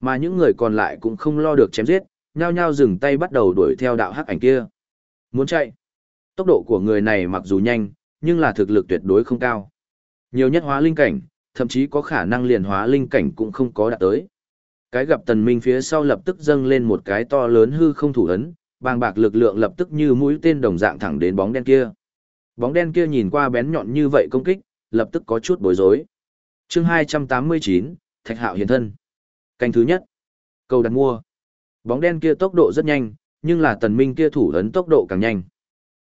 Mà những người còn lại cũng không lo được chém giết, nhao nhao dừng tay bắt đầu đuổi theo đạo hắc ảnh kia. Muốn chạy. Tốc độ của người này mặc dù nhanh, nhưng là thực lực tuyệt đối không cao. Nhiều nhất hóa linh cảnh, thậm chí có khả năng liền hóa linh cảnh cũng không có đạt tới. Cái gặp tần minh phía sau lập tức dâng lên một cái to lớn hư không thủ ấn, bàng bạc lực lượng lập tức như mũi tên đồng dạng thẳng đến bóng đen kia. Bóng đen kia nhìn qua bén nhọn như vậy công kích, lập tức có chút bối rối. Chương 289, Thạch Hạo hiện thân. Canh thứ nhất. Cầu đặt mua. Bóng đen kia tốc độ rất nhanh, nhưng là tần minh kia thủ ấn tốc độ càng nhanh.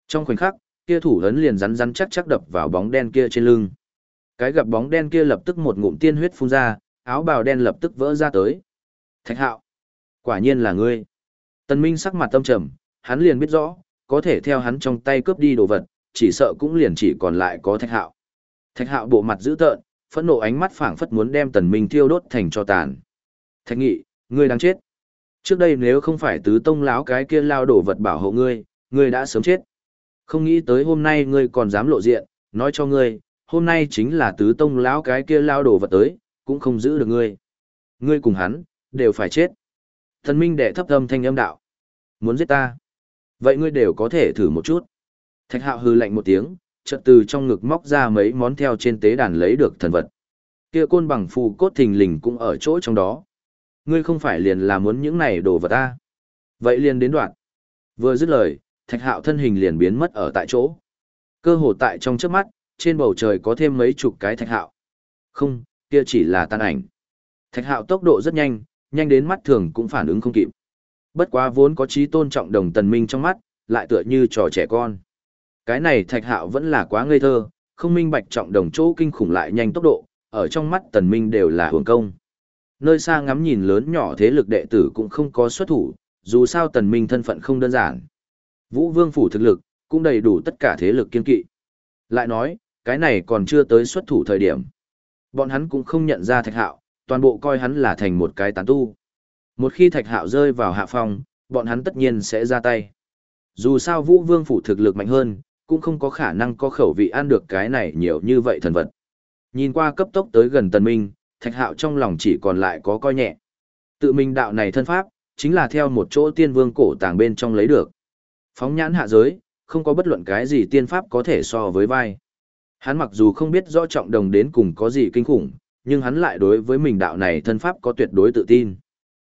Trong khoảnh khắc, kia thủ ấn liền rắn rắn chắc chắc đập vào bóng đen kia trên lưng. Cái gặp bóng đen kia lập tức một ngụm tiên huyết phun ra, áo bào đen lập tức vỡ ra tới. Thạch hạo. Quả nhiên là ngươi. Tần Minh sắc mặt tâm trầm, hắn liền biết rõ, có thể theo hắn trong tay cướp đi đồ vật, chỉ sợ cũng liền chỉ còn lại có thạch hạo. Thạch hạo bộ mặt dữ tợn, phẫn nộ ánh mắt phảng phất muốn đem tần minh thiêu đốt thành cho tàn. Thạch nghị, ngươi đang chết. Trước đây nếu không phải tứ tông lão cái kia lao đổ vật bảo hộ ngươi, ngươi đã sớm chết. Không nghĩ tới hôm nay ngươi còn dám lộ diện, nói cho ngươi, hôm nay chính là tứ tông lão cái kia lao đổ vật tới, cũng không giữ được ngươi. Ngươi cùng hắn, đều phải chết. Thần minh đệ thấp âm thanh âm đạo. Muốn giết ta. Vậy ngươi đều có thể thử một chút. Thạch hạo hư lạnh một tiếng, chợt từ trong ngực móc ra mấy món theo trên tế đàn lấy được thần vật. Kia côn bằng phù cốt thình lình cũng ở chỗ trong đó. Ngươi không phải liền là muốn những này đồ vật ta. Vậy liền đến đoạn. Vừa dứt lời, thạch hạo thân hình liền biến mất ở tại chỗ. Cơ hồ tại trong trước mắt, trên bầu trời có thêm mấy chục cái thạch hạo. Không, kia chỉ là tan ảnh. Thạch hạo tốc độ rất nhanh, nhanh đến mắt thường cũng phản ứng không kịp. Bất quá vốn có trí tôn trọng đồng tần minh trong mắt, lại tựa như trò trẻ con. Cái này thạch hạo vẫn là quá ngây thơ, không minh bạch trọng đồng chỗ kinh khủng lại nhanh tốc độ, ở trong mắt tần minh đều là hưởng công. Nơi xa ngắm nhìn lớn nhỏ thế lực đệ tử cũng không có xuất thủ, dù sao tần minh thân phận không đơn giản. Vũ vương phủ thực lực, cũng đầy đủ tất cả thế lực kiên kỵ. Lại nói, cái này còn chưa tới xuất thủ thời điểm. Bọn hắn cũng không nhận ra thạch hạo, toàn bộ coi hắn là thành một cái tán tu. Một khi thạch hạo rơi vào hạ phong, bọn hắn tất nhiên sẽ ra tay. Dù sao vũ vương phủ thực lực mạnh hơn, cũng không có khả năng có khẩu vị ăn được cái này nhiều như vậy thần vật. Nhìn qua cấp tốc tới gần tần minh, thạch hạo trong lòng chỉ còn lại có coi nhẹ. Tự mình đạo này thân pháp, chính là theo một chỗ tiên vương cổ tàng bên trong lấy được. Phóng nhãn hạ giới, không có bất luận cái gì tiên pháp có thể so với vai. Hắn mặc dù không biết rõ trọng đồng đến cùng có gì kinh khủng, nhưng hắn lại đối với mình đạo này thân pháp có tuyệt đối tự tin.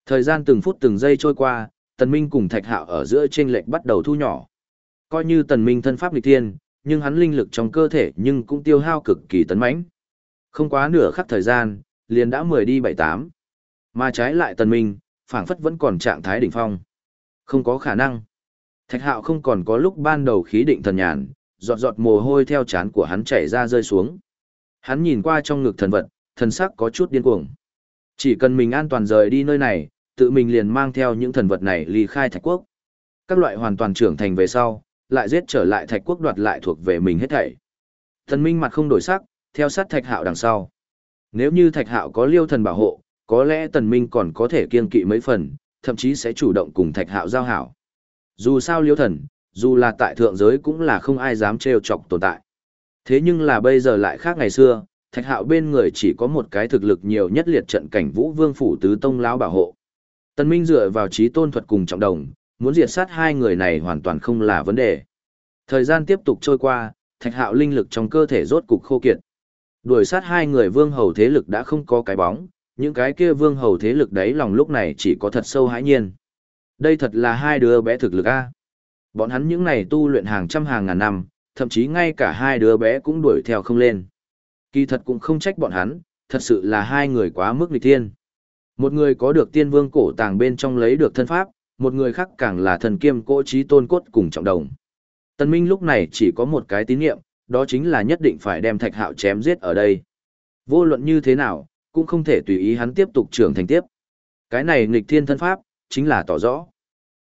Thời gian từng phút từng giây trôi qua, Tần Minh cùng Thạch Hạo ở giữa trên lệch bắt đầu thu nhỏ. Coi như Tần Minh thân pháp nghịch thiên, nhưng hắn linh lực trong cơ thể nhưng cũng tiêu hao cực kỳ tấn mãnh. Không quá nửa khắc thời gian, liền đã mười đi bảy tám. Mà trái lại Tần Minh, phảng phất vẫn còn trạng thái đỉnh phong. Không có khả năng. Thạch Hạo không còn có lúc ban đầu khí định thần nhàn, giọt giọt mồ hôi theo chán của hắn chảy ra rơi xuống. Hắn nhìn qua trong ngực thần vật, thần sắc có chút điên cuồng. Chỉ cần mình an toàn rời đi nơi này, tự mình liền mang theo những thần vật này ly khai thạch quốc. Các loại hoàn toàn trưởng thành về sau, lại giết trở lại thạch quốc đoạt lại thuộc về mình hết thảy. Thần minh mặt không đổi sắc, theo sát thạch hạo đằng sau. Nếu như thạch hạo có liêu thần bảo hộ, có lẽ tần minh còn có thể kiên kỵ mấy phần, thậm chí sẽ chủ động cùng thạch hạo giao hảo. Dù sao liêu thần, dù là tại thượng giới cũng là không ai dám trêu chọc tồn tại. Thế nhưng là bây giờ lại khác ngày xưa, thạch hạo bên người chỉ có một cái thực lực nhiều nhất liệt trận cảnh vũ vương phủ tứ tông lão bảo hộ. Tần Minh dựa vào trí tôn thuật cùng trọng đồng, muốn diệt sát hai người này hoàn toàn không là vấn đề. Thời gian tiếp tục trôi qua, thạch hạo linh lực trong cơ thể rốt cục khô kiệt. Đuổi sát hai người vương hầu thế lực đã không có cái bóng, những cái kia vương hầu thế lực đấy lòng lúc này chỉ có thật sâu hãi nhiên. Đây thật là hai đứa bé thực lực a. Bọn hắn những này tu luyện hàng trăm hàng ngàn năm, thậm chí ngay cả hai đứa bé cũng đuổi theo không lên. Kỳ thật cũng không trách bọn hắn, thật sự là hai người quá mức nghịch thiên. Một người có được tiên vương cổ tàng bên trong lấy được thân pháp, một người khác càng là thần kiêm cỗ trí tôn cốt cùng trọng đồng. Tân Minh lúc này chỉ có một cái tín niệm, đó chính là nhất định phải đem thạch hạo chém giết ở đây. Vô luận như thế nào, cũng không thể tùy ý hắn tiếp tục trưởng thành tiếp. Cái này nghịch thiên thân pháp, chính là tỏ rõ.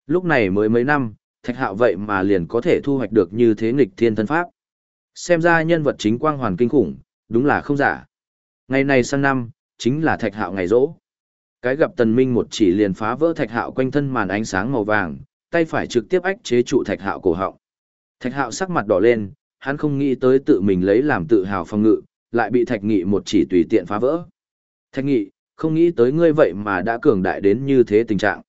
Lúc này mới mấy năm, thạch hạo vậy mà liền có thể thu hoạch được như thế nghịch thiên thân pháp. Xem ra nhân vật chính quang hoàn kinh khủng, đúng là không giả. Ngày này sang năm, chính là thạch hạo ngày rỗ. Cái gặp tần minh một chỉ liền phá vỡ thạch hạo quanh thân màn ánh sáng màu vàng, tay phải trực tiếp ách chế trụ thạch hạo cổ họng. Thạch hạo sắc mặt đỏ lên, hắn không nghĩ tới tự mình lấy làm tự hào phong ngự, lại bị thạch nghị một chỉ tùy tiện phá vỡ. Thạch nghị, không nghĩ tới ngươi vậy mà đã cường đại đến như thế tình trạng.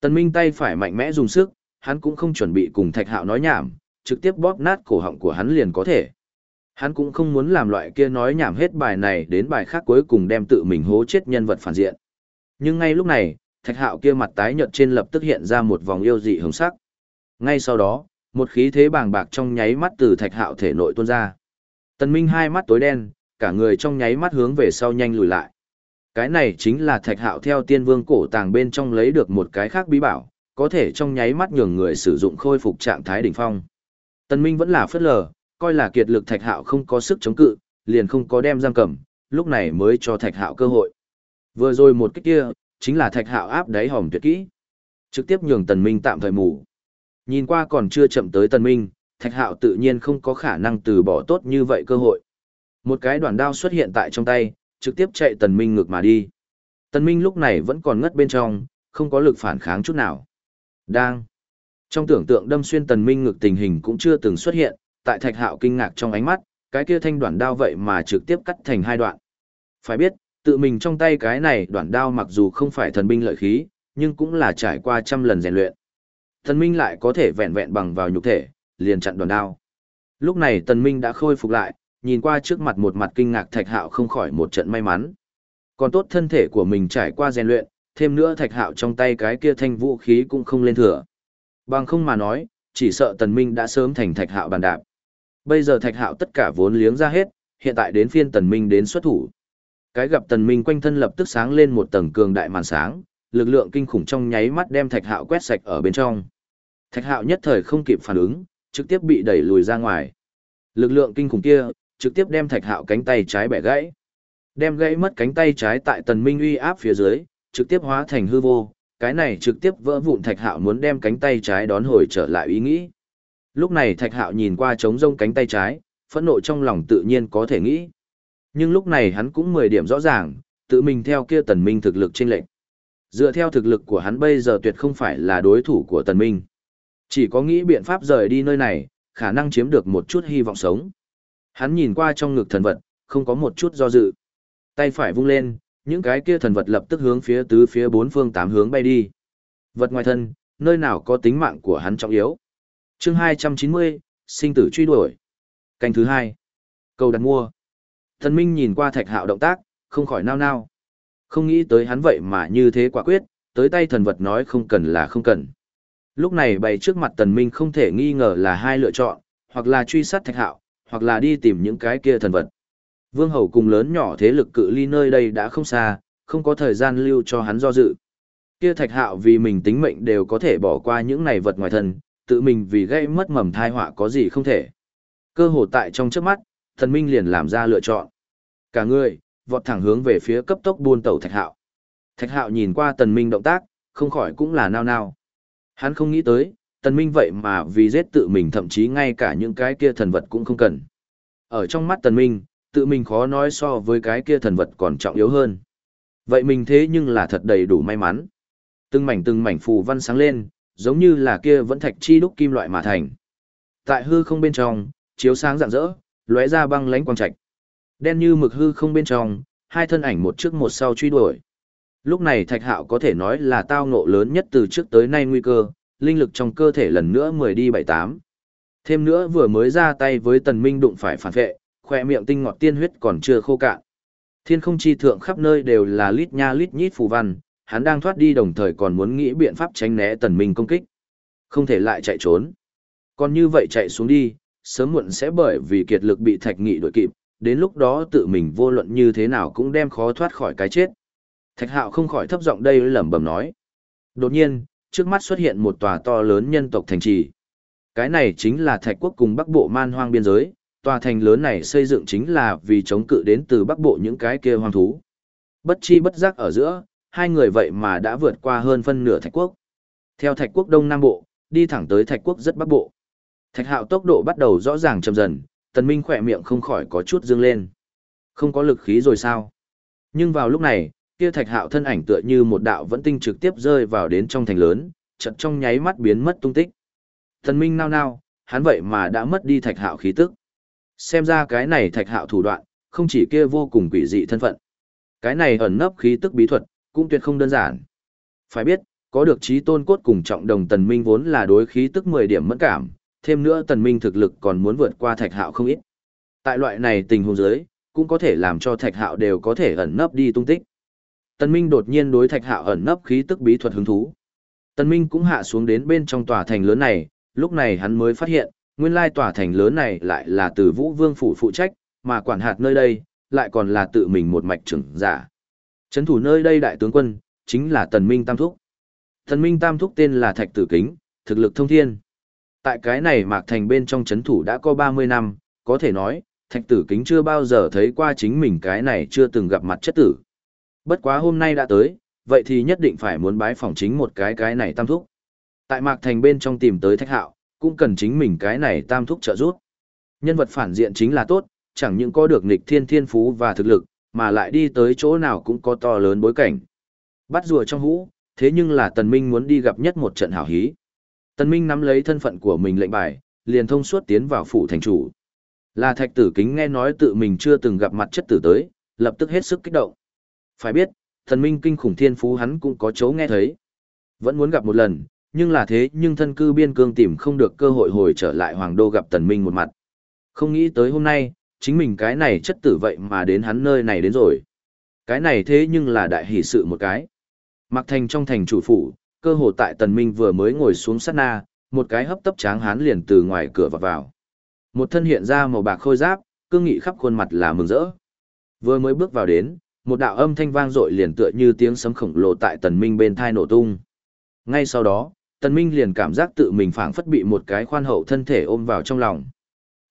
Tần Minh tay phải mạnh mẽ dùng sức, hắn cũng không chuẩn bị cùng Thạch Hạo nói nhảm, trực tiếp bóp nát cổ họng của hắn liền có thể. Hắn cũng không muốn làm loại kia nói nhảm hết bài này đến bài khác cuối cùng đem tự mình hố chết nhân vật phản diện. Nhưng ngay lúc này, Thạch Hạo kia mặt tái nhợt trên lập tức hiện ra một vòng yêu dị hồng sắc. Ngay sau đó, một khí thế bàng bạc trong nháy mắt từ Thạch Hạo thể nội tuôn ra. Tần Minh hai mắt tối đen, cả người trong nháy mắt hướng về sau nhanh lùi lại. Cái này chính là Thạch Hạo theo Tiên Vương cổ tàng bên trong lấy được một cái khác bí bảo, có thể trong nháy mắt nhường người sử dụng khôi phục trạng thái đỉnh phong. Tần Minh vẫn là phất lờ, coi là kiệt lực Thạch Hạo không có sức chống cự, liền không có đem giam cầm, lúc này mới cho Thạch Hạo cơ hội. Vừa rồi một cái kia, chính là Thạch Hạo áp đáy hòm tuyệt kỹ. Trực tiếp nhường Tần Minh tạm thời mù. Nhìn qua còn chưa chậm tới Tần Minh, Thạch Hạo tự nhiên không có khả năng từ bỏ tốt như vậy cơ hội. Một cái đoạn đao xuất hiện tại trong tay, trực tiếp chạy Tần Minh ngược mà đi. Tần Minh lúc này vẫn còn ngất bên trong, không có lực phản kháng chút nào. Đang. Trong tưởng tượng đâm xuyên Tần Minh ngược tình hình cũng chưa từng xuất hiện, tại Thạch Hạo kinh ngạc trong ánh mắt, cái kia thanh đoạn đao vậy mà trực tiếp cắt thành hai đoạn. Phải biết, tự mình trong tay cái này đoạn đao mặc dù không phải thần binh lợi khí, nhưng cũng là trải qua trăm lần rèn luyện. Tần Minh lại có thể vẹn vẹn bằng vào nhục thể, liền chặn đòn đao. Lúc này Tần Minh đã khôi phục lại, nhìn qua trước mặt một mặt kinh ngạc Thạch Hạo không khỏi một trận may mắn. Còn tốt thân thể của mình trải qua rèn luyện, thêm nữa Thạch Hạo trong tay cái kia thanh vũ khí cũng không lên thừa. Bằng không mà nói, chỉ sợ Tần Minh đã sớm thành Thạch Hạo bàn đạp. Bây giờ Thạch Hạo tất cả vốn liếng ra hết, hiện tại đến phiên Tần Minh đến xuất thủ. Cái gặp Tần Minh quanh thân lập tức sáng lên một tầng cường đại màn sáng, lực lượng kinh khủng trong nháy mắt đem Thạch Hạo quét sạch ở bên trong. Thạch Hạo nhất thời không kịp phản ứng, trực tiếp bị đẩy lùi ra ngoài. Lực lượng kinh khủng kia, trực tiếp đem Thạch Hạo cánh tay trái bẻ gãy. Đem gãy mất cánh tay trái tại Tần Minh uy áp phía dưới, trực tiếp hóa thành hư vô, cái này trực tiếp vỡ vụn Thạch Hạo muốn đem cánh tay trái đón hồi trở lại ý nghĩ. Lúc này Thạch Hạo nhìn qua trống rông cánh tay trái, phẫn nộ trong lòng tự nhiên có thể nghĩ. Nhưng lúc này hắn cũng mười điểm rõ ràng, tự mình theo kia Tần Minh thực lực trên lệnh. Dựa theo thực lực của hắn bây giờ tuyệt không phải là đối thủ của Tần Minh. Chỉ có nghĩ biện pháp rời đi nơi này, khả năng chiếm được một chút hy vọng sống. Hắn nhìn qua trong ngực thần vật, không có một chút do dự. Tay phải vung lên, những cái kia thần vật lập tức hướng phía tứ phía bốn phương tám hướng bay đi. Vật ngoài thân, nơi nào có tính mạng của hắn trọng yếu. chương 290, sinh tử truy đuổi. Canh thứ hai. Cầu đặt mua. Thần Minh nhìn qua thạch hạo động tác, không khỏi nao nao. Không nghĩ tới hắn vậy mà như thế quả quyết, tới tay thần vật nói không cần là không cần. Lúc này bày trước mặt tần minh không thể nghi ngờ là hai lựa chọn, hoặc là truy sát thạch hạo, hoặc là đi tìm những cái kia thần vật. Vương Hầu cùng lớn nhỏ thế lực cự ly nơi đây đã không xa, không có thời gian lưu cho hắn do dự. Kia thạch hạo vì mình tính mệnh đều có thể bỏ qua những này vật ngoài thân, tự mình vì gây mất mầm thai họa có gì không thể. Cơ hồ tại trong trước mắt, thần minh liền làm ra lựa chọn. Cả người, vọt thẳng hướng về phía cấp tốc buôn tàu thạch hạo. Thạch hạo nhìn qua tần minh động tác, không khỏi cũng là nao nao. Hắn không nghĩ tới, tần minh vậy mà vì giết tự mình thậm chí ngay cả những cái kia thần vật cũng không cần. Ở trong mắt tần minh, tự mình khó nói so với cái kia thần vật còn trọng yếu hơn. Vậy mình thế nhưng là thật đầy đủ may mắn. Từng mảnh từng mảnh phù văn sáng lên, giống như là kia vẫn thạch chi đúc kim loại mà thành. Tại hư không bên trong, chiếu sáng rạng rỡ, lóe ra băng lánh quang trạch. Đen như mực hư không bên trong, hai thân ảnh một trước một sau truy đuổi. Lúc này Thạch Hạo có thể nói là tao ngộ lớn nhất từ trước tới nay nguy cơ, linh lực trong cơ thể lần nữa mười đi bảy tám. Thêm nữa vừa mới ra tay với Tần Minh đụng phải phản vệ, khỏe miệng tinh ngọt tiên huyết còn chưa khô cạn. Thiên không chi thượng khắp nơi đều là lít nha lít nhít phù văn, hắn đang thoát đi đồng thời còn muốn nghĩ biện pháp tránh né Tần Minh công kích. Không thể lại chạy trốn. Còn như vậy chạy xuống đi, sớm muộn sẽ bởi vì kiệt lực bị Thạch Nghị đuổi kịp, đến lúc đó tự mình vô luận như thế nào cũng đem khó thoát khỏi cái chết. Thạch Hạo không khỏi thấp giọng đây lẩm bẩm nói. Đột nhiên, trước mắt xuất hiện một tòa to lớn nhân tộc thành trì. Cái này chính là Thạch Quốc cùng Bắc Bộ man hoang biên giới, tòa thành lớn này xây dựng chính là vì chống cự đến từ Bắc Bộ những cái kia hoang thú. Bất chi bất giác ở giữa, hai người vậy mà đã vượt qua hơn phân nửa Thạch Quốc. Theo Thạch Quốc Đông Nam Bộ, đi thẳng tới Thạch Quốc rất Bắc Bộ. Thạch Hạo tốc độ bắt đầu rõ ràng chậm dần, Tần Minh khỏe miệng không khỏi có chút dương lên. Không có lực khí rồi sao? Nhưng vào lúc này, kia thạch hạo thân ảnh tựa như một đạo vẫn tinh trực tiếp rơi vào đến trong thành lớn, chợt trong nháy mắt biến mất tung tích. Tần minh nao nao, hắn vậy mà đã mất đi thạch hạo khí tức. Xem ra cái này thạch hạo thủ đoạn, không chỉ kia vô cùng quỷ dị thân phận. Cái này ẩn nấp khí tức bí thuật, cũng tuyệt không đơn giản. Phải biết, có được trí tôn cốt cùng trọng đồng tần minh vốn là đối khí tức 10 điểm mẫn cảm, thêm nữa tần minh thực lực còn muốn vượt qua thạch hạo không ít. Tại loại này tình huống dưới, cũng có thể làm cho thạch hạo đều có thể ẩn nấp đi tung tích. Tần minh đột nhiên đối thạch hạo ẩn nấp khí tức bí thuật hứng thú. Tần minh cũng hạ xuống đến bên trong tòa thành lớn này, lúc này hắn mới phát hiện, nguyên lai tòa thành lớn này lại là từ vũ vương phủ phụ trách, mà quản hạt nơi đây, lại còn là tự mình một mạch trưởng giả. Chấn thủ nơi đây đại tướng quân, chính là tần minh tam thúc. Tần minh tam thúc tên là thạch tử kính, thực lực thông thiên. Tại cái này mạc thành bên trong chấn thủ đã có 30 năm, có thể nói, thạch tử kính chưa bao giờ thấy qua chính mình cái này chưa từng gặp mặt chất tử. Bất quá hôm nay đã tới, vậy thì nhất định phải muốn bái phỏng chính một cái cái này tam thúc. Tại mạc thành bên trong tìm tới thạch hạo, cũng cần chính mình cái này tam thúc trợ giúp. Nhân vật phản diện chính là tốt, chẳng những có được nghịch thiên thiên phú và thực lực, mà lại đi tới chỗ nào cũng có to lớn bối cảnh. Bắt rùa trong hũ, thế nhưng là Tần Minh muốn đi gặp nhất một trận hảo hí. Tần Minh nắm lấy thân phận của mình lệnh bài, liền thông suốt tiến vào phủ thành chủ. Là thạch tử kính nghe nói tự mình chưa từng gặp mặt chất tử tới, lập tức hết sức kích động. Phải biết, thần minh kinh khủng thiên phú hắn cũng có chỗ nghe thấy. Vẫn muốn gặp một lần, nhưng là thế nhưng thân cư biên cương tìm không được cơ hội hồi trở lại hoàng đô gặp tần minh một mặt. Không nghĩ tới hôm nay, chính mình cái này chất tử vậy mà đến hắn nơi này đến rồi. Cái này thế nhưng là đại hỷ sự một cái. Mặc thành trong thành chủ phủ, cơ hồ tại tần minh vừa mới ngồi xuống sát na, một cái hấp tấp tráng hán liền từ ngoài cửa vào vào. Một thân hiện ra màu bạc khôi giáp, cương nghị khắp khuôn mặt là mừng rỡ. Vừa mới bước vào đến, một đạo âm thanh vang dội liền tựa như tiếng sấm khổng lồ tại tần minh bên thai nổ tung. Ngay sau đó, tần minh liền cảm giác tự mình phảng phất bị một cái khoan hậu thân thể ôm vào trong lòng.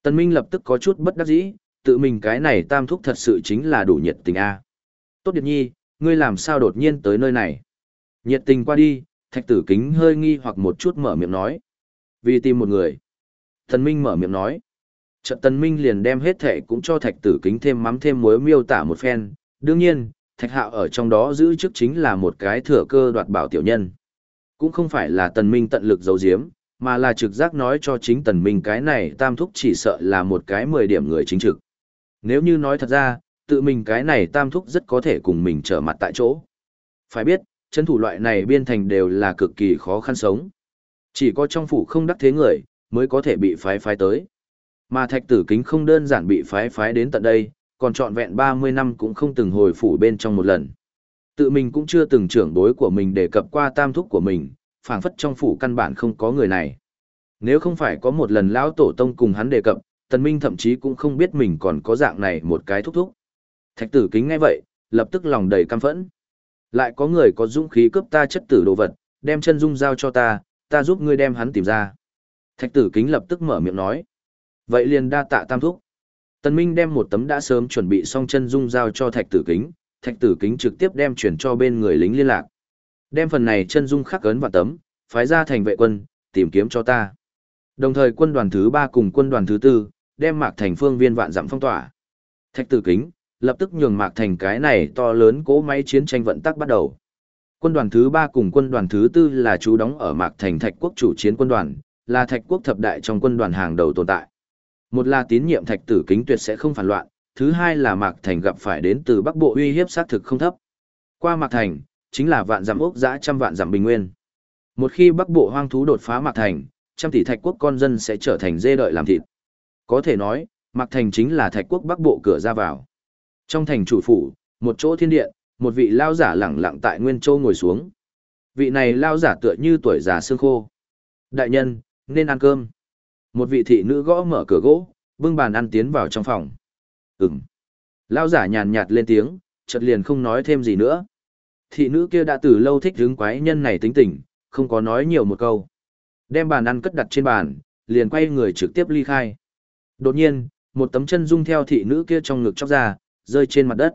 Tần minh lập tức có chút bất đắc dĩ, tự mình cái này tam thúc thật sự chính là đủ nhiệt tình a. Tốt điệp nhi, ngươi làm sao đột nhiên tới nơi này? Nhiệt tình qua đi, thạch tử kính hơi nghi hoặc một chút mở miệng nói. Vì tìm một người. Thần minh mở miệng nói. Trận tần minh liền đem hết thể cũng cho thạch tử kính thêm mắm thêm muối miêu tả một phen. Đương nhiên, thạch hạo ở trong đó giữ chức chính là một cái thừa cơ đoạt bảo tiểu nhân. Cũng không phải là tần minh tận lực giấu giếm, mà là trực giác nói cho chính tần minh cái này tam thúc chỉ sợ là một cái 10 điểm người chính trực. Nếu như nói thật ra, tự mình cái này tam thúc rất có thể cùng mình trở mặt tại chỗ. Phải biết, Chấn thủ loại này biên thành đều là cực kỳ khó khăn sống. Chỉ có trong phủ không đắc thế người, mới có thể bị phái phái tới. Mà thạch tử kính không đơn giản bị phái phái đến tận đây, còn trọn vẹn 30 năm cũng không từng hồi phủ bên trong một lần. Tự mình cũng chưa từng trưởng bối của mình đề cập qua tam thúc của mình, phảng phất trong phủ căn bản không có người này. Nếu không phải có một lần lão tổ tông cùng hắn đề cập, Tần Minh thậm chí cũng không biết mình còn có dạng này một cái thúc thúc. Thạch tử kính nghe vậy, lập tức lòng đầy căm phẫn. Lại có người có dũng khí cướp ta chất tử đồ vật, đem chân dung giao cho ta, ta giúp ngươi đem hắn tìm ra. Thạch tử kính lập tức mở miệng nói. Vậy liền đa tạ tam thúc. Tần Minh đem một tấm đã sớm chuẩn bị xong chân dung giao cho thạch tử kính, thạch tử kính trực tiếp đem chuyển cho bên người lính liên lạc. Đem phần này chân dung khắc ấn vào tấm, phái ra thành vệ quân, tìm kiếm cho ta. Đồng thời quân đoàn thứ ba cùng quân đoàn thứ tư, đem mạc thành phương viên vạn dặm phong tỏa. Thạch tử kính, lập tức nhường mạc thành cái này to lớn cỗ máy chiến tranh vận tắc bắt đầu. Quân đoàn thứ ba cùng quân đoàn thứ tư là chú đóng ở mạc thành thạch quốc chủ chiến quân đoàn, là thạch quốc thập đại trong quân đoàn hàng đầu tồn tại. Một là tín nhiệm thạch tử kính tuyệt sẽ không phản loạn, thứ hai là mạc thành gặp phải đến từ bắc bộ uy hiếp sát thực không thấp. Qua mạc thành, chính là vạn giảm ốc giã trăm vạn giảm bình nguyên. Một khi bắc bộ hoang thú đột phá mạc thành, trăm tỷ thạch quốc con dân sẽ trở thành dê đợi làm thịt. Có thể nói, Mạc Thành chính là thạch quốc bắc bộ cửa ra vào. Trong thành chủ phủ, một chỗ thiên điện, một vị lao giả lẳng lặng tại nguyên châu ngồi xuống. Vị này lao giả tựa như tuổi già xương khô. Đại nhân, nên ăn cơm. Một vị thị nữ gõ mở cửa gỗ, bưng bàn ăn tiến vào trong phòng. Ừm. Lao giả nhàn nhạt lên tiếng, chợt liền không nói thêm gì nữa. Thị nữ kia đã từ lâu thích hứng quái nhân này tính tình, không có nói nhiều một câu. Đem bàn ăn cất đặt trên bàn, liền quay người trực tiếp ly khai. Đột nhiên, một tấm chân dung theo thị nữ kia trong ngực chóc ra, rơi trên mặt đất.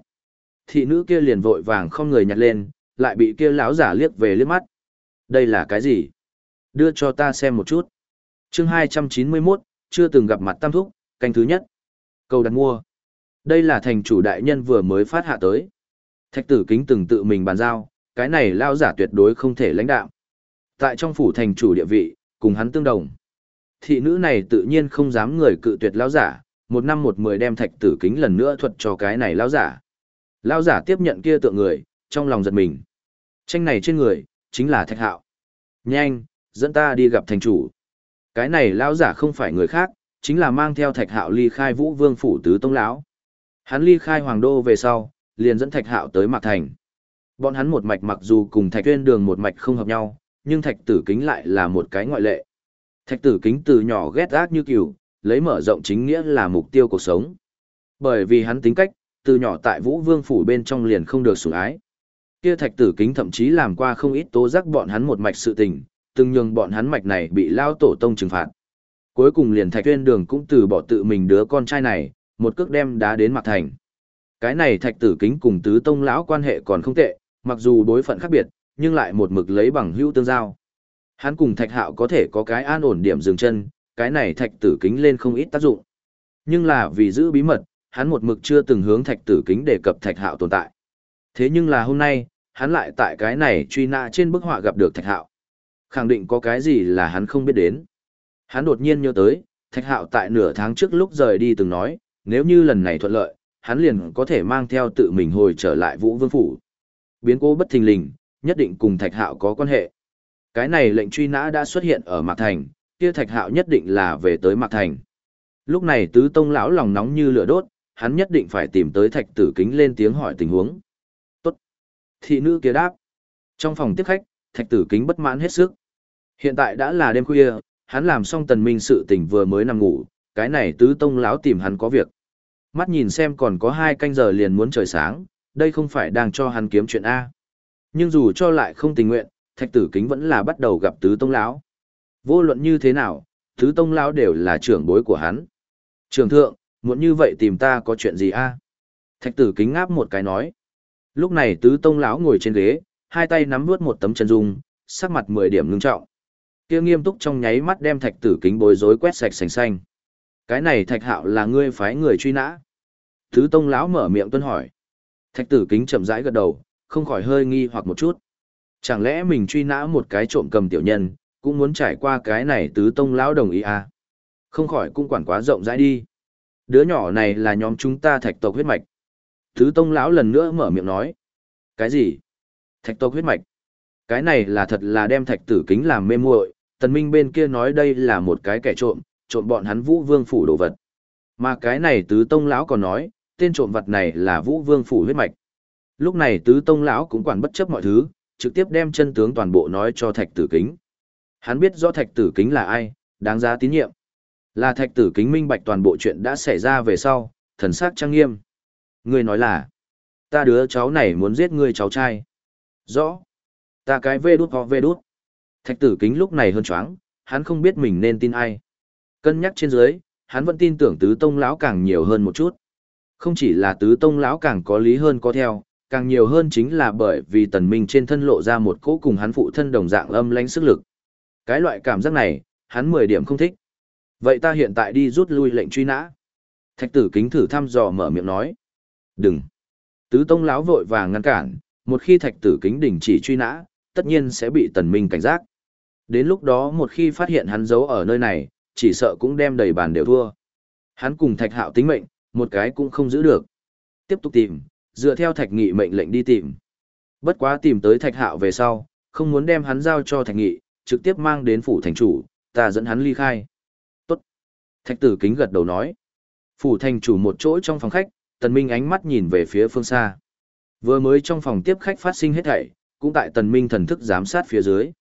Thị nữ kia liền vội vàng không người nhặt lên, lại bị kia lão giả liếc về liếc mắt. Đây là cái gì? Đưa cho ta xem một chút. Chương 291, chưa từng gặp mặt Tam Thúc, canh thứ nhất. Cầu đặt mua. Đây là thành chủ đại nhân vừa mới phát hạ tới. Thạch tử kính từng tự mình bàn giao, cái này lão giả tuyệt đối không thể lãnh đạo. Tại trong phủ thành chủ địa vị, cùng hắn tương đồng thị nữ này tự nhiên không dám người cự tuyệt lão giả, một năm một mười đem thạch tử kính lần nữa thuật cho cái này lão giả. Lão giả tiếp nhận kia tượng người, trong lòng giật mình. Tranh này trên người, chính là thạch hạo. Nhanh, dẫn ta đi gặp thành chủ. Cái này lão giả không phải người khác, chính là mang theo thạch hạo ly khai vũ vương phủ tứ tông lão. Hắn ly khai hoàng đô về sau, liền dẫn thạch hạo tới mạc thành. Bọn hắn một mạch mặc dù cùng thạch tuyên đường một mạch không hợp nhau, nhưng thạch tử kính lại là một cái ngoại lệ. Thạch tử kính từ nhỏ ghét ác như cừu, lấy mở rộng chính nghĩa là mục tiêu cuộc sống. Bởi vì hắn tính cách, từ nhỏ tại Vũ Vương phủ bên trong liền không được sủng ái. Kia thạch tử kính thậm chí làm qua không ít tố giác bọn hắn một mạch sự tình, từng nhường bọn hắn mạch này bị lao tổ tông trừng phạt. Cuối cùng liền thạch tuyên đường cũng từ bỏ tự mình đứa con trai này, một cước đem đá đến mặt thành. Cái này thạch tử kính cùng tứ tông lão quan hệ còn không tệ, mặc dù đối phận khác biệt, nhưng lại một mực lấy bằng hữu tương giao. Hắn cùng thạch hạo có thể có cái an ổn điểm dừng chân, cái này thạch tử kính lên không ít tác dụng. Nhưng là vì giữ bí mật, hắn một mực chưa từng hướng thạch tử kính đề cập thạch hạo tồn tại. Thế nhưng là hôm nay, hắn lại tại cái này truy nã trên bức họa gặp được thạch hạo. Khẳng định có cái gì là hắn không biết đến. Hắn đột nhiên nhớ tới, thạch hạo tại nửa tháng trước lúc rời đi từng nói, nếu như lần này thuận lợi, hắn liền có thể mang theo tự mình hồi trở lại vũ vương phủ. Biến cố bất thình lình, nhất định cùng thạch hạo có quan hệ. Cái này lệnh truy nã đã xuất hiện ở Mạc Thành, kia thạch hạo nhất định là về tới Mạc Thành. Lúc này tứ tông lão lòng nóng như lửa đốt, hắn nhất định phải tìm tới thạch tử kính lên tiếng hỏi tình huống. Tốt. Thị nữ kia đáp. Trong phòng tiếp khách, thạch tử kính bất mãn hết sức. Hiện tại đã là đêm khuya, hắn làm xong tần minh sự tình vừa mới nằm ngủ, cái này tứ tông lão tìm hắn có việc. Mắt nhìn xem còn có hai canh giờ liền muốn trời sáng, đây không phải đang cho hắn kiếm chuyện A. Nhưng dù cho lại không tình nguyện, thạch tử kính vẫn là bắt đầu gặp tứ tông lão. Vô luận như thế nào, tứ tông lão đều là trưởng bối của hắn. Trường thượng, muốn như vậy tìm ta có chuyện gì a? Thạch tử kính ngáp một cái nói. Lúc này tứ tông lão ngồi trên ghế, hai tay nắm nuốt một tấm chân dung, sắc mặt mười điểm ngưng trọng. Kia nghiêm túc trong nháy mắt đem thạch tử kính bối rối quét sạch sành xanh. Cái này thạch hạo là ngươi phái người truy nã. Tứ tông lão mở miệng tuân hỏi. Thạch tử kính chậm rãi gật đầu, không khỏi hơi nghi hoặc một chút. Chẳng lẽ mình truy nã một cái trộm cầm tiểu nhân, cũng muốn trải qua cái này tứ tông lão đồng ý à? Không khỏi cũng quản quá rộng rãi đi. Đứa nhỏ này là nhóm chúng ta thạch tộc huyết mạch. Tứ tông lão lần nữa mở miệng nói. Cái gì? Thạch tộc huyết mạch. Cái này là thật là đem thạch tử kính làm mê muội. Tần Minh bên kia nói đây là một cái kẻ trộm, trộm bọn hắn vũ vương phủ đồ vật. Mà cái này tứ tông lão còn nói, tên trộm vật này là vũ vương phủ huyết mạch. Lúc này tứ tông lão cũng quản bất chấp mọi thứ, trực tiếp đem chân tướng toàn bộ nói cho thạch tử kính. Hắn biết rõ thạch tử kính là ai, đáng giá tín nhiệm. Là thạch tử kính minh bạch toàn bộ chuyện đã xảy ra về sau, thần sắc trang nghiêm. Ngươi nói là, ta đứa cháu này muốn giết ngươi cháu trai. Rõ. Ta cái vê đút ho vê đút. Thạch tử kính lúc này hơn choáng, hắn không biết mình nên tin ai. Cân nhắc trên dưới, hắn vẫn tin tưởng tứ tông lão càng nhiều hơn một chút. Không chỉ là tứ tông lão càng có lý hơn có theo, càng nhiều hơn chính là bởi vì tần minh trên thân lộ ra một cỗ cùng hắn phụ thân đồng dạng âm lãnh sức lực. Cái loại cảm giác này, hắn 10 điểm không thích. Vậy ta hiện tại đi rút lui lệnh truy nã. Thạch tử kính thử thăm dò mở miệng nói. Đừng. Tứ tông láo vội vàng ngăn cản, một khi thạch tử kính đình chỉ truy nã, tất nhiên sẽ bị tần minh cảnh giác. Đến lúc đó một khi phát hiện hắn giấu ở nơi này, chỉ sợ cũng đem đầy bàn đều thua. Hắn cùng thạch hạo tính mệnh, một cái cũng không giữ được. Tiếp tục tìm, dựa theo thạch nghị mệnh lệnh đi tìm. Bất quá tìm tới thạch hạo về sau, không muốn đem hắn giao cho thạch nghị, trực tiếp mang đến phủ thành chủ, ta dẫn hắn ly khai. Tốt. Thạch tử kính gật đầu nói. Phủ thành chủ một chỗ trong phòng khách, tần minh ánh mắt nhìn về phía phương xa. Vừa mới trong phòng tiếp khách phát sinh hết thảy, cũng tại tần minh thần thức giám sát phía dưới.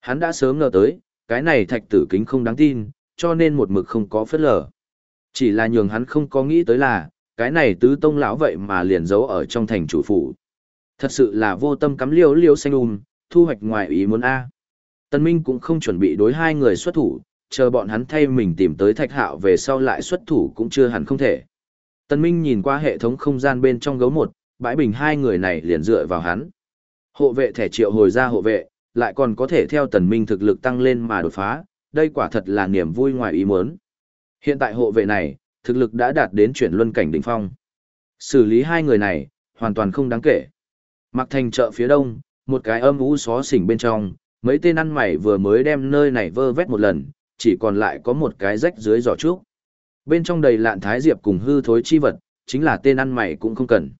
Hắn đã sớm ngờ tới, cái này thạch tử kính không đáng tin, cho nên một mực không có phất lở. Chỉ là nhường hắn không có nghĩ tới là, cái này tứ tông lão vậy mà liền giấu ở trong thành chủ phủ. Thật sự là vô tâm cắm liêu liêu xanh um, thu hoạch ngoài ý muốn A. Tân Minh cũng không chuẩn bị đối hai người xuất thủ, chờ bọn hắn thay mình tìm tới thạch hạo về sau lại xuất thủ cũng chưa hẳn không thể. Tân Minh nhìn qua hệ thống không gian bên trong gấu một, bãi bình hai người này liền dựa vào hắn. Hộ vệ thẻ triệu hồi ra hộ vệ, lại còn có thể theo Tần Minh thực lực tăng lên mà đột phá, đây quả thật là niềm vui ngoài ý muốn. Hiện tại hộ vệ này, thực lực đã đạt đến chuyển luân cảnh đỉnh phong. Xử lý hai người này, hoàn toàn không đáng kể. Mặc thành chợ phía đông, một cái âm u xó xỉnh bên trong, mấy tên ăn mày vừa mới đem nơi này vơ vét một lần, chỉ còn lại có một cái rách dưới giỏ trúc. Bên trong đầy lạn thái diệp cùng hư thối chi vật, chính là tên ăn mày cũng không cần.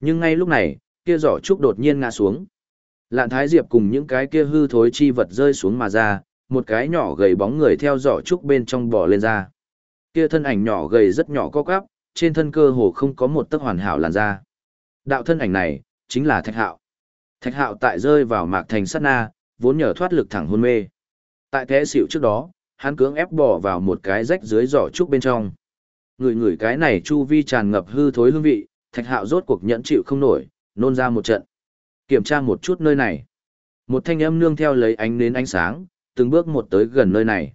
Nhưng ngay lúc này, kia giỏ trúc đột nhiên ngã xuống. Lạn Thái Diệp cùng những cái kia hư thối chi vật rơi xuống mà ra, một cái nhỏ gầy bóng người theo giỏ trúc bên trong bò lên ra. Kia thân ảnh nhỏ gầy rất nhỏ co quắp, trên thân cơ hồ không có một tấc hoàn hảo làn da. Đạo thân ảnh này, chính là Thạch Hạo. Thạch Hạo tại rơi vào mạc thành sát na, vốn nhờ thoát lực thẳng hôn mê. Tại thế xỉu trước đó, hắn cưỡng ép bỏ vào một cái rách dưới giỏ trúc bên trong. Người người cái này chu vi tràn ngập hư thối hương vị, Thạch Hạo rốt cuộc nhẫn chịu không nổi, nôn ra một trận. Kiểm tra một chút nơi này. Một thanh âm nương theo lấy ánh nến ánh sáng, từng bước một tới gần nơi này.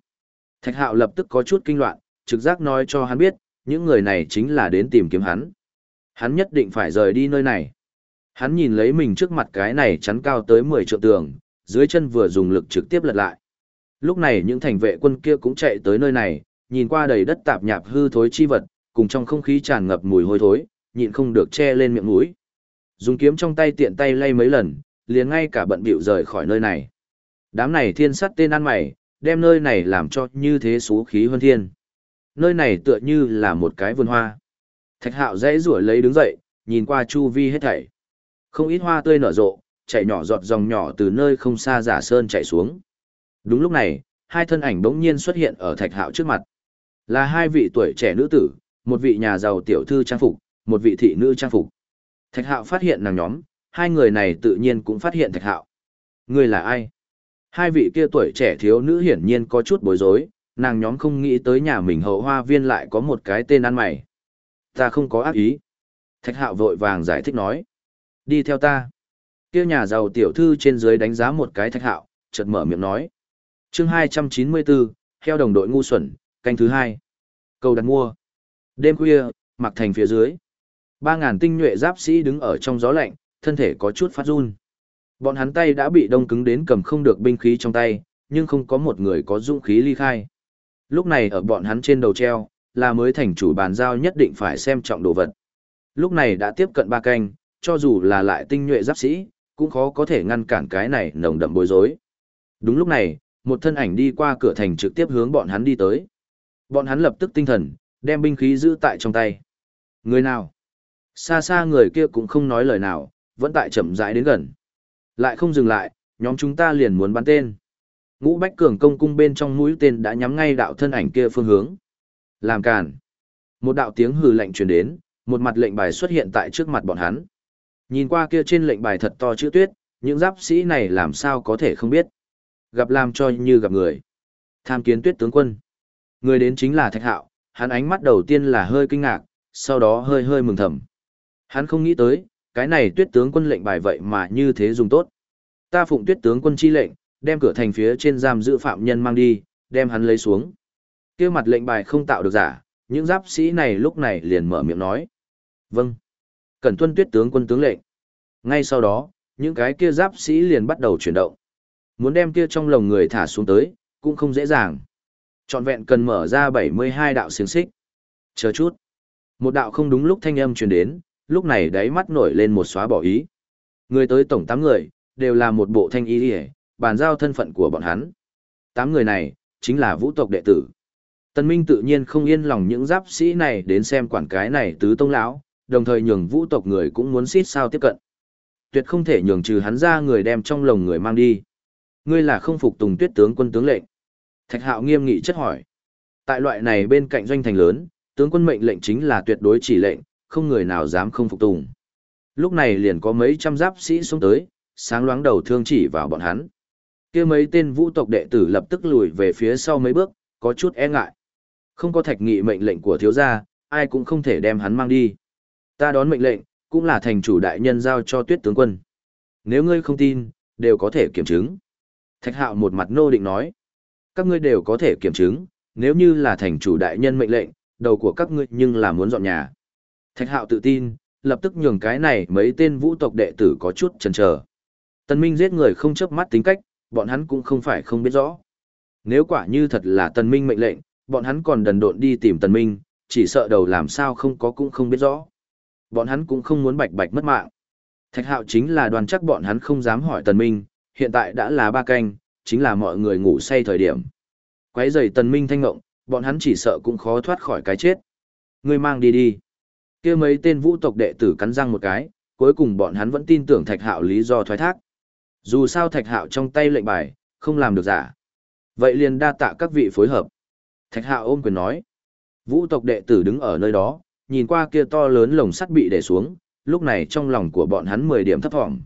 Thạch Hạo lập tức có chút kinh loạn, trực giác nói cho hắn biết, những người này chính là đến tìm kiếm hắn. Hắn nhất định phải rời đi nơi này. Hắn nhìn lấy mình trước mặt cái này chắn cao tới 10 trượng tường, dưới chân vừa dùng lực trực tiếp lật lại. Lúc này những thành vệ quân kia cũng chạy tới nơi này, nhìn qua đầy đất tạp nhạp hư thối chi vật, cùng trong không khí tràn ngập mùi hôi thối, nhịn không được che lên miệng mũi. Dùng kiếm trong tay tiện tay lay mấy lần, liền ngay cả bận bịu rời khỏi nơi này. Đám này thiên sắt tên ăn mày, đem nơi này làm cho như thế số khí hơn thiên. Nơi này tựa như là một cái vườn hoa. Thạch hạo dãy rủi lấy đứng dậy, nhìn qua chu vi hết thảy. Không ít hoa tươi nở rộ, chạy nhỏ giọt dòng nhỏ từ nơi không xa giả sơn chạy xuống. Đúng lúc này, hai thân ảnh bỗng nhiên xuất hiện ở thạch hạo trước mặt. Là hai vị tuổi trẻ nữ tử, một vị nhà giàu tiểu thư trang phục, một vị thị nữ trang phục. Thạch hạo phát hiện nàng nhóm, hai người này tự nhiên cũng phát hiện thạch hạo. Người là ai? Hai vị kia tuổi trẻ thiếu nữ hiển nhiên có chút bối rối, nàng nhóm không nghĩ tới nhà mình hậu hoa viên lại có một cái tên ăn mày. Ta không có ác ý. Thạch hạo vội vàng giải thích nói. Đi theo ta. Kia nhà giàu tiểu thư trên dưới đánh giá một cái thạch hạo, chợt mở miệng nói. chương 294, theo đồng đội ngu xuẩn, canh thứ hai. Cầu đặt mua. Đêm khuya, mặc thành phía dưới. Ba ngàn tinh nhuệ giáp sĩ đứng ở trong gió lạnh, thân thể có chút phát run. Bọn hắn tay đã bị đông cứng đến cầm không được binh khí trong tay, nhưng không có một người có dũng khí ly khai. Lúc này ở bọn hắn trên đầu treo, là mới thành chủ bàn giao nhất định phải xem trọng đồ vật. Lúc này đã tiếp cận ba canh, cho dù là lại tinh nhuệ giáp sĩ, cũng khó có thể ngăn cản cái này nồng đậm bối rối. Đúng lúc này, một thân ảnh đi qua cửa thành trực tiếp hướng bọn hắn đi tới. Bọn hắn lập tức tinh thần, đem binh khí giữ tại trong tay. Người nào? Xa xa người kia cũng không nói lời nào, vẫn tại chậm rãi đến gần. Lại không dừng lại, nhóm chúng ta liền muốn bắn tên. Ngũ Bách Cường công cung bên trong mũi tên đã nhắm ngay đạo thân ảnh kia phương hướng. Làm cản Một đạo tiếng hừ lạnh truyền đến, một mặt lệnh bài xuất hiện tại trước mặt bọn hắn. Nhìn qua kia trên lệnh bài thật to chữ tuyết, những giáp sĩ này làm sao có thể không biết. Gặp làm cho như gặp người. Tham kiến tuyết tướng quân. Người đến chính là Thạch Hạo, hắn ánh mắt đầu tiên là hơi kinh ngạc, sau đó hơi hơi mừng thầm. Hắn không nghĩ tới, cái này tuyết tướng quân lệnh bài vậy mà như thế dùng tốt. Ta phụng tuyết tướng quân chi lệnh, đem cửa thành phía trên giam giữ phạm nhân mang đi, đem hắn lấy xuống. Kêu mặt lệnh bài không tạo được giả, những giáp sĩ này lúc này liền mở miệng nói. Vâng cần tuân tuyết tướng quân tướng lệnh. Ngay sau đó, những cái kia giáp sĩ liền bắt đầu chuyển động. Muốn đem kia trong lồng người thả xuống tới, cũng không dễ dàng. Trọn vẹn cần mở ra 72 đạo xiềng xích. Chờ chút. Một đạo không đúng lúc thanh âm truyền đến, lúc này đáy mắt nổi lên một xóa bỏ ý. Người tới tổng 8 người, đều là một bộ thanh y đi bàn giao thân phận của bọn hắn. 8 người này, chính là vũ tộc đệ tử. Tân Minh tự nhiên không yên lòng những giáp sĩ này đến xem quản cái này tứ tông lão, đồng thời nhường vũ tộc người cũng muốn xít sao tiếp cận. Tuyệt không thể nhường trừ hắn ra người đem trong lồng người mang đi. Ngươi là không phục tùng tuyết tướng quân tướng lệnh. Thạch hạo nghiêm nghị chất hỏi. Tại loại này bên cạnh doanh thành lớn, tướng quân mệnh lệnh chính là tuyệt đối chỉ lệnh, không người nào dám không phục tùng. Lúc này liền có mấy trăm giáp sĩ xuống tới, sáng loáng đầu thương chỉ vào bọn hắn. kia mấy tên vũ tộc đệ tử lập tức lùi về phía sau mấy bước, có chút e ngại. Không có thạch nghị mệnh lệnh của thiếu gia, ai cũng không thể đem hắn mang đi. Ta đón mệnh lệnh, cũng là thành chủ đại nhân giao cho tuyết tướng quân. Nếu ngươi không tin, đều có thể kiểm chứng. Thạch hạo một mặt nô định nói. Các ngươi đều có thể kiểm chứng, nếu như là thành chủ đại nhân mệnh lệnh, đầu của các ngươi nhưng là muốn dọn nhà. Thạch hạo tự tin, lập tức nhường cái này mấy tên vũ tộc đệ tử có chút chần chờ. Tân Minh giết người không chớp mắt tính cách, bọn hắn cũng không phải không biết rõ. Nếu quả như thật là Tân Minh mệnh lệnh, bọn hắn còn đần độn đi tìm Tân Minh, chỉ sợ đầu làm sao không có cũng không biết rõ. Bọn hắn cũng không muốn bạch bạch mất mạng. Thạch hạo chính là đoàn chắc bọn hắn không dám hỏi Tần Minh, hiện tại đã là ba canh, chính là mọi người ngủ say thời điểm. Quấy giày Tần Minh thanh ngộng, bọn hắn chỉ sợ cũng khó thoát khỏi cái chết. Ngươi mang đi đi kia mấy tên vũ tộc đệ tử cắn răng một cái, cuối cùng bọn hắn vẫn tin tưởng Thạch Hạo lý do thoái thác. Dù sao Thạch Hạo trong tay lệnh bài, không làm được giả. Vậy liền đa tạ các vị phối hợp. Thạch Hạo ôm quyền nói. Vũ tộc đệ tử đứng ở nơi đó, nhìn qua kia to lớn lồng sắt bị để xuống, lúc này trong lòng của bọn hắn 10 điểm thấp thỏm.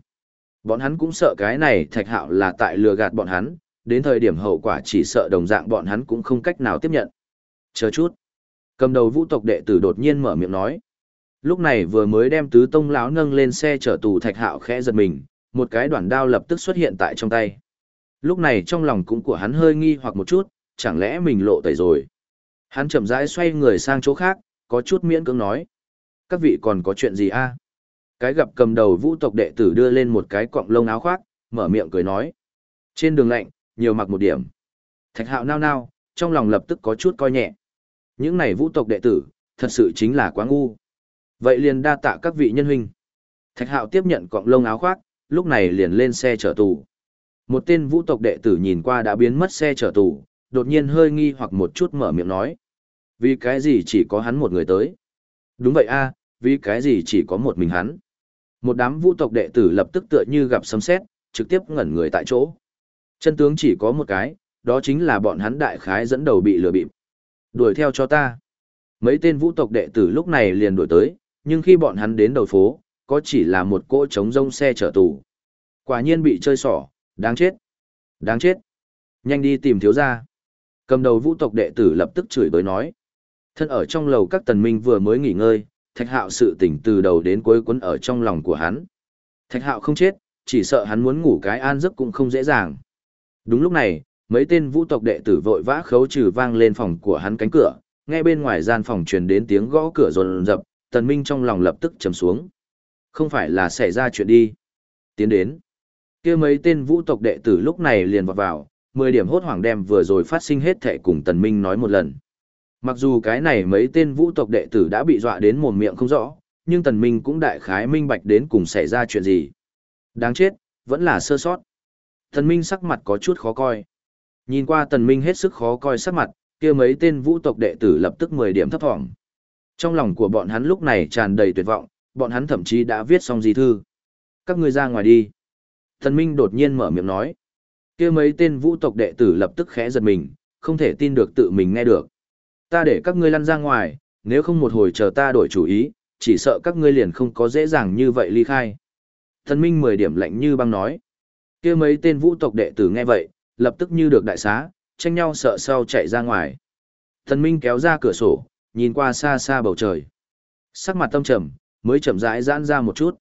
Bọn hắn cũng sợ cái này Thạch Hạo là tại lừa gạt bọn hắn, đến thời điểm hậu quả chỉ sợ đồng dạng bọn hắn cũng không cách nào tiếp nhận. Chờ chút. Cầm đầu vũ tộc đệ tử đột nhiên mở miệng nói. Lúc này vừa mới đem tứ tông lão nâng lên xe chở tù thạch hạo khẽ giật mình, một cái đoạn đao lập tức xuất hiện tại trong tay. Lúc này trong lòng cũng của hắn hơi nghi hoặc một chút, chẳng lẽ mình lộ tẩy rồi. Hắn chậm rãi xoay người sang chỗ khác, có chút miễn cưỡng nói. Các vị còn có chuyện gì a? Cái gặp cầm đầu vũ tộc đệ tử đưa lên một cái cọng lông áo khoác, mở miệng cười nói. Trên đường lạnh, nhiều mặc một điểm. Thạch hạo nao nao, trong lòng lập tức có chút coi nhẹ. Những này vũ tộc đệ tử, thật sự chính là quá ngu. Vậy liền đa tạ các vị nhân huynh. Thạch hạo tiếp nhận cọng lông áo khoác, lúc này liền lên xe chở tù. Một tên vũ tộc đệ tử nhìn qua đã biến mất xe chở tù, đột nhiên hơi nghi hoặc một chút mở miệng nói. Vì cái gì chỉ có hắn một người tới? Đúng vậy a, vì cái gì chỉ có một mình hắn? Một đám vũ tộc đệ tử lập tức tựa như gặp sấm sét, trực tiếp ngẩn người tại chỗ. Chân tướng chỉ có một cái, đó chính là bọn hắn đại khái dẫn đầu bị lừa bịp. Đuổi theo cho ta. Mấy tên vũ tộc đệ tử lúc này liền đuổi tới, nhưng khi bọn hắn đến đầu phố, có chỉ là một cỗ trống rông xe chở tù. Quả nhiên bị chơi xỏ, đáng chết. Đáng chết. Nhanh đi tìm thiếu gia. Cầm đầu vũ tộc đệ tử lập tức chửi bới nói. Thân ở trong lầu các tần minh vừa mới nghỉ ngơi, thạch hạo sự tỉnh từ đầu đến cuối quấn ở trong lòng của hắn. Thạch hạo không chết, chỉ sợ hắn muốn ngủ cái an giấc cũng không dễ dàng. Đúng lúc này, mấy tên vũ tộc đệ tử vội vã khấu trừ vang lên phòng của hắn cánh cửa, nghe bên ngoài gian phòng truyền đến tiếng gõ cửa rồn rập, tần minh trong lòng lập tức trầm xuống. Không phải là xảy ra chuyện đi. Tiến đến. kia mấy tên vũ tộc đệ tử lúc này liền vọt vào, 10 điểm hốt hoảng đem vừa rồi phát sinh hết thệ cùng tần minh nói một lần. Mặc dù cái này mấy tên vũ tộc đệ tử đã bị dọa đến mồm miệng không rõ, nhưng tần minh cũng đại khái minh bạch đến cùng xảy ra chuyện gì. Đáng chết, vẫn là sơ sót. Tần minh sắc mặt có chút khó coi. Nhìn qua tần minh hết sức khó coi sắc mặt, kia mấy tên vũ tộc đệ tử lập tức 10 điểm thấp thỏm. Trong lòng của bọn hắn lúc này tràn đầy tuyệt vọng, bọn hắn thậm chí đã viết xong di thư. Các ngươi ra ngoài đi. Thần Minh đột nhiên mở miệng nói. kia mấy tên vũ tộc đệ tử lập tức khẽ giật mình, không thể tin được tự mình nghe được. Ta để các ngươi lăn ra ngoài, nếu không một hồi chờ ta đổi chủ ý, chỉ sợ các ngươi liền không có dễ dàng như vậy ly khai. Thần Minh mười điểm lạnh như băng nói. kia mấy tên vũ tộc đệ tử nghe vậy, lập tức như được đại xá, tranh nhau sợ sau chạy ra ngoài. Thần Minh kéo ra cửa sổ, nhìn qua xa xa bầu trời. Sắc mặt tâm trầm, mới chậm rãi giãn ra một chút.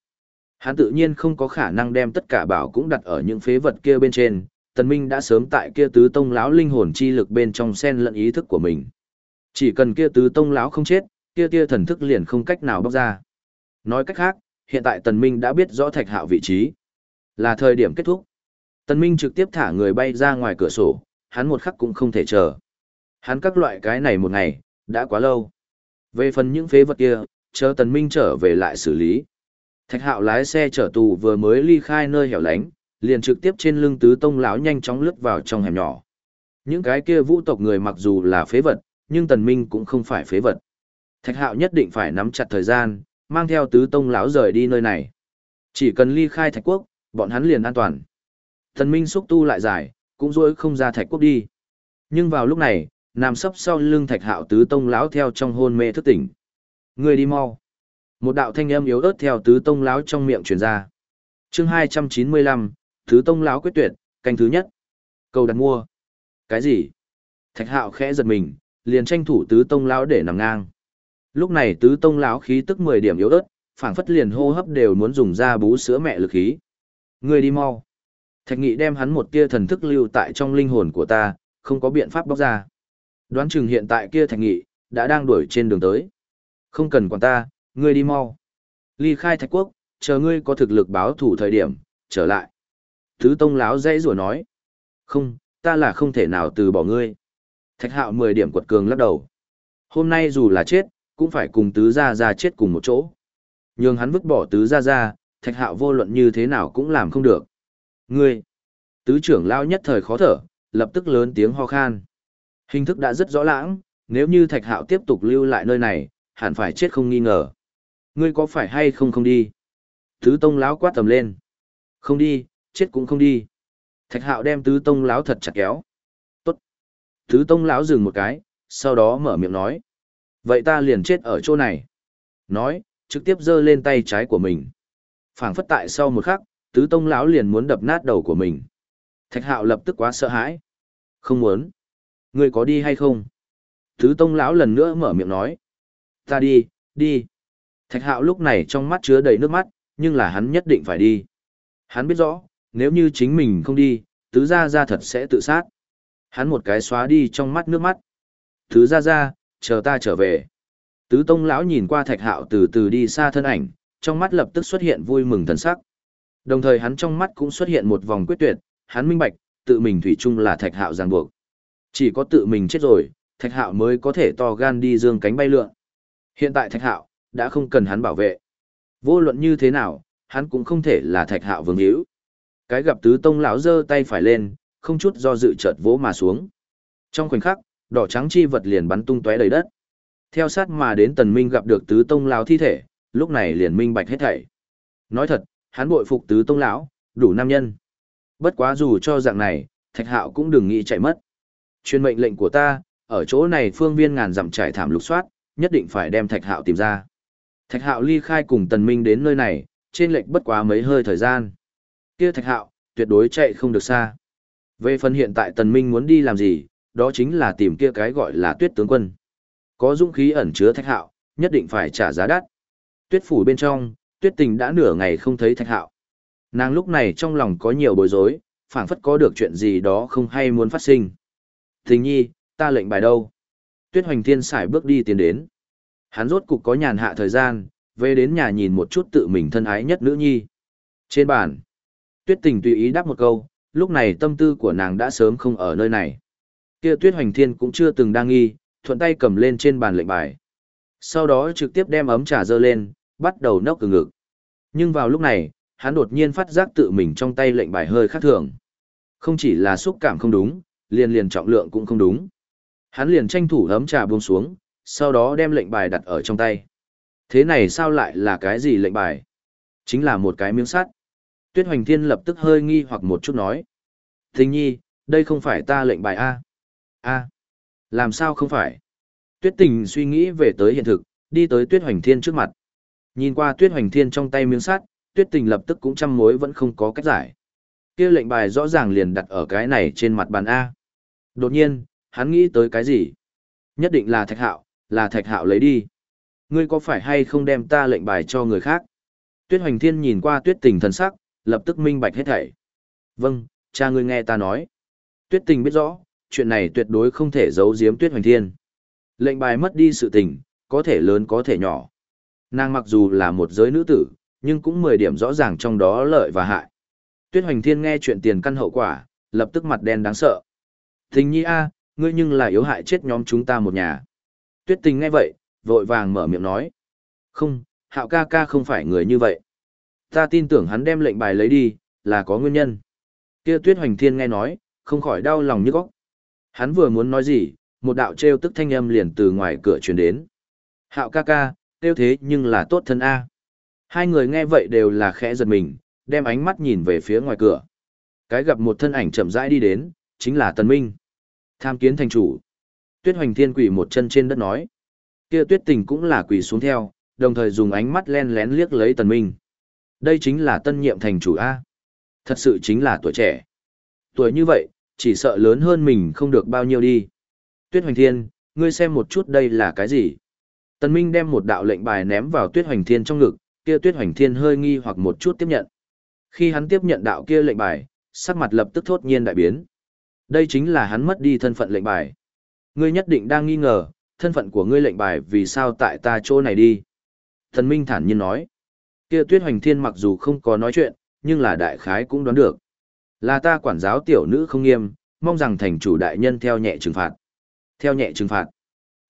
Hắn tự nhiên không có khả năng đem tất cả bảo cũng đặt ở những phế vật kia bên trên, Tần Minh đã sớm tại kia tứ tông lão linh hồn chi lực bên trong xen lẫn ý thức của mình. Chỉ cần kia tứ tông lão không chết, kia kia thần thức liền không cách nào bóc ra. Nói cách khác, hiện tại Tần Minh đã biết rõ Thạch Hạo vị trí. Là thời điểm kết thúc. Tần Minh trực tiếp thả người bay ra ngoài cửa sổ, hắn một khắc cũng không thể chờ. Hắn các loại cái này một ngày, đã quá lâu. Về phần những phế vật kia, chờ Tần Minh trở về lại xử lý. Thạch Hạo lái xe chở tù vừa mới ly khai nơi hẻo lánh, liền trực tiếp trên lưng tứ tông lão nhanh chóng lướt vào trong hẻm nhỏ. Những cái kia vũ tộc người mặc dù là phế vật, nhưng Tần Minh cũng không phải phế vật. Thạch Hạo nhất định phải nắm chặt thời gian, mang theo tứ tông lão rời đi nơi này. Chỉ cần ly khai Thạch Quốc, bọn hắn liền an toàn. Tần Minh xúc tu lại dài, cũng dối không ra Thạch Quốc đi. Nhưng vào lúc này, nằm sấp sau lưng thạch hạo tứ tông lão theo trong hôn mê thức tỉnh người đi mau một đạo thanh âm yếu ớt theo tứ tông lão trong miệng truyền ra chương hai trăm chín mươi lăm tứ tông lão quyết tuyệt canh thứ nhất cầu đặt mua cái gì thạch hạo khẽ giật mình liền tranh thủ tứ tông lão để nằm ngang lúc này tứ tông lão khí tức mười điểm yếu ớt phảng phất liền hô hấp đều muốn dùng ra bú sữa mẹ lực khí người đi mau thạch nghị đem hắn một tia thần thức lưu tại trong linh hồn của ta không có biện pháp bóc ra Đoán chừng hiện tại kia thạch nghị, đã đang đuổi trên đường tới. Không cần quản ta, ngươi đi mau. Ly khai thạch quốc, chờ ngươi có thực lực báo thủ thời điểm, trở lại. Thứ tông láo dãy rủa nói. Không, ta là không thể nào từ bỏ ngươi. Thạch hạo mười điểm quật cường lắc đầu. Hôm nay dù là chết, cũng phải cùng tứ gia gia chết cùng một chỗ. Nhưng hắn vứt bỏ tứ gia gia, thạch hạo vô luận như thế nào cũng làm không được. Ngươi! Tứ trưởng lao nhất thời khó thở, lập tức lớn tiếng ho khan. Hình thức đã rất rõ lãng, nếu như Thạch Hạo tiếp tục lưu lại nơi này, hẳn phải chết không nghi ngờ. Ngươi có phải hay không không đi? Tứ tông lão quát tầm lên. Không đi, chết cũng không đi. Thạch hạo đem tứ tông lão thật chặt kéo. Thứ Tứ tông lão dừng một cái, sau đó mở miệng nói. Vậy ta liền chết ở chỗ này. Nói, trực tiếp giơ lên tay trái của mình. phảng phất tại sau một khắc, tứ tông lão liền muốn đập nát đầu của mình. Thạch hạo lập tức quá sợ hãi. Không muốn. Ngươi có đi hay không? Tứ tông lão lần nữa mở miệng nói. Ta đi, đi. Thạch hạo lúc này trong mắt chứa đầy nước mắt, nhưng là hắn nhất định phải đi. Hắn biết rõ, nếu như chính mình không đi, tứ gia gia thật sẽ tự sát. Hắn một cái xóa đi trong mắt nước mắt. Tứ gia gia, chờ ta trở về. Tứ tông lão nhìn qua thạch hạo từ từ đi xa thân ảnh, trong mắt lập tức xuất hiện vui mừng thần sắc. Đồng thời hắn trong mắt cũng xuất hiện một vòng quyết tuyệt, hắn minh bạch, tự mình thủy chung là thạch hạo ràng buộc. Chỉ có tự mình chết rồi, thạch hạo mới có thể to gan đi dương cánh bay lượn. Hiện tại thạch hạo, đã không cần hắn bảo vệ. Vô luận như thế nào, hắn cũng không thể là thạch hạo vương hữu. Cái gặp tứ tông lão giơ tay phải lên, không chút do dự chợt vỗ mà xuống. Trong khoảnh khắc, đỏ trắng chi vật liền bắn tung tóe đầy đất. Theo sát mà đến tần minh gặp được tứ tông lão thi thể, lúc này liền minh bạch hết thảy. Nói thật, hắn bội phục tứ tông lão, đủ nam nhân. Bất quá dù cho dạng này, thạch hạo cũng đừng nghĩ chạy mất. Chuyên mệnh lệnh của ta, ở chỗ này phương viên ngàn dặm trải thảm lục soát, nhất định phải đem thạch hạo tìm ra. Thạch hạo ly khai cùng tần minh đến nơi này, trên lệnh bất quá mấy hơi thời gian. Kia thạch hạo, tuyệt đối chạy không được xa. Về phần hiện tại tần minh muốn đi làm gì, đó chính là tìm kia cái gọi là tuyết tướng quân. Có dũng khí ẩn chứa thạch hạo, nhất định phải trả giá đắt. Tuyết phủ bên trong, tuyết tình đã nửa ngày không thấy thạch hạo. Nàng lúc này trong lòng có nhiều bối rối, phảng phất có được chuyện gì đó không hay muốn phát sinh. Tình nhi, ta lệnh bài đâu? Tuyết hoành thiên xài bước đi tiến đến. Hắn rốt cục có nhàn hạ thời gian, về đến nhà nhìn một chút tự mình thân ái nhất nữ nhi. Trên bàn, tuyết tình tùy ý đáp một câu, lúc này tâm tư của nàng đã sớm không ở nơi này. Kia tuyết hoành thiên cũng chưa từng đang nghi, thuận tay cầm lên trên bàn lệnh bài. Sau đó trực tiếp đem ấm trà dơ lên, bắt đầu nốc từ ngực. Nhưng vào lúc này, hắn đột nhiên phát giác tự mình trong tay lệnh bài hơi khác thường. Không chỉ là xúc cảm không đúng, liền liền trọng lượng cũng không đúng. Hắn liền tranh thủ ấm trà buông xuống, sau đó đem lệnh bài đặt ở trong tay. Thế này sao lại là cái gì lệnh bài? Chính là một cái miếng sắt. Tuyết Hoành Thiên lập tức hơi nghi hoặc một chút nói. Thình nhi, đây không phải ta lệnh bài A. A. Làm sao không phải? Tuyết tình suy nghĩ về tới hiện thực, đi tới Tuyết Hoành Thiên trước mặt. Nhìn qua Tuyết Hoành Thiên trong tay miếng sắt, Tuyết tình lập tức cũng chăm mối vẫn không có cách giải. kia lệnh bài rõ ràng liền đặt ở cái này trên mặt bàn A. Đột nhiên, hắn nghĩ tới cái gì? Nhất định là thạch hạo, là thạch hạo lấy đi. Ngươi có phải hay không đem ta lệnh bài cho người khác? Tuyết Hoành Thiên nhìn qua Tuyết Tình thần sắc, lập tức minh bạch hết thảy. Vâng, cha ngươi nghe ta nói. Tuyết Tình biết rõ, chuyện này tuyệt đối không thể giấu giếm Tuyết Hoành Thiên. Lệnh bài mất đi sự tình, có thể lớn có thể nhỏ. Nàng mặc dù là một giới nữ tử, nhưng cũng mười điểm rõ ràng trong đó lợi và hại. Tuyết Hoành Thiên nghe chuyện tiền căn hậu quả, lập tức mặt đen đáng sợ. Tình nhi a, ngươi nhưng là yếu hại chết nhóm chúng ta một nhà. Tuyết tình nghe vậy, vội vàng mở miệng nói. Không, hạo ca ca không phải người như vậy. Ta tin tưởng hắn đem lệnh bài lấy đi, là có nguyên nhân. Kia tuyết hoành thiên nghe nói, không khỏi đau lòng như góc. Hắn vừa muốn nói gì, một đạo treo tức thanh âm liền từ ngoài cửa truyền đến. Hạo ca ca, tiêu thế nhưng là tốt thân A. Hai người nghe vậy đều là khẽ giật mình, đem ánh mắt nhìn về phía ngoài cửa. Cái gặp một thân ảnh chậm rãi đi đến, chính là Tần Minh. Tham kiến thành chủ. Tuyết hoành thiên quỷ một chân trên đất nói. Kia tuyết tình cũng là quỷ xuống theo, đồng thời dùng ánh mắt len lén liếc lấy tần minh. Đây chính là tân nhiệm thành chủ A. Thật sự chính là tuổi trẻ. Tuổi như vậy, chỉ sợ lớn hơn mình không được bao nhiêu đi. Tuyết hoành thiên, ngươi xem một chút đây là cái gì? Tần minh đem một đạo lệnh bài ném vào tuyết hoành thiên trong ngực, kia tuyết hoành thiên hơi nghi hoặc một chút tiếp nhận. Khi hắn tiếp nhận đạo kia lệnh bài, sắc mặt lập tức thốt nhiên đại biến. Đây chính là hắn mất đi thân phận lệnh bài. Ngươi nhất định đang nghi ngờ, thân phận của ngươi lệnh bài vì sao tại ta chỗ này đi. Thần Minh thản nhiên nói. Kia tuyết hoành thiên mặc dù không có nói chuyện, nhưng là đại khái cũng đoán được. Là ta quản giáo tiểu nữ không nghiêm, mong rằng thành chủ đại nhân theo nhẹ trừng phạt. Theo nhẹ trừng phạt.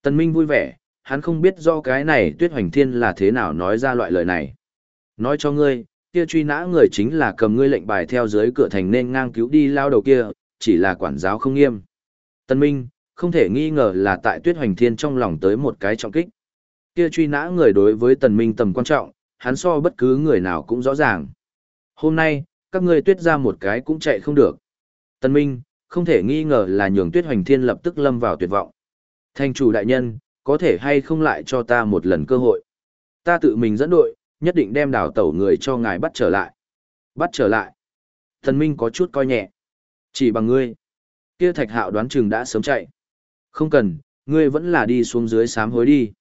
Tần Minh vui vẻ, hắn không biết do cái này tuyết hoành thiên là thế nào nói ra loại lời này. Nói cho ngươi, kia truy nã người chính là cầm ngươi lệnh bài theo dưới cửa thành nên ngang cứu đi lao đầu kia, chỉ là quản giáo không nghiêm. Tân Minh, không thể nghi ngờ là tại Tuyết Hoành Thiên trong lòng tới một cái trọng kích. Kia truy nã người đối với Tần Minh tầm quan trọng, hắn so bất cứ người nào cũng rõ ràng. Hôm nay, các ngươi tuyết ra một cái cũng chạy không được. Tân Minh, không thể nghi ngờ là nhường tuyết hoành thiên lập tức lâm vào tuyệt vọng. Thành chủ đại nhân, có thể hay không lại cho ta một lần cơ hội. Ta tự mình dẫn đội, nhất định đem đảo tẩu người cho ngài bắt trở lại. Bắt trở lại. Thần Minh có chút coi nhẹ. Chỉ bằng ngươi. Kia thạch hạo đoán chừng đã sớm chạy. Không cần, ngươi vẫn là đi xuống dưới sám hối đi.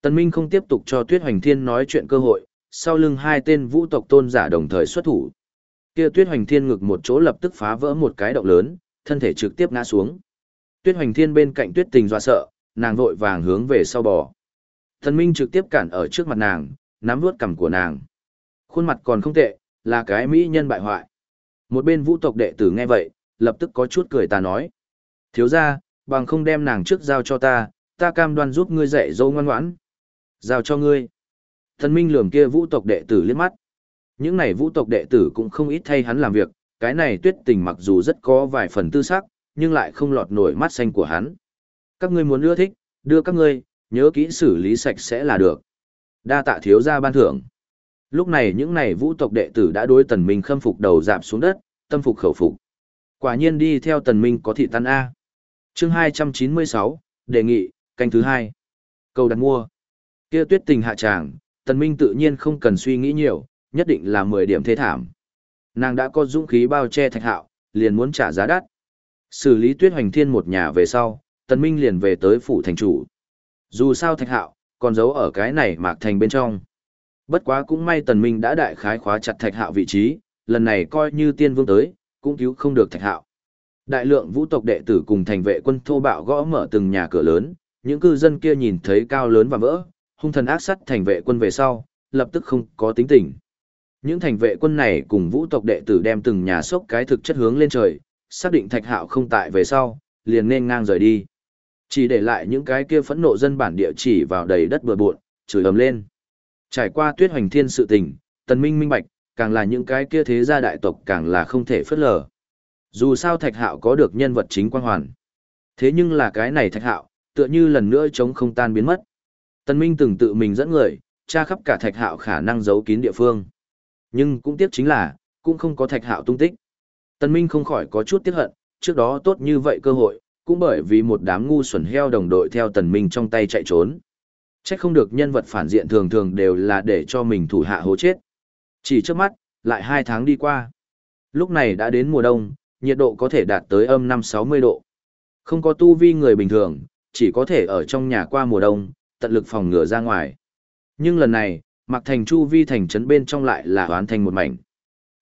Tần Minh không tiếp tục cho Tuyết Hoành Thiên nói chuyện cơ hội, sau lưng hai tên vũ tộc tôn giả đồng thời xuất thủ. Kia Tuyết Hoành Thiên ngực một chỗ lập tức phá vỡ một cái động lớn, thân thể trực tiếp ngã xuống. Tuyết Hoành Thiên bên cạnh Tuyết Tình dọa sợ, nàng vội vàng hướng về sau bò. thần Minh trực tiếp cản ở trước mặt nàng, nắm vuốt cằm của nàng. Khuôn mặt còn không tệ, là cái mỹ nhân bại hoại. Một bên vũ tộc đệ tử nghe vậy, lập tức có chút cười ta nói. Thiếu ra, bằng không đem nàng trước giao cho ta, ta cam đoan giúp ngươi dạy dỗ ngoan ngoãn. Giao cho ngươi. Thần minh lườm kia vũ tộc đệ tử liếc mắt. Những này vũ tộc đệ tử cũng không ít thay hắn làm việc, cái này tuyết tình mặc dù rất có vài phần tư sắc, nhưng lại không lọt nổi mắt xanh của hắn. Các ngươi muốn ưa thích, đưa các ngươi, nhớ kỹ xử lý sạch sẽ là được. Đa tạ thiếu gia ban thưởng. Lúc này những này vũ tộc đệ tử đã đối tần minh khâm phục đầu dạp xuống đất, tâm phục khẩu phục. Quả nhiên đi theo tần minh có thị tan A. Chương 296, đề nghị, canh thứ hai. Cầu đặt mua. Kia tuyết tình hạ tràng, tần minh tự nhiên không cần suy nghĩ nhiều, nhất định là 10 điểm thế thảm. Nàng đã có dũng khí bao che thạch hạo, liền muốn trả giá đắt. Xử lý tuyết hoành thiên một nhà về sau, tần minh liền về tới phủ thành chủ. Dù sao thạch hạo, còn giấu ở cái này mạc thành bên trong. Bất quá cũng may tần minh đã đại khái khóa chặt thạch hạo vị trí, lần này coi như tiên vương tới, cũng cứu không được thạch hạo. Đại lượng vũ tộc đệ tử cùng thành vệ quân thô bạo gõ mở từng nhà cửa lớn, những cư dân kia nhìn thấy cao lớn và vỡ, hung thần ác sắt thành vệ quân về sau, lập tức không có tính tình. Những thành vệ quân này cùng vũ tộc đệ tử đem từng nhà sốc cái thực chất hướng lên trời, xác định thạch hạo không tại về sau, liền nên ngang rời đi. Chỉ để lại những cái kia phẫn nộ dân bản địa chỉ vào đầy đất bừa bộn, chửi ầm lên. Trải qua tuyết hoành thiên sự tình, tần minh minh bạch, càng là những cái kia thế gia đại tộc càng là không thể phớt lờ. Dù sao thạch hạo có được nhân vật chính quan hoàn. Thế nhưng là cái này thạch hạo, tựa như lần nữa chống không tan biến mất. Tần minh từng tự mình dẫn người, tra khắp cả thạch hạo khả năng giấu kín địa phương. Nhưng cũng tiếc chính là, cũng không có thạch hạo tung tích. Tần minh không khỏi có chút tiếc hận, trước đó tốt như vậy cơ hội, cũng bởi vì một đám ngu xuẩn heo đồng đội theo tần minh trong tay chạy trốn. Chắc không được nhân vật phản diện thường thường đều là để cho mình thủ hạ hố chết. Chỉ trước mắt, lại hai tháng đi qua. Lúc này đã đến mùa đông, nhiệt độ có thể đạt tới âm 5-60 độ. Không có tu vi người bình thường, chỉ có thể ở trong nhà qua mùa đông, tận lực phòng ngừa ra ngoài. Nhưng lần này, mặc thành chu vi thành trấn bên trong lại là hoán thành một mảnh.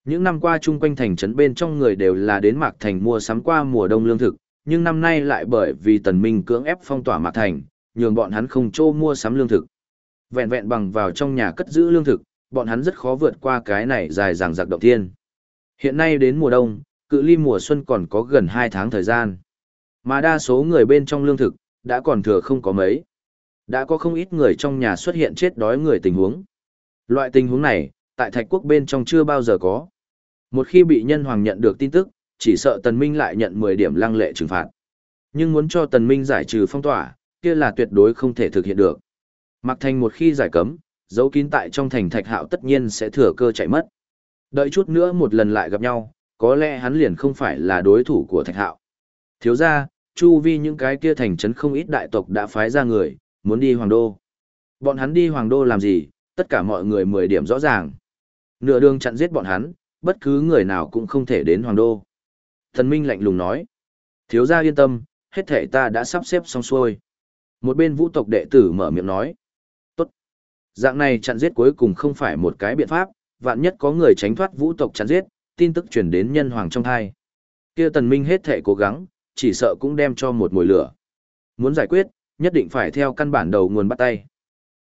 Những năm qua chung quanh thành trấn bên trong người đều là đến Mạc Thành mua sắm qua mùa đông lương thực, nhưng năm nay lại bởi vì Tần Minh cưỡng ép phong tỏa Mạc Thành, nhường bọn hắn không trô mua sắm lương thực. Vẹn vẹn bằng vào trong nhà cất giữ lương thực, bọn hắn rất khó vượt qua cái này dài dằng dặc động thiên. Hiện nay đến mùa đông, cự ly mùa xuân còn có gần 2 tháng thời gian. Mà đa số người bên trong lương thực, đã còn thừa không có mấy. Đã có không ít người trong nhà xuất hiện chết đói người tình huống. Loại tình huống này, tại thạch quốc bên trong chưa bao giờ có. Một khi bị nhân hoàng nhận được tin tức, chỉ sợ tần minh lại nhận 10 điểm lăng lệ trừng phạt. Nhưng muốn cho tần minh giải trừ phong tỏa, kia là tuyệt đối không thể thực hiện được. Mặc thành một khi giải cấm, dấu kín tại trong thành thạch hạo tất nhiên sẽ thừa cơ chạy mất. Đợi chút nữa một lần lại gặp nhau, có lẽ hắn liền không phải là đối thủ của thạch hạo. Thiếu gia chu vi những cái kia thành trấn không ít đại tộc đã phái ra người, muốn đi hoàng đô. Bọn hắn đi hoàng đô làm gì, tất cả mọi người mười điểm rõ ràng. Nửa đường chặn giết bọn hắn, bất cứ người nào cũng không thể đến hoàng đô. Thần Minh lạnh lùng nói. Thiếu gia yên tâm, hết thể ta đã sắp xếp xong xuôi. Một bên vũ tộc đệ tử mở miệng nói. Tốt. Dạng này chặn giết cuối cùng không phải một cái biện pháp, vạn nhất có người tránh thoát vũ tộc chặn giết, tin tức truyền đến nhân hoàng trong thai. Kia tần minh hết thể cố gắng, chỉ sợ cũng đem cho một mùi lửa. Muốn giải quyết, nhất định phải theo căn bản đầu nguồn bắt tay.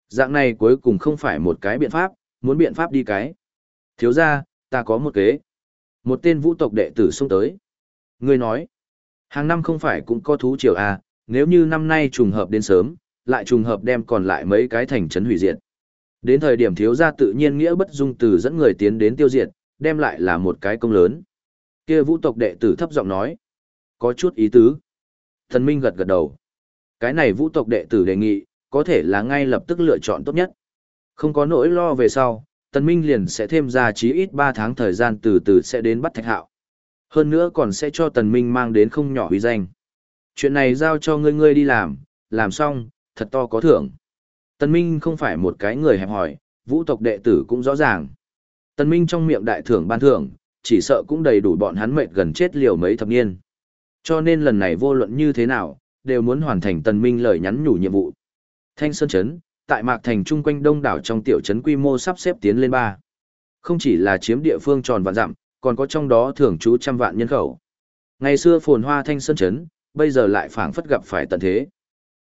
Dạng này cuối cùng không phải một cái biện pháp, muốn biện pháp đi cái. Thiếu ra, ta có một kế. Một tên vũ tộc đệ tử xông tới. Người nói, hàng năm không phải cũng có thú triều à, nếu như năm nay trùng hợp đến sớm, lại trùng hợp đem còn lại mấy cái thành trấn hủy diệt. Đến thời điểm thiếu gia tự nhiên nghĩa bất dung từ dẫn người tiến đến tiêu diệt, đem lại là một cái công lớn. Kia vũ tộc đệ tử thấp giọng nói, có chút ý tứ. Thần Minh gật gật đầu. Cái này vũ tộc đệ tử đề nghị, có thể là ngay lập tức lựa chọn tốt nhất. Không có nỗi lo về sau, Tần Minh liền sẽ thêm ra chí ít 3 tháng thời gian từ từ sẽ đến bắt Thạch Hạo. Hơn nữa còn sẽ cho Tần Minh mang đến không nhỏ uy danh. Chuyện này giao cho ngươi ngươi đi làm, làm xong, thật to có thưởng. Tần Minh không phải một cái người hẹp hòi, vũ tộc đệ tử cũng rõ ràng. Tần Minh trong miệng đại thưởng ban thưởng, chỉ sợ cũng đầy đủ bọn hắn mệt gần chết liều mấy thập niên. Cho nên lần này vô luận như thế nào, đều muốn hoàn thành Tần Minh lời nhắn nhủ nhiệm vụ. Thanh Sơn Trấn, tại Mạc Thành trung quanh đông đảo trong tiểu trấn quy mô sắp xếp tiến lên ba. Không chỉ là chiếm địa phương tròn vạn dặm, còn có trong đó thưởng trú trăm vạn nhân khẩu. Ngày xưa phồn hoa Thanh Sơn Trấn, bây giờ lại phảng phất gặp phải tận thế.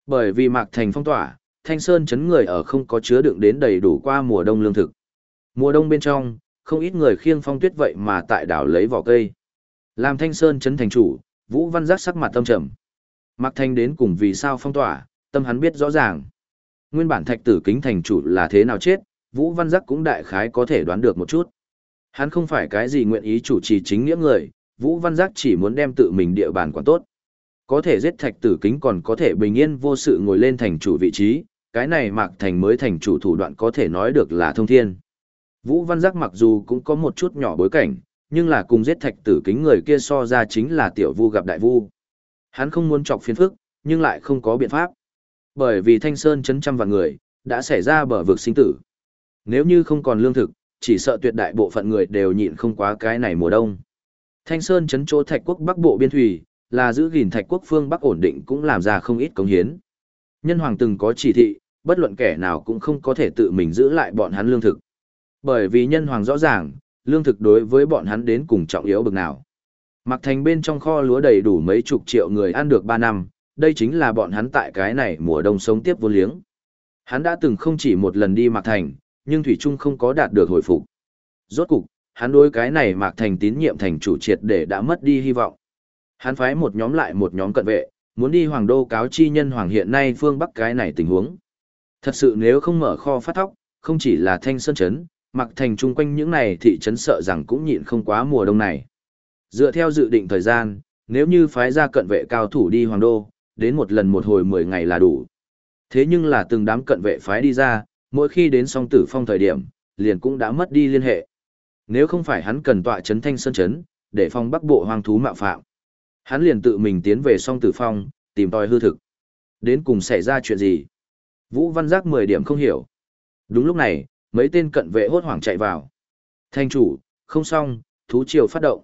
Bởi vì Mạc Thành phong tỏa, Thanh Sơn Trấn người ở không có chứa đựng đến đầy đủ qua mùa đông lương thực. Mùa đông bên trong, không ít người khiêng phong tuyết vậy mà tại đảo lấy vỏ cây. Làm Thanh Sơn Trấn thành chủ, Vũ Văn Giác sắc mặt tâm trầm. Mạc Thanh đến cùng vì sao phong tỏa, tâm hắn biết rõ ràng. Nguyên bản thạch tử kính thành chủ là thế nào chết, Vũ Văn Giác cũng đại khái có thể đoán được một chút. Hắn không phải cái gì nguyện ý chủ trì chính nghĩa người, Vũ Văn Giác chỉ muốn đem tự mình địa bàn quản tốt. Có thể giết thạch tử kính còn có thể bình yên vô sự ngồi lên thành chủ vị trí, cái này Mạc Thành mới thành chủ thủ đoạn có thể nói được là thông thiên. Vũ Văn Giác mặc dù cũng có một chút nhỏ bối cảnh, nhưng là cùng giết thạch tử kính người kia so ra chính là tiểu vu gặp đại vu. Hắn không muốn chọc phiền phức, nhưng lại không có biện pháp. Bởi vì Thanh Sơn chấn trăm vạn người, đã xảy ra bờ vực sinh tử. Nếu như không còn lương thực, chỉ sợ tuyệt đại bộ phận người đều nhịn không quá cái này mùa đông. Thanh Sơn chấn chỗ Thạch quốc Bắc Bộ biên thủy, là giữ gìn Thạch quốc phương Bắc ổn định cũng làm ra không ít công hiến. Nhân hoàng từng có chỉ thị, bất luận kẻ nào cũng không có thể tự mình giữ lại bọn hắn lương thực. Bởi vì nhân hoàng rõ ràng, lương thực đối với bọn hắn đến cùng trọng yếu bực nào. Mặc thành bên trong kho lúa đầy đủ mấy chục triệu người ăn được 3 năm, đây chính là bọn hắn tại cái này mùa đông sống tiếp vô liếng. Hắn đã từng không chỉ một lần đi Mạc Thành, nhưng Thủy Trung không có đạt được hồi phục. Rốt cục, hắn đối cái này Mạc Thành tín nhiệm thành chủ triệt để đã mất đi hy vọng. Hắn phái một nhóm lại một nhóm cận vệ, muốn đi Hoàng Đô cáo chi nhân Hoàng hiện nay phương Bắc cái này tình huống. Thật sự nếu không mở kho phát thóc, không chỉ là thanh sơn chấn, Mạc Thành chung quanh những này thị trấn sợ rằng cũng nhịn không quá mùa đông này. Dựa theo dự định thời gian, nếu như phái ra cận vệ cao thủ đi Hoàng Đô, đến một lần một hồi 10 ngày là đủ. Thế nhưng là từng đám cận vệ phái đi ra, mỗi khi đến song tử phong thời điểm, liền cũng đã mất đi liên hệ. Nếu không phải hắn cần tọa chấn thanh sơn chấn, để phong bắc bộ hoang thú mạo phạm. Hắn liền tự mình tiến về song tử phong, tìm tòi hư thực. Đến cùng xảy ra chuyện gì? Vũ Văn Giác 10 điểm không hiểu. Đúng lúc này, mấy tên cận vệ hốt hoảng chạy vào. Thanh chủ, không xong, thú triều phát động.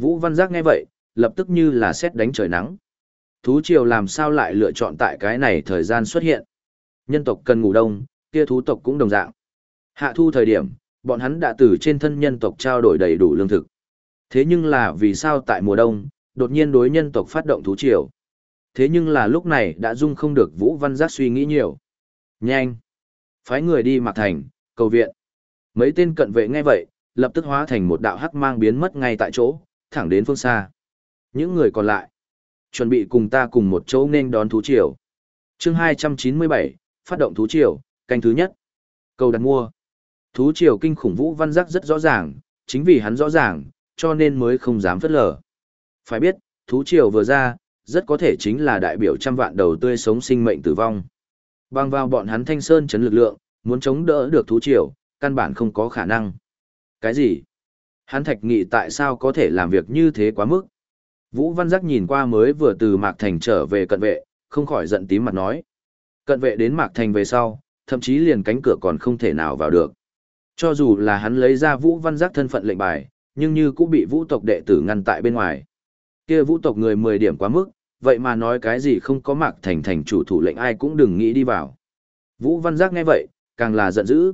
Vũ Văn Giác nghe vậy, lập tức như là xét đánh trời nắng. Thú triều làm sao lại lựa chọn tại cái này thời gian xuất hiện. Nhân tộc cần ngủ đông, kia thú tộc cũng đồng dạng. Hạ thu thời điểm, bọn hắn đã từ trên thân nhân tộc trao đổi đầy đủ lương thực. Thế nhưng là vì sao tại mùa đông, đột nhiên đối nhân tộc phát động thú triều. Thế nhưng là lúc này đã dung không được Vũ Văn Giác suy nghĩ nhiều. Nhanh! Phái người đi mặc thành, cầu viện. Mấy tên cận vệ nghe vậy, lập tức hóa thành một đạo hắc mang biến mất ngay tại chỗ, thẳng đến phương xa. Những người còn lại, chuẩn bị cùng ta cùng một chỗ nên đón thú triều. chương 297, phát động thú triều, canh thứ nhất. Cầu đặt mua. Thú triều kinh khủng vũ văn giác rất rõ ràng, chính vì hắn rõ ràng, cho nên mới không dám phất lờ. Phải biết, thú triều vừa ra, rất có thể chính là đại biểu trăm vạn đầu tươi sống sinh mệnh tử vong. Bằng vào bọn hắn thanh sơn chấn lực lượng, muốn chống đỡ được thú triều, căn bản không có khả năng. Cái gì? Hắn thạch nghị tại sao có thể làm việc như thế quá mức? Vũ Văn Giác nhìn qua mới vừa từ Mạc Thành trở về cận vệ, không khỏi giận tím mặt nói. Cận vệ đến Mạc Thành về sau, thậm chí liền cánh cửa còn không thể nào vào được. Cho dù là hắn lấy ra Vũ Văn Giác thân phận lệnh bài, nhưng như cũng bị vũ tộc đệ tử ngăn tại bên ngoài. Kia vũ tộc người 10 điểm quá mức, vậy mà nói cái gì không có Mạc Thành thành chủ thủ lệnh ai cũng đừng nghĩ đi vào. Vũ Văn Giác nghe vậy, càng là giận dữ.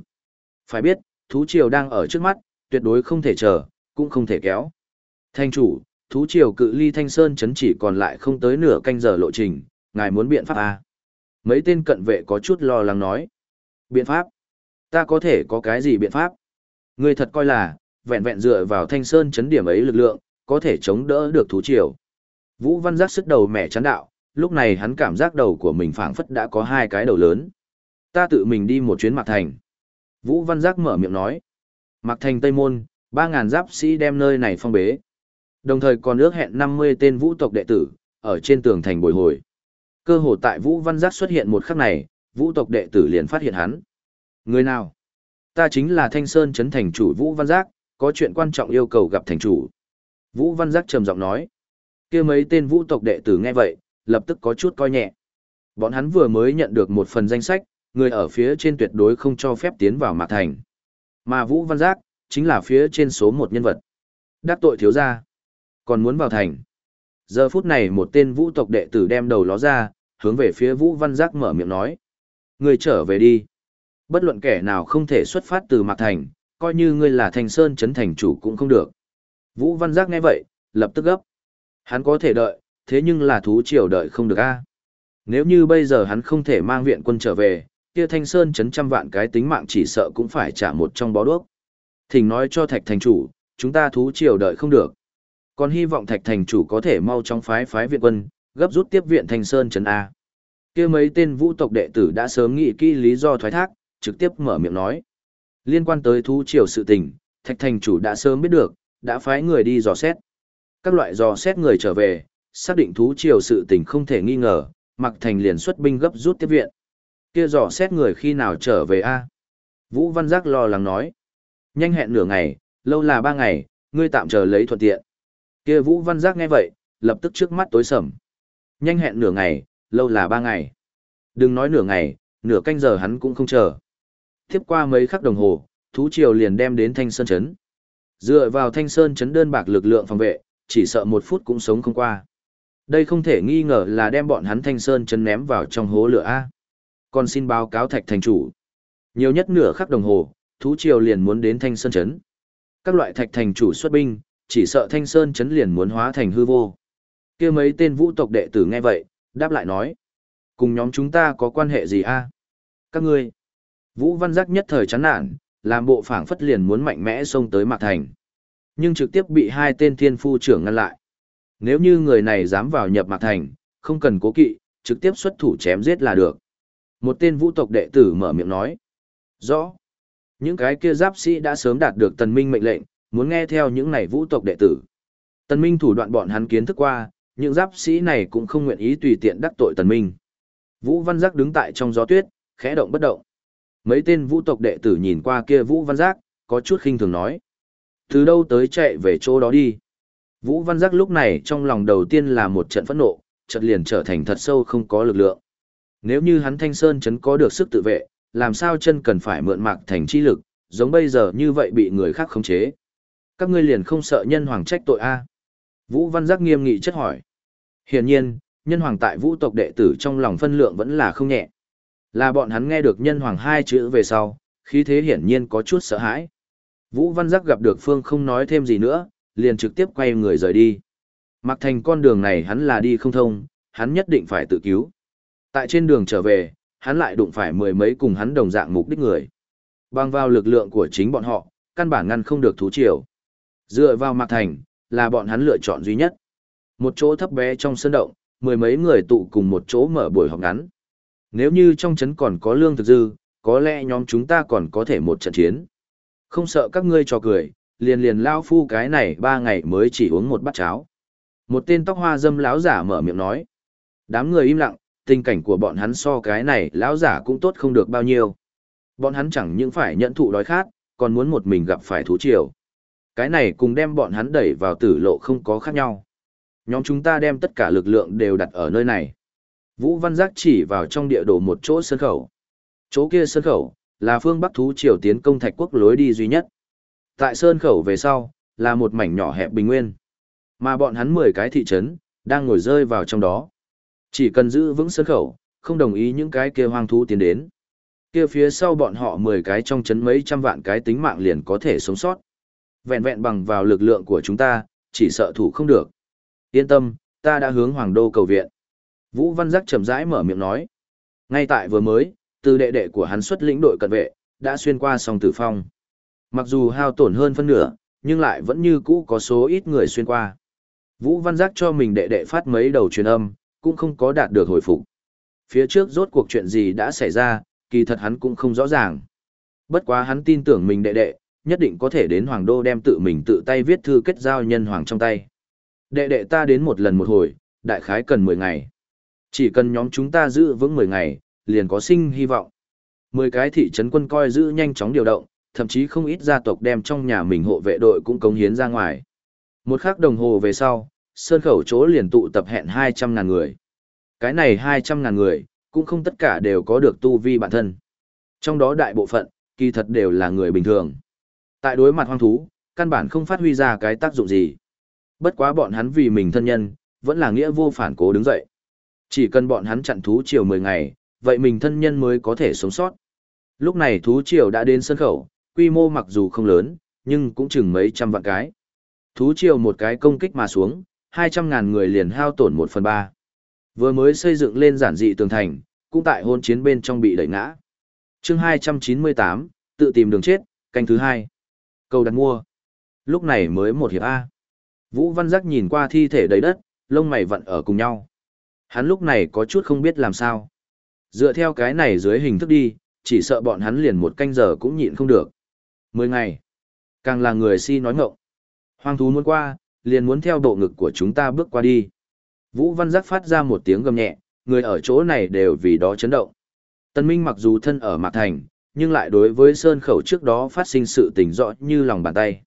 Phải biết, thú triều đang ở trước mắt, tuyệt đối không thể chờ, cũng không thể kéo. thanh chủ, thú triều cự ly thanh sơn chấn chỉ còn lại không tới nửa canh giờ lộ trình, ngài muốn biện pháp à? Mấy tên cận vệ có chút lo lắng nói. Biện pháp? Ta có thể có cái gì biện pháp? Người thật coi là, vẹn vẹn dựa vào thanh sơn chấn điểm ấy lực lượng, có thể chống đỡ được thú triều. Vũ Văn giác sức đầu mẹ chán đạo, lúc này hắn cảm giác đầu của mình phảng phất đã có hai cái đầu lớn. Ta tự mình đi một chuyến mặt Thành. Vũ Văn Giác mở miệng nói. Mặc Thành Tây Môn, 3.000 giáp sĩ đem nơi này phong bế. Đồng thời còn ước hẹn 50 tên vũ tộc đệ tử, ở trên tường thành bồi hồi. Cơ hồ tại Vũ Văn Giác xuất hiện một khắc này, vũ tộc đệ tử liền phát hiện hắn. Người nào? Ta chính là Thanh Sơn Trấn Thành chủ Vũ Văn Giác, có chuyện quan trọng yêu cầu gặp thành chủ. Vũ Văn Giác trầm giọng nói. kia mấy tên vũ tộc đệ tử nghe vậy, lập tức có chút coi nhẹ. Bọn hắn vừa mới nhận được một phần danh sách, người ở phía trên tuyệt đối không cho phép tiến vào Mạc Thành. Mà Vũ Văn Giác, chính là phía trên số một nhân vật. Đắc tội thiếu gia, còn muốn vào thành. Giờ phút này một tên vũ tộc đệ tử đem đầu ló ra, hướng về phía Vũ Văn Giác mở miệng nói. Người trở về đi. Bất luận kẻ nào không thể xuất phát từ Mạc Thành, coi như ngươi là thành sơn chấn thành chủ cũng không được. Vũ Văn Giác nghe vậy, lập tức gấp. Hắn có thể đợi, thế nhưng là thú triều đợi không được a. Nếu như bây giờ hắn không thể mang viện quân trở về, kia thanh sơn chấn trăm vạn cái tính mạng chỉ sợ cũng phải trả một trong bó đuốc. Thỉnh nói cho thạch thành chủ, chúng ta thú triều đợi không được. Còn hy vọng thạch thành chủ có thể mau chóng phái phái viện quân, gấp rút tiếp viện thanh sơn chấn A. kia mấy tên vũ tộc đệ tử đã sớm nghĩ kỹ lý do thoái thác, trực tiếp mở miệng nói. Liên quan tới thú triều sự tình, thạch thành chủ đã sớm biết được, đã phái người đi dò xét. Các loại dò xét người trở về, xác định thú triều sự tình không thể nghi ngờ, mặc thành liền xuất binh gấp rút tiếp viện. Kia dò xét người khi nào trở về a? Vũ Văn Giác lo lắng nói. Nhanh hẹn nửa ngày, lâu là ba ngày, ngươi tạm chờ lấy thuận tiện. Kia Vũ Văn Giác nghe vậy, lập tức trước mắt tối sầm. Nhanh hẹn nửa ngày, lâu là ba ngày. Đừng nói nửa ngày, nửa canh giờ hắn cũng không chờ. Tiếp qua mấy khắc đồng hồ, thú triều liền đem đến Thanh Sơn Trấn. Dựa vào Thanh Sơn Trấn đơn bạc lực lượng phòng vệ, chỉ sợ một phút cũng sống không qua. Đây không thể nghi ngờ là đem bọn hắn Thanh Sơn Trấn ném vào trong hố lửa A. Còn xin báo cáo thạch thành chủ. Nhiều nhất nửa khắc đồng hồ, thú triều liền muốn đến Thanh Sơn chấn Các loại thạch thành chủ xuất binh, chỉ sợ Thanh Sơn chấn liền muốn hóa thành hư vô. kia mấy tên vũ tộc đệ tử nghe vậy, đáp lại nói. Cùng nhóm chúng ta có quan hệ gì a? Các ngươi. Vũ Văn Giác nhất thời chán nản, làm bộ phảng phất liền muốn mạnh mẽ xông tới Mạc Thành. Nhưng trực tiếp bị hai tên thiên phu trưởng ngăn lại. Nếu như người này dám vào nhập Mạc Thành, không cần cố kỵ, trực tiếp xuất thủ chém giết là được. Một tên vũ tộc đệ tử mở miệng nói. Rõ. Những cái kia giáp sĩ đã sớm đạt được tần minh mệnh lệnh, muốn nghe theo những này vũ tộc đệ tử. Tần minh thủ đoạn bọn hắn kiến thức qua, những giáp sĩ này cũng không nguyện ý tùy tiện đắc tội tần minh. Vũ Văn Giác đứng tại trong gió tuyết, khẽ động bất động. Mấy tên vũ tộc đệ tử nhìn qua kia Vũ Văn Giác, có chút khinh thường nói. Từ đâu tới chạy về chỗ đó đi. Vũ Văn Giác lúc này trong lòng đầu tiên là một trận phẫn nộ, chợt liền trở thành thật sâu không có lực lượng. Nếu như hắn Thanh Sơn chấn có được sức tự vệ, làm sao chân cần phải mượn mạc thành chi lực, giống bây giờ như vậy bị người khác khống chế. Các ngươi liền không sợ nhân hoàng trách tội a? Vũ Văn Giác nghiêm nghị chất hỏi. Hiển nhiên, nhân hoàng tại vũ tộc đệ tử trong lòng phân lượng vẫn là không nhẹ. Là bọn hắn nghe được nhân hoàng hai chữ về sau, khí thế hiển nhiên có chút sợ hãi. Vũ Văn Giác gặp được Phương không nói thêm gì nữa, liền trực tiếp quay người rời đi. Mặc thành con đường này hắn là đi không thông, hắn nhất định phải tự cứu. Tại trên đường trở về, hắn lại đụng phải mười mấy cùng hắn đồng dạng mục đích người. Bằng vào lực lượng của chính bọn họ, căn bản ngăn không được thú triều. Dựa vào Mạc Thành, là bọn hắn lựa chọn duy nhất. Một chỗ thấp bé trong sân động, mười mấy người tụ cùng một chỗ mở buổi họp ngắn. Nếu như trong trấn còn có lương thực dư, có lẽ nhóm chúng ta còn có thể một trận chiến. Không sợ các ngươi trò cười, liền liền lao phu cái này ba ngày mới chỉ uống một bát cháo. Một tên tóc hoa dâm láo giả mở miệng nói. Đám người im lặng, tình cảnh của bọn hắn so cái này lão giả cũng tốt không được bao nhiêu. Bọn hắn chẳng những phải nhận thụ đói khát, còn muốn một mình gặp phải thú triều. Cái này cùng đem bọn hắn đẩy vào tử lộ không có khác nhau. Nhóm chúng ta đem tất cả lực lượng đều đặt ở nơi này. Vũ Văn Giác chỉ vào trong địa đồ một chỗ sân khẩu. Chỗ kia sân khẩu, là phương Bắc thú triều tiến công thạch quốc lối đi duy nhất. Tại sơn khẩu về sau, là một mảnh nhỏ hẹp bình nguyên. Mà bọn hắn 10 cái thị trấn, đang ngồi rơi vào trong đó. Chỉ cần giữ vững sân khẩu, không đồng ý những cái kia hoang thú tiến đến. Kia phía sau bọn họ 10 cái trong chấn mấy trăm vạn cái tính mạng liền có thể sống sót. Vẹn vẹn bằng vào lực lượng của chúng ta, chỉ sợ thủ không được. Yên tâm, ta đã hướng Hoàng Đô cầu viện. Vũ Văn Giác chậm rãi mở miệng nói. Ngay tại vừa mới, từ đệ đệ của hắn xuất lĩnh đội cận vệ, đã xuyên qua sòng tử phong. Mặc dù hao tổn hơn phân nửa, nhưng lại vẫn như cũ có số ít người xuyên qua. Vũ Văn Giác cho mình đệ đệ phát mấy đầu truyền âm, cũng không có đạt được hồi phục. Phía trước rốt cuộc chuyện gì đã xảy ra, kỳ thật hắn cũng không rõ ràng. Bất quá hắn tin tưởng mình đệ đệ, nhất định có thể đến Hoàng Đô đem tự mình tự tay viết thư kết giao nhân Hoàng trong tay. Đệ đệ ta đến một lần một hồi, đại khái cần 10 ngày. Chỉ cần nhóm chúng ta giữ vững 10 ngày, liền có sinh hy vọng. 10 cái thị trấn quân coi giữ nhanh chóng điều động, thậm chí không ít gia tộc đem trong nhà mình hộ vệ đội cũng cống hiến ra ngoài. Một khắc đồng hồ về sau, sơn khẩu chỗ liền tụ tập hẹn 200 ngàn người. Cái này 200 ngàn người, cũng không tất cả đều có được tu vi bản thân. Trong đó đại bộ phận, kỳ thật đều là người bình thường. Tại đối mặt hoang thú, căn bản không phát huy ra cái tác dụng gì. Bất quá bọn hắn vì mình thân nhân, vẫn là nghĩa vô phản cố đứng dậy. Chỉ cần bọn hắn chặn thú triều 10 ngày, vậy mình thân nhân mới có thể sống sót. Lúc này thú triều đã đến sân khẩu, quy mô mặc dù không lớn, nhưng cũng chừng mấy trăm vạn cái. Thú triều một cái công kích mà xuống, 200 ngàn người liền hao tổn 1 phần 3. Vừa mới xây dựng lên giản dị tường thành, cũng tại hôn chiến bên trong bị đẩy ngã. chương 298, tự tìm đường chết, canh thứ hai. Cầu đặt mua. Lúc này mới một hiệp A. Vũ Văn Giác nhìn qua thi thể đầy đất, lông mày vặn ở cùng nhau. Hắn lúc này có chút không biết làm sao. Dựa theo cái này dưới hình thức đi, chỉ sợ bọn hắn liền một canh giờ cũng nhịn không được. Mười ngày. Càng là người si nói ngộng. Hoang thú muốn qua, liền muốn theo bộ ngực của chúng ta bước qua đi. Vũ Văn Giác phát ra một tiếng gầm nhẹ, người ở chỗ này đều vì đó chấn động. Tân Minh mặc dù thân ở Mạc Thành, nhưng lại đối với Sơn Khẩu trước đó phát sinh sự tình rõ như lòng bàn tay.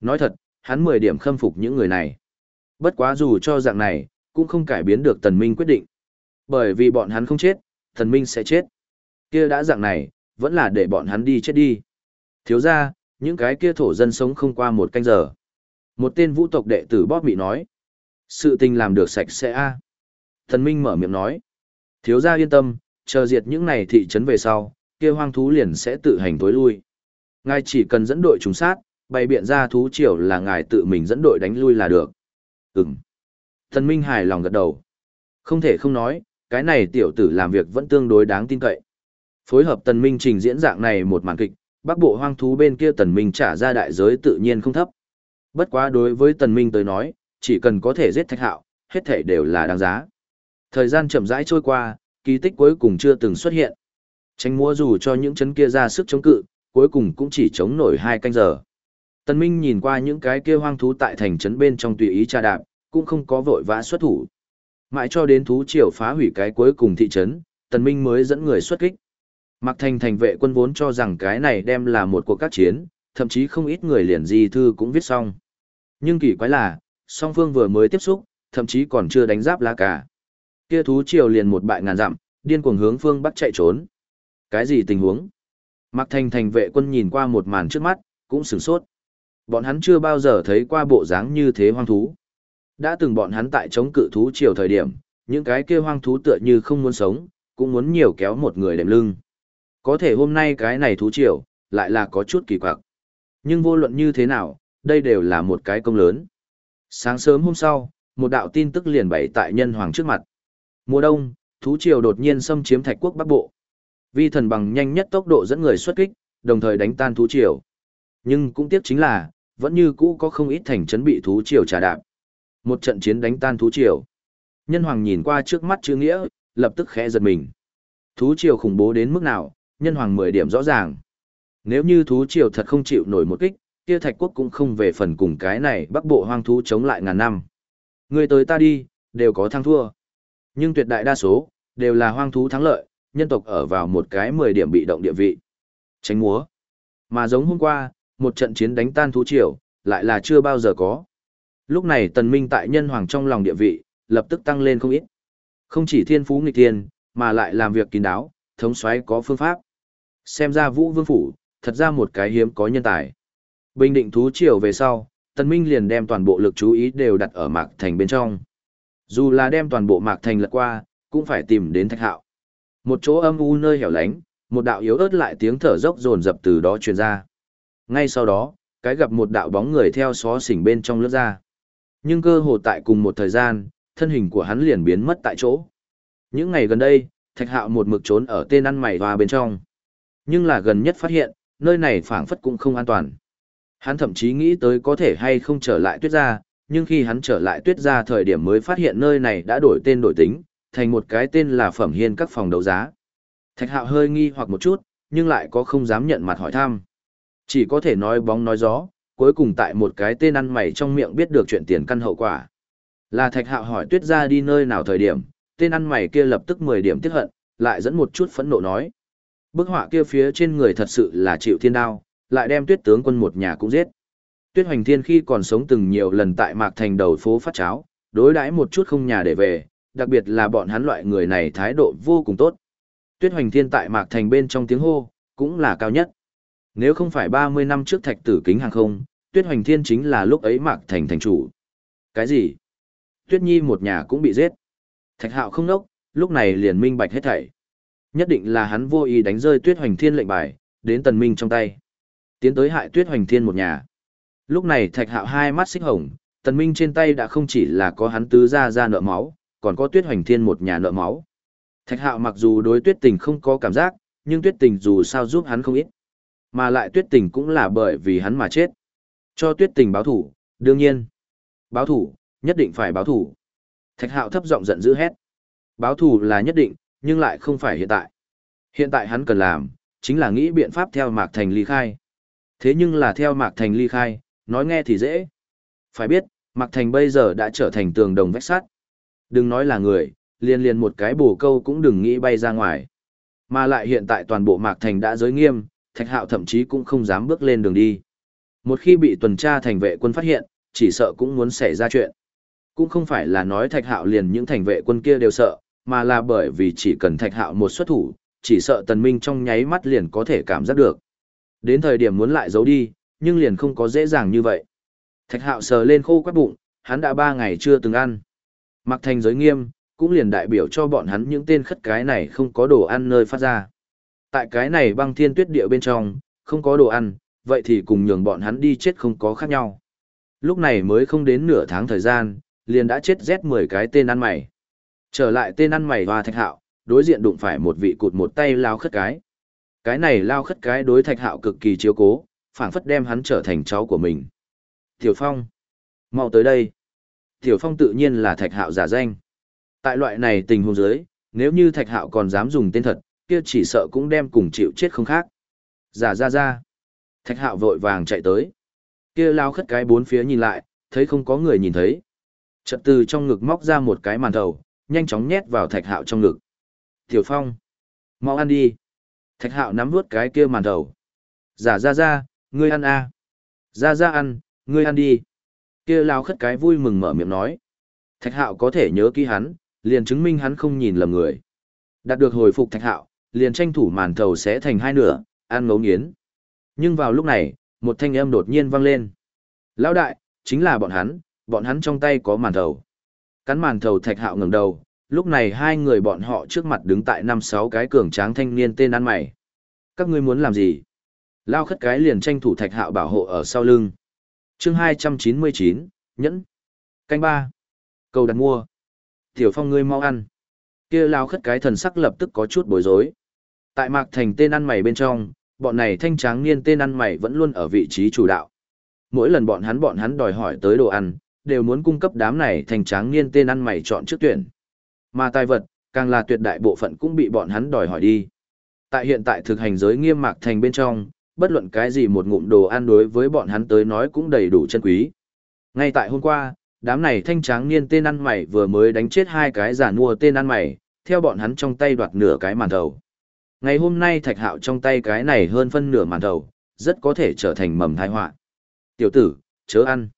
Nói thật, hắn 10 điểm khâm phục những người này. Bất quá dù cho dạng này, cũng không cải biến được Tần Minh quyết định. Bởi vì bọn hắn không chết, Tần Minh sẽ chết. Kia đã dạng này, vẫn là để bọn hắn đi chết đi. Thiếu gia, những cái kia thổ dân sống không qua một canh giờ. Một tên vũ tộc đệ tử bóp bị nói. Sự tình làm được sạch sẽ a. thần Minh mở miệng nói. Thiếu gia yên tâm, chờ diệt những này thị trấn về sau, kia hoang thú liền sẽ tự hành tối lui. Ngài chỉ cần dẫn đội trùng sát, bày biện ra thú triều là ngài tự mình dẫn đội đánh lui là được. Ừm. Thần Minh hài lòng gật đầu. Không thể không nói, cái này tiểu tử làm việc vẫn tương đối đáng tin cậy. Phối hợp Tần Minh trình diễn dạng này một màn kịch, bắc bộ hoang thú bên kia Tần Minh trả ra đại giới tự nhiên không thấp. Bất quá đối với Tần Minh tới nói, chỉ cần có thể giết thạch hạo, hết thể đều là đáng giá. Thời gian chậm rãi trôi qua, kỳ tích cuối cùng chưa từng xuất hiện. tranh múa dù cho những chấn kia ra sức chống cự, cuối cùng cũng chỉ chống nổi hai canh giờ. Tần Minh nhìn qua những cái kia hoang thú tại thành trấn bên trong tùy ý tra đạp, cũng không có vội vã xuất thủ. Mãi cho đến thú triều phá hủy cái cuối cùng thị trấn, Tần Minh mới dẫn người xuất kích. Mặc thành thành vệ quân vốn cho rằng cái này đem là một cuộc các chiến, thậm chí không ít người liền di thư cũng viết xong. Nhưng kỳ quái là, song phương vừa mới tiếp xúc, thậm chí còn chưa đánh giáp lá cả. Kia thú triều liền một bại ngàn dặm, điên cuồng hướng phương bắt chạy trốn. Cái gì tình huống? Mặc thành thành vệ quân nhìn qua một màn trước mắt, cũng sửng sốt. Bọn hắn chưa bao giờ thấy qua bộ dáng như thế hoang thú. Đã từng bọn hắn tại chống cự thú triều thời điểm, những cái kia hoang thú tựa như không muốn sống, cũng muốn nhiều kéo một người đệm lưng. Có thể hôm nay cái này thú triều, lại là có chút kỳ quặc. Nhưng vô luận như thế nào, đây đều là một cái công lớn. Sáng sớm hôm sau, một đạo tin tức liền bày tại nhân hoàng trước mặt. Mùa đông, thú triều đột nhiên xâm chiếm thạch quốc bắc bộ. Vi thần bằng nhanh nhất tốc độ dẫn người xuất kích, đồng thời đánh tan thú triều. Nhưng cũng tiếc chính là, vẫn như cũ có không ít thành trấn bị thú triều trà đạp. Một trận chiến đánh tan thú triều. Nhân hoàng nhìn qua trước mắt chữ nghĩa, lập tức khẽ giật mình. Thú triều khủng bố đến mức nào, nhân hoàng mười điểm rõ ràng. Nếu như thú triều thật không chịu nổi một kích, kia thạch quốc cũng không về phần cùng cái này bắc bộ hoang thú chống lại ngàn năm. Người tới ta đi, đều có thắng thua. Nhưng tuyệt đại đa số, đều là hoang thú thắng lợi, nhân tộc ở vào một cái mười điểm bị động địa vị. Tránh múa. Mà giống hôm qua, một trận chiến đánh tan thú triều, lại là chưa bao giờ có. Lúc này tần minh tại nhân hoàng trong lòng địa vị, lập tức tăng lên không ít. Không chỉ thiên phú nghịch thiên, mà lại làm việc kín đáo, thống soái có phương pháp. Xem ra vũ vương phủ, thật ra một cái hiếm có nhân tài. Bình định thú triều về sau, tần minh liền đem toàn bộ lực chú ý đều đặt ở mạc thành bên trong. Dù là đem toàn bộ mạc thành lật qua, cũng phải tìm đến thạch hạo. Một chỗ âm u nơi hẻo lánh, một đạo yếu ớt lại tiếng thở dốc dồn dập từ đó truyền ra. Ngay sau đó, cái gặp một đạo bóng người theo xó xỉnh bên trong lướt ra. Nhưng cơ hồ tại cùng một thời gian, thân hình của hắn liền biến mất tại chỗ. Những ngày gần đây, Thạch Hạo một mực trốn ở tên ăn mày hoa bên trong. Nhưng là gần nhất phát hiện, nơi này phảng phất cũng không an toàn. Hắn thậm chí nghĩ tới có thể hay không trở lại tuyết gia, nhưng khi hắn trở lại tuyết gia, thời điểm mới phát hiện nơi này đã đổi tên đổi tính, thành một cái tên là Phẩm Hiên các phòng đấu giá. Thạch Hạo hơi nghi hoặc một chút, nhưng lại có không dám nhận mặt hỏi thăm. Chỉ có thể nói bóng nói gió, cuối cùng tại một cái tên ăn mày trong miệng biết được chuyện tiền căn hậu quả. Là thạch hạo hỏi tuyết gia đi nơi nào thời điểm, tên ăn mày kia lập tức 10 điểm tiếc hận, lại dẫn một chút phẫn nộ nói. Bức họa kia phía trên người thật sự là chịu thiên đao, lại đem tuyết tướng quân một nhà cũng giết. Tuyết Hoành Thiên khi còn sống từng nhiều lần tại Mạc Thành đầu phố phát cháo, đối đãi một chút không nhà để về, đặc biệt là bọn hắn loại người này thái độ vô cùng tốt. Tuyết Hoành Thiên tại Mạc Thành bên trong tiếng hô, cũng là cao nhất. Nếu không phải 30 năm trước thạch tử kính hàng không, Tuyết Hoành Thiên chính là lúc ấy Mạc Thành thành chủ. Cái gì? Tuyết Nhi một nhà cũng bị giết. Thạch Hạo không nốc, lúc này liền minh bạch hết thảy. Nhất định là hắn vô ý đánh rơi Tuyết Hoành Thiên lệnh bài, đến Tần Minh trong tay. Tiến tới hại Tuyết Hoành Thiên một nhà. Lúc này Thạch Hạo hai mắt xích hồng, Tần Minh trên tay đã không chỉ là có hắn tứ gia gia nợ máu, còn có Tuyết Hoành Thiên một nhà nợ máu. Thạch Hạo mặc dù đối Tuyết Tình không có cảm giác, nhưng Tuyết Tình dù sao giúp hắn không ít. Mà lại Tuyết Tình cũng là bởi vì hắn mà chết. Cho Tuyết Tình báo thủ, đương nhiên. Báo thủ, nhất định phải báo thủ. Thạch Hạo thấp giọng giận dữ hét. Báo thủ là nhất định, nhưng lại không phải hiện tại. Hiện tại hắn cần làm, chính là nghĩ biện pháp theo Mạc Thành ly khai. Thế nhưng là theo Mạc Thành ly khai, nói nghe thì dễ. Phải biết, Mạc Thành bây giờ đã trở thành tường đồng vách sắt. Đừng nói là người, liền liền một cái bổ câu cũng đừng nghĩ bay ra ngoài. Mà lại hiện tại toàn bộ Mạc Thành đã giới nghiêm, Thạch Hạo thậm chí cũng không dám bước lên đường đi. Một khi bị tuần tra thành vệ quân phát hiện, chỉ sợ cũng muốn xảy ra chuyện. Cũng không phải là nói Thạch Hạo liền những thành vệ quân kia đều sợ, mà là bởi vì chỉ cần Thạch Hạo một xuất thủ, chỉ sợ Tần Minh trong nháy mắt liền có thể cảm giác được. Đến thời điểm muốn lại giấu đi, nhưng liền không có dễ dàng như vậy. Thạch Hạo sờ lên khô quắt bụng, hắn đã ba ngày chưa từng ăn. Mặc thành giới nghiêm, cũng liền đại biểu cho bọn hắn những tên khất cái này không có đồ ăn nơi phát ra. Tại cái này băng thiên tuyết địa bên trong, không có đồ ăn, vậy thì cùng nhường bọn hắn đi chết không có khác nhau. Lúc này mới không đến nửa tháng thời gian, liền đã chết rét 10 cái tên ăn mày. Trở lại tên ăn mày và thạch hạo, đối diện đụng phải một vị cụt một tay lao khất cái. Cái này lao khất cái đối thạch hạo cực kỳ chiếu cố, phảng phất đem hắn trở thành cháu của mình. Tiểu Phong, mau tới đây. Tiểu Phong tự nhiên là thạch hạo giả danh. Tại loại này tình huống dưới, nếu như thạch hạo còn dám dùng tên thật, kia chỉ sợ cũng đem cùng chịu chết không khác. Giả ra ra. Thạch hạo vội vàng chạy tới. Kia lao khất cái bốn phía nhìn lại, thấy không có người nhìn thấy. Chợt từ trong ngực móc ra một cái màn thầu, nhanh chóng nhét vào thạch hạo trong ngực. Tiểu Phong, mau ăn đi. Thạch hạo nắm vuốt cái kia màn đầu. Giả ra ra, ngươi ăn à. Ra ra ăn, ngươi ăn đi. Kia lao khất cái vui mừng mở miệng nói. Thạch hạo có thể nhớ kỹ hắn, liền chứng minh hắn không nhìn lầm người. Đạt được hồi phục thạch hạo, liền tranh thủ màn thầu sẽ thành hai nửa, ăn ngấu nghiến. Nhưng vào lúc này, một thanh âm đột nhiên vang lên. Lão đại, chính là bọn hắn, bọn hắn trong tay có màn thầu. Cắn màn thầu thạch hạo ngẩng đầu, lúc này hai người bọn họ trước mặt đứng tại năm sáu cái cường tráng thanh niên tên ăn mày. Các ngươi muốn làm gì? Lao khất cái liền tranh thủ thạch hạo bảo hộ ở sau lưng. chương hai trăm chín mươi chín nhẫn. Canh ba Cầu đặt mua. Tiểu phong ngươi mau ăn. kia lao khất cái thần sắc lập tức có chút bối rối. Tại mạc thành tên ăn mày bên trong, bọn này thanh tráng niên tên ăn mày vẫn luôn ở vị trí chủ đạo. Mỗi lần bọn hắn bọn hắn đòi hỏi tới đồ ăn, đều muốn cung cấp đám này thanh tráng niên tên ăn mày chọn trước tuyển. Mà tài vật, càng là tuyệt đại bộ phận cũng bị bọn hắn đòi hỏi đi. Tại hiện tại thực hành giới nghiêm mạc thành bên trong, bất luận cái gì một ngụm đồ ăn đối với bọn hắn tới nói cũng đầy đủ chân quý. Ngay tại hôm qua, đám này thanh tráng niên tên ăn mày vừa mới đánh chết hai cái giả mua tên ăn mày, theo bọn hắn trong tay đoạt nửa cái màn thầu. Ngày hôm nay thạch hạo trong tay cái này hơn phân nửa màn thầu, rất có thể trở thành mầm thái họa. Tiểu tử, chớ ăn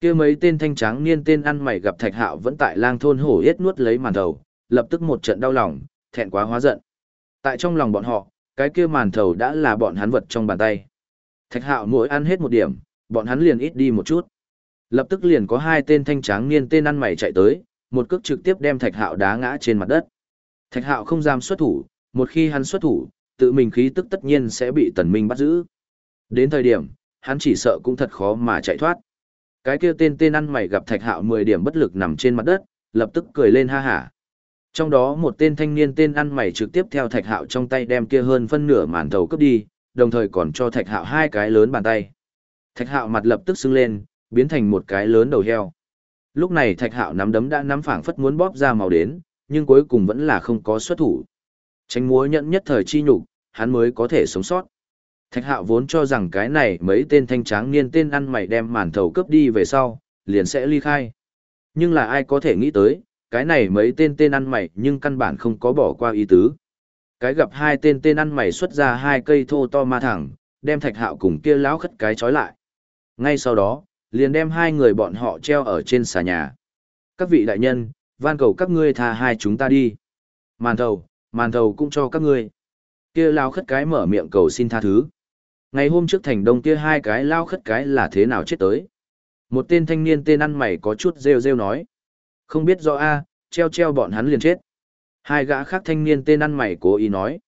kia mấy tên thanh tráng niên tên ăn mày gặp thạch hạo vẫn tại lang thôn hổ yết nuốt lấy màn thầu, lập tức một trận đau lòng, thẹn quá hóa giận. Tại trong lòng bọn họ, cái kia màn thầu đã là bọn hắn vật trong bàn tay. Thạch hạo mỗi ăn hết một điểm, bọn hắn liền ít đi một chút. Lập tức liền có hai tên thanh tráng niên tên ăn mày chạy tới, một cước trực tiếp đem thạch hạo đá ngã trên mặt đất. Thạch hạo không dám xuất thủ, một khi hắn xuất thủ, tự mình khí tức tất nhiên sẽ bị tần minh bắt giữ. Đến thời điểm, hắn chỉ sợ cũng thật khó mà chạy thoát. Cái kia tên tên ăn mày gặp thạch hạo 10 điểm bất lực nằm trên mặt đất, lập tức cười lên ha hả. Trong đó một tên thanh niên tên ăn mày trực tiếp theo thạch hạo trong tay đem kia hơn phân nửa màn thầu cướp đi, đồng thời còn cho thạch hạo hai cái lớn bàn tay. Thạch hạo mặt lập tức sưng lên, biến thành một cái lớn đầu heo. Lúc này thạch hạo nắm đấm đã nắm phảng phất muốn bóp ra màu đến, nhưng cuối cùng vẫn là không có xuất thủ. Tránh múa nhận nhất thời chi nhục, hắn mới có thể sống sót. Thạch hạo vốn cho rằng cái này mấy tên thanh tráng niên tên ăn mày đem màn thầu cướp đi về sau, liền sẽ ly khai. Nhưng là ai có thể nghĩ tới, cái này mấy tên tên ăn mày nhưng căn bản không có bỏ qua ý tứ. Cái gặp hai tên tên ăn mày xuất ra hai cây thô to ma thẳng, đem thạch hạo cùng kia lão khất cái trói lại. Ngay sau đó, liền đem hai người bọn họ treo ở trên xà nhà. Các vị đại nhân, van cầu các ngươi tha hai chúng ta đi. Màn thầu, màn thầu cũng cho các ngươi. Kia lão khất cái mở miệng cầu xin tha thứ. Ngày hôm trước thành đông kia hai cái lao khất cái là thế nào chết tới. Một tên thanh niên tên ăn mày có chút rêu rêu nói. Không biết do A, treo treo bọn hắn liền chết. Hai gã khác thanh niên tên ăn mày cố ý nói.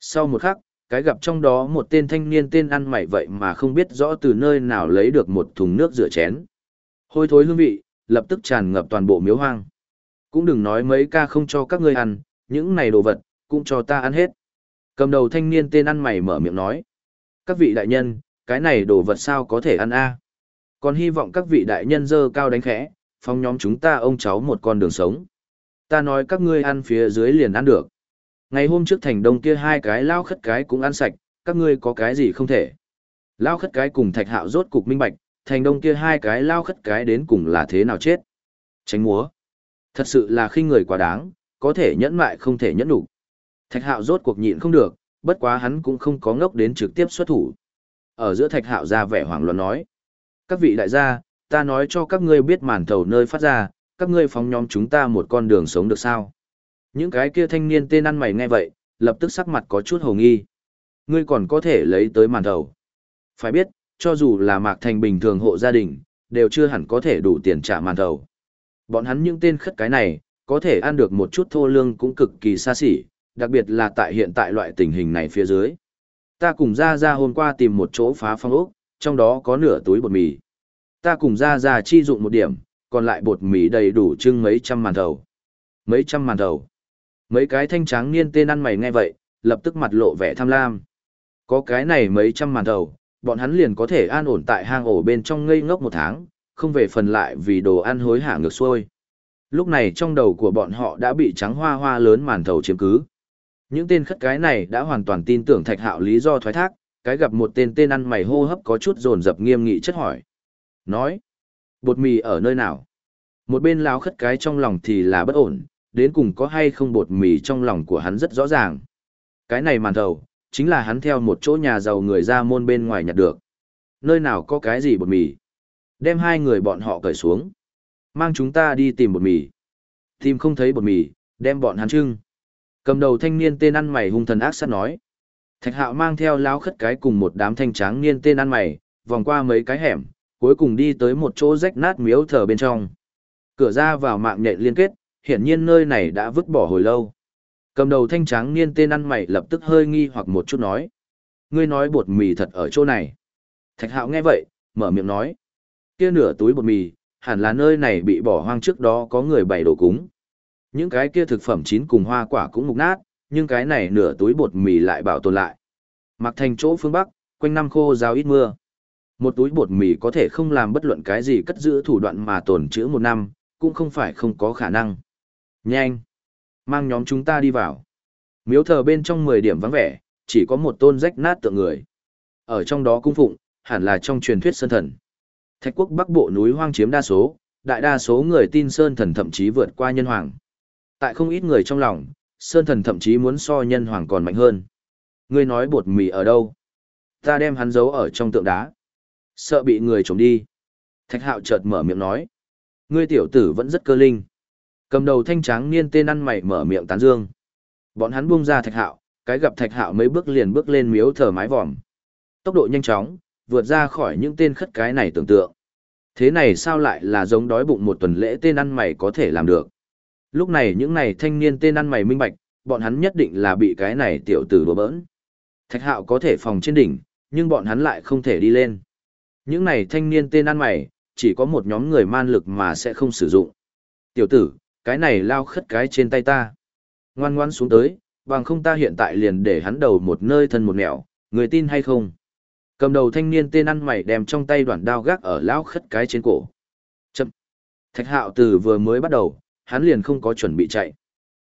Sau một khắc, cái gặp trong đó một tên thanh niên tên ăn mày vậy mà không biết rõ từ nơi nào lấy được một thùng nước rửa chén. Hôi thối hương vị, lập tức tràn ngập toàn bộ miếu hoang. Cũng đừng nói mấy ca không cho các ngươi ăn, những này đồ vật, cũng cho ta ăn hết. Cầm đầu thanh niên tên ăn mày mở miệng nói. Các vị đại nhân, cái này đồ vật sao có thể ăn a? Còn hy vọng các vị đại nhân dơ cao đánh khẽ, phong nhóm chúng ta ông cháu một con đường sống. Ta nói các ngươi ăn phía dưới liền ăn được. Ngày hôm trước thành đông kia hai cái lao khất cái cũng ăn sạch, các ngươi có cái gì không thể. Lao khất cái cùng thạch hạo rốt cục minh bạch, thành đông kia hai cái lao khất cái đến cùng là thế nào chết. Tránh múa. Thật sự là khi người quá đáng, có thể nhẫn mại không thể nhẫn đủ. Thạch hạo rốt cuộc nhịn không được, bất quá hắn cũng không có ngốc đến trực tiếp xuất thủ. Ở giữa thạch hạo ra vẻ hoảng loạn nói. Các vị đại gia, ta nói cho các ngươi biết màn thầu nơi phát ra, các ngươi phóng nhóm chúng ta một con đường sống được sao. Những cái kia thanh niên tên ăn mày nghe vậy, lập tức sắc mặt có chút hồ nghi. Ngươi còn có thể lấy tới màn thầu. Phải biết, cho dù là mạc thành bình thường hộ gia đình, đều chưa hẳn có thể đủ tiền trả màn thầu. Bọn hắn những tên khất cái này, có thể ăn được một chút thô lương cũng cực kỳ xa xỉ, đặc biệt là tại hiện tại loại tình hình này phía dưới. Ta cùng ra ra hôm qua tìm một chỗ phá phong ốc, trong đó có nửa túi bột mì. Ta cùng ra ra chi dụng một điểm, còn lại bột mì đầy đủ trưng mấy trăm màn thầu. Mấy trăm màn thầu. Mấy cái thanh tráng niên tên ăn mày nghe vậy, lập tức mặt lộ vẻ tham lam. Có cái này mấy trăm màn thầu, bọn hắn liền có thể an ổn tại hang ổ bên trong ngây ngốc một tháng, không về phần lại vì đồ ăn hối hả ngược xuôi. Lúc này trong đầu của bọn họ đã bị trắng hoa hoa lớn màn thầu chiếm cứ. Những tên khất cái này đã hoàn toàn tin tưởng thạch hạo lý do thoái thác, cái gặp một tên tên ăn mày hô hấp có chút dồn dập nghiêm nghị chất hỏi. Nói, bột mì ở nơi nào? Một bên láo khất cái trong lòng thì là bất ổn, đến cùng có hay không bột mì trong lòng của hắn rất rõ ràng. Cái này màn thầu, chính là hắn theo một chỗ nhà giàu người ra môn bên ngoài nhặt được. Nơi nào có cái gì bột mì? Đem hai người bọn họ cởi xuống. Mang chúng ta đi tìm bột mì. Tìm không thấy bột mì, đem bọn hắn trưng. Cầm đầu thanh niên tên ăn mày hung thần ác sát nói. Thạch hạo mang theo lao khất cái cùng một đám thanh tráng niên tên ăn mày, vòng qua mấy cái hẻm, cuối cùng đi tới một chỗ rách nát miếu thờ bên trong. Cửa ra vào mạng nhện liên kết, hiển nhiên nơi này đã vứt bỏ hồi lâu. Cầm đầu thanh tráng niên tên ăn mày lập tức hơi nghi hoặc một chút nói. Ngươi nói bột mì thật ở chỗ này. Thạch hạo nghe vậy, mở miệng nói. Kia nửa túi bột mì, hẳn là nơi này bị bỏ hoang trước đó có người bày đồ cúng. Những cái kia thực phẩm chín cùng hoa quả cũng mục nát, nhưng cái này nửa túi bột mì lại bảo tồn lại. Mặc thành chỗ phương Bắc, quanh năm khô rào ít mưa. Một túi bột mì có thể không làm bất luận cái gì cất giữ thủ đoạn mà tồn trữ một năm, cũng không phải không có khả năng. Nhanh! Mang nhóm chúng ta đi vào. Miếu thờ bên trong 10 điểm vắng vẻ, chỉ có một tôn rách nát tượng người. Ở trong đó cung phụng, hẳn là trong truyền thuyết sơn thần. Thạch quốc bắc bộ núi hoang chiếm đa số, đại đa số người tin sơn thần thậm chí vượt qua nhân hoàng. Tại không ít người trong lòng, sơn thần thậm chí muốn so nhân hoàng còn mạnh hơn. Ngươi nói bột mì ở đâu? Ta đem hắn giấu ở trong tượng đá. Sợ bị người trộm đi. Thạch hạo chợt mở miệng nói. Ngươi tiểu tử vẫn rất cơ linh. Cầm đầu thanh tráng niên tên ăn mày mở miệng tán dương. Bọn hắn buông ra thạch hạo, cái gặp thạch hạo mấy bước liền bước lên miếu thờ mái vòm. Tốc độ nhanh chóng, vượt ra khỏi những tên khất cái này tưởng tượng. Thế này sao lại là giống đói bụng một tuần lễ tên ăn mày có thể làm được. Lúc này những này thanh niên tên ăn mày minh bạch, bọn hắn nhất định là bị cái này tiểu tử đùa bỡn. Thạch hạo có thể phòng trên đỉnh, nhưng bọn hắn lại không thể đi lên. Những này thanh niên tên ăn mày, chỉ có một nhóm người man lực mà sẽ không sử dụng. Tiểu tử, cái này lao khất cái trên tay ta. Ngoan ngoan xuống tới, bằng không ta hiện tại liền để hắn đầu một nơi thân một nẻo, người tin hay không? Cầm đầu thanh niên tên ăn mày đem trong tay đoạn đao gác ở lao khất cái trên cổ. Chậm. Thạch hạo từ vừa mới bắt đầu, hắn liền không có chuẩn bị chạy.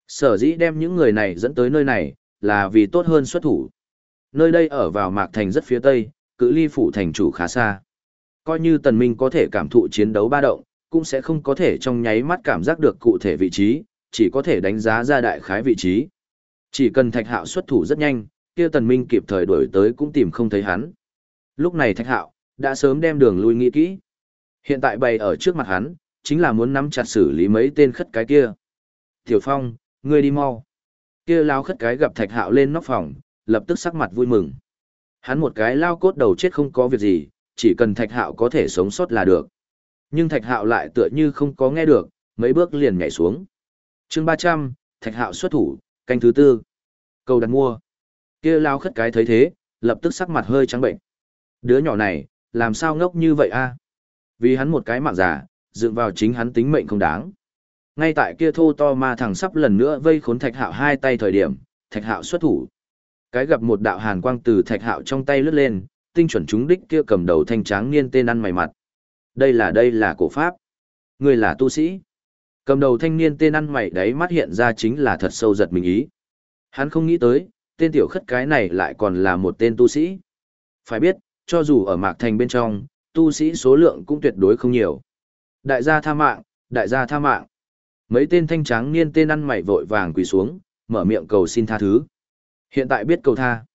Sở dĩ đem những người này dẫn tới nơi này, là vì tốt hơn xuất thủ. Nơi đây ở vào mạc thành rất phía tây, cự ly phủ thành chủ khá xa. Coi như tần minh có thể cảm thụ chiến đấu ba động, cũng sẽ không có thể trong nháy mắt cảm giác được cụ thể vị trí, chỉ có thể đánh giá ra đại khái vị trí. Chỉ cần thạch hạo xuất thủ rất nhanh, kia tần minh kịp thời đuổi tới cũng tìm không thấy hắn. Lúc này thạch hạo, đã sớm đem đường lui nghĩ kỹ. Hiện tại bày ở trước mặt hắn, chính là muốn nắm chặt xử lý mấy tên khất cái kia. Tiểu Phong, ngươi đi mau. Kia lao khất cái gặp thạch hạo lên nóc phòng, lập tức sắc mặt vui mừng. Hắn một cái lao cốt đầu chết không có việc gì, chỉ cần thạch hạo có thể sống sót là được. Nhưng thạch hạo lại tựa như không có nghe được, mấy bước liền nhảy xuống. chương ba trăm thạch hạo xuất thủ, canh thứ tư. Cầu đặt mua. Kia lao khất cái thấy thế, lập tức sắc mặt hơi trắng bệnh. Đứa nhỏ này, làm sao ngốc như vậy a Vì hắn một cái mạng giả, dựng vào chính hắn tính mệnh không đáng. Ngay tại kia thô to ma thằng sắp lần nữa vây khốn thạch hạo hai tay thời điểm, thạch hạo xuất thủ. Cái gặp một đạo hàn quang từ thạch hạo trong tay lướt lên, tinh chuẩn chúng đích kia cầm đầu thanh tráng niên tên ăn mày mặt. Đây là đây là cổ pháp. Người là tu sĩ. Cầm đầu thanh niên tên ăn mày đấy mắt hiện ra chính là thật sâu giật mình ý. Hắn không nghĩ tới, tên tiểu khất cái này lại còn là một tên tu sĩ. Phải biết, cho dù ở Mạc Thành bên trong, tu sĩ số lượng cũng tuyệt đối không nhiều. Đại gia tha mạng, đại gia tha mạng. Mấy tên thanh tráng niên tên ăn mày vội vàng quỳ xuống, mở miệng cầu xin tha thứ. Hiện tại biết cầu tha.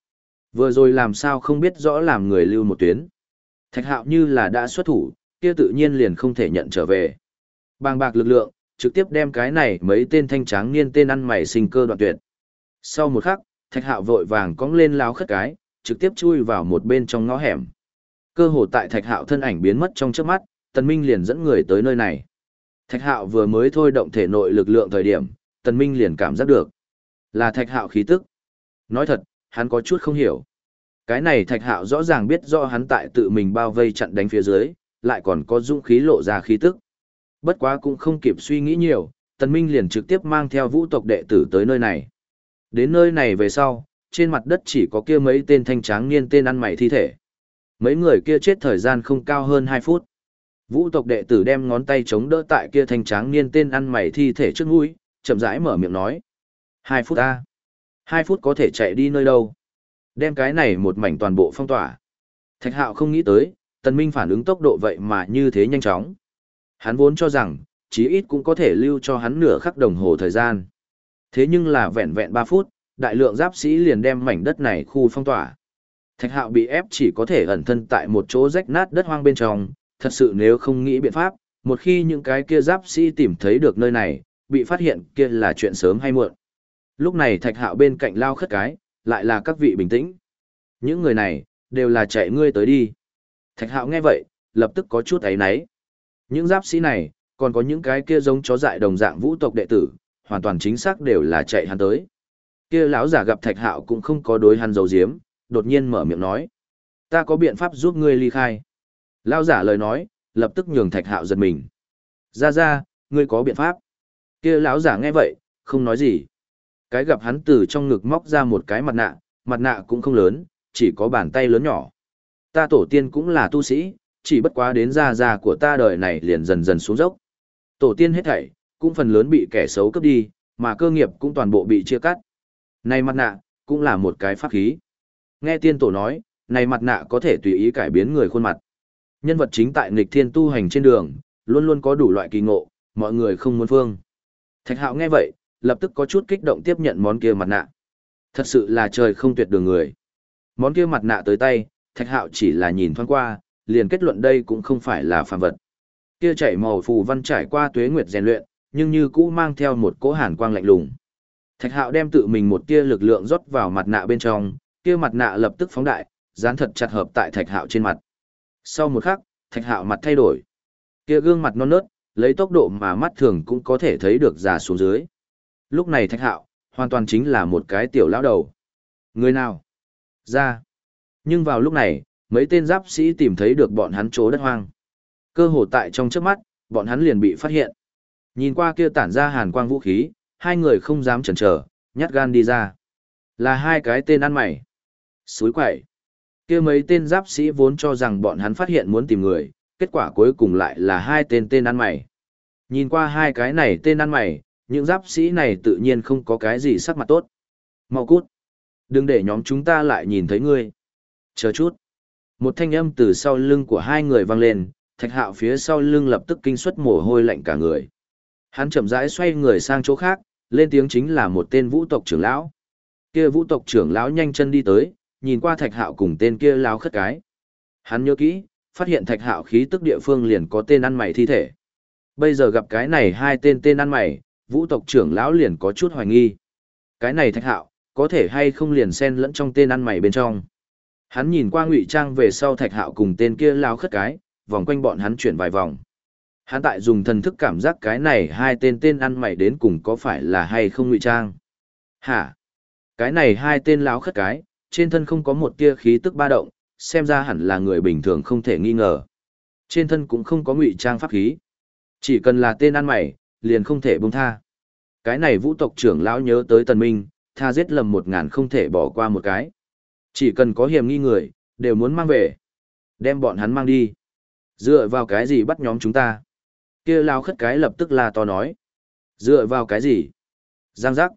Vừa rồi làm sao không biết rõ làm người lưu một tuyến. Thạch hạo như là đã xuất thủ, kia tự nhiên liền không thể nhận trở về. Bàng bạc lực lượng, trực tiếp đem cái này mấy tên thanh tráng niên tên ăn mày sinh cơ đoạn tuyệt. Sau một khắc, thạch hạo vội vàng cong lên láo khất cái, trực tiếp chui vào một bên trong ngõ hẻm. Cơ hồ tại thạch hạo thân ảnh biến mất trong trước mắt, tần minh liền dẫn người tới nơi này. Thạch hạo vừa mới thôi động thể nội lực lượng thời điểm, tần minh liền cảm giác được. Là thạch hạo khí tức. Nói thật, hắn có chút không hiểu. Cái này thạch hạo rõ ràng biết rõ hắn tại tự mình bao vây chặn đánh phía dưới, lại còn có dũng khí lộ ra khí tức. Bất quá cũng không kịp suy nghĩ nhiều, tần minh liền trực tiếp mang theo vũ tộc đệ tử tới nơi này. Đến nơi này về sau, trên mặt đất chỉ có kia mấy tên thanh tráng niên tên ăn mày thi thể. Mấy người kia chết thời gian không cao hơn 2 phút. Vũ tộc đệ tử đem ngón tay chống đỡ tại kia thanh tráng niên tên ăn mày thi thể trước mũi, chậm rãi mở miệng nói. Hai phút a hai phút có thể chạy đi nơi đâu? Đem cái này một mảnh toàn bộ phong tỏa. Thạch hạo không nghĩ tới, tần minh phản ứng tốc độ vậy mà như thế nhanh chóng. Hắn vốn cho rằng, chí ít cũng có thể lưu cho hắn nửa khắc đồng hồ thời gian. Thế nhưng là vẹn vẹn 3 phút, đại lượng giáp sĩ liền đem mảnh đất này khu phong tỏa. Thạch hạo bị ép chỉ có thể ẩn thân tại một chỗ rách nát đất hoang bên trong, thật sự nếu không nghĩ biện pháp, một khi những cái kia giáp sĩ tìm thấy được nơi này, bị phát hiện kia là chuyện sớm hay muộn. Lúc này thạch hạo bên cạnh lao khất cái, lại là các vị bình tĩnh. Những người này, đều là chạy ngươi tới đi. Thạch hạo nghe vậy, lập tức có chút ấy náy. Những giáp sĩ này, còn có những cái kia giống chó dại đồng dạng vũ tộc đệ tử, hoàn toàn chính xác đều là chạy hắn tới kia lão giả gặp thạch hạo cũng không có đối hắn dầu diếm đột nhiên mở miệng nói ta có biện pháp giúp ngươi ly khai lão giả lời nói lập tức nhường thạch hạo giật mình. Ra ra ngươi có biện pháp. Kia lão giả nghe vậy không nói gì. Cái gặp hắn từ trong ngực móc ra một cái mặt nạ mặt nạ cũng không lớn chỉ có bàn tay lớn nhỏ. Ta tổ tiên cũng là tu sĩ chỉ bất quá đến ra ra của ta đời này liền dần dần xuống dốc. Tổ tiên hết thảy cũng phần lớn bị kẻ xấu cướp đi mà cơ nghiệp cũng toàn bộ bị chia cắt. Này mặt nạ, cũng là một cái pháp khí. Nghe tiên tổ nói, này mặt nạ có thể tùy ý cải biến người khuôn mặt. Nhân vật chính tại nghịch thiên tu hành trên đường, luôn luôn có đủ loại kỳ ngộ, mọi người không muốn phương. Thạch hạo nghe vậy, lập tức có chút kích động tiếp nhận món kia mặt nạ. Thật sự là trời không tuyệt đường người. Món kia mặt nạ tới tay, thạch hạo chỉ là nhìn thoáng qua, liền kết luận đây cũng không phải là phàm vật. Kia chảy màu phù văn trải qua tuế nguyệt rèn luyện, nhưng như cũ mang theo một cỗ hàn quang lạnh lùng. Thạch hạo đem tự mình một tia lực lượng rót vào mặt nạ bên trong, kia mặt nạ lập tức phóng đại, dán thật chặt hợp tại thạch hạo trên mặt. Sau một khắc, thạch hạo mặt thay đổi. Kia gương mặt non nớt, lấy tốc độ mà mắt thường cũng có thể thấy được già xuống dưới. Lúc này thạch hạo, hoàn toàn chính là một cái tiểu lão đầu. Người nào? Ra. Nhưng vào lúc này, mấy tên giáp sĩ tìm thấy được bọn hắn chỗ đất hoang. Cơ hồ tại trong trước mắt, bọn hắn liền bị phát hiện. Nhìn qua kia tản ra hàn quang vũ khí, hai người không dám chần chờ, nhát gan đi ra. Là hai cái tên ăn mày. Suối quậy kia mấy tên giáp sĩ vốn cho rằng bọn hắn phát hiện muốn tìm người, kết quả cuối cùng lại là hai tên tên ăn mày. Nhìn qua hai cái này tên ăn mày, những giáp sĩ này tự nhiên không có cái gì sắc mặt tốt. Mau cút. Đừng để nhóm chúng ta lại nhìn thấy ngươi. Chờ chút. Một thanh âm từ sau lưng của hai người vang lên, thạch hạo phía sau lưng lập tức kinh suất mồ hôi lạnh cả người. Hắn chậm rãi xoay người sang chỗ khác, lên tiếng chính là một tên vũ tộc trưởng lão. Kia vũ tộc trưởng lão nhanh chân đi tới, nhìn qua thạch hạo cùng tên kia lao khất cái. Hắn nhớ kỹ, phát hiện thạch hạo khí tức địa phương liền có tên ăn mày thi thể. Bây giờ gặp cái này hai tên tên ăn mày, vũ tộc trưởng lão liền có chút hoài nghi. Cái này thạch hạo, có thể hay không liền xen lẫn trong tên ăn mày bên trong. Hắn nhìn qua ngụy trang về sau thạch hạo cùng tên kia lao khất cái, vòng quanh bọn hắn chuyển vài vòng. Hắn tại dùng thần thức cảm giác cái này hai tên tên ăn mày đến cùng có phải là hay không ngụy trang. Hả? Cái này hai tên lão khất cái, trên thân không có một tia khí tức ba động, xem ra hẳn là người bình thường không thể nghi ngờ. Trên thân cũng không có ngụy trang pháp khí. Chỉ cần là tên ăn mày, liền không thể buông tha. Cái này vũ tộc trưởng lão nhớ tới tần minh, tha giết lầm một ngàn không thể bỏ qua một cái. Chỉ cần có hiểm nghi người, đều muốn mang về. Đem bọn hắn mang đi. Dựa vào cái gì bắt nhóm chúng ta? kia lao khất cái lập tức là to nói. Dựa vào cái gì? Giang giác.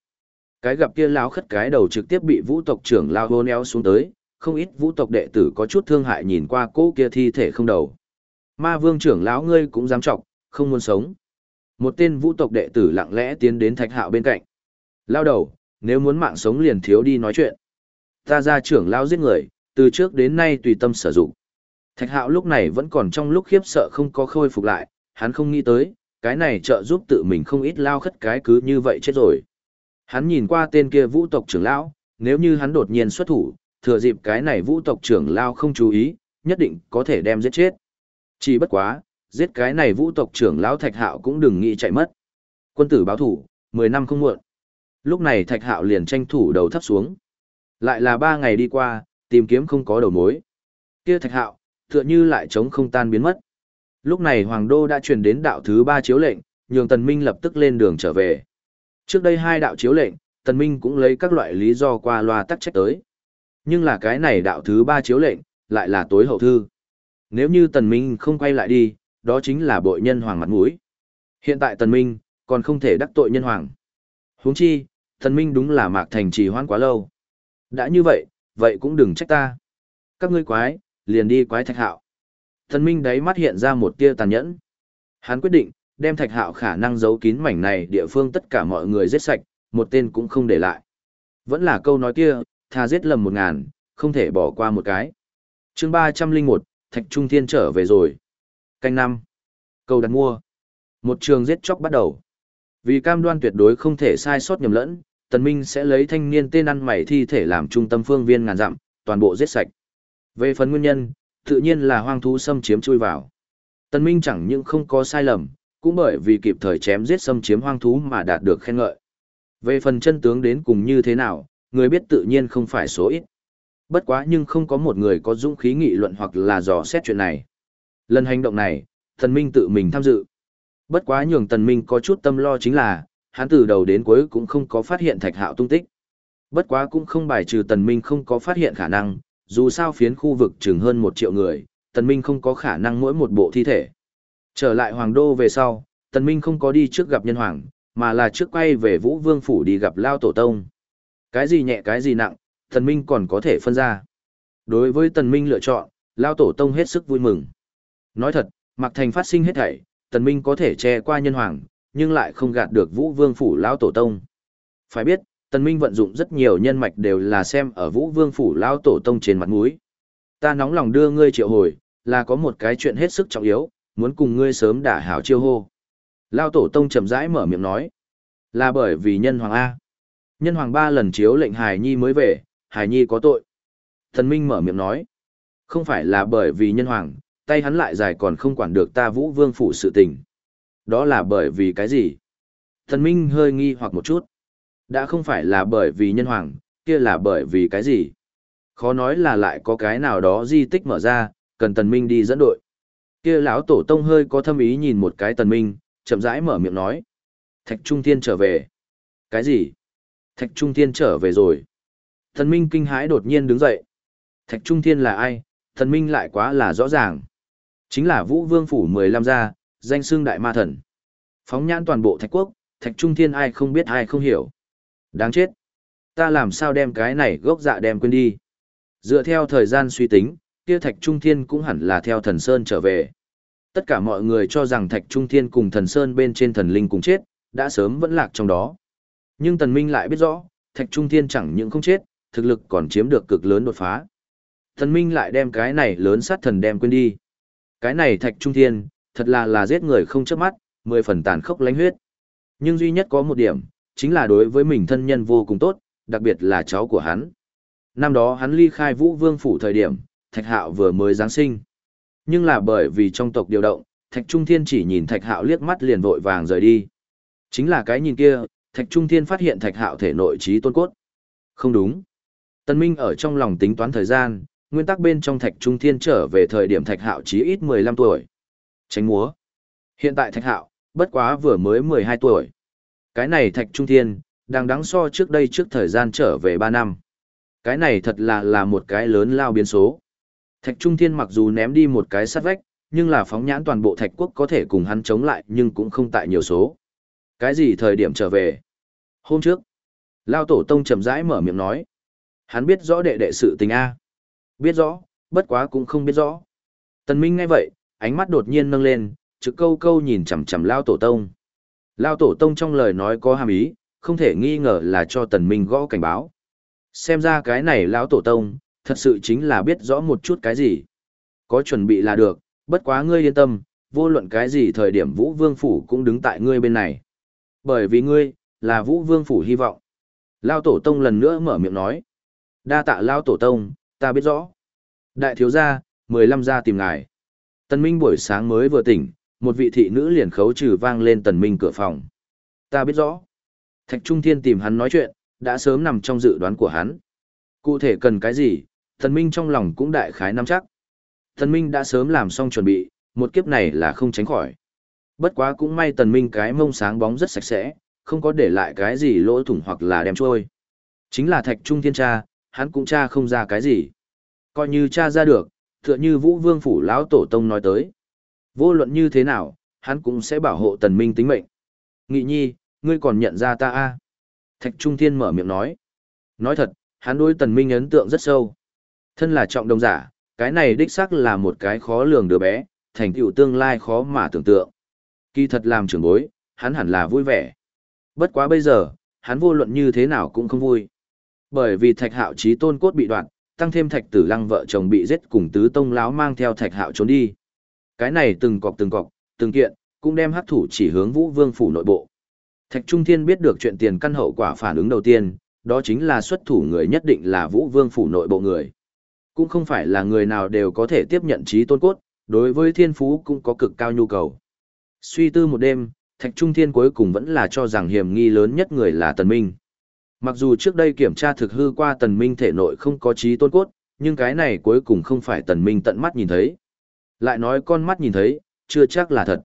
Cái gặp kia lao khất cái đầu trực tiếp bị vũ tộc trưởng lao hôn neo xuống tới, không ít vũ tộc đệ tử có chút thương hại nhìn qua cô kia thi thể không đầu. Ma vương trưởng lão ngươi cũng dám trọng, không muốn sống. Một tên vũ tộc đệ tử lặng lẽ tiến đến thạch hạo bên cạnh. Lao đầu, nếu muốn mạng sống liền thiếu đi nói chuyện. Ta ra trưởng lao giết người, từ trước đến nay tùy tâm sử dụng. Thạch hạo lúc này vẫn còn trong lúc khiếp sợ không có khôi phục lại, hắn không nghĩ tới, cái này trợ giúp tự mình không ít lao khất cái cứ như vậy chết rồi. Hắn nhìn qua tên kia vũ tộc trưởng lão, nếu như hắn đột nhiên xuất thủ, thừa dịp cái này vũ tộc trưởng lão không chú ý, nhất định có thể đem giết chết. Chỉ bất quá, giết cái này vũ tộc trưởng lão thạch hạo cũng đừng nghĩ chạy mất. Quân tử báo thủ, 10 năm không muộn. Lúc này thạch hạo liền tranh thủ đầu thấp xuống. Lại là ba ngày đi qua, tìm kiếm không có đầu mối. Kia thạch hạo, tựa như lại chống không tan biến mất. Lúc này Hoàng Đô đã truyền đến đạo thứ ba chiếu lệnh, nhường Tần Minh lập tức lên đường trở về. Trước đây hai đạo chiếu lệnh, Tần Minh cũng lấy các loại lý do qua loa tắc trách tới. Nhưng là cái này đạo thứ ba chiếu lệnh, lại là tối hậu thư. Nếu như Tần Minh không quay lại đi, đó chính là bội nhân hoàng mặt mũi. Hiện tại Tần Minh, còn không thể đắc tội nhân hoàng. huống chi, Tần Minh đúng là mạc thành trì hoãn quá lâu. Đã như vậy, vậy cũng đừng trách ta. Các ngươi quái, liền đi quái thạch hạo. Tần Minh đáy mắt hiện ra một tia tàn nhẫn. Hắn quyết định, đem thạch hạo khả năng giấu kín mảnh này địa phương tất cả mọi người giết sạch, một tên cũng không để lại. Vẫn là câu nói kia, tha giết lầm một ngàn, không thể bỏ qua một cái. chương ba trăm linh một, Thạch Trung Thiên trở về rồi. Canh năm. Câu đặt mua. Một trường giết chóc bắt đầu. Vì cam đoan tuyệt đối không thể sai sót nhầm lẫn, Tần Minh sẽ lấy thanh niên tên ăn mày thi thể làm trung tâm phương viên ngàn dặm, toàn bộ giết sạch. Về phần nguyên nhân, tự nhiên là hoang thú xâm chiếm chui vào. Tần Minh chẳng những không có sai lầm, cũng bởi vì kịp thời chém giết xâm chiếm hoang thú mà đạt được khen ngợi. Về phần chân tướng đến cùng như thế nào, người biết tự nhiên không phải số ít. Bất quá nhưng không có một người có dũng khí nghị luận hoặc là dò xét chuyện này. Lần hành động này, Tần Minh tự mình tham dự. Bất quá nhường Tần Minh có chút tâm lo chính là, hắn từ đầu đến cuối cũng không có phát hiện thạch hạo tung tích. Bất quá cũng không bài trừ Tần Minh không có phát hiện khả năng, dù sao phiến khu vực chừng hơn một triệu người, Tần Minh không có khả năng mỗi một bộ thi thể. Trở lại Hoàng Đô về sau, Tần Minh không có đi trước gặp nhân hoàng, mà là trước quay về Vũ Vương Phủ đi gặp Lao Tổ Tông. Cái gì nhẹ cái gì nặng, Tần Minh còn có thể phân ra. Đối với Tần Minh lựa chọn, Lao Tổ Tông hết sức vui mừng. Nói thật, Mạc Thành phát sinh hết thảy, Tần Minh có thể che qua nhân hoàng, nhưng lại không gạt được Vũ Vương phủ lao tổ tông. Phải biết, Tần Minh vận dụng rất nhiều nhân mạch đều là xem ở Vũ Vương phủ lao tổ tông trên mặt mũi. Ta nóng lòng đưa ngươi triệu hồi, là có một cái chuyện hết sức trọng yếu, muốn cùng ngươi sớm đả hảo chiêu hô. lao tổ tông chậm rãi mở miệng nói, là bởi vì nhân hoàng a. Nhân hoàng ba lần chiếu lệnh Hải Nhi mới về, Hải Nhi có tội. thần Minh mở miệng nói, không phải là bởi vì nhân hoàng, tay hắn lại dài còn không quản được ta Vũ Vương phủ sự tình. Đó là bởi vì cái gì? Thần Minh hơi nghi hoặc một chút. Đã không phải là bởi vì nhân hoàng, kia là bởi vì cái gì? Khó nói là lại có cái nào đó di tích mở ra, cần Tần Minh đi dẫn đội. Kia lão tổ tông hơi có thâm ý nhìn một cái Tần Minh, chậm rãi mở miệng nói. Thạch Trung Thiên trở về. Cái gì? Thạch Trung Thiên trở về rồi. Thần Minh kinh hãi đột nhiên đứng dậy. Thạch Trung Thiên là ai? Thần Minh lại quá là rõ ràng. Chính là Vũ Vương Phủ 15 gia, danh xưng đại ma thần. Phóng nhãn toàn bộ thạch quốc, thạch trung thiên ai không biết ai không hiểu. Đáng chết. Ta làm sao đem cái này gốc dạ đem quên đi. Dựa theo thời gian suy tính, kia thạch trung thiên cũng hẳn là theo thần Sơn trở về. Tất cả mọi người cho rằng thạch trung thiên cùng thần Sơn bên trên thần linh cùng chết, đã sớm vẫn lạc trong đó. Nhưng tần minh lại biết rõ, Thạch Trung Thiên chẳng những không chết, thực lực còn chiếm được cực lớn đột phá. Tần Minh lại đem cái này lớn sát thần đem quên đi. Cái này Thạch Trung Thiên, thật là là giết người không chớp mắt, mười phần tàn khốc lánh huyết. Nhưng duy nhất có một điểm, chính là đối với mình thân nhân vô cùng tốt, đặc biệt là cháu của hắn. Năm đó hắn ly khai Vũ Vương phủ thời điểm, Thạch Hạo vừa mới Giáng sinh. Nhưng là bởi vì trong tộc điều động, Thạch Trung Thiên chỉ nhìn Thạch Hạo liếc mắt liền vội vàng rời đi. Chính là cái nhìn kia, Thạch Trung Thiên phát hiện Thạch Hạo thể nội trí tôn cốt. Không đúng. Tân Minh ở trong lòng tính toán thời gian, nguyên tắc bên trong Thạch Trung Thiên trở về thời điểm Thạch Hạo chí ít 15 tuổi. Tránh múa. Hiện tại Thạch Hạo, bất quá vừa mới 12 tuổi. Cái này Thạch Trung Thiên, đang đáng so trước đây trước thời gian trở về 3 năm. Cái này thật là là một cái lớn lao biến số. Thạch Trung Thiên mặc dù ném đi một cái sát vách, nhưng là phóng nhãn toàn bộ Thạch Quốc có thể cùng hắn chống lại nhưng cũng không tại nhiều số. Cái gì thời điểm trở về? Hôm trước, Lao Tổ Tông chậm rãi mở miệng nói. Hắn biết rõ đệ đệ sự tình A. Biết rõ, bất quá cũng không biết rõ. Tần Minh ngay vậy, ánh mắt đột nhiên nâng lên, trực câu câu nhìn chằm chằm Lao Tổ Tông. Lao Tổ Tông trong lời nói có hàm ý, không thể nghi ngờ là cho Tần Minh gõ cảnh báo. Xem ra cái này Lão Tổ Tông, thật sự chính là biết rõ một chút cái gì. Có chuẩn bị là được, bất quá ngươi yên tâm, vô luận cái gì thời điểm Vũ Vương Phủ cũng đứng tại ngươi bên này. Bởi vì ngươi, là Vũ Vương Phủ hy vọng. Lao Tổ Tông lần nữa mở miệng nói. Đa tạ Lao Tổ Tông, ta biết rõ. Đại thiếu gia, mười lăm gia tìm ngài. Tần Minh buổi sáng mới vừa tỉnh, một vị thị nữ liền khấu trừ vang lên Tần Minh cửa phòng. Ta biết rõ. Thạch Trung Thiên tìm hắn nói chuyện, đã sớm nằm trong dự đoán của hắn. Cụ thể cần cái gì, Tần Minh trong lòng cũng đại khái nắm chắc. Tần Minh đã sớm làm xong chuẩn bị, một kiếp này là không tránh khỏi. Bất quá cũng may Tần Minh cái mông sáng bóng rất sạch sẽ, không có để lại cái gì lỗ thủng hoặc là đem trôi. Chính là Thạch Trung Thiên cha, hắn cũng cha không ra cái gì. Coi như cha ra được, tựa như Vũ Vương Phủ lão Tổ Tông nói tới. Vô luận như thế nào, hắn cũng sẽ bảo hộ Tần Minh tính mệnh. Nghị nhi, ngươi còn nhận ra ta a? À? Thạch Trung Thiên mở miệng nói. Nói thật, hắn đối Tần Minh ấn tượng rất sâu. Thân là trọng đồng giả, cái này đích xác là một cái khó lường đứa bé, thành tựu tương lai khó mà tưởng tượng. Kỳ thật làm trưởng bối, hắn hẳn là vui vẻ. Bất quá bây giờ, hắn vô luận như thế nào cũng không vui. Bởi vì thạch hạo trí tôn cốt bị đoạn, tăng thêm thạch tử lăng vợ chồng bị giết cùng tứ tông láo mang theo thạch hạo trốn đi. Cái này từng cọc từng cọc, từng kiện, cũng đem hắc thủ chỉ hướng vũ vương phủ nội bộ. Thạch Trung Thiên biết được chuyện tiền căn hậu quả phản ứng đầu tiên, đó chính là xuất thủ người nhất định là vũ vương phủ nội bộ người. Cũng không phải là người nào đều có thể tiếp nhận trí tôn cốt, đối với thiên phú cũng có cực cao nhu cầu. Suy tư một đêm, Thạch Trung Thiên cuối cùng vẫn là cho rằng hiểm nghi lớn nhất người là Tần Minh. Mặc dù trước đây kiểm tra thực hư qua Tần Minh thể nội không có trí tôn cốt, nhưng cái này cuối cùng không phải Tần Minh tận mắt nhìn thấy. Lại nói con mắt nhìn thấy, chưa chắc là thật.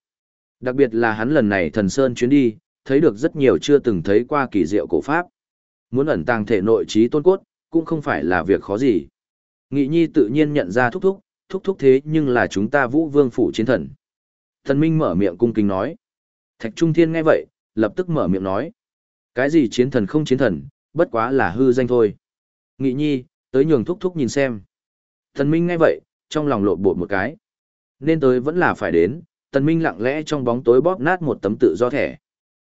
Đặc biệt là hắn lần này thần sơn chuyến đi, thấy được rất nhiều chưa từng thấy qua kỳ diệu cổ pháp. Muốn ẩn tàng thể nội trí tôn cốt, cũng không phải là việc khó gì. Nghị nhi tự nhiên nhận ra thúc thúc, thúc thúc thế nhưng là chúng ta vũ vương phủ chiến thần. Thần Minh mở miệng cung kính nói. Thạch Trung Thiên nghe vậy, lập tức mở miệng nói. Cái gì chiến thần không chiến thần, bất quá là hư danh thôi. Nghị nhi, tới nhường thúc thúc nhìn xem. Thần Minh nghe vậy, trong lòng lộn bột một cái. Nên tới vẫn là phải đến, Tần Minh lặng lẽ trong bóng tối bóp nát một tấm tự do thẻ.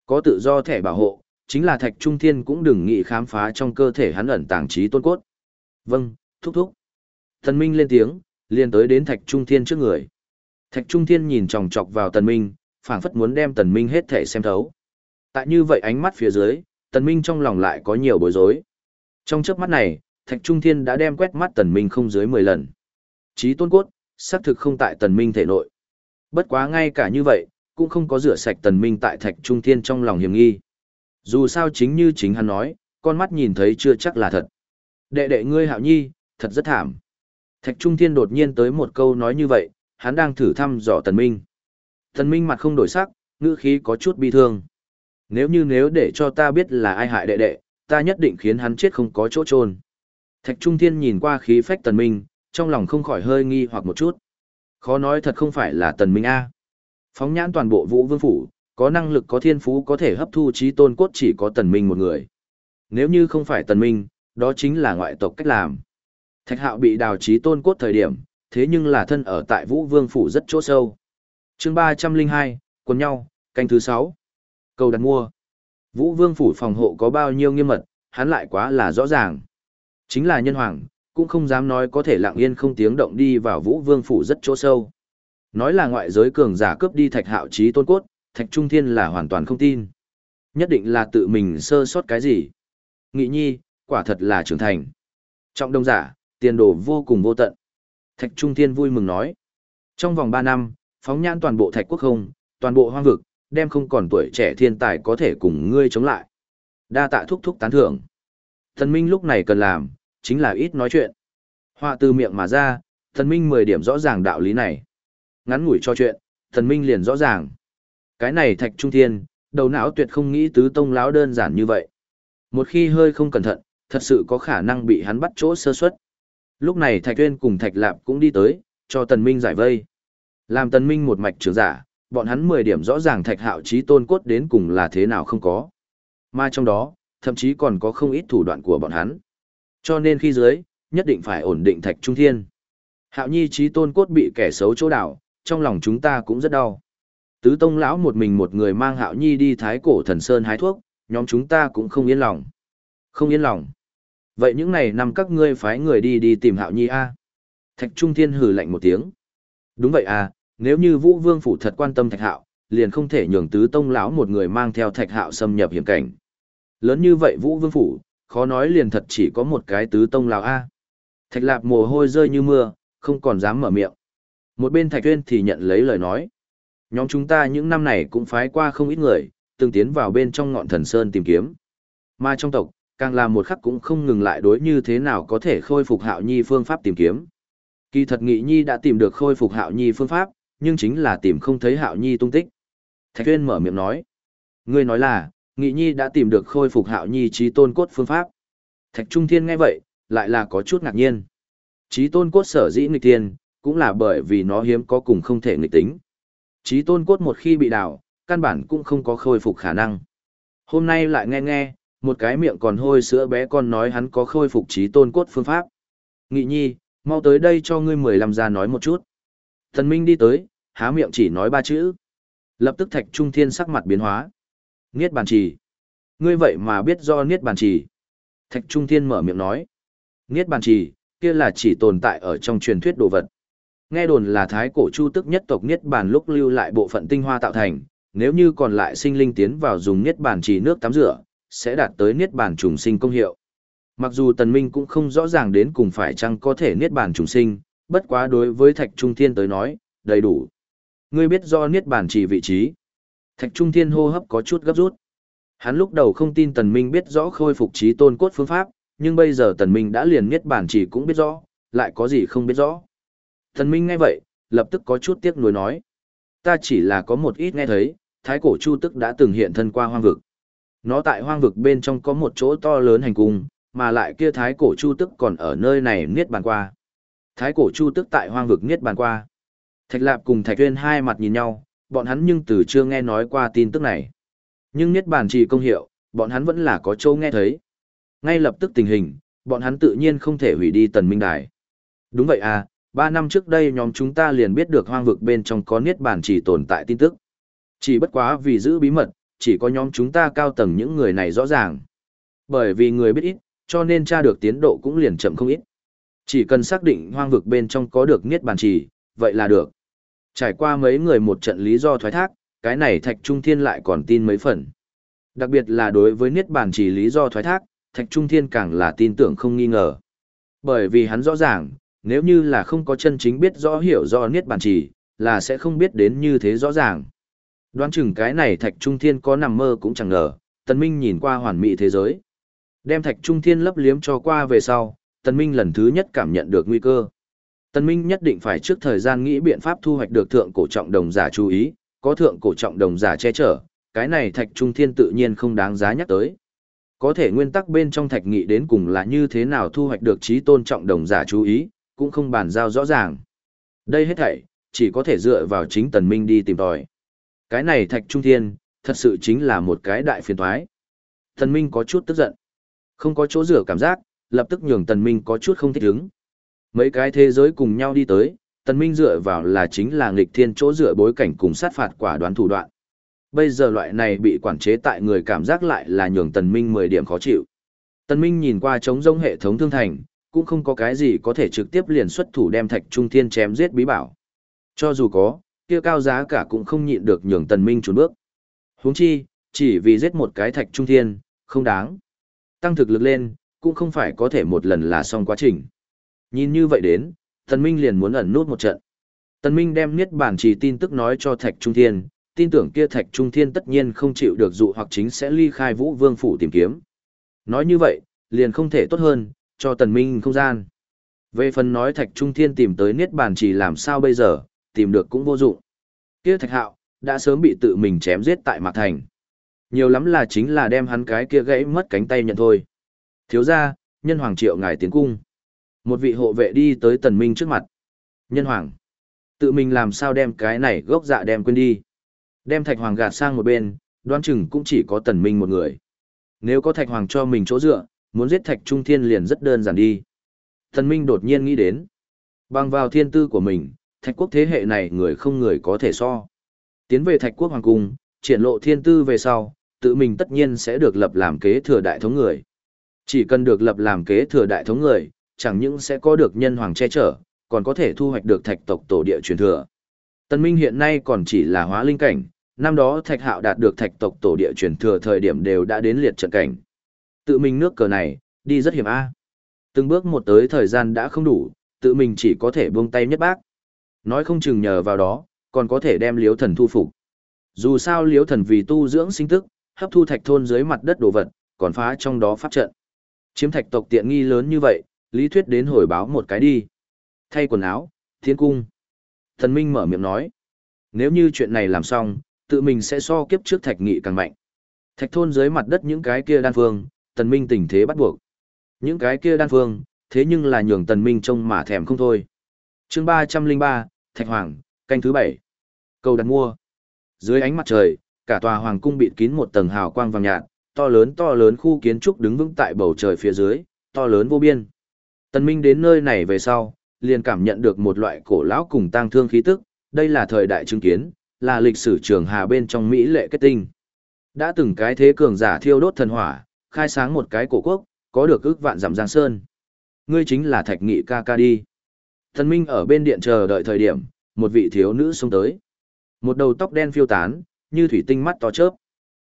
Có tự do thẻ bảo hộ, chính là Thạch Trung Thiên cũng đừng nghĩ khám phá trong cơ thể hắn ẩn tàng trí tôn cốt. Vâng, thúc thúc. Tần Minh lên tiếng, liền tới đến Thạch Trung Thiên trước người. Thạch Trung Thiên nhìn chòng chọc vào Tần Minh, phảng phất muốn đem Tần Minh hết thể xem thấu. Tại như vậy ánh mắt phía dưới, Tần Minh trong lòng lại có nhiều bối rối. Trong chớp mắt này, Thạch Trung Thiên đã đem quét mắt Tần Minh không dưới 10 lần. Chí tôn cốt, xác thực không tại Tần Minh thể nội. Bất quá ngay cả như vậy, cũng không có rửa sạch Tần Minh tại Thạch Trung Thiên trong lòng hiểm nghi. Dù sao chính như chính hắn nói, con mắt nhìn thấy chưa chắc là thật. Đệ đệ ngươi hạo nhi, thật rất thảm. Thạch Trung Thiên đột nhiên tới một câu nói như vậy, hắn đang thử thăm dò Tần Minh. Tần Minh mặt không đổi sắc, ngữ khí có chút bi thương. Nếu như nếu để cho ta biết là ai hại đệ đệ, ta nhất định khiến hắn chết không có chỗ trôn. Thạch Trung Thiên nhìn qua khí phách Tần Minh, trong lòng không khỏi hơi nghi hoặc một chút. Khó nói thật không phải là Tần Minh A. Phóng nhãn toàn bộ vũ vương phủ, có năng lực có thiên phú có thể hấp thu trí tôn cốt chỉ có Tần Minh một người. Nếu như không phải Tần Minh, đó chính là ngoại tộc cách làm. Thạch hạo bị đào trí tôn cốt thời điểm, thế nhưng là thân ở tại Vũ Vương Phủ rất chỗ sâu. chương ba trăm linh hai quần nhau, canh thứ sáu Cầu đặt mua. Vũ Vương Phủ phòng hộ có bao nhiêu nghiêm mật, hắn lại quá là rõ ràng. Chính là nhân hoàng, cũng không dám nói có thể lặng yên không tiếng động đi vào vũ vương phủ rất chỗ sâu. Nói là ngoại giới cường giả cướp đi thạch hạo trí tôn cốt, thạch trung thiên là hoàn toàn không tin. Nhất định là tự mình sơ sót cái gì. Nghị nhi, quả thật là trưởng thành. Trọng đông giả, tiền đồ vô cùng vô tận. Thạch trung thiên vui mừng nói. Trong vòng 3 năm, phóng nhãn toàn bộ thạch quốc không, toàn bộ hoang vực, đem không còn tuổi trẻ thiên tài có thể cùng ngươi chống lại. Đa tạ thúc thúc tán thưởng. Thần Minh lúc này cần làm, chính là ít nói chuyện. Họa từ miệng mà ra, thần Minh 10 điểm rõ ràng đạo lý này. Ngắn ngủi cho chuyện, thần Minh liền rõ ràng. Cái này thạch trung thiên, đầu não tuyệt không nghĩ tứ tông lão đơn giản như vậy. Một khi hơi không cẩn thận, thật sự có khả năng bị hắn bắt chỗ sơ suất. Lúc này Thạch Tuyên cùng Thạch Lạp cũng đi tới, cho Tần Minh giải vây. Làm Tần Minh một mạch trưởng giả, bọn hắn 10 điểm rõ ràng Thạch Hạo chí tôn cốt đến cùng là thế nào không có. Mà trong đó, thậm chí còn có không ít thủ đoạn của bọn hắn. Cho nên khi dưới, nhất định phải ổn định Thạch Trung Thiên. Hạo Nhi chí tôn cốt bị kẻ xấu chỗ đảo, trong lòng chúng ta cũng rất đau. Tứ Tông lão một mình một người mang Hạo Nhi đi Thái Cổ Thần Sơn hái thuốc, nhóm chúng ta cũng không yên lòng. Không yên lòng. Vậy những này nằm các ngươi phái người đi đi tìm Hạo Nhi a. Thạch Trung Thiên hừ lạnh một tiếng. Đúng vậy à, nếu như Vũ Vương phủ thật quan tâm Thạch Hạo, liền không thể nhường tứ tông lão một người mang theo Thạch Hạo xâm nhập hiểm cảnh. Lớn như vậy Vũ Vương phủ, khó nói liền thật chỉ có một cái tứ tông lão a. Thạch Lạp mồ hôi rơi như mưa, không còn dám mở miệng. Một bên Thạch Tuyên thì nhận lấy lời nói. Nhóm chúng ta những năm này cũng phái qua không ít người, từng tiến vào bên trong ngọn thần sơn tìm kiếm. Mà trong tộc, càng làm một khắc cũng không ngừng lại đối như thế nào có thể khôi phục hạo nhi phương pháp tìm kiếm. Kỳ thật Nghị Nhi đã tìm được khôi phục Hạo Nhi phương pháp, nhưng chính là tìm không thấy Hạo Nhi tung tích. Thạch Tuyên mở miệng nói. Ngươi nói là, Nghị Nhi đã tìm được khôi phục Hạo Nhi trí tôn cốt phương pháp. Thạch Trung Thiên nghe vậy, lại là có chút ngạc nhiên. Trí tôn cốt sở dĩ nghịch tiên, cũng là bởi vì nó hiếm có cùng không thể nghịch tính. Trí tôn cốt một khi bị đảo, căn bản cũng không có khôi phục khả năng. Hôm nay lại nghe nghe, một cái miệng còn hôi sữa bé con nói hắn có khôi phục trí tôn cốt phương pháp. Nghị nhi, mau tới đây cho ngươi mười lăm ra nói một chút. Thần Minh đi tới, há miệng chỉ nói ba chữ. Lập tức Thạch Trung Thiên sắc mặt biến hóa. Niết bàn trì. Ngươi vậy mà biết do Niết bàn trì. Thạch Trung Thiên mở miệng nói. Niết bàn trì, kia là chỉ tồn tại ở trong truyền thuyết đồ vật. Nghe đồn là thái cổ chu tức nhất tộc Niết bàn lúc lưu lại bộ phận tinh hoa tạo thành, nếu như còn lại sinh linh tiến vào dùng Niết bàn trì nước tắm rửa, sẽ đạt tới Niết bàn trùng sinh công hiệu. Mặc dù tần minh cũng không rõ ràng đến cùng phải chăng có thể niết bàn trùng sinh, bất quá đối với thạch trung thiên tới nói, đầy đủ. Ngươi biết do niết bàn chỉ vị trí. Thạch trung thiên hô hấp có chút gấp rút. Hắn lúc đầu không tin tần minh biết rõ khôi phục trí tôn cốt phương pháp, nhưng bây giờ tần minh đã liền niết bàn chỉ cũng biết rõ, lại có gì không biết rõ. Tần minh nghe vậy, lập tức có chút tiếc nuối nói. Ta chỉ là có một ít nghe thấy, thái cổ chu tức đã từng hiện thân qua hoang vực. Nó tại hoang vực bên trong có một chỗ to lớn hành cung, mà lại kia thái cổ chu tức còn ở nơi này niết bàn qua. Thái cổ chu tức tại hoang vực niết bàn qua. Thạch Lạp cùng Thạch Tuyên hai mặt nhìn nhau, bọn hắn nhưng từ chưa nghe nói qua tin tức này. Nhưng niết bàn chỉ công hiệu, bọn hắn vẫn là có châu nghe thấy. Ngay lập tức tình hình, bọn hắn tự nhiên không thể hủy đi tần minh đài. Đúng vậy à, ba năm trước đây nhóm chúng ta liền biết được hoang vực bên trong có niết bàn chỉ tồn tại tin tức. Chỉ bất quá vì giữ bí mật, chỉ có nhóm chúng ta cao tầng những người này rõ ràng. Bởi vì người biết ít, cho nên tra được tiến độ cũng liền chậm không ít. Chỉ cần xác định hoang vực bên trong có được niết bàn chỉ, vậy là được. Trải qua mấy người một trận lý do thoái thác, cái này Thạch Trung Thiên lại còn tin mấy phần. Đặc biệt là đối với niết bàn chỉ lý do thoái thác, Thạch Trung Thiên càng là tin tưởng không nghi ngờ. Bởi vì hắn rõ ràng, nếu như là không có chân chính biết rõ hiểu rõ niết bàn chỉ, là sẽ không biết đến như thế rõ ràng. Đoán chừng cái này Thạch Trung Thiên có nằm mơ cũng chẳng ngờ, Tần Minh nhìn qua hoàn mỹ thế giới. Đem thạch trung thiên lấp liếm cho qua về sau, tần minh lần thứ nhất cảm nhận được nguy cơ. Tần minh nhất định phải trước thời gian nghĩ biện pháp thu hoạch được thượng cổ trọng đồng giả chú ý, có thượng cổ trọng đồng giả che chở, cái này thạch trung thiên tự nhiên không đáng giá nhắc tới. Có thể nguyên tắc bên trong thạch nghị đến cùng là như thế nào thu hoạch được trí tôn trọng đồng giả chú ý, cũng không bàn giao rõ ràng. Đây hết thảy, chỉ có thể dựa vào chính tần minh đi tìm tòi. Cái này thạch trung thiên, thật sự chính là một cái đại phiền toái. Tần minh có chút tức giận. Không có chỗ rửa cảm giác, lập tức nhường Tần Minh có chút không thích ứng. Mấy cái thế giới cùng nhau đi tới, Tần Minh dựa vào là chính là nghịch thiên chỗ dựa bối cảnh cùng sát phạt quả đoán thủ đoạn. Bây giờ loại này bị quản chế tại người cảm giác lại là nhường Tần Minh 10 điểm khó chịu. tần Minh nhìn qua trống rỗng hệ thống thương thành, cũng không có cái gì có thể trực tiếp liền xuất thủ đem thạch trung thiên chém giết bí bảo. Cho dù có, kia cao giá cả cũng không nhịn được nhường Tần Minh trốn bước. Huống chi, chỉ vì giết một cái thạch trung thiên, không đáng. Tăng thực lực lên, cũng không phải có thể một lần là xong quá trình. Nhìn như vậy đến, Tần Minh liền muốn ẩn nút một trận. Tần Minh đem niết bản chỉ tin tức nói cho Thạch Trung Thiên, tin tưởng kia Thạch Trung Thiên tất nhiên không chịu được dụ hoặc chính sẽ ly khai Vũ Vương phủ tìm kiếm. Nói như vậy, liền không thể tốt hơn, cho Tần Minh không gian. Về phần nói Thạch Trung Thiên tìm tới niết bản chỉ làm sao bây giờ, tìm được cũng vô dụng. Kia Thạch Hạo đã sớm bị tự mình chém giết tại Mạc Thành. Nhiều lắm là chính là đem hắn cái kia gãy mất cánh tay nhận thôi. Thiếu gia, nhân hoàng triệu ngài tiến cung. Một vị hộ vệ đi tới Tần Minh trước mặt. Nhân hoàng. Tự mình làm sao đem cái này gốc dạ đem quên đi. Đem thạch hoàng gạt sang một bên, đoán chừng cũng chỉ có tần minh một người. Nếu có thạch hoàng cho mình chỗ dựa, muốn giết thạch trung thiên liền rất đơn giản đi. Tần minh đột nhiên nghĩ đến. Bằng vào thiên tư của mình, thạch quốc thế hệ này người không người có thể so. Tiến về thạch quốc hoàng cung, triển lộ thiên tư về sau, tự mình tất nhiên sẽ được lập làm kế thừa đại thống người. Chỉ cần được lập làm kế thừa đại thống người, chẳng những sẽ có được nhân hoàng che chở, còn có thể thu hoạch được thạch tộc tổ địa truyền thừa. Tân Minh hiện nay còn chỉ là hóa linh cảnh, năm đó thạch hạo đạt được thạch tộc tổ địa truyền thừa thời điểm đều đã đến liệt trận cảnh. Tự mình nước cờ này, đi rất hiểm A. Từng bước một tới thời gian đã không đủ, tự mình chỉ có thể buông tay nhất bác. Nói không chừng nhờ vào đó, còn có thể đem liếu thần thu phục. Dù sao liếu thần vì tu dưỡng sinh tức, hấp thu thạch thôn dưới mặt đất đồ vật, còn phá trong đó pháp trận. Chiếm thạch tộc tiện nghi lớn như vậy, lý thuyết đến hồi báo một cái đi thay quần áo, thiên cung. Thần Minh mở miệng nói, nếu như chuyện này làm xong, tự mình sẽ so kiếp trước thạch nghị càng mạnh. Thạch thôn dưới mặt đất những cái kia đan phương, tần minh tình thế bắt buộc. Những cái kia đan phương, thế nhưng là nhường tần minh trông mà thèm không thôi. Chương 303, Thạch Hoàng, canh thứ bảy. Câu đặt mua. Dưới ánh mặt trời, cả tòa hoàng cung bịt kín một tầng hào quang vàng nhạt, to lớn to lớn khu kiến trúc đứng vững tại bầu trời phía dưới, to lớn vô biên. Tần Minh đến nơi này về sau, liền cảm nhận được một loại cổ lão cùng tang thương khí tức, đây là thời đại chứng kiến, là lịch sử trường hà bên trong Mỹ lệ kết tinh. Đã từng cái thế cường giả thiêu đốt thần hỏa, khai sáng một cái cổ quốc, có được ước vạn giảm giang sơn. Ngươi chính là thạch nghị ca ca đi. Thần Minh ở bên điện chờ đợi thời điểm, một vị thiếu nữ xông tới. Một đầu tóc đen phiêu tán, như thủy tinh mắt to chớp.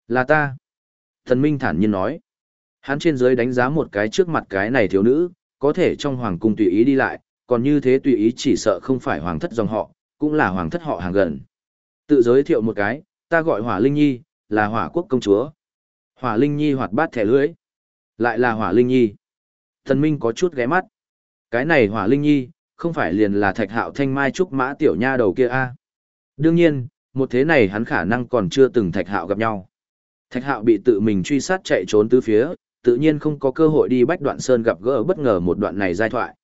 Là ta. Thần Minh thản nhiên nói. Hắn trên dưới đánh giá một cái trước mặt cái này thiếu nữ, có thể trong hoàng cung tùy ý đi lại, còn như thế tùy ý chỉ sợ không phải hoàng thất dòng họ, cũng là hoàng thất họ hàng gần. Tự giới thiệu một cái, ta gọi Hỏa Linh Nhi, là Hỏa Quốc công chúa. Hỏa Linh Nhi hoạt bát thẻ lưỡi. Lại là Hỏa Linh Nhi. Thần Minh có chút ghé mắt. Cái này Hỏa Linh Nhi, không phải liền là Thạch Hạo Thanh Mai Trúc Mã tiểu nha đầu kia a? Đương nhiên, một thế này hắn khả năng còn chưa từng Thạch Hạo gặp nhau. Thạch Hạo bị tự mình truy sát chạy trốn tứ phía, tự nhiên không có cơ hội đi Bách Đoạn Sơn gặp gỡ bất ngờ một đoạn này giai thoại.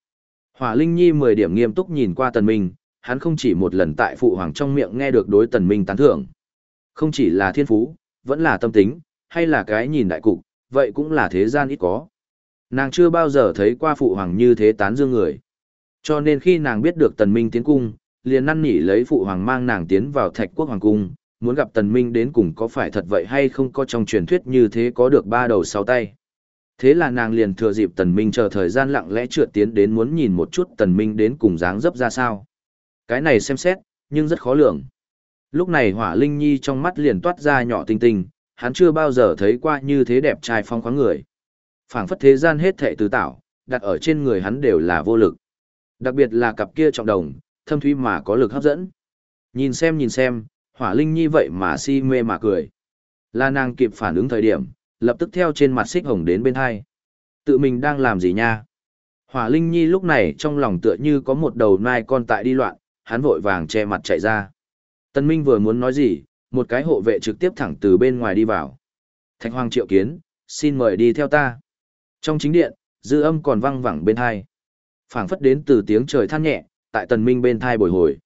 Hỏa Linh Nhi 10 điểm nghiêm túc nhìn qua Tần Minh, hắn không chỉ một lần tại phụ hoàng trong miệng nghe được đối Tần Minh tán thưởng. Không chỉ là thiên phú, vẫn là tâm tính, hay là cái nhìn đại cục, vậy cũng là thế gian ít có. Nàng chưa bao giờ thấy qua phụ hoàng như thế tán dương người. Cho nên khi nàng biết được Tần Minh tiến cung, liền năn nỉ lấy phụ hoàng mang nàng tiến vào Thạch Quốc hoàng cung, muốn gặp Tần Minh đến cùng có phải thật vậy hay không có trong truyền thuyết như thế có được ba đầu sáu tay. Thế là nàng liền thừa dịp tần minh chờ thời gian lặng lẽ trượt tiến đến muốn nhìn một chút tần minh đến cùng dáng dấp ra sao. Cái này xem xét, nhưng rất khó lường. Lúc này hỏa linh nhi trong mắt liền toát ra nhỏ tinh tinh, hắn chưa bao giờ thấy qua như thế đẹp trai phong khoáng người. phảng phất thế gian hết thệ tứ tạo, đặt ở trên người hắn đều là vô lực. Đặc biệt là cặp kia trọng đồng, thâm thúy mà có lực hấp dẫn. Nhìn xem nhìn xem, hỏa linh nhi vậy mà si mê mà cười. Là nàng kịp phản ứng thời điểm, lập tức theo trên mặt xích hồng đến bên hai. Tự mình đang làm gì nha? Hỏa Linh Nhi lúc này trong lòng tựa như có một đầu nai con tại đi loạn, hắn vội vàng che mặt chạy ra. Tân Minh vừa muốn nói gì, một cái hộ vệ trực tiếp thẳng từ bên ngoài đi vào. Thạch Hoàng triệu kiến, xin mời đi theo ta. Trong chính điện, dư âm còn vang vẳng bên hai phảng phất đến từ tiếng trời than nhẹ, tại Tần Minh bên thai bồi hồi.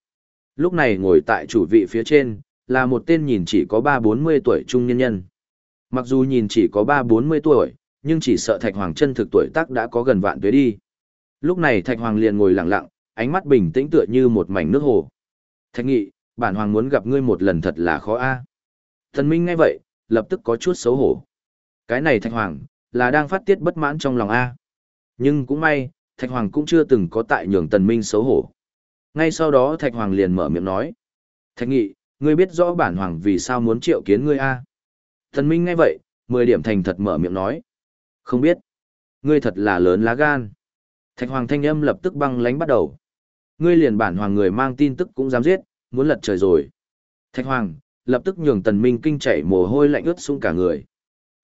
Lúc này ngồi tại chủ vị phía trên, là một tên nhìn chỉ có ba bốn mươi tuổi trung nhân nhân. Mặc dù nhìn chỉ có ba bốn mươi tuổi, nhưng chỉ sợ Thạch Hoàng chân thực tuổi tác đã có gần vạn tuế đi. Lúc này Thạch Hoàng liền ngồi lặng lặng, ánh mắt bình tĩnh tựa như một mảnh nước hồ. Thạch Nghị, bản hoàng muốn gặp ngươi một lần thật là khó a. Thần Minh nghe vậy, lập tức có chút xấu hổ. Cái này Thạch Hoàng, là đang phát tiết bất mãn trong lòng A. Nhưng cũng may, Thạch Hoàng cũng chưa từng có tại nhường Tần Minh xấu hổ. Ngay sau đó Thạch Hoàng liền mở miệng nói. Thạch Nghị, ngươi biết rõ bản Hoàng vì sao muốn triệu kiến ngươi A. Tần Minh nghe vậy, mười điểm thành thật mở miệng nói. Không biết. Ngươi thật là lớn lá gan. Thạch Hoàng thanh âm lập tức băng lánh bắt đầu. Ngươi liền bản Hoàng người mang tin tức cũng dám giết, muốn lật trời rồi. Thạch Hoàng, lập tức nhường Tần Minh kinh chảy mồ hôi lạnh ướt sũng cả người.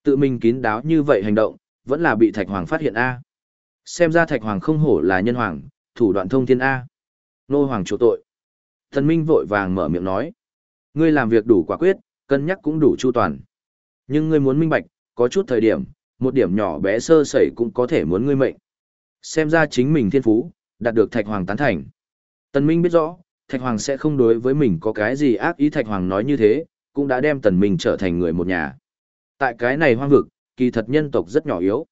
Tự mình kín đáo như vậy hành động, vẫn là bị Thạch Hoàng phát hiện A. Xem ra Thạch Hoàng không hổ là nhân hoàng, thủ đoạn thông thiên A. Nô Hoàng chỗ tội. Tần Minh vội vàng mở miệng nói. Ngươi làm việc đủ quả quyết, cân nhắc cũng đủ chu toàn. Nhưng ngươi muốn minh bạch, có chút thời điểm, một điểm nhỏ bé sơ sẩy cũng có thể muốn ngươi mệnh. Xem ra chính mình thiên phú, đạt được Thạch Hoàng tán thành. Tần Minh biết rõ, Thạch Hoàng sẽ không đối với mình có cái gì ác ý Thạch Hoàng nói như thế, cũng đã đem Tần Minh trở thành người một nhà. Tại cái này hoang vực, kỳ thật nhân tộc rất nhỏ yếu.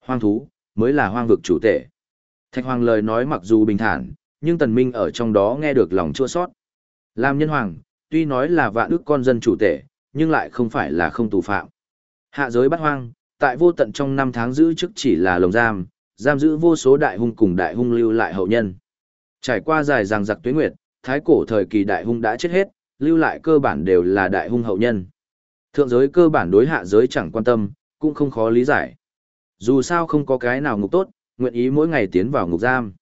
Hoang thú, mới là hoang vực chủ tể. Thạch Hoàng lời nói mặc dù bình thản, nhưng Tần Minh ở trong đó nghe được lòng chua sót. Làm nhân hoàng, tuy nói là vạn ước con dân chủ tể, nhưng lại không phải là không tù phạm. Hạ giới bắt hoang, tại vô tận trong năm tháng giữ chức chỉ là lồng giam, giam giữ vô số đại hung cùng đại hung lưu lại hậu nhân. Trải qua dài ràng giặc tuyến nguyệt, thái cổ thời kỳ đại hung đã chết hết, lưu lại cơ bản đều là đại hung hậu nhân. Thượng giới cơ bản đối hạ giới chẳng quan tâm, cũng không khó lý giải. Dù sao không có cái nào ngục tốt, nguyện ý mỗi ngày tiến vào ngục giam.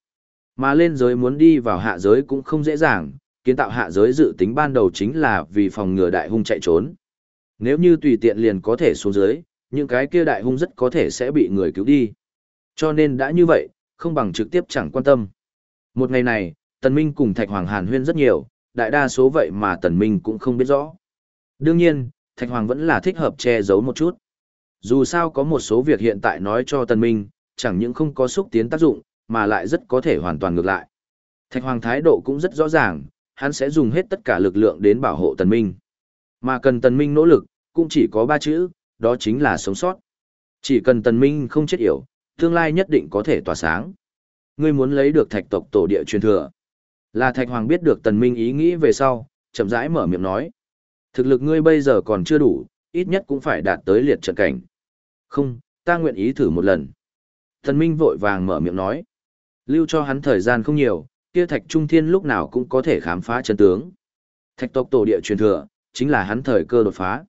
Mà lên giới muốn đi vào hạ giới cũng không dễ dàng, kiến tạo hạ giới dự tính ban đầu chính là vì phòng ngừa đại hung chạy trốn. Nếu như tùy tiện liền có thể xuống dưới, những cái kia đại hung rất có thể sẽ bị người cứu đi. Cho nên đã như vậy, không bằng trực tiếp chẳng quan tâm. Một ngày này, Tần Minh cùng Thạch Hoàng Hàn huyên rất nhiều, đại đa số vậy mà Tần Minh cũng không biết rõ. Đương nhiên, Thạch Hoàng vẫn là thích hợp che giấu một chút. Dù sao có một số việc hiện tại nói cho Tần Minh, chẳng những không có xúc tiến tác dụng, mà lại rất có thể hoàn toàn ngược lại. Thạch Hoàng thái độ cũng rất rõ ràng, hắn sẽ dùng hết tất cả lực lượng đến bảo hộ Tần Minh. Mà cần Tần Minh nỗ lực, cũng chỉ có ba chữ, đó chính là sống sót. Chỉ cần Tần Minh không chết yểu, tương lai nhất định có thể tỏa sáng. Ngươi muốn lấy được thạch tộc tổ địa truyền thừa. Là Thạch Hoàng biết được Tần Minh ý nghĩ về sau, chậm rãi mở miệng nói. Thực lực ngươi bây giờ còn chưa đủ, ít nhất cũng phải đạt tới liệt trận cảnh. Không, ta nguyện ý thử một lần. Thần Minh vội vàng mở miệng nói. Lưu cho hắn thời gian không nhiều, kia Thạch Trung Thiên lúc nào cũng có thể khám phá chân tướng. Thạch tộc tổ địa truyền thừa, chính là hắn thời cơ đột phá.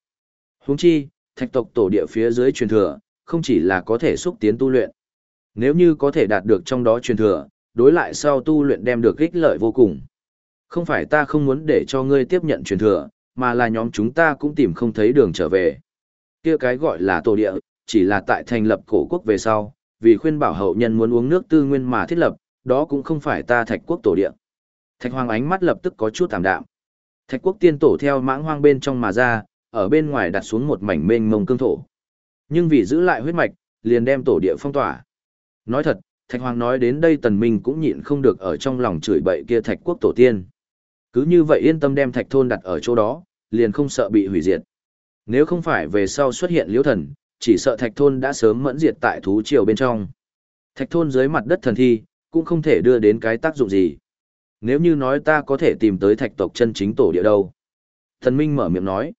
Huống chi, thạch tộc tổ địa phía dưới truyền thừa, không chỉ là có thể xúc tiến tu luyện. Nếu như có thể đạt được trong đó truyền thừa, đối lại sau tu luyện đem được ích lợi vô cùng. Không phải ta không muốn để cho ngươi tiếp nhận truyền thừa, mà là nhóm chúng ta cũng tìm không thấy đường trở về. Kia cái gọi là tổ địa, chỉ là tại thành lập cổ quốc về sau, vì khuyên bảo hậu nhân muốn uống nước tư nguyên mà thiết lập, đó cũng không phải ta thạch quốc tổ địa. Thạch hoàng ánh mắt lập tức có chút tạm đạm. Thạch quốc tiên tổ theo mãng hoang bên trong mà ra, ở bên ngoài đặt xuống một mảnh mênh mông cương thổ. Nhưng vì giữ lại huyết mạch, liền đem tổ địa phong tỏa. Nói thật, Thạch Hoàng nói đến đây Tần Minh cũng nhịn không được ở trong lòng chửi bậy kia Thạch quốc tổ tiên. Cứ như vậy yên tâm đem Thạch thôn đặt ở chỗ đó, liền không sợ bị hủy diệt. Nếu không phải về sau xuất hiện liễu thần, chỉ sợ Thạch thôn đã sớm mẫn diệt tại thú triều bên trong. Thạch thôn dưới mặt đất thần thi, cũng không thể đưa đến cái tác dụng gì. Nếu như nói ta có thể tìm tới thạch tộc chân chính tổ địa đâu. Thần Minh mở miệng nói.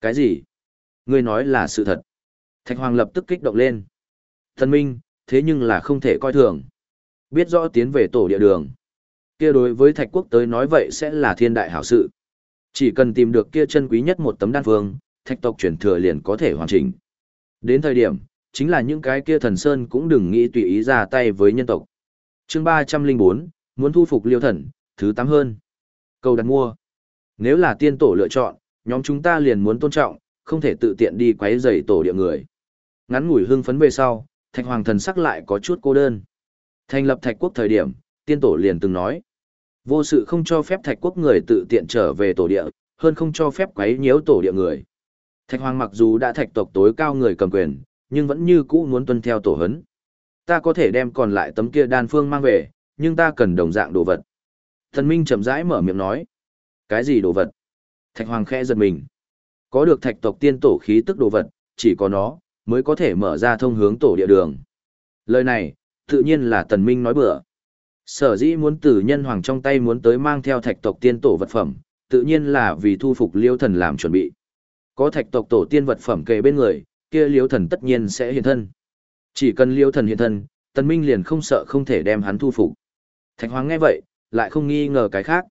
Cái gì? Ngươi nói là sự thật. Thạch Hoàng lập tức kích động lên. Thần Minh, thế nhưng là không thể coi thường. Biết rõ tiến về tổ địa đường. Kia đối với Thạch Quốc tới nói vậy sẽ là thiên đại hảo sự. Chỉ cần tìm được kia chân quý nhất một tấm đan phương, thạch tộc chuyển thừa liền có thể hoàn chỉnh. Đến thời điểm, chính là những cái kia thần sơn cũng đừng nghĩ tùy ý ra tay với nhân tộc. chương ba trăm linh bốn muốn thu phục liêu thần, thứ tám hơn. Cầu đặt mua. Nếu là tiên tổ lựa chọn, nhóm chúng ta liền muốn tôn trọng, không thể tự tiện đi quấy rầy tổ địa người. Ngắn ngủi hưng phấn về sau, Thạch Hoàng thần sắc lại có chút cô đơn. Thành lập Thạch quốc thời điểm, tiên tổ liền từng nói, vô sự không cho phép Thạch quốc người tự tiện trở về tổ địa, hơn không cho phép quấy nhiễu tổ địa người. Thạch Hoàng mặc dù đã thạch tộc tối cao người cầm quyền, nhưng vẫn như cũ muốn tuân theo tổ hấn. Ta có thể đem còn lại tấm kia đan phương mang về, nhưng ta cần đồng dạng đồ vật. Thần Minh chậm rãi mở miệng nói. Cái gì đồ vật? Thạch Hoàng khẽ giật mình. Có được thạch tộc tiên tổ khí tức đồ vật, chỉ có nó, mới có thể mở ra thông hướng tổ địa đường. Lời này, tự nhiên là Tần Minh nói bừa. Sở dĩ muốn từ nhân hoàng trong tay muốn tới mang theo thạch tộc tiên tổ vật phẩm, tự nhiên là vì thu phục liêu thần làm chuẩn bị. Có thạch tộc tổ tiên vật phẩm kề bên người, kia liêu thần tất nhiên sẽ hiện thân. Chỉ cần liêu thần hiện thân, tần minh liền không sợ không thể đem hắn thu phục. Thạch Hoàng nghe vậy, lại không nghi ngờ cái khác.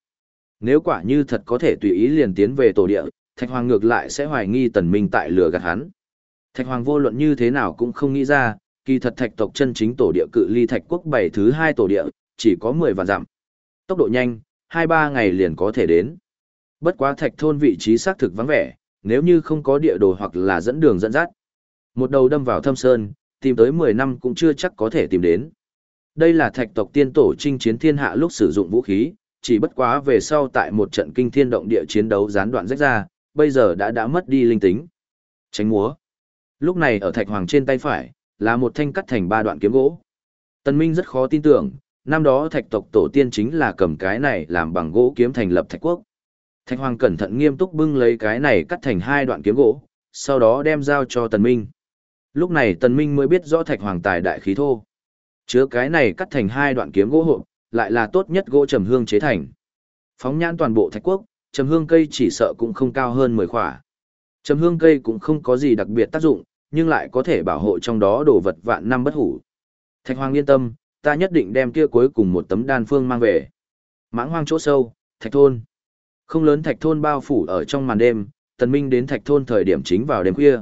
Nếu quả như thật có thể tùy ý liền tiến về tổ địa, Thạch Hoàng ngược lại sẽ hoài nghi tần minh tại lừa gạt hắn. Thạch Hoàng vô luận như thế nào cũng không nghĩ ra, kỳ thật thạch tộc chân chính tổ địa cự ly thạch quốc bảy thứ hai tổ địa, chỉ có 10 vạn dặm. Tốc độ nhanh, 2-3 ngày liền có thể đến. Bất quá thạch thôn vị trí xác thực vắng vẻ, nếu như không có địa đồ hoặc là dẫn đường dẫn dắt. Một đầu đâm vào thâm sơn, tìm tới 10 năm cũng chưa chắc có thể tìm đến. Đây là thạch tộc tiên tổ chinh chiến thiên hạ lúc sử dụng vũ khí, chỉ bất quá về sau tại một trận kinh thiên động địa chiến đấu gián đoạn rách ra, bây giờ đã đã mất đi linh tính. Tránh múa. Lúc này ở thạch hoàng trên tay phải, là một thanh cắt thành ba đoạn kiếm gỗ. Tần Minh rất khó tin tưởng, năm đó thạch tộc tổ tiên chính là cầm cái này làm bằng gỗ kiếm thành lập thạch quốc. Thạch hoàng cẩn thận nghiêm túc bưng lấy cái này cắt thành hai đoạn kiếm gỗ, sau đó đem giao cho Tần Minh. Lúc này Tần Minh mới biết rõ thạch hoàng tài đại khí thô. Chứa cái này cắt thành hai đoạn kiếm gỗ hộp, lại là tốt nhất gỗ trầm hương chế thành. Phóng nhãn toàn bộ thạch quốc, trầm hương cây chỉ sợ cũng không cao hơn 10 khỏa. Trầm hương cây cũng không có gì đặc biệt tác dụng, nhưng lại có thể bảo hộ trong đó đồ vật vạn năm bất hủ. Thạch Hoàng yên tâm, ta nhất định đem kia cuối cùng một tấm đan phương mang về. Mãng hoang chỗ sâu, Thạch thôn. Không lớn Thạch thôn bao phủ ở trong màn đêm, Tần Minh đến Thạch thôn thời điểm chính vào đêm khuya.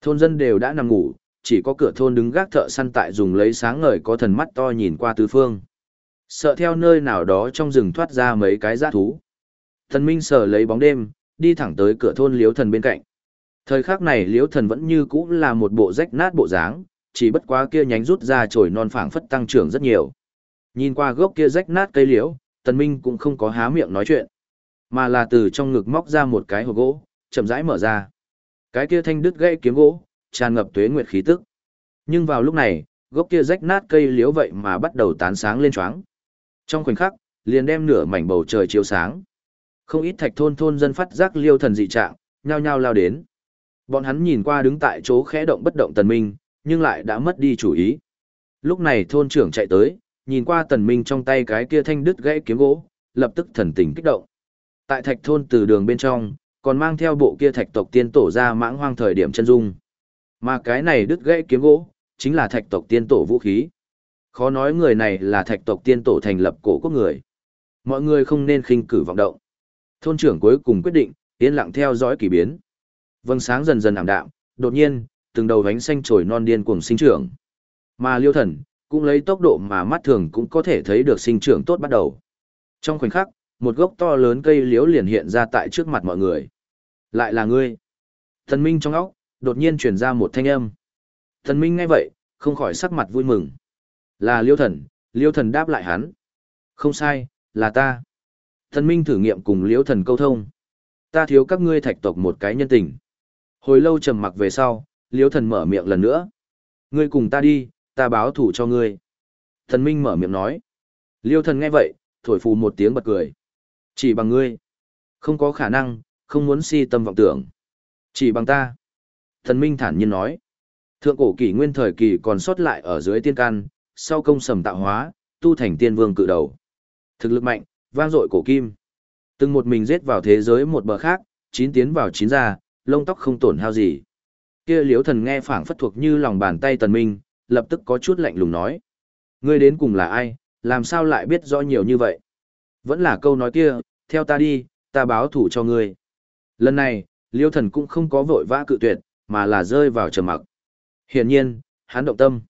Thôn dân đều đã nằm ngủ, chỉ có cửa thôn đứng gác thợ săn tại dùng lấy sáng ngời có thần mắt to nhìn qua tứ phương. Sợ theo nơi nào đó trong rừng thoát ra mấy cái giã thú. Tần Minh sờ lấy bóng đêm, đi thẳng tới cửa thôn liếu thần bên cạnh. Thời khắc này liếu thần vẫn như cũ là một bộ rách nát bộ dáng, chỉ bất quá kia nhánh rút ra chổi non phảng phất tăng trưởng rất nhiều. Nhìn qua gốc kia rách nát cây liễu, tần minh cũng không có há miệng nói chuyện, mà là từ trong ngực móc ra một cái hộp gỗ, chậm rãi mở ra. Cái kia thanh đứt gãy kiếm gỗ, tràn ngập tuế nguyệt khí tức. Nhưng vào lúc này, gốc kia rách nát cây liễu vậy mà bắt đầu tán sáng lên choáng. Trong khoảnh khắc, liền đem nửa mảnh bầu trời chiếu sáng. Không ít thạch thôn thôn dân phát giác liêu thần dị trạng, nhao nhao lao đến. Bọn hắn nhìn qua đứng tại chỗ khẽ động bất động tần minh, nhưng lại đã mất đi chủ ý. Lúc này thôn trưởng chạy tới, nhìn qua tần minh trong tay cái kia thanh đứt gãy kiếm gỗ, lập tức thần tình kích động. Tại thạch thôn từ đường bên trong, còn mang theo bộ kia thạch tộc tiên tổ ra mãng hoang thời điểm chân dung. Mà cái này đứt gãy kiếm gỗ, chính là thạch tộc tiên tổ vũ khí. Khó nói người này là thạch tộc tiên tổ thành lập cổ quốc người. Mọi người không nên khinh cử vọng động. Thôn trưởng cuối cùng quyết định, yên lặng theo dõi kỳ biến. Vâng sáng dần dần ảm đạm, đột nhiên, từng đầu vánh xanh trồi non điên cuồng sinh trưởng. Mà liêu thần, cũng lấy tốc độ mà mắt thường cũng có thể thấy được sinh trưởng tốt bắt đầu. Trong khoảnh khắc, một gốc to lớn cây liễu liền hiện ra tại trước mặt mọi người. Lại là ngươi. Thần Minh trong óc, đột nhiên truyền ra một thanh âm. Thần Minh nghe vậy, không khỏi sắc mặt vui mừng. Là liêu thần, liêu thần đáp lại hắn. Không sai, là ta. Thần Minh thử nghiệm cùng liêu thần câu thông. Ta thiếu các ngươi thạch tộc một cái nhân tình. Hồi lâu trầm mặc về sau, liêu thần mở miệng lần nữa. Ngươi cùng ta đi, ta báo thủ cho ngươi. Thần Minh mở miệng nói. Liêu thần nghe vậy, thổi phù một tiếng bật cười. Chỉ bằng ngươi. Không có khả năng, không muốn si tâm vọng tưởng. Chỉ bằng ta. Thần Minh thản nhiên nói. Thượng cổ kỷ nguyên thời kỳ còn sót lại ở dưới tiên can, sau công sầm tạo hóa, tu thành tiên vương cự đầu. Thực lực mạnh, vang dội cổ kim. Từng một mình giết vào thế giới một bờ khác, chín tiến vào chín ra, lông tóc không tổn hao gì. Kia liếu thần nghe phảng phất thuộc như lòng bàn tay tần minh, lập tức có chút lạnh lùng nói. Ngươi đến cùng là ai, làm sao lại biết rõ nhiều như vậy? Vẫn là câu nói kia, theo ta đi, ta báo thủ cho ngươi. Lần này, liêu thần cũng không có vội vã cự tuyệt, mà là rơi vào trầm mặc. Hiển nhiên, hắn động tâm.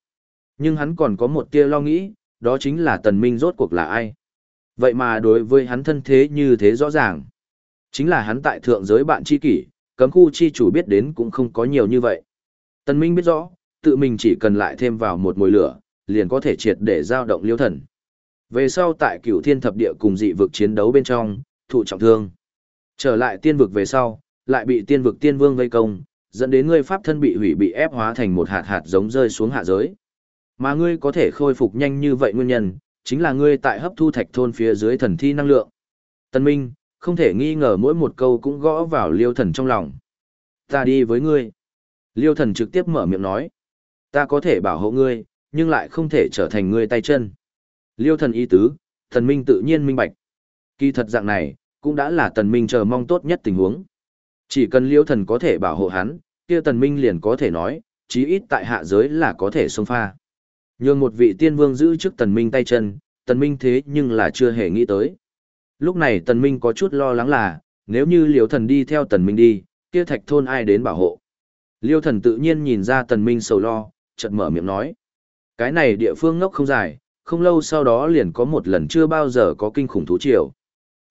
Nhưng hắn còn có một tia lo nghĩ, đó chính là tần minh rốt cuộc là ai. Vậy mà đối với hắn thân thế như thế rõ ràng. Chính là hắn tại thượng giới bạn chi kỷ, cấm khu chi chủ biết đến cũng không có nhiều như vậy. Tần Minh biết rõ, tự mình chỉ cần lại thêm vào một mùi lửa, liền có thể triệt để giao động liêu thần. Về sau tại cửu thiên thập địa cùng dị vực chiến đấu bên trong, thụ trọng thương. Trở lại tiên vực về sau, lại bị tiên vực tiên vương vây công, dẫn đến ngươi pháp thân bị hủy bị ép hóa thành một hạt hạt giống rơi xuống hạ giới. Mà ngươi có thể khôi phục nhanh như vậy nguyên nhân, chính là ngươi tại hấp thu thạch thôn phía dưới thần thi năng lượng. Tân Minh, không thể nghi ngờ mỗi một câu cũng gõ vào liêu thần trong lòng. Ta đi với ngươi. Liêu thần trực tiếp mở miệng nói. Ta có thể bảo hộ ngươi, nhưng lại không thể trở thành ngươi tay chân. Liêu thần ý tứ, thần minh tự nhiên minh bạch. Kỳ thật dạng này, cũng đã là tần minh chờ mong tốt nhất tình huống. Chỉ cần liêu thần có thể bảo hộ hắn, kia tần minh liền có thể nói, chí ít tại hạ giới là có thể xông pha. Nhường một vị tiên vương giữ trước tần minh tay chân, tần minh thế nhưng là chưa hề nghĩ tới. Lúc này tần minh có chút lo lắng là, nếu như liêu thần đi theo tần minh đi, kia thạch thôn ai đến bảo hộ. Liêu thần tự nhiên nhìn ra tần minh sầu lo, chợt mở miệng nói. Cái này địa phương ngốc không dài, không lâu sau đó liền có một lần chưa bao giờ có kinh khủng thú triều.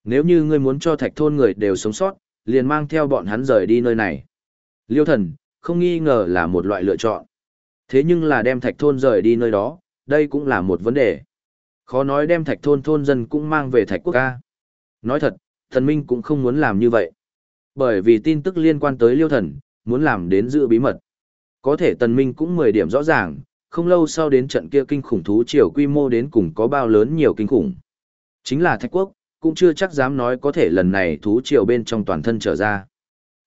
Nếu như ngươi muốn cho thạch thôn người đều sống sót, liền mang theo bọn hắn rời đi nơi này. Liêu thần, không nghi ngờ là một loại lựa chọn. Thế nhưng là đem thạch thôn rời đi nơi đó, đây cũng là một vấn đề. Khó nói đem thạch thôn thôn dân cũng mang về thạch quốc ca. Nói thật, thần minh cũng không muốn làm như vậy. Bởi vì tin tức liên quan tới liêu thần, muốn làm đến giữ bí mật. Có thể tần minh cũng 10 điểm rõ ràng, không lâu sau đến trận kia kinh khủng thú triều quy mô đến cùng có bao lớn nhiều kinh khủng. Chính là thạch quốc, cũng chưa chắc dám nói có thể lần này thú triều bên trong toàn thân trở ra.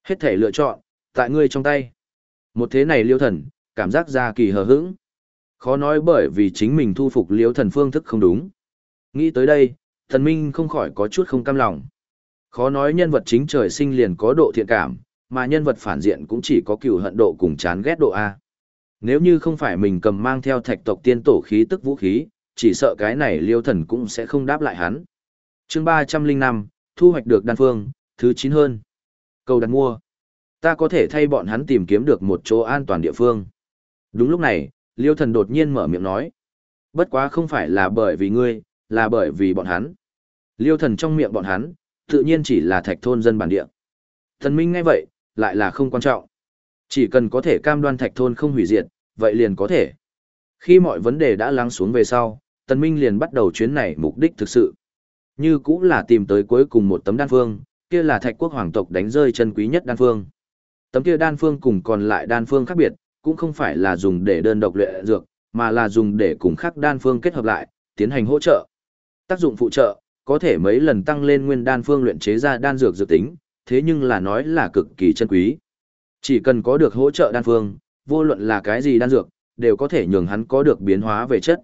Hết thể lựa chọn, tại ngươi trong tay. Một thế này liêu thần, cảm giác ra kỳ hờ hững. Khó nói bởi vì chính mình thu phục liêu thần phương thức không đúng. Nghĩ tới đây, thần minh không khỏi có chút không cam lòng. Khó nói nhân vật chính trời sinh liền có độ thiện cảm, mà nhân vật phản diện cũng chỉ có cựu hận độ cùng chán ghét độ A. Nếu như không phải mình cầm mang theo thạch tộc tiên tổ khí tức vũ khí, chỉ sợ cái này liêu thần cũng sẽ không đáp lại hắn chương ba trăm linh năm thu hoạch được đan phương, thứ chín hơn. Cầu đặt mua. Ta có thể thay bọn hắn tìm kiếm được một chỗ an toàn địa phương. Đúng lúc này, liêu thần đột nhiên mở miệng nói. Bất quá không phải là bởi vì ngươi, là bởi vì bọn hắn. Liêu thần trong miệng bọn hắn, tự nhiên chỉ là thạch thôn dân bản địa. Thần minh ngay vậy, lại là không quan trọng. Chỉ cần có thể cam đoan thạch thôn không hủy diệt, vậy liền có thể. Khi mọi vấn đề đã lắng xuống về sau, Tần Minh liền bắt đầu chuyến này mục đích thực sự. Như cũng là tìm tới cuối cùng một tấm đan phương, kia là thạch quốc hoàng tộc đánh rơi chân quý nhất đan phương. Tấm kia đan phương cùng còn lại đan phương khác biệt, cũng không phải là dùng để đơn độc luyện dược, mà là dùng để cùng khác đan phương kết hợp lại, tiến hành hỗ trợ. Tác dụng phụ trợ, có thể mấy lần tăng lên nguyên đan phương luyện chế ra đan dược dự tính, thế nhưng là nói là cực kỳ chân quý. Chỉ cần có được hỗ trợ đan phương, vô luận là cái gì đan dược, đều có thể nhường hắn có được biến hóa về chất.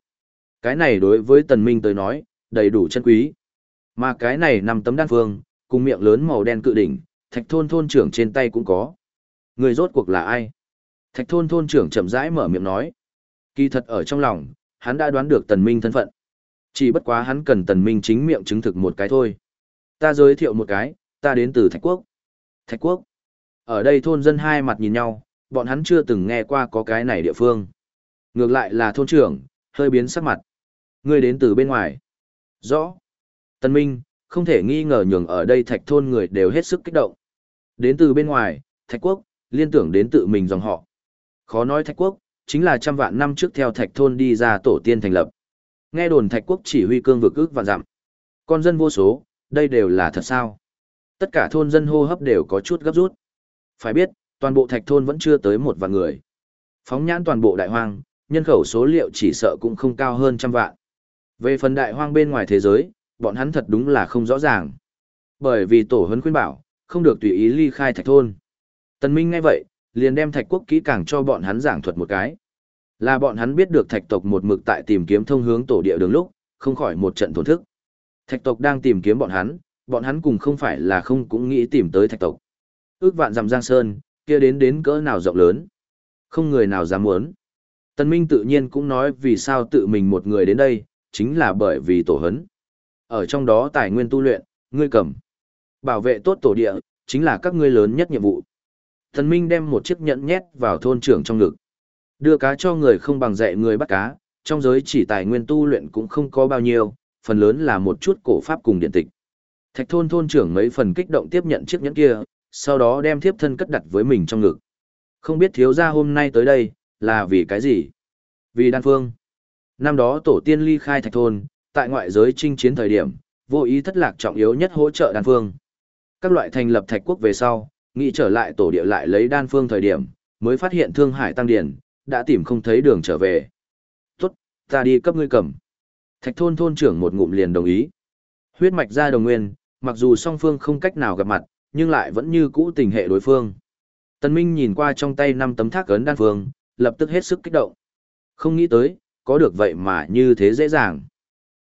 Cái này đối với tần minh tới nói, đầy đủ chân quý. Mà cái này nằm tấm đan phương, cùng miệng lớn màu đen cự đỉnh, thạch thôn thôn trưởng trên tay cũng có. Người rốt cuộc là ai? Thạch thôn thôn trưởng chậm rãi mở miệng nói. Kỳ thật ở trong lòng, hắn đã đoán được tần minh thân phận. Chỉ bất quá hắn cần tần minh chính miệng chứng thực một cái thôi. Ta giới thiệu một cái, ta đến từ Thạch Quốc. Thạch Quốc. Ở đây thôn dân hai mặt nhìn nhau, bọn hắn chưa từng nghe qua có cái này địa phương. Ngược lại là thôn trưởng, hơi biến sắc mặt. Ngươi đến từ bên ngoài. Rõ. Tân Minh, không thể nghi ngờ nhường ở đây thạch thôn người đều hết sức kích động. Đến từ bên ngoài, thạch quốc, liên tưởng đến tự mình dòng họ. Khó nói thạch quốc, chính là trăm vạn năm trước theo thạch thôn đi ra tổ tiên thành lập. Nghe đồn thạch quốc chỉ huy cương vực ước và giảm. Con dân vô số, đây đều là thật sao? Tất cả thôn dân hô hấp đều có chút gấp rút. Phải biết, toàn bộ thạch thôn vẫn chưa tới một vạn người. Phóng nhãn toàn bộ đại hoang, nhân khẩu số liệu chỉ sợ cũng không cao hơn trăm vạn. Về phần đại hoang bên ngoài thế giới, bọn hắn thật đúng là không rõ ràng. Bởi vì tổ huấn khuyên bảo, không được tùy ý ly khai thạch thôn. Tần Minh ngay vậy, liền đem thạch quốc kỹ càng cho bọn hắn giảng thuật một cái. Là bọn hắn biết được thạch tộc một mực tại tìm kiếm thông hướng tổ địa đường lúc, không khỏi một trận tổn thức. Thạch tộc đang tìm kiếm bọn hắn, bọn hắn cùng không phải là không cũng nghĩ tìm tới thạch tộc. Ước vạn dặm giang sơn, kia đến đến cỡ nào rộng lớn. Không người nào dám muốn. Tần Minh tự nhiên cũng nói vì sao tự mình một người đến đây, chính là bởi vì tổ hấn. Ở trong đó tài nguyên tu luyện, ngươi cầm. Bảo vệ tốt tổ địa, chính là các ngươi lớn nhất nhiệm vụ. Thần Minh đem một chiếc nhẫn nhét vào thôn trưởng trong ngực. Đưa cá cho người không bằng dạy người bắt cá, trong giới chỉ tài nguyên tu luyện cũng không có bao nhiêu, phần lớn là một chút cổ pháp cùng điện tịch. Thạch thôn thôn trưởng mấy phần kích động tiếp nhận chiếc nhẫn kia, sau đó đem thiếp thân cất đặt với mình trong ngực. Không biết thiếu gia hôm nay tới đây, là vì cái gì? Vì đan phương. Năm đó tổ tiên ly khai thạch thôn, tại ngoại giới chinh chiến thời điểm, vô ý thất lạc trọng yếu nhất hỗ trợ đan phương. Các loại thành lập thạch quốc về sau, nghĩ trở lại tổ địa lại lấy đan phương thời điểm, mới phát hiện thương hải tăng điển, đã tìm không thấy đường trở về. Tốt, ta đi cấp ngươi cầm. Thạch thôn thôn trưởng một ngụm liền đồng ý. Huyết mạch ra đồng nguyên, mặc dù song phương không cách nào gặp mặt, nhưng lại vẫn như cũ tình hệ đối phương. Tần Minh nhìn qua trong tay năm tấm thác ấn đan phương, lập tức hết sức kích động. Không nghĩ tới, có được vậy mà như thế dễ dàng.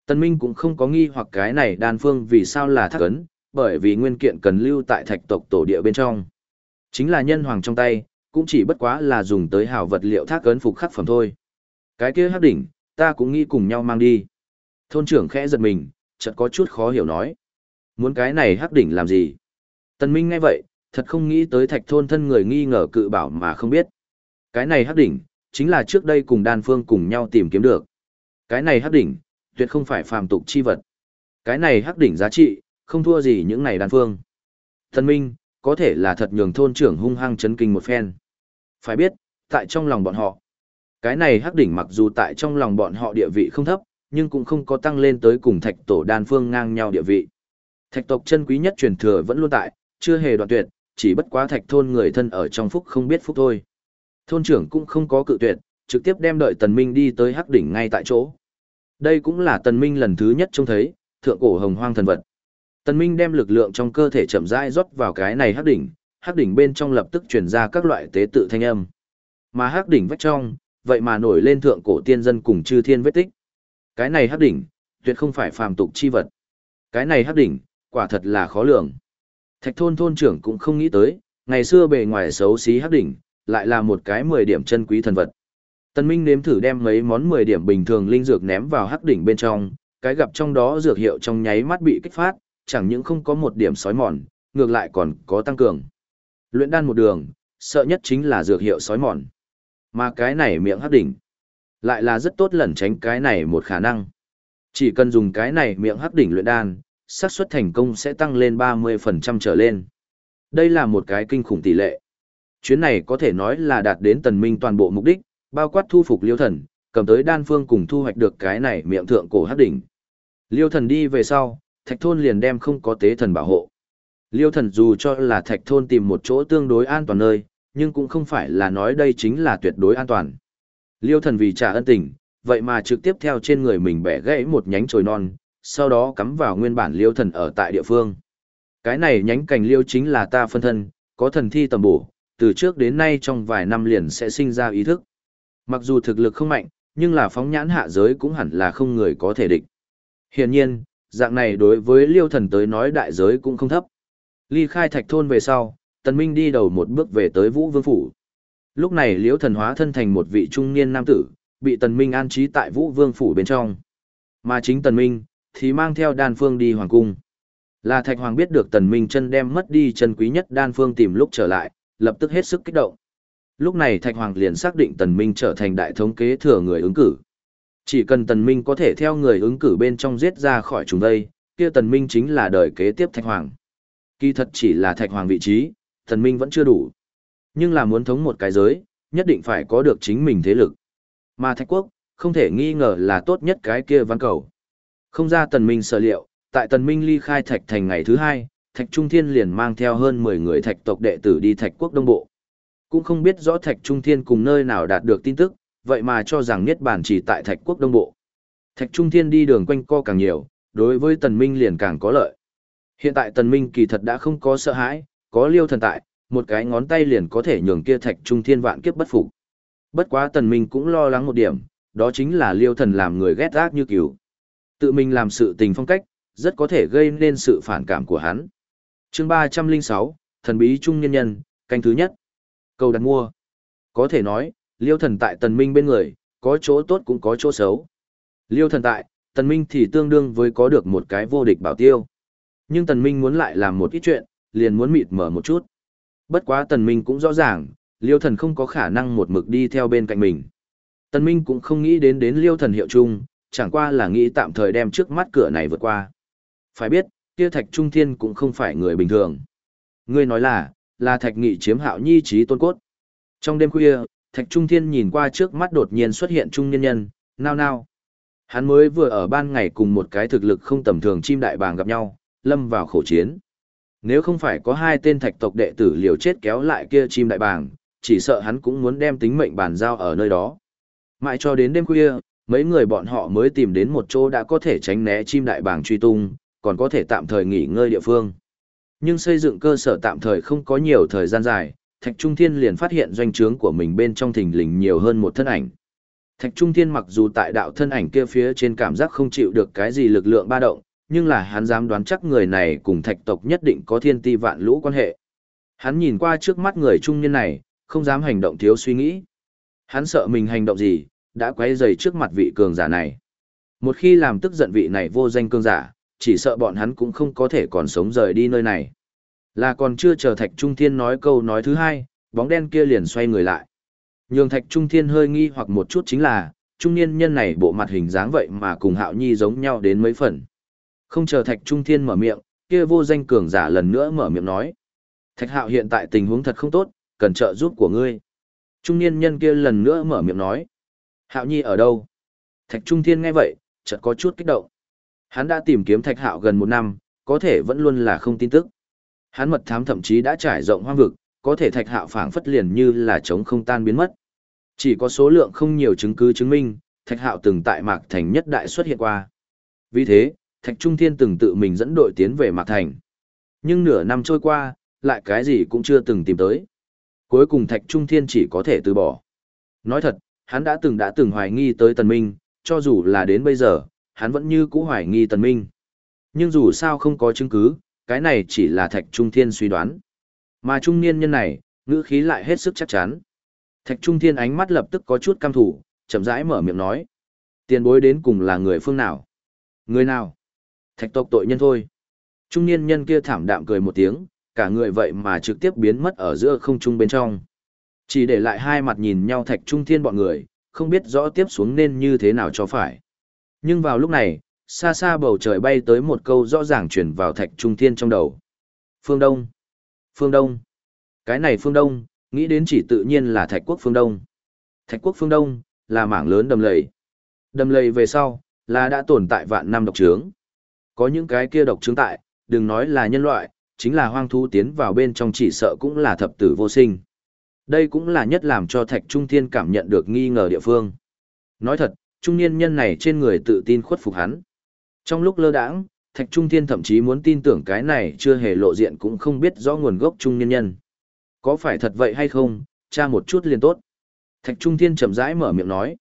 Tần Minh cũng không có nghi hoặc cái này đan phương vì sao là thác ấn, bởi vì nguyên kiện cần lưu tại thạch tộc tổ địa bên trong. Chính là nhân hoàng trong tay, cũng chỉ bất quá là dùng tới hào vật liệu thác ấn phục khắc phẩm thôi. Cái kia hắc đỉnh, ta cũng nghĩ cùng nhau mang đi. Thôn trưởng khẽ giật mình, chợt có chút khó hiểu nói. Muốn cái này hắc đỉnh làm gì? Tần Minh nghe vậy, thật không nghĩ tới thạch thôn thân người nghi ngờ cự bảo mà không biết. Cái này hắc đỉnh, chính là trước đây cùng đan phương cùng nhau tìm kiếm được. Cái này hắc đỉnh, tuyệt không phải phàm tục chi vật. Cái này hắc đỉnh giá trị, không thua gì những này đan phương. Thần Minh, có thể là thật nhường thôn trưởng hung hăng chấn kinh một phen. Phải biết, tại trong lòng bọn họ, cái này hắc đỉnh mặc dù tại trong lòng bọn họ địa vị không thấp, nhưng cũng không có tăng lên tới cùng thạch tổ đan phương ngang nhau địa vị. Thạch tộc chân quý nhất truyền thừa vẫn luôn tại, chưa hề đoạn tuyệt, chỉ bất quá thạch thôn người thân ở trong phúc không biết phúc thôi. Thôn trưởng cũng không có cự tuyệt, trực tiếp đem đợi tần minh đi tới hắc đỉnh ngay tại chỗ. Đây cũng là tần minh lần thứ nhất trông thấy, thượng cổ hồng hoang thần vật. Tần minh đem lực lượng trong cơ thể chậm rãi rót vào cái này hắc đỉnh, hắc đỉnh bên trong lập tức truyền ra các loại tế tự thanh âm. Mà hắc đỉnh vách trong, vậy mà nổi lên thượng cổ tiên dân cùng chư thiên vết tích. Cái này hắc đỉnh, tuyệt không phải phàm tục chi vật. Cái này hắc đỉnh, quả thật là khó lường. Thạch thôn thôn trưởng cũng không nghĩ tới, ngày xưa bề ngoài xấu xí hắc đỉnh, lại là một cái 10 điểm chân quý thần vật. Tần Minh nếm thử đem mấy món 10 điểm bình thường linh dược ném vào hắc đỉnh bên trong, cái gặp trong đó dược hiệu trong nháy mắt bị kích phát, chẳng những không có một điểm sói mòn, ngược lại còn có tăng cường. Luyện đan một đường, sợ nhất chính là dược hiệu sói mòn. Mà cái này miệng hắc đỉnh, lại là rất tốt lẩn tránh cái này một khả năng. Chỉ cần dùng cái này miệng hắc đỉnh luyện đan, xác suất thành công sẽ tăng lên 30% trở lên. Đây là một cái kinh khủng tỷ lệ. Chuyến này có thể nói là đạt đến tần minh toàn bộ mục đích, bao quát thu phục liêu thần, cầm tới đan phương cùng thu hoạch được cái này miệng thượng cổ hắc đỉnh. Liêu thần đi về sau, thạch thôn liền đem không có tế thần bảo hộ. Liêu thần dù cho là thạch thôn tìm một chỗ tương đối an toàn nơi, nhưng cũng không phải là nói đây chính là tuyệt đối an toàn. Liêu thần vì trả ân tình, vậy mà trực tiếp theo trên người mình bẻ gãy một nhánh chồi non, sau đó cắm vào nguyên bản liêu thần ở tại địa phương. Cái này nhánh cành liêu chính là ta phân thân, có thần thi tầm bổ, từ trước đến nay trong vài năm liền sẽ sinh ra ý thức. Mặc dù thực lực không mạnh, nhưng là phóng nhãn hạ giới cũng hẳn là không người có thể địch. Hiển nhiên, dạng này đối với liêu thần tới nói đại giới cũng không thấp. Ly khai thạch thôn về sau, tần minh đi đầu một bước về tới vũ vương phủ. Lúc này liêu thần hóa thân thành một vị trung niên nam tử, bị tần minh an trí tại vũ vương phủ bên trong. Mà chính tần minh, thì mang theo đan phương đi hoàng cung. Là thạch hoàng biết được tần minh chân đem mất đi chân quý nhất đan phương tìm lúc trở lại, lập tức hết sức kích động. Lúc này thạch hoàng liền xác định tần minh trở thành đại thống kế thừa người ứng cử. Chỉ cần tần minh có thể theo người ứng cử bên trong giết ra khỏi chúng đây, kia tần minh chính là đời kế tiếp thạch hoàng. Kỳ thật chỉ là thạch hoàng vị trí, tần minh vẫn chưa đủ. Nhưng là muốn thống một cái giới, nhất định phải có được chính mình thế lực. Mà thạch quốc, không thể nghi ngờ là tốt nhất cái kia văn cầu. Không ra tần minh sở liệu, tại tần minh ly khai thạch thành ngày thứ hai, thạch trung thiên liền mang theo hơn 10 người thạch tộc đệ tử đi thạch quốc đông bộ. Cũng không biết rõ thạch trung thiên cùng nơi nào đạt được tin tức, vậy mà cho rằng Niết Bàn chỉ tại Thạch Quốc Đông Bộ. Thạch Trung Thiên đi đường quanh co càng nhiều, đối với Tần Minh liền càng có lợi. Hiện tại Tần Minh kỳ thật đã không có sợ hãi, có liêu thần tại, một cái ngón tay liền có thể nhường kia Thạch Trung Thiên vạn kiếp bất phục. Bất quá Tần Minh cũng lo lắng một điểm, đó chính là liêu thần làm người ghét ác như cừu. Tự mình làm sự tình phong cách, rất có thể gây nên sự phản cảm của hắn. Chương 306, Thần bí trung nhân nhân, canh thứ nhất. Câu đặt mua. Có thể nói, liêu thần tại tần minh bên người, có chỗ tốt cũng có chỗ xấu. Liêu thần tại, tần minh thì tương đương với có được một cái vô địch bảo tiêu. Nhưng tần minh muốn lại làm một ít chuyện, liền muốn mịt mở một chút. Bất quá tần minh cũng rõ ràng, liêu thần không có khả năng một mực đi theo bên cạnh mình. Tần minh cũng không nghĩ đến đến liêu thần hiệu chung, chẳng qua là nghĩ tạm thời đem trước mắt cửa này vượt qua. Phải biết, kia thạch trung thiên cũng không phải người bình thường. Ngươi nói là, là thạch nghị chiếm hạo nhi trí tôn cốt. Trong đêm khuya, Thạch Trung Thiên nhìn qua trước mắt đột nhiên xuất hiện trung nhân nhân, nao nao. Hắn mới vừa ở ban ngày cùng một cái thực lực không tầm thường chim đại bàng gặp nhau, lâm vào khổ chiến. Nếu không phải có hai tên thạch tộc đệ tử liều chết kéo lại kia chim đại bàng, chỉ sợ hắn cũng muốn đem tính mệnh bàn giao ở nơi đó. Mãi cho đến đêm khuya, mấy người bọn họ mới tìm đến một chỗ đã có thể tránh né chim đại bàng truy tung, còn có thể tạm thời nghỉ ngơi địa phương. Nhưng xây dựng cơ sở tạm thời không có nhiều thời gian dài, Thạch Trung Thiên liền phát hiện doanh trướng của mình bên trong thình lình nhiều hơn một thân ảnh. Thạch Trung Thiên mặc dù tại đạo thân ảnh kia phía trên cảm giác không chịu được cái gì lực lượng ba động, nhưng là hắn dám đoán chắc người này cùng thạch tộc nhất định có thiên ti vạn lũ quan hệ. Hắn nhìn qua trước mắt người trung niên này, không dám hành động thiếu suy nghĩ. Hắn sợ mình hành động gì, đã quấy rầy trước mặt vị cường giả này. Một khi làm tức giận vị này vô danh cường giả, chỉ sợ bọn hắn cũng không có thể còn sống rời đi nơi này. Là còn chưa chờ Thạch Trung Thiên nói câu nói thứ hai, bóng đen kia liền xoay người lại. Nhường Thạch Trung Thiên hơi nghi hoặc một chút chính là, trung niên nhân này bộ mặt hình dáng vậy mà cùng Hạo Nhi giống nhau đến mấy phần. Không chờ Thạch Trung Thiên mở miệng, kia vô danh cường giả lần nữa mở miệng nói. Thạch Hạo hiện tại tình huống thật không tốt, cần trợ giúp của ngươi. Trung niên nhân kia lần nữa mở miệng nói. Hạo Nhi ở đâu? Thạch Trung Thiên nghe vậy, chợt có chút kích động. Hắn đã tìm kiếm Thạch Hạo gần một năm, có thể vẫn luôn là không tin tức. Hắn mật thám thậm chí đã trải rộng hoang vực, có thể Thạch Hạo phảng phất liền như là chống không tan biến mất. Chỉ có số lượng không nhiều chứng cứ chứng minh, Thạch Hạo từng tại Mạc Thành nhất đại xuất hiện qua. Vì thế, Thạch Trung Thiên từng tự mình dẫn đội tiến về Mạc Thành. Nhưng nửa năm trôi qua, lại cái gì cũng chưa từng tìm tới. Cuối cùng Thạch Trung Thiên chỉ có thể từ bỏ. Nói thật, hắn đã từng đã từng hoài nghi tới Tần Minh, cho dù là đến bây giờ, hắn vẫn như cũ hoài nghi Tần Minh. Nhưng dù sao không có chứng cứ, cái này chỉ là Thạch Trung Thiên suy đoán. Mà trung niên nhân này, ngữ khí lại hết sức chắc chắn. Thạch Trung Thiên ánh mắt lập tức có chút cam thủ, chậm rãi mở miệng nói. Tiền bối đến cùng là người phương nào? Người nào? Thạch tộc tội nhân thôi. Trung niên nhân kia thảm đạm cười một tiếng, cả người vậy mà trực tiếp biến mất ở giữa không trung bên trong. Chỉ để lại hai mặt nhìn nhau thạch trung thiên bọn người, không biết rõ tiếp xuống nên như thế nào cho phải. Nhưng vào lúc này, xa xa bầu trời bay tới một câu rõ ràng truyền vào thạch trung thiên trong đầu. Phương Đông. Phương Đông. Cái này Phương Đông, nghĩ đến chỉ tự nhiên là thạch quốc Phương Đông. Thạch quốc Phương Đông, là mảng lớn đầm lầy. Đầm lầy về sau, là đã tồn tại vạn năm độc trướng. Có những cái kia độc trướng tại, đừng nói là nhân loại, chính là hoang thú tiến vào bên trong chỉ sợ cũng là thập tử vô sinh. Đây cũng là nhất làm cho Thạch Trung Thiên cảm nhận được nghi ngờ địa phương. Nói thật, trung niên nhân này trên người tự tin khuất phục hắn. Trong lúc lơ đãng, Thạch Trung Thiên thậm chí muốn tin tưởng cái này chưa hề lộ diện cũng không biết rõ nguồn gốc trung niên nhân. Có phải thật vậy hay không, tra một chút liền tốt. Thạch Trung Thiên chậm rãi mở miệng nói.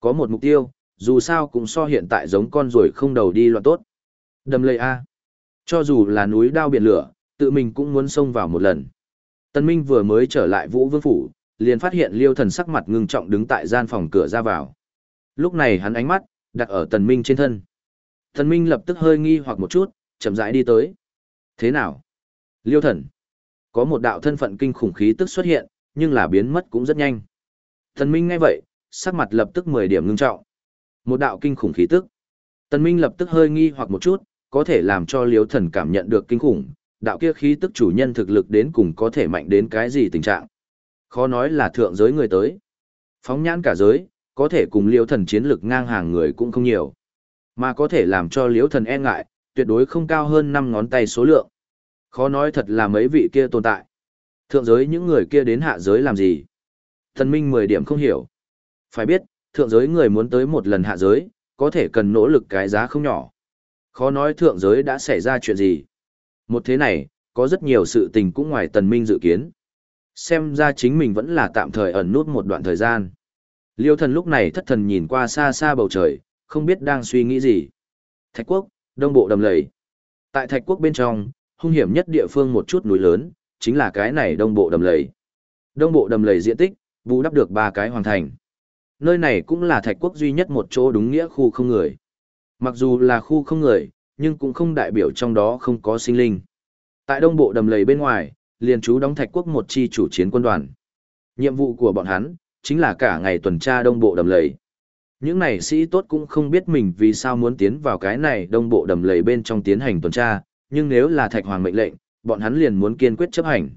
Có một mục tiêu, dù sao cũng so hiện tại giống con rồi không đầu đi loạn tốt. Đầm lầy A. Cho dù là núi đao biển lửa, tự mình cũng muốn xông vào một lần. Tân Minh vừa mới trở lại Vũ Vương Phủ, liền phát hiện Liêu Thần sắc mặt ngưng trọng đứng tại gian phòng cửa ra vào. Lúc này hắn ánh mắt, đặt ở Tần Minh trên thân. Tần Minh lập tức hơi nghi hoặc một chút, chậm rãi đi tới. Thế nào? Liêu Thần. Có một đạo thân phận kinh khủng khí tức xuất hiện, nhưng là biến mất cũng rất nhanh. Tần Minh ngay vậy, sắc mặt lập tức 10 điểm ngưng trọng. Một đạo kinh khủng khí tức. Tần Minh lập tức hơi nghi hoặc một chút, có thể làm cho Liêu Thần cảm nhận được kinh khủng, đạo kia khí tức chủ nhân thực lực đến cùng có thể mạnh đến cái gì tình trạng. Khó nói là thượng giới người tới. Phóng nhãn cả giới, có thể cùng liễu thần chiến lực ngang hàng người cũng không nhiều. Mà có thể làm cho liễu thần e ngại, tuyệt đối không cao hơn 5 ngón tay số lượng. Khó nói thật là mấy vị kia tồn tại. Thượng giới những người kia đến hạ giới làm gì? Thần minh 10 điểm không hiểu. Phải biết, thượng giới người muốn tới một lần hạ giới, có thể cần nỗ lực cái giá không nhỏ. Khó nói thượng giới đã xảy ra chuyện gì. Một thế này, có rất nhiều sự tình cũng ngoài tần minh dự kiến. Xem ra chính mình vẫn là tạm thời ẩn nút một đoạn thời gian. Liêu thần lúc này thất thần nhìn qua xa xa bầu trời, không biết đang suy nghĩ gì. Thạch quốc, đông bộ đầm lầy. Tại thạch quốc bên trong, hung hiểm nhất địa phương một chút núi lớn, chính là cái này đông bộ đầm lầy. Đông bộ đầm lầy diện tích, vũ đắp được ba cái hoàn thành. Nơi này cũng là thạch quốc duy nhất một chỗ đúng nghĩa khu không người. Mặc dù là khu không người, nhưng cũng không đại biểu trong đó không có sinh linh. Tại đông bộ đầm lầy bên ngoài, liền chú đóng thạch quốc một chi chủ chiến quân đoàn. Nhiệm vụ của bọn hắn, chính là cả ngày tuần tra đông bộ đầm lầy. Những này sĩ tốt cũng không biết mình vì sao muốn tiến vào cái này đông bộ đầm lầy bên trong tiến hành tuần tra, nhưng nếu là thạch hoàng mệnh lệnh, bọn hắn liền muốn kiên quyết chấp hành.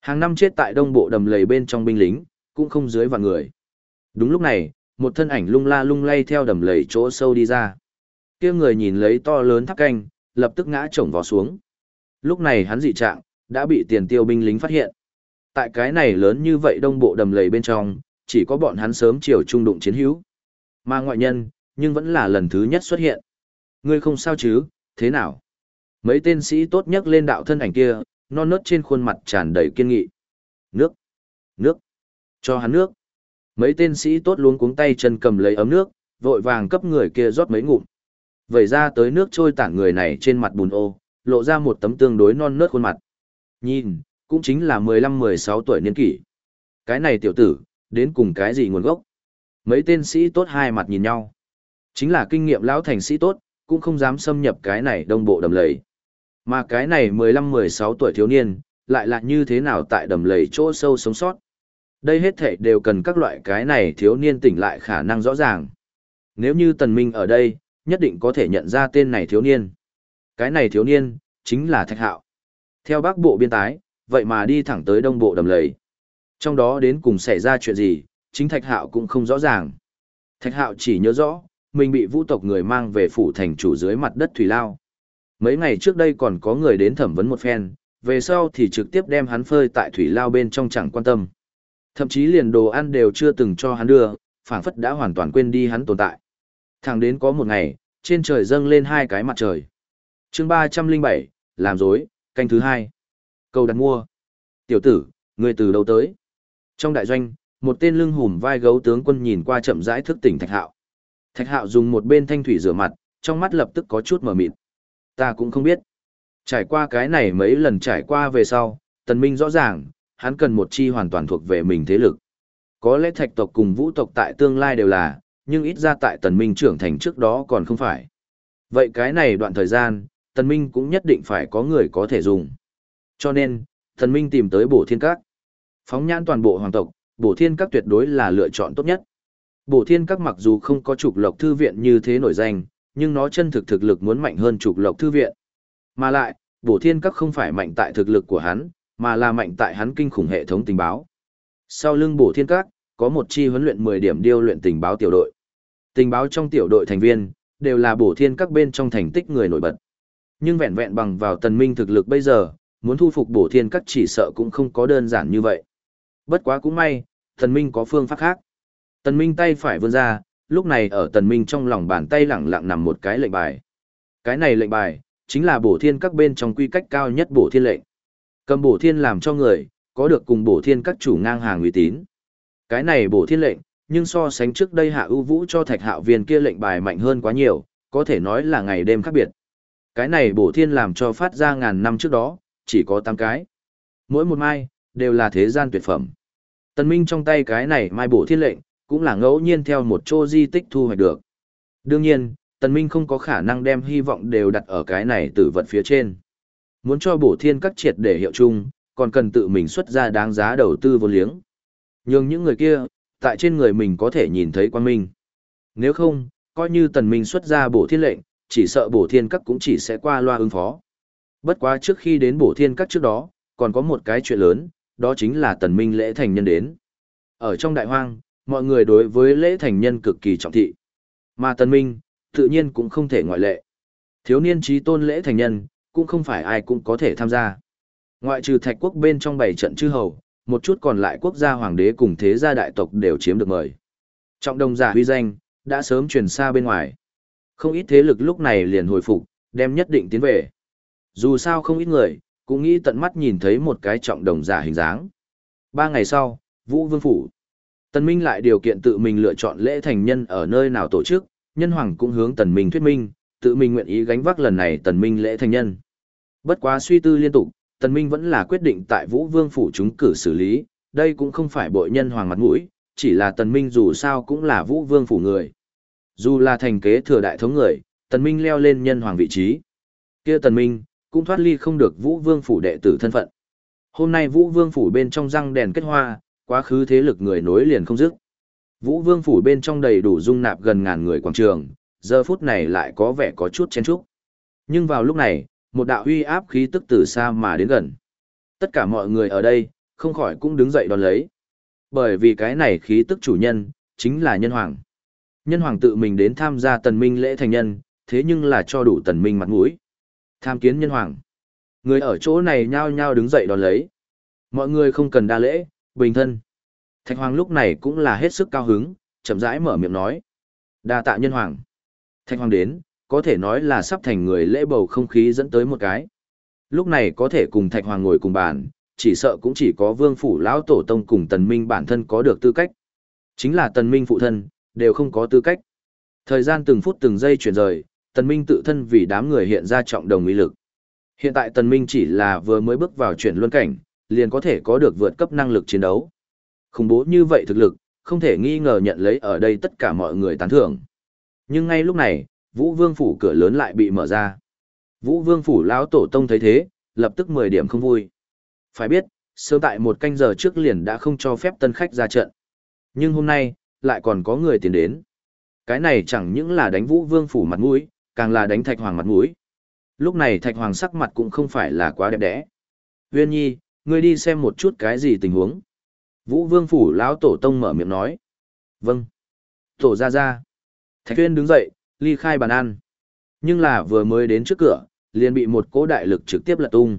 Hàng năm chết tại đông bộ đầm lầy bên trong binh lính, cũng không dưới vạn người. Đúng lúc này, một thân ảnh lung la lung lay theo đầm lầy chỗ sâu đi ra kia người nhìn lấy to lớn tháp canh, lập tức ngã chồng vào xuống. Lúc này hắn dị trạng, đã bị tiền tiêu binh lính phát hiện. Tại cái này lớn như vậy đông bộ đầm lầy bên trong, chỉ có bọn hắn sớm chiều trung đụng chiến hữu. Mà ngoại nhân, nhưng vẫn là lần thứ nhất xuất hiện. Ngươi không sao chứ, thế nào? Mấy tên sĩ tốt nhất lên đạo thân ảnh kia, non nớt trên khuôn mặt tràn đầy kiên nghị. Nước! Nước! Cho hắn nước! Mấy tên sĩ tốt luống cuống tay chân cầm lấy ấm nước, vội vàng cấp người kia rót mấy ngụm. Vẩy ra tới nước trôi tản người này trên mặt bùn ô, lộ ra một tấm tương đối non nớt khuôn mặt. Nhìn, cũng chính là 15-16 tuổi niên kỷ. Cái này tiểu tử, đến cùng cái gì nguồn gốc? Mấy tên sĩ tốt hai mặt nhìn nhau. Chính là kinh nghiệm lão thành sĩ tốt, cũng không dám xâm nhập cái này đông bộ đầm lầy. Mà cái này 15-16 tuổi thiếu niên, lại là như thế nào tại đầm lầy chỗ sâu sống sót. Đây hết thảy đều cần các loại cái này thiếu niên tỉnh lại khả năng rõ ràng. Nếu như Tần Minh ở đây, nhất định có thể nhận ra tên này thiếu niên. Cái này thiếu niên, chính là Thạch Hạo. Theo bắc bộ biên tái, vậy mà đi thẳng tới đông bộ đầm lầy. Trong đó đến cùng xảy ra chuyện gì, chính Thạch Hạo cũng không rõ ràng. Thạch Hạo chỉ nhớ rõ, mình bị vũ tộc người mang về phủ thành chủ dưới mặt đất Thủy Lao. Mấy ngày trước đây còn có người đến thẩm vấn một phen, về sau thì trực tiếp đem hắn phơi tại Thủy Lao bên trong chẳng quan tâm. Thậm chí liền đồ ăn đều chưa từng cho hắn đưa, phảng phất đã hoàn toàn quên đi hắn tồn tại. Thẳng đến có một ngày, trên trời dâng lên hai cái mặt trời. chương ba trăm linh bảy làm dối, canh thứ hai. Câu đặt mua. Tiểu tử, người từ đâu tới? Trong đại doanh, một tên lưng hùm vai gấu tướng quân nhìn qua chậm rãi thức tỉnh Thạch Hạo. Thạch Hạo dùng một bên thanh thủy rửa mặt, trong mắt lập tức có chút mờ mịt. Ta cũng không biết. Trải qua cái này mấy lần trải qua về sau, Tần Minh rõ ràng, hắn cần một chi hoàn toàn thuộc về mình thế lực. Có lẽ thạch tộc cùng vũ tộc tại tương lai đều là, nhưng ít ra tại Tần Minh trưởng thành trước đó còn không phải. Vậy cái này đoạn thời gian, Tần Minh cũng nhất định phải có người có thể dùng. Cho nên, Tần Minh tìm tới bổ thiên các. Phóng nhãn toàn bộ hoàng tộc, bổ thiên các tuyệt đối là lựa chọn tốt nhất. Bổ thiên các mặc dù không có trục lộc thư viện như thế nổi danh, nhưng nó chân thực thực lực muốn mạnh hơn trục lộc thư viện. Mà lại, bổ thiên các không phải mạnh tại thực lực của hắn, mà là mạnh tại hắn kinh khủng hệ thống tình báo. Sau lưng bổ thiên các, có một chi huấn luyện 10 điểm điêu luyện tình báo tiểu đội. Tình báo trong tiểu đội thành viên, đều là bổ thiên các bên trong thành tích người nổi bật. Nhưng vẹn vẹn bằng vào tần minh thực lực bây giờ, muốn thu phục bổ thiên các chỉ sợ cũng không có đơn giản như vậy. Bất quá cũng may, tần minh có phương pháp khác. Tần minh tay phải vươn ra, lúc này ở tần minh trong lòng bàn tay lẳng lặng nằm một cái lệnh bài. Cái này lệnh bài, chính là bổ thiên các bên trong quy cách cao nhất bổ thiên lệnh. Cầm bổ thiên làm cho người, có được cùng bổ thiên các chủ ngang hàng uy tín. Cái này bổ thiên lệnh, nhưng so sánh trước đây hạ ưu vũ cho thạch hạo viên kia lệnh bài mạnh hơn quá nhiều, có thể nói là ngày đêm khác biệt. Cái này bổ thiên làm cho phát ra ngàn năm trước đó, chỉ có 8 cái. Mỗi một mai, đều là thế gian tuyệt phẩm. Tần Minh trong tay cái này mai bổ thiên lệnh, cũng là ngẫu nhiên theo một chỗ di tích thu hoạch được. Đương nhiên, Tần Minh không có khả năng đem hy vọng đều đặt ở cái này tử vật phía trên. Muốn cho bổ thiên các triệt để hiệu chung, còn cần tự mình xuất ra đáng giá đầu tư vô liếng. Nhưng những người kia, tại trên người mình có thể nhìn thấy quan minh. Nếu không, coi như tần minh xuất ra bổ thiên lệnh, chỉ sợ bổ thiên các cũng chỉ sẽ qua loa ứng phó. Bất quá trước khi đến bổ thiên các trước đó, còn có một cái chuyện lớn, đó chính là tần minh lễ thành nhân đến. Ở trong đại hoang, mọi người đối với lễ thành nhân cực kỳ trọng thị. Mà tần minh, tự nhiên cũng không thể ngoại lệ. Thiếu niên trí tôn lễ thành nhân, cũng không phải ai cũng có thể tham gia. Ngoại trừ thạch quốc bên trong bảy trận chư hầu, một chút còn lại quốc gia hoàng đế cùng thế gia đại tộc đều chiếm được mời. Trọng đồng giả huy danh, đã sớm truyền xa bên ngoài. Không ít thế lực lúc này liền hồi phục, đem nhất định tiến về. Dù sao không ít người, cũng nghĩ tận mắt nhìn thấy một cái trọng đồng giả hình dáng. Ba ngày sau, Vũ Vương Phủ. Tần Minh lại điều kiện tự mình lựa chọn lễ thành nhân ở nơi nào tổ chức, nhân hoàng cũng hướng Tần Minh thuyết minh, tự mình nguyện ý gánh vác lần này Tần Minh lễ thành nhân. Bất quá suy tư liên tục, Tần Minh vẫn là quyết định tại Vũ Vương phủ chúng cử xử lý, đây cũng không phải bội nhân hoàng mặt mũi, chỉ là Tần Minh dù sao cũng là Vũ Vương phủ người. Dù là thành kế thừa đại thống người, Tần Minh leo lên nhân hoàng vị trí. Kia Tần Minh cũng thoát ly không được Vũ Vương phủ đệ tử thân phận. Hôm nay Vũ Vương phủ bên trong răng đèn kết hoa, quá khứ thế lực người nối liền không dứt. Vũ Vương phủ bên trong đầy đủ dung nạp gần ngàn người quảng trường, giờ phút này lại có vẻ có chút chen chúc. Nhưng vào lúc này, một đạo uy áp khí tức từ xa mà đến gần. Tất cả mọi người ở đây, không khỏi cũng đứng dậy đón lấy. Bởi vì cái này khí tức chủ nhân, chính là nhân hoàng. Nhân hoàng tự mình đến tham gia tần minh lễ thành nhân, thế nhưng là cho đủ tần minh mặt mũi. Tham kiến nhân hoàng. Người ở chỗ này nhao nhao đứng dậy đón lấy. Mọi người không cần đa lễ, bình thân. Thạch hoàng lúc này cũng là hết sức cao hứng, chậm rãi mở miệng nói. đa tạ nhân hoàng. Thạch hoàng đến, có thể nói là sắp thành người lễ bầu không khí dẫn tới một cái. Lúc này có thể cùng Thạch Hoàng ngồi cùng bàn, chỉ sợ cũng chỉ có Vương Phủ Lão Tổ Tông cùng Tần Minh bản thân có được tư cách. Chính là Tần Minh phụ thân, đều không có tư cách. Thời gian từng phút từng giây chuyển rời, Tần Minh tự thân vì đám người hiện ra trọng đồng ý lực. Hiện tại Tần Minh chỉ là vừa mới bước vào chuyển luân cảnh, liền có thể có được vượt cấp năng lực chiến đấu. Khủng bố như vậy thực lực, không thể nghi ngờ nhận lấy ở đây tất cả mọi người tán thưởng. Nhưng ngay lúc này, Vũ Vương phủ cửa lớn lại bị mở ra. Vũ Vương phủ lão tổ tông thấy thế, lập tức 10 điểm không vui. Phải biết, sớm tại một canh giờ trước liền đã không cho phép tân khách ra trận. Nhưng hôm nay, lại còn có người tiến đến. Cái này chẳng những là đánh Vũ Vương phủ mặt mũi, càng là đánh Thạch Hoàng mặt mũi. Lúc này Thạch Hoàng sắc mặt cũng không phải là quá đẹp đẽ. Viên Nhi, ngươi đi xem một chút cái gì tình huống. Vũ Vương phủ lão tổ tông mở miệng nói. Vâng. Tổ ra ra. Thạch huyên đứng dậy, ly khai bàn ăn. Nhưng là vừa mới đến trước cửa, liền bị một cỗ đại lực trực tiếp lật tung.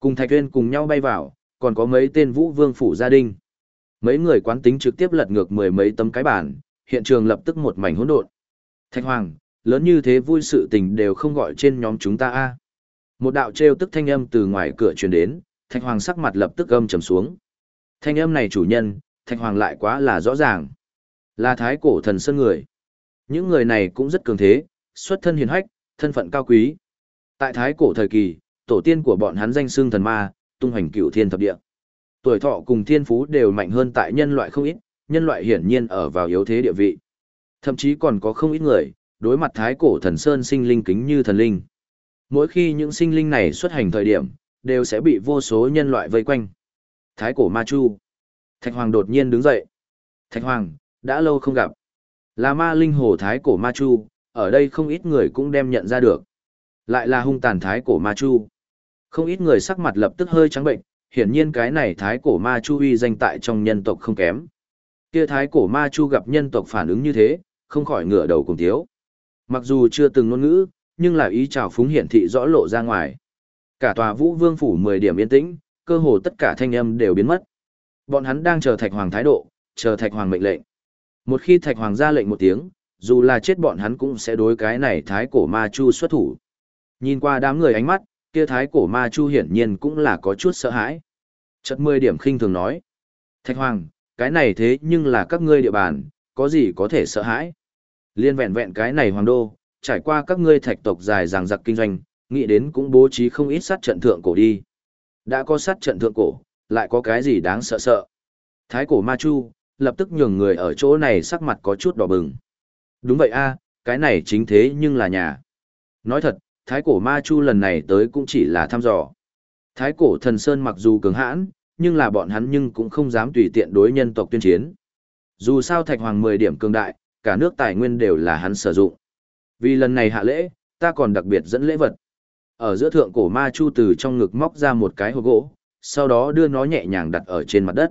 Cùng Thạch huyên cùng nhau bay vào, còn có mấy tên Vũ Vương phủ gia đình. Mấy người quán tính trực tiếp lật ngược mười mấy tấm cái bản, hiện trường lập tức một mảnh hỗn độn. Thạch Hoàng, lớn như thế vui sự tình đều không gọi trên nhóm chúng ta a. Một đạo trêu tức thanh âm từ ngoài cửa truyền đến, Thạch Hoàng sắc mặt lập tức âm trầm xuống. Thanh âm này chủ nhân, Thạch Hoàng lại quá là rõ ràng. Là thái cổ thần sơn người. Những người này cũng rất cường thế, xuất thân hiền hách, thân phận cao quý. Tại thái cổ thời kỳ, tổ tiên của bọn hắn danh xưng thần ma, tung hoành cửu thiên thập địa. Tuổi thọ cùng thiên phú đều mạnh hơn tại nhân loại không ít, nhân loại hiển nhiên ở vào yếu thế địa vị. Thậm chí còn có không ít người, đối mặt thái cổ thần sơn sinh linh kính như thần linh. Mỗi khi những sinh linh này xuất hành thời điểm, đều sẽ bị vô số nhân loại vây quanh. Thái cổ ma chu. Thạch Hoàng đột nhiên đứng dậy. Thạch Hoàng, đã lâu không gặp. Là ma linh hồ thái cổ ma chu, ở đây không ít người cũng đem nhận ra được. Lại là hung tàn thái cổ ma chu. Không ít người sắc mặt lập tức hơi trắng bệnh, hiển nhiên cái này thái cổ ma chu uy danh tại trong nhân tộc không kém. Kia thái cổ ma chu gặp nhân tộc phản ứng như thế, không khỏi ngửa đầu cùng thiếu. Mặc dù chưa từng ngôn ngữ, nhưng là ý chào phúng hiển thị rõ lộ ra ngoài. Cả tòa vũ vương phủ 10 điểm yên tĩnh, cơ hồ tất cả thanh âm đều biến mất. Bọn hắn đang chờ thạch hoàng thái độ, chờ thạch hoàng mệnh lệnh. Một khi thạch hoàng ra lệnh một tiếng, dù là chết bọn hắn cũng sẽ đối cái này thái cổ ma chu xuất thủ. Nhìn qua đám người ánh mắt, kia thái cổ ma chu hiển nhiên cũng là có chút sợ hãi. Chật 10 điểm khinh thường nói. Thạch hoàng, cái này thế nhưng là các ngươi địa bàn, có gì có thể sợ hãi. Liên vẹn vẹn cái này hoàng đô, trải qua các ngươi thạch tộc dài ràng giặc kinh doanh, nghĩ đến cũng bố trí không ít sát trận thượng cổ đi. Đã có sát trận thượng cổ, lại có cái gì đáng sợ sợ. Thái cổ ma chu, lập tức nhường người ở chỗ này sắc mặt có chút đỏ bừng. Đúng vậy a, cái này chính thế nhưng là nhà. Nói thật, thái cổ ma chu lần này tới cũng chỉ là thăm dò. Thái cổ thần sơn mặc dù cường hãn, nhưng là bọn hắn nhưng cũng không dám tùy tiện đối nhân tộc tuyên chiến. Dù sao thạch hoàng 10 điểm cường đại, cả nước tài nguyên đều là hắn sử dụng. Vì lần này hạ lễ, ta còn đặc biệt dẫn lễ vật. Ở giữa thượng cổ ma chu từ trong ngực móc ra một cái hộp gỗ, sau đó đưa nó nhẹ nhàng đặt ở trên mặt đất.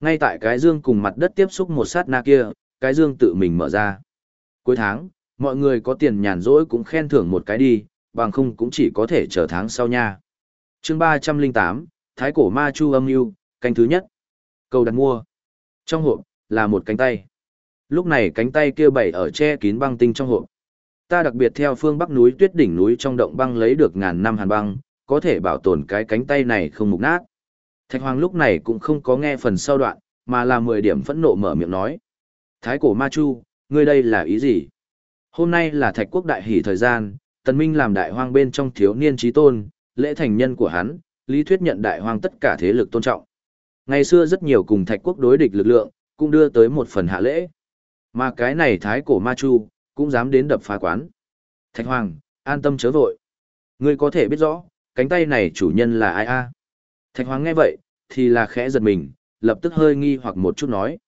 Ngay tại cái dương cùng mặt đất tiếp xúc một sát na kia, cái dương tự mình mở ra. Cuối tháng, mọi người có tiền nhàn rỗi cũng khen thưởng một cái đi, bằng không cũng chỉ có thể chờ tháng sau nha. chương 308, Thái cổ ma chu âm yêu, canh thứ nhất. Cầu đặt mua. Trong hộp, là một cánh tay. Lúc này cánh tay kia bày ở che kín băng tinh trong hộp. Ta đặc biệt theo phương bắc núi tuyết đỉnh núi trong động băng lấy được ngàn năm hàn băng, có thể bảo tồn cái cánh tay này không mục nát. Thạch Hoàng lúc này cũng không có nghe phần sau đoạn, mà là 10 điểm phẫn nộ mở miệng nói. Thái cổ ma chu, ngươi đây là ý gì? Hôm nay là thạch quốc đại hỷ thời gian, tần minh làm đại hoang bên trong thiếu niên trí tôn, lễ thành nhân của hắn, lý thuyết nhận đại hoang tất cả thế lực tôn trọng. Ngày xưa rất nhiều cùng thạch quốc đối địch lực lượng, cũng đưa tới một phần hạ lễ. Mà cái này thái cổ ma chu, cũng dám đến đập phá quán. Thạch Hoàng, an tâm chớ vội. Ngươi có thể biết rõ, cánh tay này chủ nhân là ai a? Thạch Hoàng nghe vậy, thì là khẽ giật mình, lập tức hơi nghi hoặc một chút nói.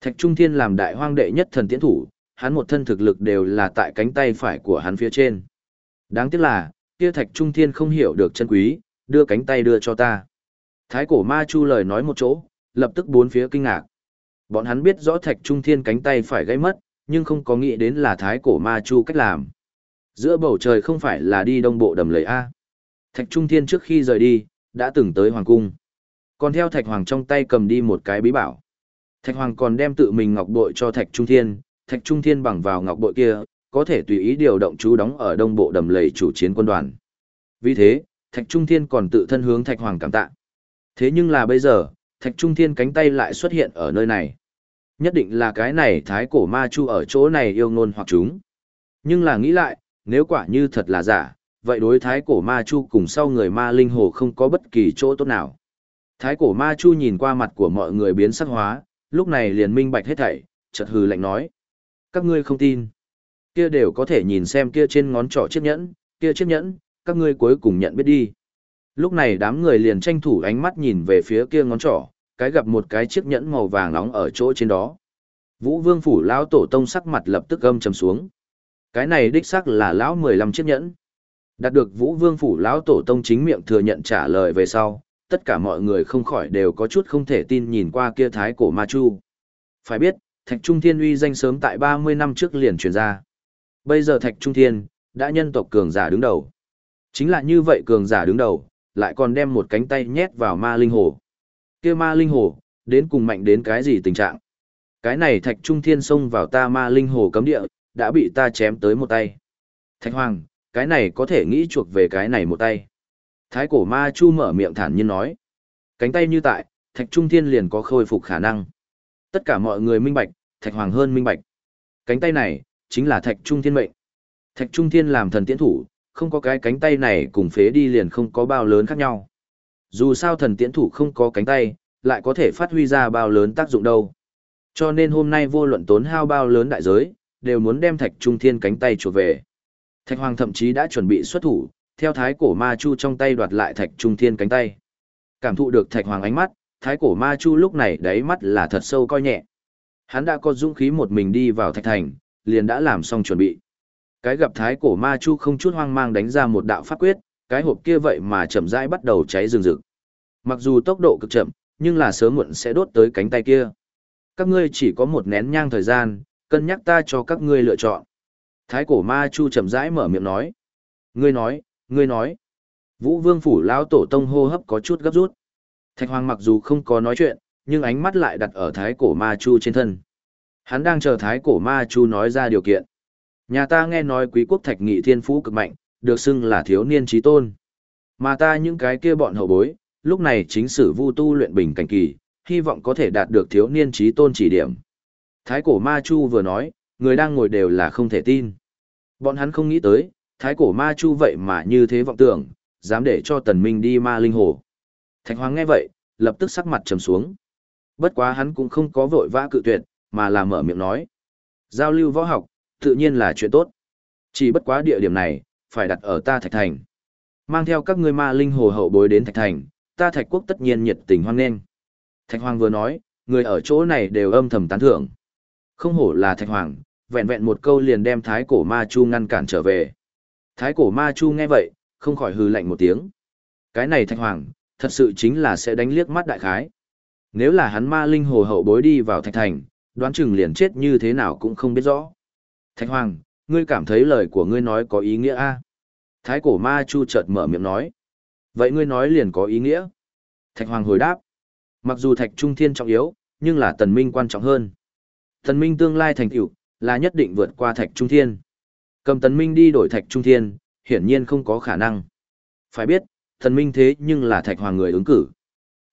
Thạch Trung Thiên làm đại hoang đệ nhất thần tiễn thủ, hắn một thân thực lực đều là tại cánh tay phải của hắn phía trên. Đáng tiếc là, kia Thạch Trung Thiên không hiểu được chân quý, đưa cánh tay đưa cho ta. Thái cổ ma chu lời nói một chỗ, lập tức bốn phía kinh ngạc. Bọn hắn biết rõ Thạch Trung Thiên cánh tay phải gãy mất, nhưng không có nghĩ đến là thái cổ ma chu cách làm. Giữa bầu trời không phải là đi đông bộ đầm lầy A. Thạch Trung Thiên trước khi rời đi, đã từng tới Hoàng Cung. Còn theo Thạch Hoàng trong tay cầm đi một cái bí bảo. Thạch Hoàng còn đem tự mình ngọc bội cho Thạch Trung Thiên, Thạch Trung Thiên bằng vào ngọc bội kia, có thể tùy ý điều động chú đóng ở đông bộ đầm lầy chủ chiến quân đoàn. Vì thế, Thạch Trung Thiên còn tự thân hướng Thạch Hoàng cảm tạ. Thế nhưng là bây giờ, Thạch Trung Thiên cánh tay lại xuất hiện ở nơi này. Nhất định là cái này thái cổ ma chu ở chỗ này yêu ngôn hoặc chúng. Nhưng là nghĩ lại, nếu quả như thật là giả, vậy đối thái cổ ma chu cùng sau người ma linh hồ không có bất kỳ chỗ tốt nào. Thái cổ ma chu nhìn qua mặt của mọi người biến sắc hóa, lúc này liền minh bạch hết thảy, chợt hừ lạnh nói. Các ngươi không tin. Kia đều có thể nhìn xem kia trên ngón trỏ chiếc nhẫn, kia chiếc nhẫn, các ngươi cuối cùng nhận biết đi. Lúc này đám người liền tranh thủ ánh mắt nhìn về phía kia ngón trỏ, cái gặp một cái chiếc nhẫn màu vàng nóng ở chỗ trên đó. Vũ Vương phủ lão tổ tông sắc mặt lập tức âm trầm xuống. Cái này đích xác là lão 15 chiếc nhẫn. Đạt được Vũ Vương phủ lão tổ tông chính miệng thừa nhận trả lời về sau, tất cả mọi người không khỏi đều có chút không thể tin nhìn qua kia thái cổ ma chu. Phải biết, Thạch Trung Thiên uy danh sớm tại 30 năm trước liền truyền ra. Bây giờ Thạch Trung Thiên đã nhân tộc cường giả đứng đầu. Chính là như vậy cường giả đứng đầu, lại còn đem một cánh tay nhét vào ma linh hồ. Kia ma linh hồ, đến cùng mạnh đến cái gì tình trạng? Cái này Thạch Trung Thiên xông vào ta ma linh hồ cấm địa, đã bị ta chém tới một tay. Thạch Hoàng, cái này có thể nghĩ chuộc về cái này một tay. Thái cổ ma chu mở miệng thản nhiên nói. Cánh tay như tại, thạch trung thiên liền có khôi phục khả năng. Tất cả mọi người minh bạch, thạch hoàng hơn minh bạch. Cánh tay này, chính là thạch trung thiên mệnh. Thạch trung thiên làm thần tiễn thủ, không có cái cánh tay này cùng phế đi liền không có bao lớn khác nhau. Dù sao thần tiễn thủ không có cánh tay, lại có thể phát huy ra bao lớn tác dụng đâu. Cho nên hôm nay vô luận tốn hao bao lớn đại giới, đều muốn đem thạch trung thiên cánh tay trở về. Thạch hoàng thậm chí đã chuẩn bị xuất thủ, theo thái cổ ma chu trong tay đoạt lại thạch trung thiên cánh tay. Cảm thụ được thạch hoàng ánh mắt, thái cổ ma chu lúc này đáy mắt là thật sâu coi nhẹ. Hắn đã có dũng khí một mình đi vào thạch thành, liền đã làm xong chuẩn bị. Cái gặp thái cổ ma chu không chút hoang mang đánh ra một đạo pháp quyết, cái hộp kia vậy mà chậm rãi bắt đầu cháy rừng rực. Mặc dù tốc độ cực chậm, nhưng là sớm muộn sẽ đốt tới cánh tay kia. Các ngươi chỉ có một nén nhang thời gian, cân nhắc ta cho các ngươi lựa chọn. Thái cổ ma chu chậm rãi mở miệng nói. Ngươi nói, Ngươi nói, Vũ Vương phủ lão tổ tông hô hấp có chút gấp rút. Thạch Hoàng mặc dù không có nói chuyện, nhưng ánh mắt lại đặt ở thái cổ ma chu trên thân. Hắn đang chờ thái cổ ma chu nói ra điều kiện. Nhà ta nghe nói quý quốc thạch nghị thiên phú cực mạnh, được xưng là thiếu niên trí tôn. Mà ta những cái kia bọn hậu bối, lúc này chính sử vu tu luyện bình cảnh kỳ, hy vọng có thể đạt được thiếu niên trí tôn chỉ điểm. Thái cổ ma chu vừa nói, người đang ngồi đều là không thể tin. Bọn hắn không nghĩ tới, thái cổ ma chu vậy mà như thế vọng tưởng, dám để cho tần minh đi ma linh hồ. Thạch Hoàng nghe vậy, lập tức sắc mặt trầm xuống. Bất quá hắn cũng không có vội vã cự tuyệt, mà là mở miệng nói. Giao lưu võ học, tự nhiên là chuyện tốt. Chỉ bất quá địa điểm này, phải đặt ở ta Thạch Thành. Mang theo các ngươi ma linh hồ hậu bối đến Thạch Thành, ta Thạch Quốc tất nhiên nhiệt tình hoan nghênh. Thạch Hoàng vừa nói, người ở chỗ này đều âm thầm tán thưởng. Không hổ là Thạch Hoàng, vẹn vẹn một câu liền đem thái cổ ma chu ngăn cản trở về. Thái cổ ma chu nghe vậy, không khỏi hừ lạnh một tiếng. Cái này thạch hoàng, thật sự chính là sẽ đánh liếc mắt đại khái. Nếu là hắn ma linh hồ hậu bối đi vào thạch thành, đoán chừng liền chết như thế nào cũng không biết rõ. Thạch hoàng, ngươi cảm thấy lời của ngươi nói có ý nghĩa a? Thái cổ ma chu chợt mở miệng nói. Vậy ngươi nói liền có ý nghĩa. Thạch hoàng hồi đáp. Mặc dù thạch trung thiên trọng yếu, nhưng là tần minh quan trọng hơn. Tần minh tương lai thành tựu là nhất định vượt qua thạch trung thiên. Cầm tần minh đi đổi thạch trung thiên, hiển nhiên không có khả năng. Phải biết, thần minh thế nhưng là thạch hoàng người ứng cử.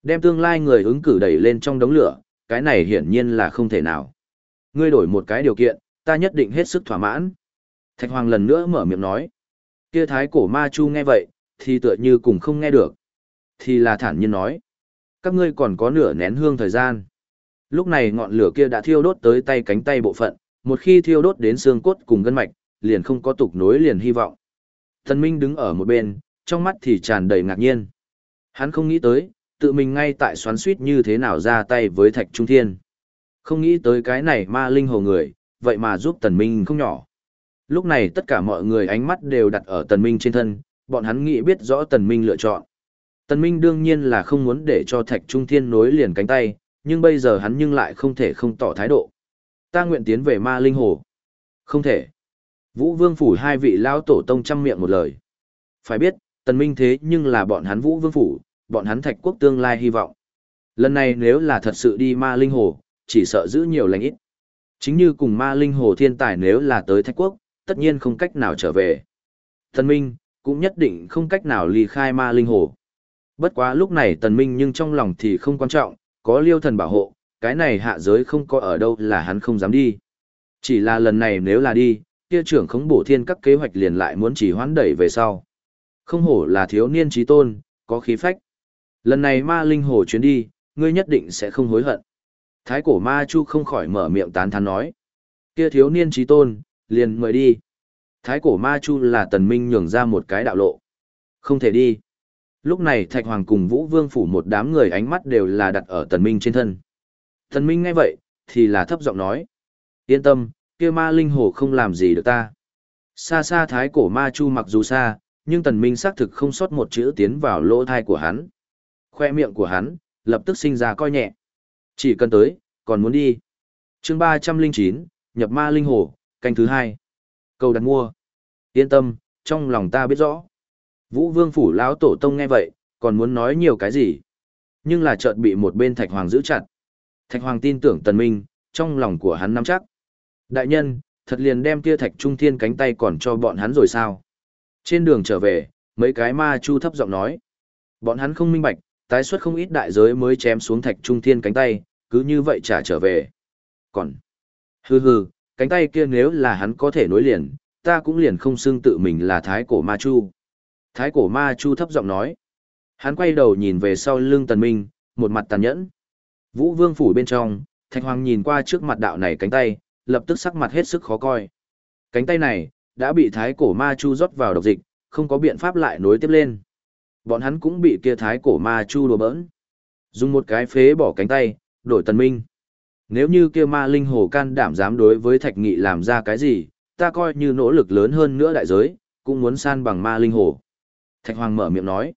Đem tương lai người ứng cử đẩy lên trong đống lửa, cái này hiển nhiên là không thể nào. Ngươi đổi một cái điều kiện, ta nhất định hết sức thỏa mãn. Thạch hoàng lần nữa mở miệng nói. Kia thái cổ ma chu nghe vậy, thì tựa như cùng không nghe được. Thì là thản nhiên nói. Các ngươi còn có nửa nén hương thời gian. Lúc này ngọn lửa kia đã thiêu đốt tới tay cánh tay bộ phận, một khi thiêu đốt đến xương cốt cùng gân mạch, liền không có tục nối liền hy vọng. Thần Minh đứng ở một bên, trong mắt thì tràn đầy ngạc nhiên. Hắn không nghĩ tới, tự mình ngay tại xoắn suýt như thế nào ra tay với Thạch Trung Thiên. Không nghĩ tới cái này ma linh hồ người, vậy mà giúp Tần Minh không nhỏ. Lúc này tất cả mọi người ánh mắt đều đặt ở Tần Minh trên thân, bọn hắn nghĩ biết rõ Tần Minh lựa chọn. Tần Minh đương nhiên là không muốn để cho Thạch Trung Thiên nối liền cánh tay, nhưng bây giờ hắn nhưng lại không thể không tỏ thái độ. Ta nguyện tiến về ma linh hồ. Không thể. Vũ Vương phủ hai vị lão tổ tông trăm miệng một lời. Phải biết, tần minh thế nhưng là bọn hắn Vũ Vương phủ, bọn hắn thạch quốc tương lai hy vọng. Lần này nếu là thật sự đi ma linh hồ, chỉ sợ giữ nhiều lành ít. Chính như cùng ma linh hồ thiên tài nếu là tới thạch quốc, tất nhiên không cách nào trở về. Tần minh, cũng nhất định không cách nào ly khai ma linh hồ. Bất quá lúc này tần minh nhưng trong lòng thì không quan trọng, có liêu thần bảo hộ, cái này hạ giới không có ở đâu là hắn không dám đi. Chỉ là lần này nếu là đi, kia trưởng khống bổ thiên các kế hoạch liền lại muốn chỉ hoãn đẩy về sau. Không hổ là thiếu niên trí tôn, có khí phách. Lần này ma linh hồ chuyến đi, ngươi nhất định sẽ không hối hận. Thái cổ ma chu không khỏi mở miệng tán thán nói. Kia thiếu niên trí tôn, liền mời đi. Thái cổ ma chu là tần minh nhường ra một cái đạo lộ. Không thể đi. Lúc này Thạch Hoàng cùng Vũ Vương phủ một đám người ánh mắt đều là đặt ở tần minh trên thân. Tần minh nghe vậy, thì là thấp giọng nói. Yên tâm, kia ma linh hồ không làm gì được ta. Xa xa thái cổ ma chu mặc dù xa, nhưng tần minh xác thực không sót một chữ tiến vào lỗ thai của hắn. Khoe miệng của hắn, lập tức sinh ra coi nhẹ. Chỉ cần tới, còn muốn đi. chương 309, nhập ma linh hồ, canh thứ hai. Cầu đặt mua. Yên tâm, trong lòng ta biết rõ. Vũ vương phủ lão tổ tông nghe vậy, còn muốn nói nhiều cái gì. Nhưng là chợt bị một bên thạch hoàng giữ chặt. Thạch hoàng tin tưởng tần minh, trong lòng của hắn nắm chắc. Đại nhân, thật liền đem kia thạch trung thiên cánh tay còn cho bọn hắn rồi sao? Trên đường trở về, mấy cái ma chu thấp giọng nói. Bọn hắn không minh bạch, tái xuất không ít đại giới mới chém xuống thạch trung thiên cánh tay, cứ như vậy trả trở về. Còn, hừ hừ, cánh tay kia nếu là hắn có thể nối liền, ta cũng liền không xưng tự mình là thái cổ ma chu. Thái cổ ma chu thấp giọng nói. Hắn quay đầu nhìn về sau lưng tần minh, một mặt tàn nhẫn. Vũ vương phủ bên trong, thạch hoàng nhìn qua trước mặt đạo này cánh tay, lập tức sắc mặt hết sức khó coi. Cánh tay này, đã bị thái cổ ma chu rót vào độc dịch, không có biện pháp lại nối tiếp lên. Bọn hắn cũng bị kia thái cổ ma chu đùa bỡn. Dùng một cái phế bỏ cánh tay, đổi tần minh. Nếu như kia ma linh hồ can đảm dám đối với thạch nghị làm ra cái gì, ta coi như nỗ lực lớn hơn nữa đại giới, cũng muốn san bằng ma linh hồ. Thạch hoàng mở miệng nói.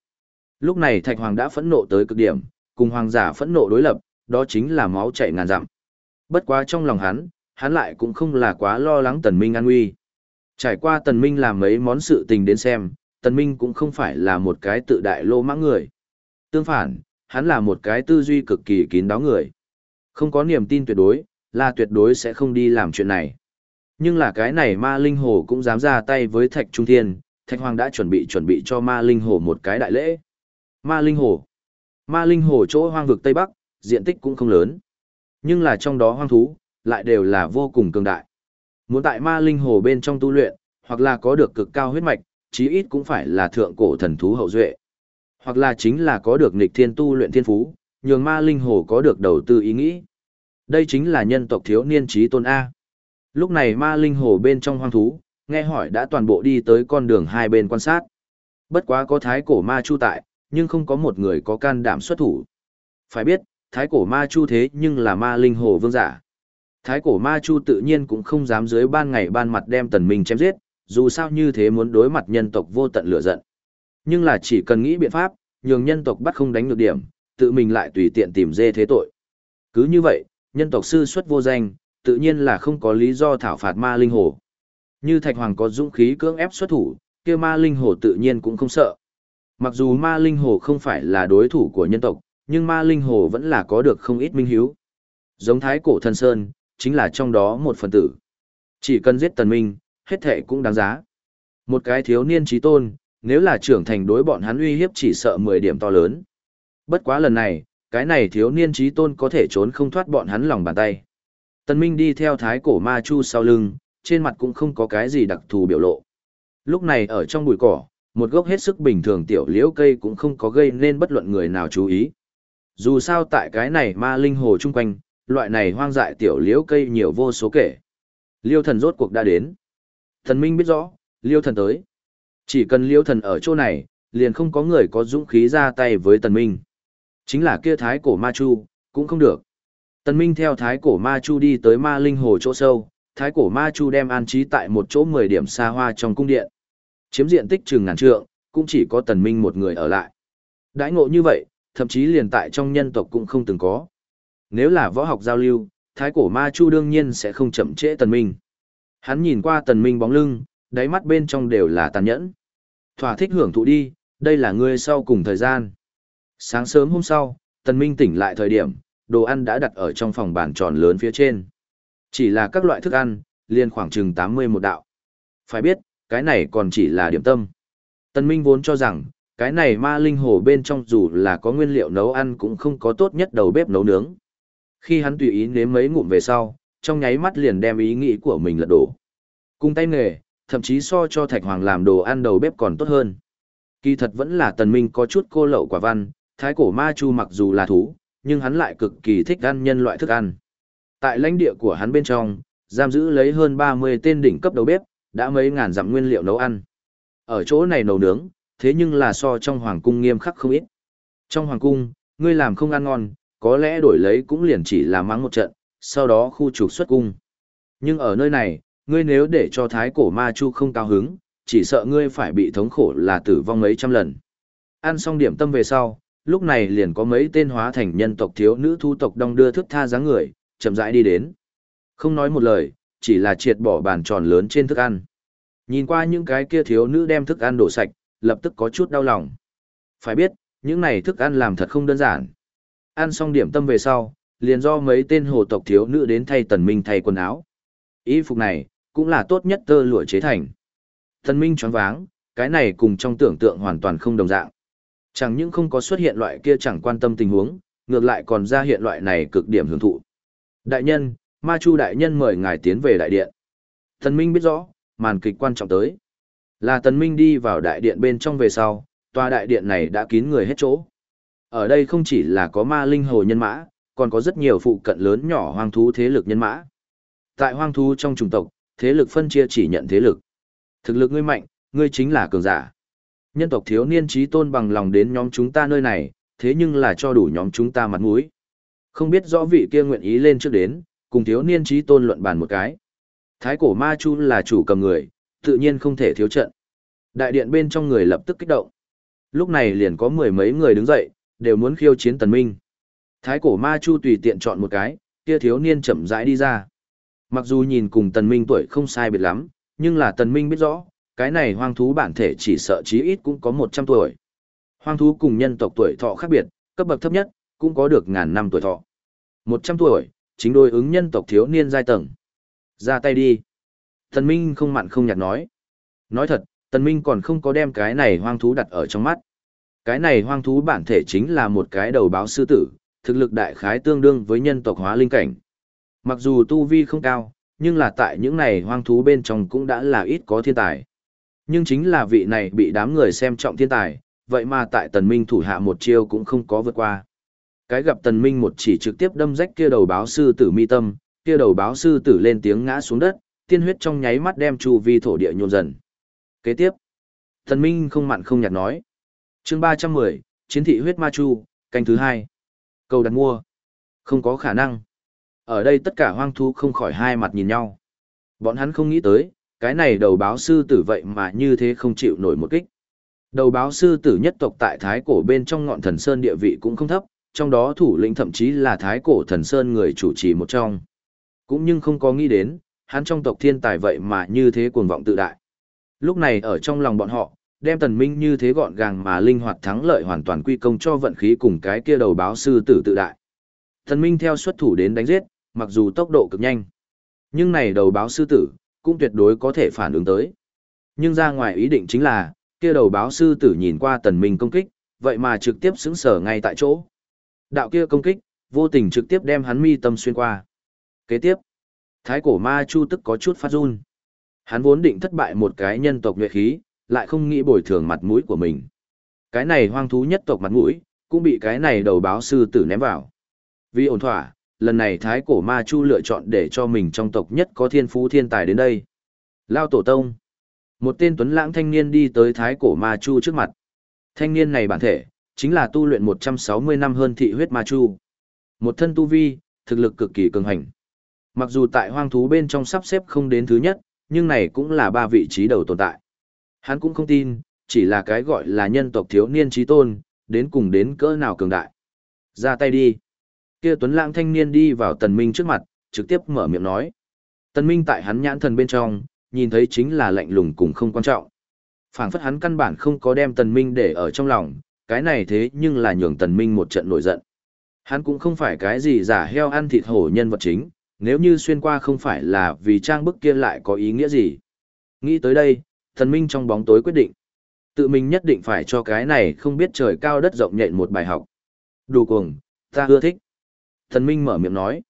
Lúc này thạch hoàng đã phẫn nộ tới cực điểm, cùng hoàng giả phẫn nộ đối lập, đó chính là máu chảy ngàn dặm. Bất quá trong lòng hắn, hắn lại cũng không là quá lo lắng tần minh an nguy. Trải qua tần minh làm mấy món sự tình đến xem, tần minh cũng không phải là một cái tự đại lô mãng người. Tương phản, hắn là một cái tư duy cực kỳ kín đáo người. Không có niềm tin tuyệt đối, là tuyệt đối sẽ không đi làm chuyện này. Nhưng là cái này ma linh hồ cũng dám ra tay với thạch trung thiên, thạch hoàng đã chuẩn bị chuẩn bị cho ma linh hồ một cái đại lễ. Ma linh hồ. Ma linh hồ chỗ hoang vực Tây Bắc, diện tích cũng không lớn. Nhưng là trong đó hoang thú, lại đều là vô cùng cường đại. Muốn tại ma linh hồ bên trong tu luyện, hoặc là có được cực cao huyết mạch, chí ít cũng phải là thượng cổ thần thú hậu duệ. Hoặc là chính là có được nghịch thiên tu luyện thiên phú, nhường ma linh hồ có được đầu tư ý nghĩ. Đây chính là nhân tộc thiếu niên trí tôn A. Lúc này ma linh hồ bên trong hoang thú, nghe hỏi đã toàn bộ đi tới con đường hai bên quan sát. Bất quá có thái cổ ma chu tại, nhưng không có một người có can đảm xuất thủ. Phải biết, thái cổ ma chu thế nhưng là ma linh hồ vương giả. Thái cổ ma chu tự nhiên cũng không dám dưới ban ngày ban mặt đem tần minh chém giết, dù sao như thế muốn đối mặt nhân tộc vô tận lửa giận. Nhưng là chỉ cần nghĩ biện pháp, nhường nhân tộc bắt không đánh được điểm, tự mình lại tùy tiện tìm dê thế tội. Cứ như vậy, nhân tộc sư xuất vô danh, tự nhiên là không có lý do thảo phạt ma linh hồ. Như Thạch Hoàng có dũng khí cưỡng ép xuất thủ, kia ma linh hồ tự nhiên cũng không sợ. Mặc dù ma linh hồ không phải là đối thủ của nhân tộc, nhưng ma linh hồ vẫn là có được không ít minh hiếu. Giống thái cổ thần sơn, chính là trong đó một phần tử. Chỉ cần giết tần minh, hết thệ cũng đáng giá. Một cái thiếu niên trí tôn, nếu là trưởng thành đối bọn hắn uy hiếp chỉ sợ 10 điểm to lớn. Bất quá lần này, cái này thiếu niên trí tôn có thể trốn không thoát bọn hắn lòng bàn tay. Tần Minh đi theo thái cổ ma chu sau lưng, trên mặt cũng không có cái gì đặc thù biểu lộ. Lúc này ở trong bụi cỏ, một gốc hết sức bình thường tiểu liễu cây cũng không có gây nên bất luận người nào chú ý. Dù sao tại cái này ma linh hồ chung quanh, loại này hoang dại tiểu liễu cây nhiều vô số kể. Liêu thần rốt cuộc đã đến. Thần Minh biết rõ, Liêu thần tới. Chỉ cần Liêu thần ở chỗ này, liền không có người có dũng khí ra tay với Tần Minh. Chính là kia thái cổ ma chu, cũng không được. Tần Minh theo thái cổ ma chu đi tới ma linh hồ chỗ sâu, thái cổ ma chu đem an trí tại một chỗ 10 điểm xa hoa trong cung điện. Chiếm diện tích chừng ngàn trượng, cũng chỉ có Tần Minh một người ở lại. Đãi ngộ như vậy, thậm chí liền tại trong nhân tộc cũng không từng có. Nếu là võ học giao lưu, thái cổ ma chu đương nhiên sẽ không chậm trễ Tần Minh. Hắn nhìn qua Tần Minh bóng lưng, đáy mắt bên trong đều là tàn nhẫn. Thỏa thích hưởng thụ đi, đây là ngươi sau cùng thời gian. Sáng sớm hôm sau, Tần Minh tỉnh lại thời điểm, đồ ăn đã đặt ở trong phòng bàn tròn lớn phía trên. Chỉ là các loại thức ăn, liền khoảng chừng 80 một đạo. Phải biết, cái này còn chỉ là điểm tâm. Tần Minh vốn cho rằng, cái này ma linh hồ bên trong dù là có nguyên liệu nấu ăn cũng không có tốt nhất đầu bếp nấu nướng. Khi hắn tùy ý nếm mấy ngụm về sau, trong nháy mắt liền đem ý nghĩ của mình lật đổ. Cùng tay nghề, thậm chí so cho Thạch Hoàng làm đồ ăn đầu bếp còn tốt hơn. Kỳ thật vẫn là Tần Minh có chút cô lậu quả văn, thái cổ ma chu mặc dù là thú, nhưng hắn lại cực kỳ thích ăn nhân loại thức ăn. Tại lãnh địa của hắn bên trong, giam giữ lấy hơn 30 tên đỉnh cấp đầu bếp, đã mấy ngàn dặm nguyên liệu nấu ăn. Ở chỗ này nấu nướng, thế nhưng là so trong hoàng cung nghiêm khắc không ít. Trong hoàng cung, ngươi làm không ăn ngon, có lẽ đổi lấy cũng liền chỉ là mắng một trận, sau đó khu trục xuất cung. Nhưng ở nơi này, ngươi nếu để cho thái cổ ma chu không cao hứng, chỉ sợ ngươi phải bị thống khổ là tử vong mấy trăm lần. Ăn xong điểm tâm về sau, lúc này liền có mấy tên hóa thành nhân tộc thiếu nữ thu tộc đông đưa thức tha dáng người, chậm rãi đi đến. Không nói một lời, chỉ là triệt bỏ bàn tròn lớn trên thức ăn. Nhìn qua những cái kia thiếu nữ đem thức ăn đổ sạch, lập tức có chút đau lòng. Phải biết, những này thức ăn làm thật không đơn giản. Ăn xong điểm tâm về sau, liền do mấy tên hồ tộc thiếu nữ đến thay tần minh thay quần áo. Y phục này, cũng là tốt nhất tơ lụa chế thành. Tần minh choáng váng, cái này cùng trong tưởng tượng hoàn toàn không đồng dạng. Chẳng những không có xuất hiện loại kia chẳng quan tâm tình huống, ngược lại còn ra hiện loại này cực điểm hưởng thụ. Đại nhân, Ma Chu đại nhân mời ngài tiến về đại điện. Tần Minh biết rõ, màn kịch quan trọng tới. Là Tần Minh đi vào đại điện bên trong về sau, tòa đại điện này đã kín người hết chỗ. Ở đây không chỉ là có ma linh hồ nhân mã, còn có rất nhiều phụ cận lớn nhỏ hoang thú thế lực nhân mã. Tại hoang thú trong chủng tộc, thế lực phân chia chỉ nhận thế lực. Thực lực ngươi mạnh, ngươi chính là cường giả. Nhân tộc thiếu niên trí tôn bằng lòng đến nhóm chúng ta nơi này, thế nhưng là cho đủ nhóm chúng ta mặt mũi. Không biết rõ vị kia nguyện ý lên trước đến, cùng thiếu niên trí tôn luận bàn một cái. Thái cổ ma chu là chủ cầm người, tự nhiên không thể thiếu trận. Đại điện bên trong người lập tức kích động. Lúc này liền có mười mấy người đứng dậy, đều muốn khiêu chiến tần minh. Thái cổ ma chu tùy tiện chọn một cái, kia thiếu niên chậm rãi đi ra. Mặc dù nhìn cùng tần minh tuổi không sai biệt lắm, nhưng là tần minh biết rõ, cái này hoang thú bản thể chỉ sợ chí ít cũng có 100 tuổi. Hoang thú cùng nhân tộc tuổi thọ khác biệt, cấp bậc thấp nhất, cũng có được ngàn năm tuổi thọ. 100 tuổi, chính đối ứng nhân tộc thiếu niên giai tầng. Ra tay đi. Tần Minh không mặn không nhạt nói. Nói thật, Tần Minh còn không có đem cái này hoang thú đặt ở trong mắt. Cái này hoang thú bản thể chính là một cái đầu báo sư tử, thực lực đại khái tương đương với nhân tộc hóa linh cảnh. Mặc dù tu vi không cao, nhưng là tại những này hoang thú bên trong cũng đã là ít có thiên tài. Nhưng chính là vị này bị đám người xem trọng thiên tài, vậy mà tại tần minh thủ hạ một chiêu cũng không có vượt qua. Cái gặp tần minh một chỉ trực tiếp đâm rách kia đầu báo sư tử mi tâm, kia đầu báo sư tử lên tiếng ngã xuống đất, tiên huyết trong nháy mắt đem chu vi thổ địa nhôn dần. Kế tiếp, tần minh không mặn không nhạt nói. Chương 310, Chiến thị huyết ma chu, canh thứ hai. Cầu đặt mua. Không có khả năng. Ở đây tất cả hoang thú không khỏi hai mặt nhìn nhau. Bọn hắn không nghĩ tới, cái này đầu báo sư tử vậy mà như thế không chịu nổi một kích. Đầu báo sư tử nhất tộc tại Thái Cổ bên trong ngọn thần sơn địa vị cũng không thấp, trong đó thủ lĩnh thậm chí là Thái Cổ thần sơn người chủ trì một trong. Cũng nhưng không có nghĩ đến, hắn trong tộc thiên tài vậy mà như thế cuồng vọng tự đại. Lúc này ở trong lòng bọn họ, đem tần minh như thế gọn gàng mà linh hoạt thắng lợi hoàn toàn quy công cho vận khí cùng cái kia đầu báo sư tử tự đại. Tần minh theo xuất thủ đến đánh giết, mặc dù tốc độ cực nhanh, nhưng này đầu báo sư tử, cũng tuyệt đối có thể phản ứng tới. Nhưng ra ngoài ý định chính là, kia đầu báo sư tử nhìn qua tần minh công kích, vậy mà trực tiếp xứng sở ngay tại chỗ. Đạo kia công kích, vô tình trực tiếp đem hắn mi tâm xuyên qua. Kế tiếp, thái cổ ma chu tức có chút phát run. Hắn vốn định thất bại một cái nhân tộc nhuệ khí, lại không nghĩ bồi thường mặt mũi của mình. Cái này hoang thú nhất tộc mặt mũi, cũng bị cái này đầu báo sư tử ném vào. Vì ổn thỏa, lần này thái cổ ma chu lựa chọn để cho mình trong tộc nhất có thiên phú thiên tài đến đây. Lao tổ tông. Một tên tuấn lãng thanh niên đi tới thái cổ ma chu trước mặt. Thanh niên này bản thể, chính là tu luyện 160 năm hơn thị huyết ma chu. Một thân tu vi, thực lực cực kỳ cường hành. Mặc dù tại hoang thú bên trong sắp xếp không đến thứ nhất, nhưng này cũng là ba vị trí đầu tồn tại. Hắn cũng không tin, chỉ là cái gọi là nhân tộc thiếu niên trí tôn, đến cùng đến cỡ nào cường đại. Ra tay đi. Kia Tuấn Lãng thanh niên đi vào Tần Minh trước mặt, trực tiếp mở miệng nói. Tần Minh tại hắn nhãn thần bên trong, nhìn thấy chính là lạnh lùng cùng không quan trọng. Phảng phất hắn căn bản không có đem Tần Minh để ở trong lòng, cái này thế nhưng là nhường Tần Minh một trận nổi giận. Hắn cũng không phải cái gì giả heo ăn thịt hổ nhân vật chính, nếu như xuyên qua không phải là vì trang bức kia lại có ý nghĩa gì. Nghĩ tới đây, Tần Minh trong bóng tối quyết định. Tự mình nhất định phải cho cái này không biết trời cao đất rộng nhện một bài học. Đủ cuồng, ta ưa thích. Tần Minh mở miệng nói.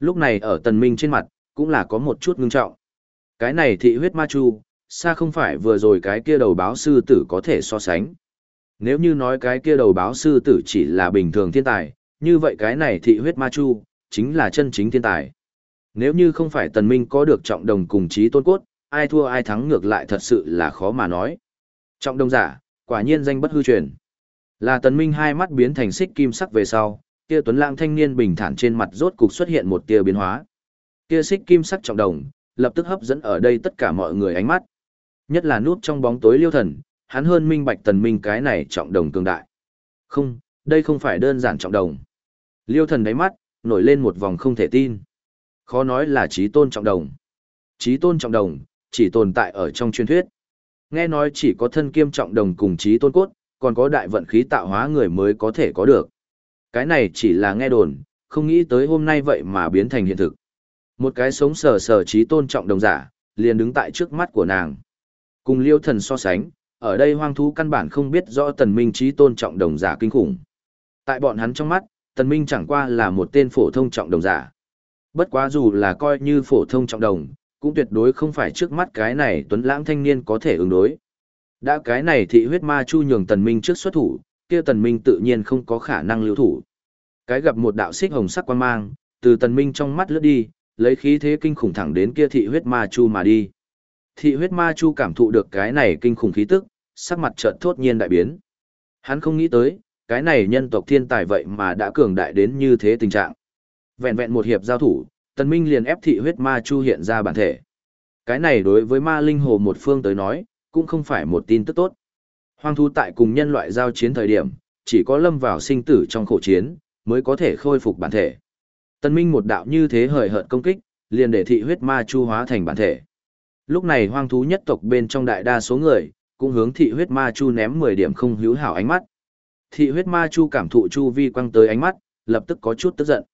Lúc này ở Tần Minh trên mặt, cũng là có một chút ngưng trọng. Cái này thị huyết ma chu, xa không phải vừa rồi cái kia đầu báo sư tử có thể so sánh. Nếu như nói cái kia đầu báo sư tử chỉ là bình thường thiên tài, như vậy cái này thị huyết ma chu, chính là chân chính thiên tài. Nếu như không phải tần minh có được trọng đồng cùng trí tôn cốt, ai thua ai thắng ngược lại thật sự là khó mà nói. Trọng đồng giả, quả nhiên danh bất hư truyền. Là tần minh hai mắt biến thành xích kim sắc về sau, kia tuấn lãng thanh niên bình thản trên mặt rốt cục xuất hiện một tia biến hóa. Kia xích kim sắc trọng đồng, lập tức hấp dẫn ở đây tất cả mọi người ánh mắt. Nhất là núp trong bóng tối liêu thần, hắn hơn minh bạch tần minh cái này trọng đồng cường đại. Không, đây không phải đơn giản trọng đồng. Liêu thần đáy mắt, nổi lên một vòng không thể tin. Khó nói là trí tôn trọng đồng. Trí tôn trọng đồng, chỉ tồn tại ở trong truyền thuyết. Nghe nói chỉ có thân kiêm trọng đồng cùng trí tôn cốt, còn có đại vận khí tạo hóa người mới có thể có được. Cái này chỉ là nghe đồn, không nghĩ tới hôm nay vậy mà biến thành hiện thực. Một cái sống sờ sờ trí tôn trọng đồng giả, liền đứng tại trước mắt của nàng. Cùng liêu thần so sánh, ở đây hoang thú căn bản không biết rõ tần minh trí tôn trọng đồng giả kinh khủng. Tại bọn hắn trong mắt, tần minh chẳng qua là một tên phổ thông trọng đồng giả. Bất quá dù là coi như phổ thông trọng đồng, cũng tuyệt đối không phải trước mắt cái này tuấn lãng thanh niên có thể ứng đối. Đã cái này thị huyết ma chu nhường tần minh trước xuất thủ, kia tần minh tự nhiên không có khả năng lưu thủ. Cái gặp một đạo xích hồng sắc quan mang, từ tần minh trong mắt lướt đi, lấy khí thế kinh khủng thẳng đến kia thị huyết ma chu mà đi. Thị huyết ma chu cảm thụ được cái này kinh khủng khí tức, sắc mặt chợt thốt nhiên đại biến. Hắn không nghĩ tới, cái này nhân tộc thiên tài vậy mà đã cường đại đến như thế tình trạng. Vẹn vẹn một hiệp giao thủ, tần minh liền ép thị huyết ma chu hiện ra bản thể. Cái này đối với ma linh hồ một phương tới nói, cũng không phải một tin tức tốt. Hoang thú tại cùng nhân loại giao chiến thời điểm, chỉ có lâm vào sinh tử trong khổ chiến, mới có thể khôi phục bản thể. Tần Minh một đạo như thế hời hợt công kích, liền để thị huyết ma chu hóa thành bản thể. Lúc này hoang thú nhất tộc bên trong đại đa số người, cũng hướng thị huyết ma chu ném 10 điểm không hữu hảo ánh mắt. Thị huyết ma chu cảm thụ chu vi quăng tới ánh mắt, lập tức có chút tức giận.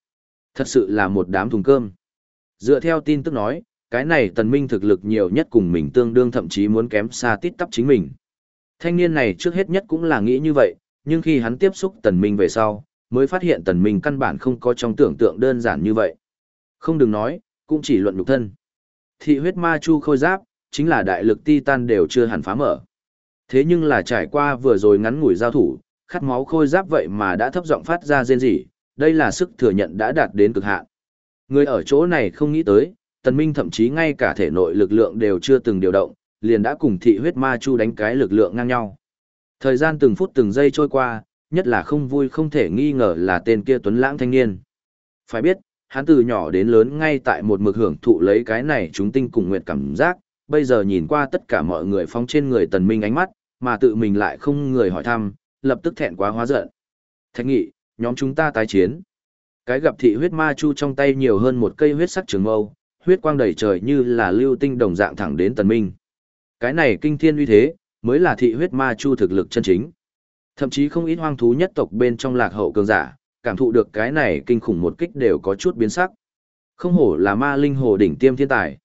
Thật sự là một đám thùng cơm. Dựa theo tin tức nói, cái này tần minh thực lực nhiều nhất cùng mình tương đương thậm chí muốn kém xa tít tắp chính mình. Thanh niên này trước hết nhất cũng là nghĩ như vậy, nhưng khi hắn tiếp xúc tần minh về sau, mới phát hiện tần minh căn bản không có trong tưởng tượng đơn giản như vậy. Không đừng nói, cũng chỉ luận nhục thân. Thị huyết ma chu khôi giáp, chính là đại lực titan đều chưa hẳn phá mở. Thế nhưng là trải qua vừa rồi ngắn ngủi giao thủ, khát máu khôi giáp vậy mà đã thấp giọng phát ra rên rỉ, đây là sức thừa nhận đã đạt đến cực hạn. Người ở chỗ này không nghĩ tới, tần minh thậm chí ngay cả thể nội lực lượng đều chưa từng điều động, liền đã cùng thị huyết ma chu đánh cái lực lượng ngang nhau. Thời gian từng phút từng giây trôi qua, nhất là không vui không thể nghi ngờ là tên kia tuấn lãng thanh niên. Phải biết, hắn từ nhỏ đến lớn ngay tại một mực hưởng thụ lấy cái này chúng tinh cùng nguyện cảm giác, bây giờ nhìn qua tất cả mọi người phóng trên người tần minh ánh mắt, mà tự mình lại không người hỏi thăm, lập tức thẹn quá hóa giận. Thạch nghị, nhóm chúng ta tái chiến. Cái gặp thị huyết ma chu trong tay nhiều hơn một cây huyết sắc trường mâu, huyết quang đầy trời như là lưu tinh đồng dạng thẳng đến tần minh. Cái này kinh thiên uy thế, mới là thị huyết ma chu thực lực chân chính. Thậm chí không ít hoang thú nhất tộc bên trong lạc hậu cường giả, cảm thụ được cái này kinh khủng một kích đều có chút biến sắc. Không hổ là ma linh hồ đỉnh tiêm thiên tài.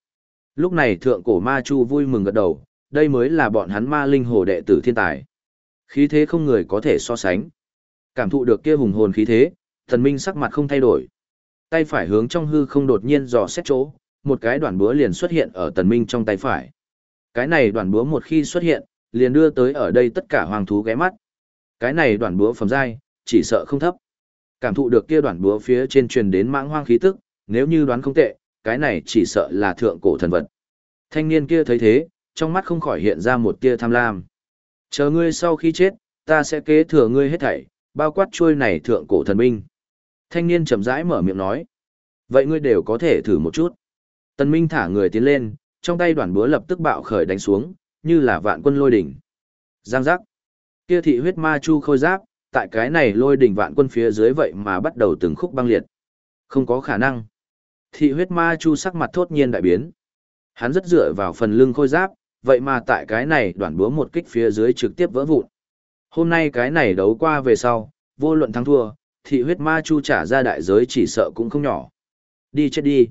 Lúc này thượng cổ ma chu vui mừng gật đầu, đây mới là bọn hắn ma linh hồ đệ tử thiên tài. Khí thế không người có thể so sánh. Cảm thụ được kia hùng hồn khí thế, thần minh sắc mặt không thay đổi. Tay phải hướng trong hư không đột nhiên dò xét chỗ, một cái đoạn búa liền xuất hiện ở tần minh trong tay phải. Cái này đoạn búa một khi xuất hiện, liền đưa tới ở đây tất cả hoàng thú ghé mắt. Cái này đoạn búa phẩm giai, chỉ sợ không thấp. Cảm thụ được kia đoạn búa phía trên truyền đến mãng hoang khí tức, nếu như đoán không tệ, cái này chỉ sợ là thượng cổ thần vật. Thanh niên kia thấy thế, trong mắt không khỏi hiện ra một tia tham lam. Chờ ngươi sau khi chết, ta sẽ kế thừa ngươi hết thảy, bao quát chuôi này thượng cổ thần binh. Thanh niên chậm rãi mở miệng nói. Vậy ngươi đều có thể thử một chút. Tần Minh thả người tiến lên, trong tay đoàn búa lập tức bạo khởi đánh xuống, như là vạn quân lôi đỉnh. Giang giác. Kia thị huyết ma chu khôi giáp, tại cái này lôi đỉnh vạn quân phía dưới vậy mà bắt đầu từng khúc băng liệt. Không có khả năng. Thị huyết ma chu sắc mặt thốt nhiên đại biến. Hắn rất dựa vào phần lưng khôi giáp, vậy mà tại cái này đoàn búa một kích phía dưới trực tiếp vỡ vụn. Hôm nay cái này đấu qua về sau, vô luận thắng thua, thị huyết ma chu trả ra đại giới chỉ sợ cũng không nhỏ. Đi chết đi.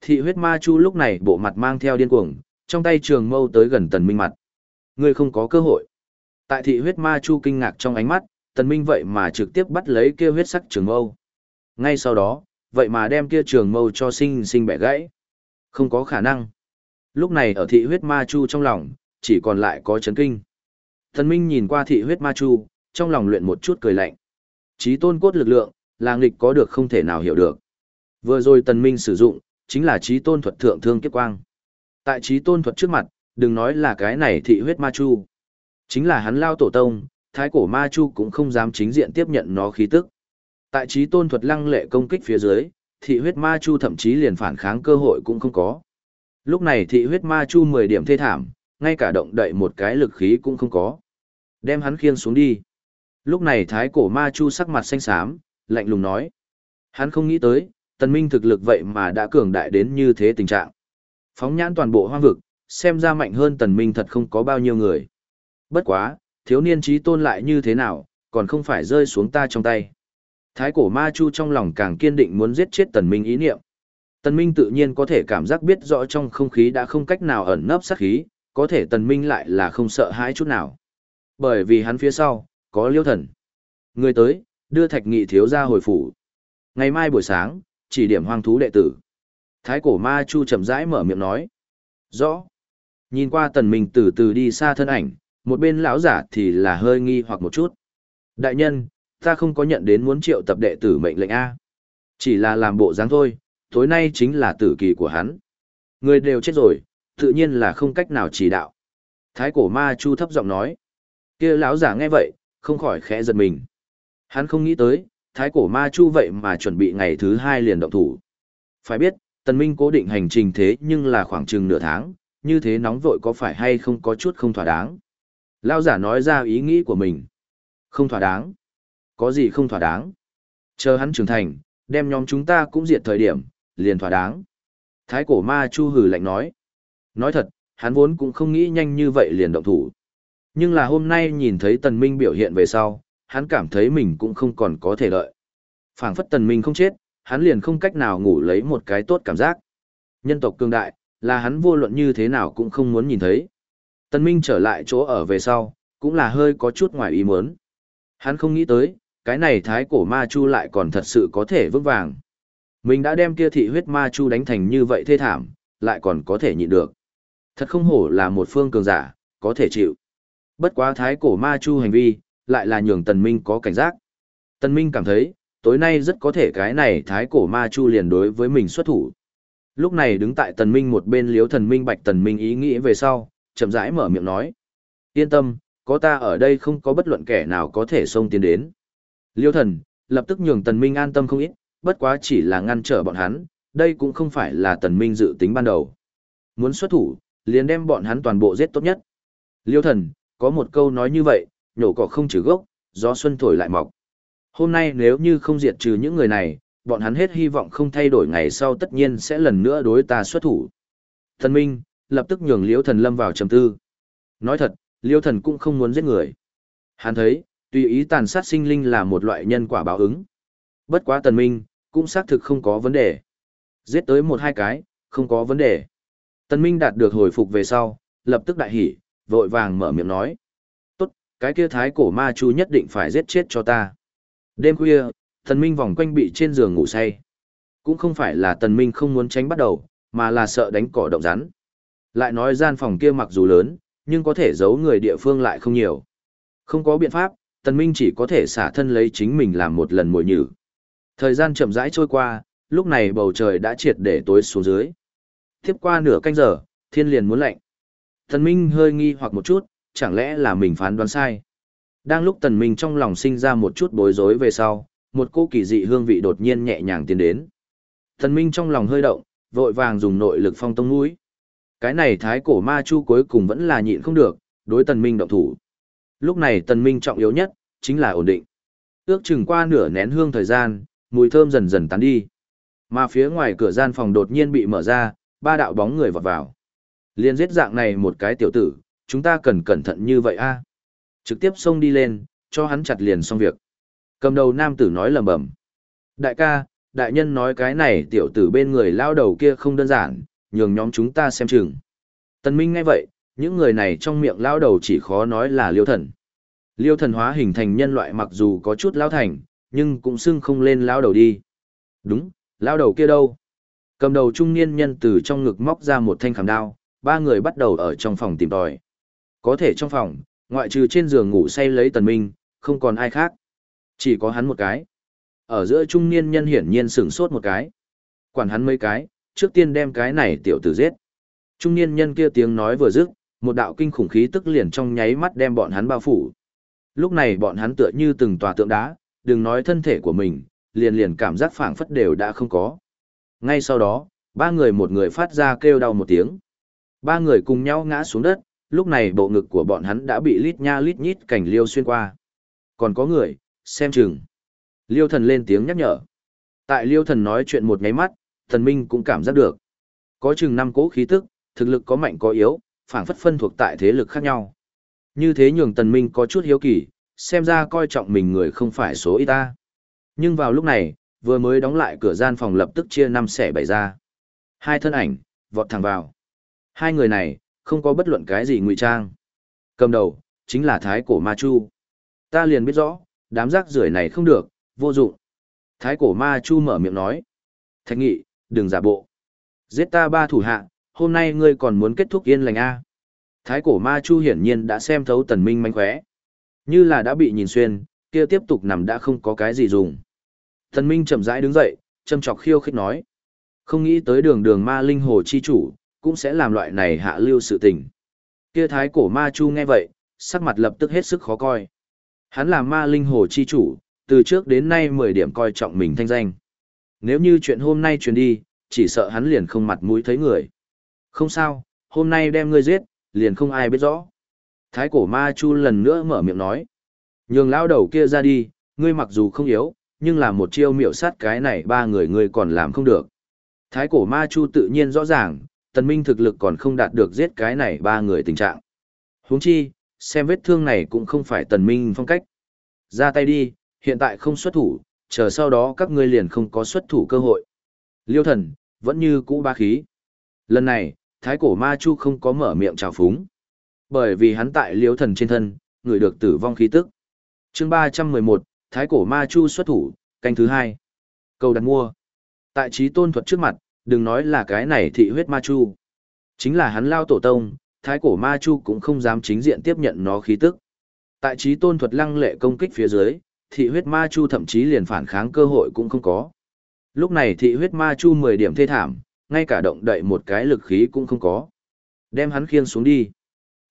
Thị huyết ma chu lúc này bộ mặt mang theo điên cuồng, trong tay trường mâu tới gần tần minh mặt. Ngươi không có cơ hội. Tại thị huyết ma chu kinh ngạc trong ánh mắt, tần minh vậy mà trực tiếp bắt lấy kia huyết sắc trường mâu. Ngay sau đó, vậy mà đem kia trường mâu cho sinh sinh bẻ gãy. Không có khả năng. Lúc này ở thị huyết ma chu trong lòng, chỉ còn lại có chấn kinh. Tần minh nhìn qua thị huyết ma chu, trong lòng luyện một chút cười lạnh. Chí tôn cốt lực lượng, là nghịch có được không thể nào hiểu được. Vừa rồi tần minh sử dụng, chính là chí tôn thuật thượng thương kiếp quang. Tại chí tôn thuật trước mặt, đừng nói là cái này thị huyết ma chu. Chính là hắn lao tổ tông, thái cổ ma chu cũng không dám chính diện tiếp nhận nó khí tức. Tại chí tôn thuật lăng lệ công kích phía dưới, thị huyết ma chu thậm chí liền phản kháng cơ hội cũng không có. Lúc này thị huyết ma chu 10 điểm thê thảm, ngay cả động đậy một cái lực khí cũng không có. Đem hắn khiêng xuống đi. Lúc này thái cổ ma chu sắc mặt xanh xám, lạnh lùng nói. Hắn không nghĩ tới, tần minh thực lực vậy mà đã cường đại đến như thế tình trạng. Phóng nhãn toàn bộ hoang vực, xem ra mạnh hơn tần minh thật không có bao nhiêu người. Bất quá, thiếu niên trí tôn lại như thế nào, còn không phải rơi xuống ta trong tay. Thái cổ ma chu trong lòng càng kiên định muốn giết chết tần minh ý niệm. Tần minh tự nhiên có thể cảm giác biết rõ trong không khí đã không cách nào ẩn nấp sát khí, có thể tần minh lại là không sợ hãi chút nào. Bởi vì hắn phía sau, có liêu thần. Người tới, đưa thạch nghị thiếu ra hồi phủ. Ngày mai buổi sáng, chỉ điểm hoang thú đệ tử. Thái cổ ma chu chậm rãi mở miệng nói. Rõ. Nhìn qua tần mình từ từ đi xa thân ảnh, một bên lão giả thì là hơi nghi hoặc một chút. Đại nhân, ta không có nhận đến muốn triệu tập đệ tử mệnh lệnh A. Chỉ là làm bộ dáng thôi, tối nay chính là tử kỳ của hắn. Người đều chết rồi, tự nhiên là không cách nào chỉ đạo. Thái cổ ma chu thấp giọng nói kia lão giả nghe vậy, không khỏi khẽ giật mình. Hắn không nghĩ tới, thái cổ ma chu vậy mà chuẩn bị ngày thứ hai liền động thủ. Phải biết, tần minh cố định hành trình thế nhưng là khoảng chừng nửa tháng, như thế nóng vội có phải hay không có chút không thỏa đáng. Lão giả nói ra ý nghĩ của mình. Không thỏa đáng. Có gì không thỏa đáng. Chờ hắn trưởng thành, đem nhóm chúng ta cũng diệt thời điểm, liền thỏa đáng. Thái cổ ma chu hừ lạnh nói. Nói thật, hắn vốn cũng không nghĩ nhanh như vậy liền động thủ. Nhưng là hôm nay nhìn thấy tần minh biểu hiện về sau, hắn cảm thấy mình cũng không còn có thể lợi. phảng phất tần minh không chết, hắn liền không cách nào ngủ lấy một cái tốt cảm giác. Nhân tộc cương đại, là hắn vô luận như thế nào cũng không muốn nhìn thấy. Tần minh trở lại chỗ ở về sau, cũng là hơi có chút ngoài ý muốn. Hắn không nghĩ tới, cái này thái cổ ma chu lại còn thật sự có thể vững vàng. Mình đã đem kia thị huyết ma chu đánh thành như vậy thê thảm, lại còn có thể nhịn được. Thật không hổ là một phương cường giả, có thể chịu. Bất quá thái cổ ma chu hành vi, lại là nhường tần minh có cảnh giác. Tần minh cảm thấy, tối nay rất có thể cái này thái cổ ma chu liền đối với mình xuất thủ. Lúc này đứng tại tần minh một bên liếu thần minh bạch tần minh ý nghĩ về sau, chậm rãi mở miệng nói. Yên tâm, có ta ở đây không có bất luận kẻ nào có thể xông tiến đến. Liêu thần, lập tức nhường tần minh an tâm không ít, bất quá chỉ là ngăn trở bọn hắn, đây cũng không phải là tần minh dự tính ban đầu. Muốn xuất thủ, liền đem bọn hắn toàn bộ giết tốt nhất. Liêu thần, có một câu nói như vậy, nhổ cỏ không trừ gốc, gió xuân thổi lại mọc. Hôm nay nếu như không diệt trừ những người này, bọn hắn hết hy vọng không thay đổi ngày sau tất nhiên sẽ lần nữa đối ta xuất thủ. Thần Minh, lập tức nhường liễu thần lâm vào trầm tư. Nói thật, liễu thần cũng không muốn giết người. Hắn thấy, tùy ý tàn sát sinh linh là một loại nhân quả báo ứng. Bất quá tần minh, cũng xác thực không có vấn đề. Giết tới một hai cái, không có vấn đề. Tần minh đạt được hồi phục về sau, lập tức đại hỉ, vội vàng mở miệng nói. Tốt, cái kia thái cổ ma chu nhất định phải giết chết cho ta. Đêm khuya, thần minh vòng quanh bị trên giường ngủ say. Cũng không phải là thần minh không muốn tránh bắt đầu, mà là sợ đánh cỏ động rắn. Lại nói gian phòng kia mặc dù lớn, nhưng có thể giấu người địa phương lại không nhiều. Không có biện pháp, tần minh chỉ có thể xả thân lấy chính mình làm một lần mồi nhử. Thời gian chậm rãi trôi qua, lúc này bầu trời đã triệt để tối xuống dưới. Tiếp qua nửa canh giờ, thiên liền muốn lạnh. Tần Minh hơi nghi hoặc một chút, chẳng lẽ là mình phán đoán sai. Đang lúc Tần Minh trong lòng sinh ra một chút bối rối về sau, một cô kỳ dị hương vị đột nhiên nhẹ nhàng tiến đến. Tần Minh trong lòng hơi động, vội vàng dùng nội lực phong tông mũi. Cái này thái cổ ma chu cuối cùng vẫn là nhịn không được, đối Tần Minh động thủ. Lúc này Tần Minh trọng yếu nhất, chính là ổn định. Ước chừng qua nửa nén hương thời gian, mùi thơm dần dần tán đi. Mà phía ngoài cửa gian phòng đột nhiên bị mở ra, ba đạo bóng người vọt vào. Liên giết dạng này một cái tiểu tử, chúng ta cần cẩn thận như vậy a. À? Trực tiếp xông đi lên, cho hắn chặt liền xong việc. Cầm đầu nam tử nói lầm bầm. Đại ca, đại nhân nói cái này tiểu tử bên người lao đầu kia không đơn giản, nhường nhóm chúng ta xem chừng. Tần Minh nghe vậy, những người này trong miệng lao đầu chỉ khó nói là liêu thần. Liêu thần hóa hình thành nhân loại mặc dù có chút lao thành, nhưng cũng xưng không lên lao đầu đi. Đúng, lao đầu kia đâu? Cầm đầu trung niên nhân từ trong ngực móc ra một thanh khảm đao, ba người bắt đầu ở trong phòng tìm tòi. Có thể trong phòng, ngoại trừ trên giường ngủ say lấy tần minh, không còn ai khác. Chỉ có hắn một cái. Ở giữa trung niên nhân hiển nhiên sửng sốt một cái. Quản hắn mấy cái, trước tiên đem cái này tiểu tử giết. Trung niên nhân kia tiếng nói vừa dứt, một đạo kinh khủng khí tức liền trong nháy mắt đem bọn hắn bao phủ. Lúc này bọn hắn tựa như từng tòa tượng đá, đừng nói thân thể của mình, liền liền cảm giác phảng phất đều đã không có. Ngay sau đó, ba người một người phát ra kêu đau một tiếng. Ba người cùng nhau ngã xuống đất, lúc này bộ ngực của bọn hắn đã bị lít nha lít nhít cảnh liêu xuyên qua. Còn có người, xem chừng. Liêu thần lên tiếng nhắc nhở. Tại liêu thần nói chuyện một nháy mắt, thần minh cũng cảm giác được. Có chừng năm cố khí tức, thực lực có mạnh có yếu, phảng phất phân thuộc tại thế lực khác nhau. Như thế nhường tần minh có chút hiếu kỳ, xem ra coi trọng mình người không phải số ít ta. Nhưng vào lúc này, vừa mới đóng lại cửa gian phòng lập tức chia năm xẻ bảy ra. Hai thân ảnh, vọt thẳng vào. Hai người này, không có bất luận cái gì ngụy trang. Cầm đầu, chính là Thái Cổ Ma Chu. Ta liền biết rõ, đám rác rưởi này không được, vô dụng. Thái Cổ Ma Chu mở miệng nói. Thạch nghị, đừng giả bộ. Giết ta ba thủ hạ, hôm nay ngươi còn muốn kết thúc yên lành A. Thái Cổ Ma Chu hiển nhiên đã xem thấu tần minh manh khóe. Như là đã bị nhìn xuyên, kia tiếp tục nằm đã không có cái gì dùng. Tần minh chậm rãi đứng dậy, châm chọc khiêu khích nói. Không nghĩ tới đường đường ma linh hồ chi chủ, cũng sẽ làm loại này hạ lưu sự tình. Kia thái cổ ma chu nghe vậy, sắc mặt lập tức hết sức khó coi. Hắn là ma linh hồ chi chủ, từ trước đến nay 10 điểm coi trọng mình thanh danh. Nếu như chuyện hôm nay truyền đi, chỉ sợ hắn liền không mặt mũi thấy người. Không sao, hôm nay đem ngươi giết, liền không ai biết rõ. Thái cổ ma chu lần nữa mở miệng nói. Nhường lao đầu kia ra đi, ngươi mặc dù không yếu, nhưng là một chiêu miểu sát cái này ba người ngươi còn làm không được. Thái cổ ma chu tự nhiên rõ ràng, tần minh thực lực còn không đạt được giết cái này ba người tình trạng. Huống chi, xem vết thương này cũng không phải tần minh phong cách. Ra tay đi, hiện tại không xuất thủ, chờ sau đó các ngươi liền không có xuất thủ cơ hội. Liêu thần, vẫn như cũ ba khí. Lần này, thái cổ ma chu không có mở miệng chào phúng. Bởi vì hắn tại liêu thần trên thân, người được tử vong khí tức. chương 311, thái cổ ma chu xuất thủ, canh thứ hai. Cầu đặt mua. Tại trí tôn thuật trước mặt, đừng nói là cái này thị huyết ma chu. Chính là hắn lao tổ tông, thái cổ ma chu cũng không dám chính diện tiếp nhận nó khí tức. Tại trí tôn thuật lăng lệ công kích phía dưới, thị huyết ma chu thậm chí liền phản kháng cơ hội cũng không có. Lúc này thị huyết ma chu 10 điểm thê thảm, ngay cả động đậy một cái lực khí cũng không có. Đem hắn khiêng xuống đi.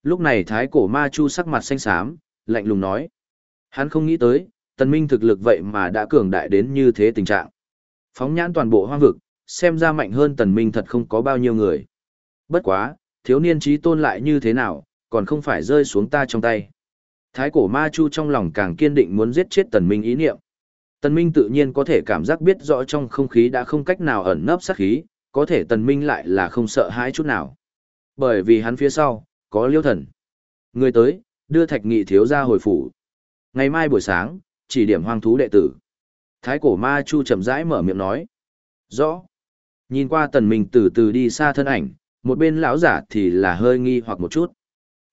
Lúc này thái cổ ma chu sắc mặt xanh xám, lạnh lùng nói. Hắn không nghĩ tới, tần minh thực lực vậy mà đã cường đại đến như thế tình trạng. Phóng nhãn toàn bộ hoang vực, xem ra mạnh hơn tần minh thật không có bao nhiêu người. Bất quá, thiếu niên trí tôn lại như thế nào, còn không phải rơi xuống ta trong tay. Thái cổ ma chu trong lòng càng kiên định muốn giết chết tần minh ý niệm. Tần minh tự nhiên có thể cảm giác biết rõ trong không khí đã không cách nào ẩn nấp sát khí, có thể tần minh lại là không sợ hãi chút nào. Bởi vì hắn phía sau, có liêu thần. Người tới, đưa thạch nghị thiếu gia hồi phủ. Ngày mai buổi sáng, chỉ điểm hoang thú đệ tử. Thái cổ ma chu chậm rãi mở miệng nói. Rõ. Nhìn qua tần minh từ từ đi xa thân ảnh, một bên lão giả thì là hơi nghi hoặc một chút.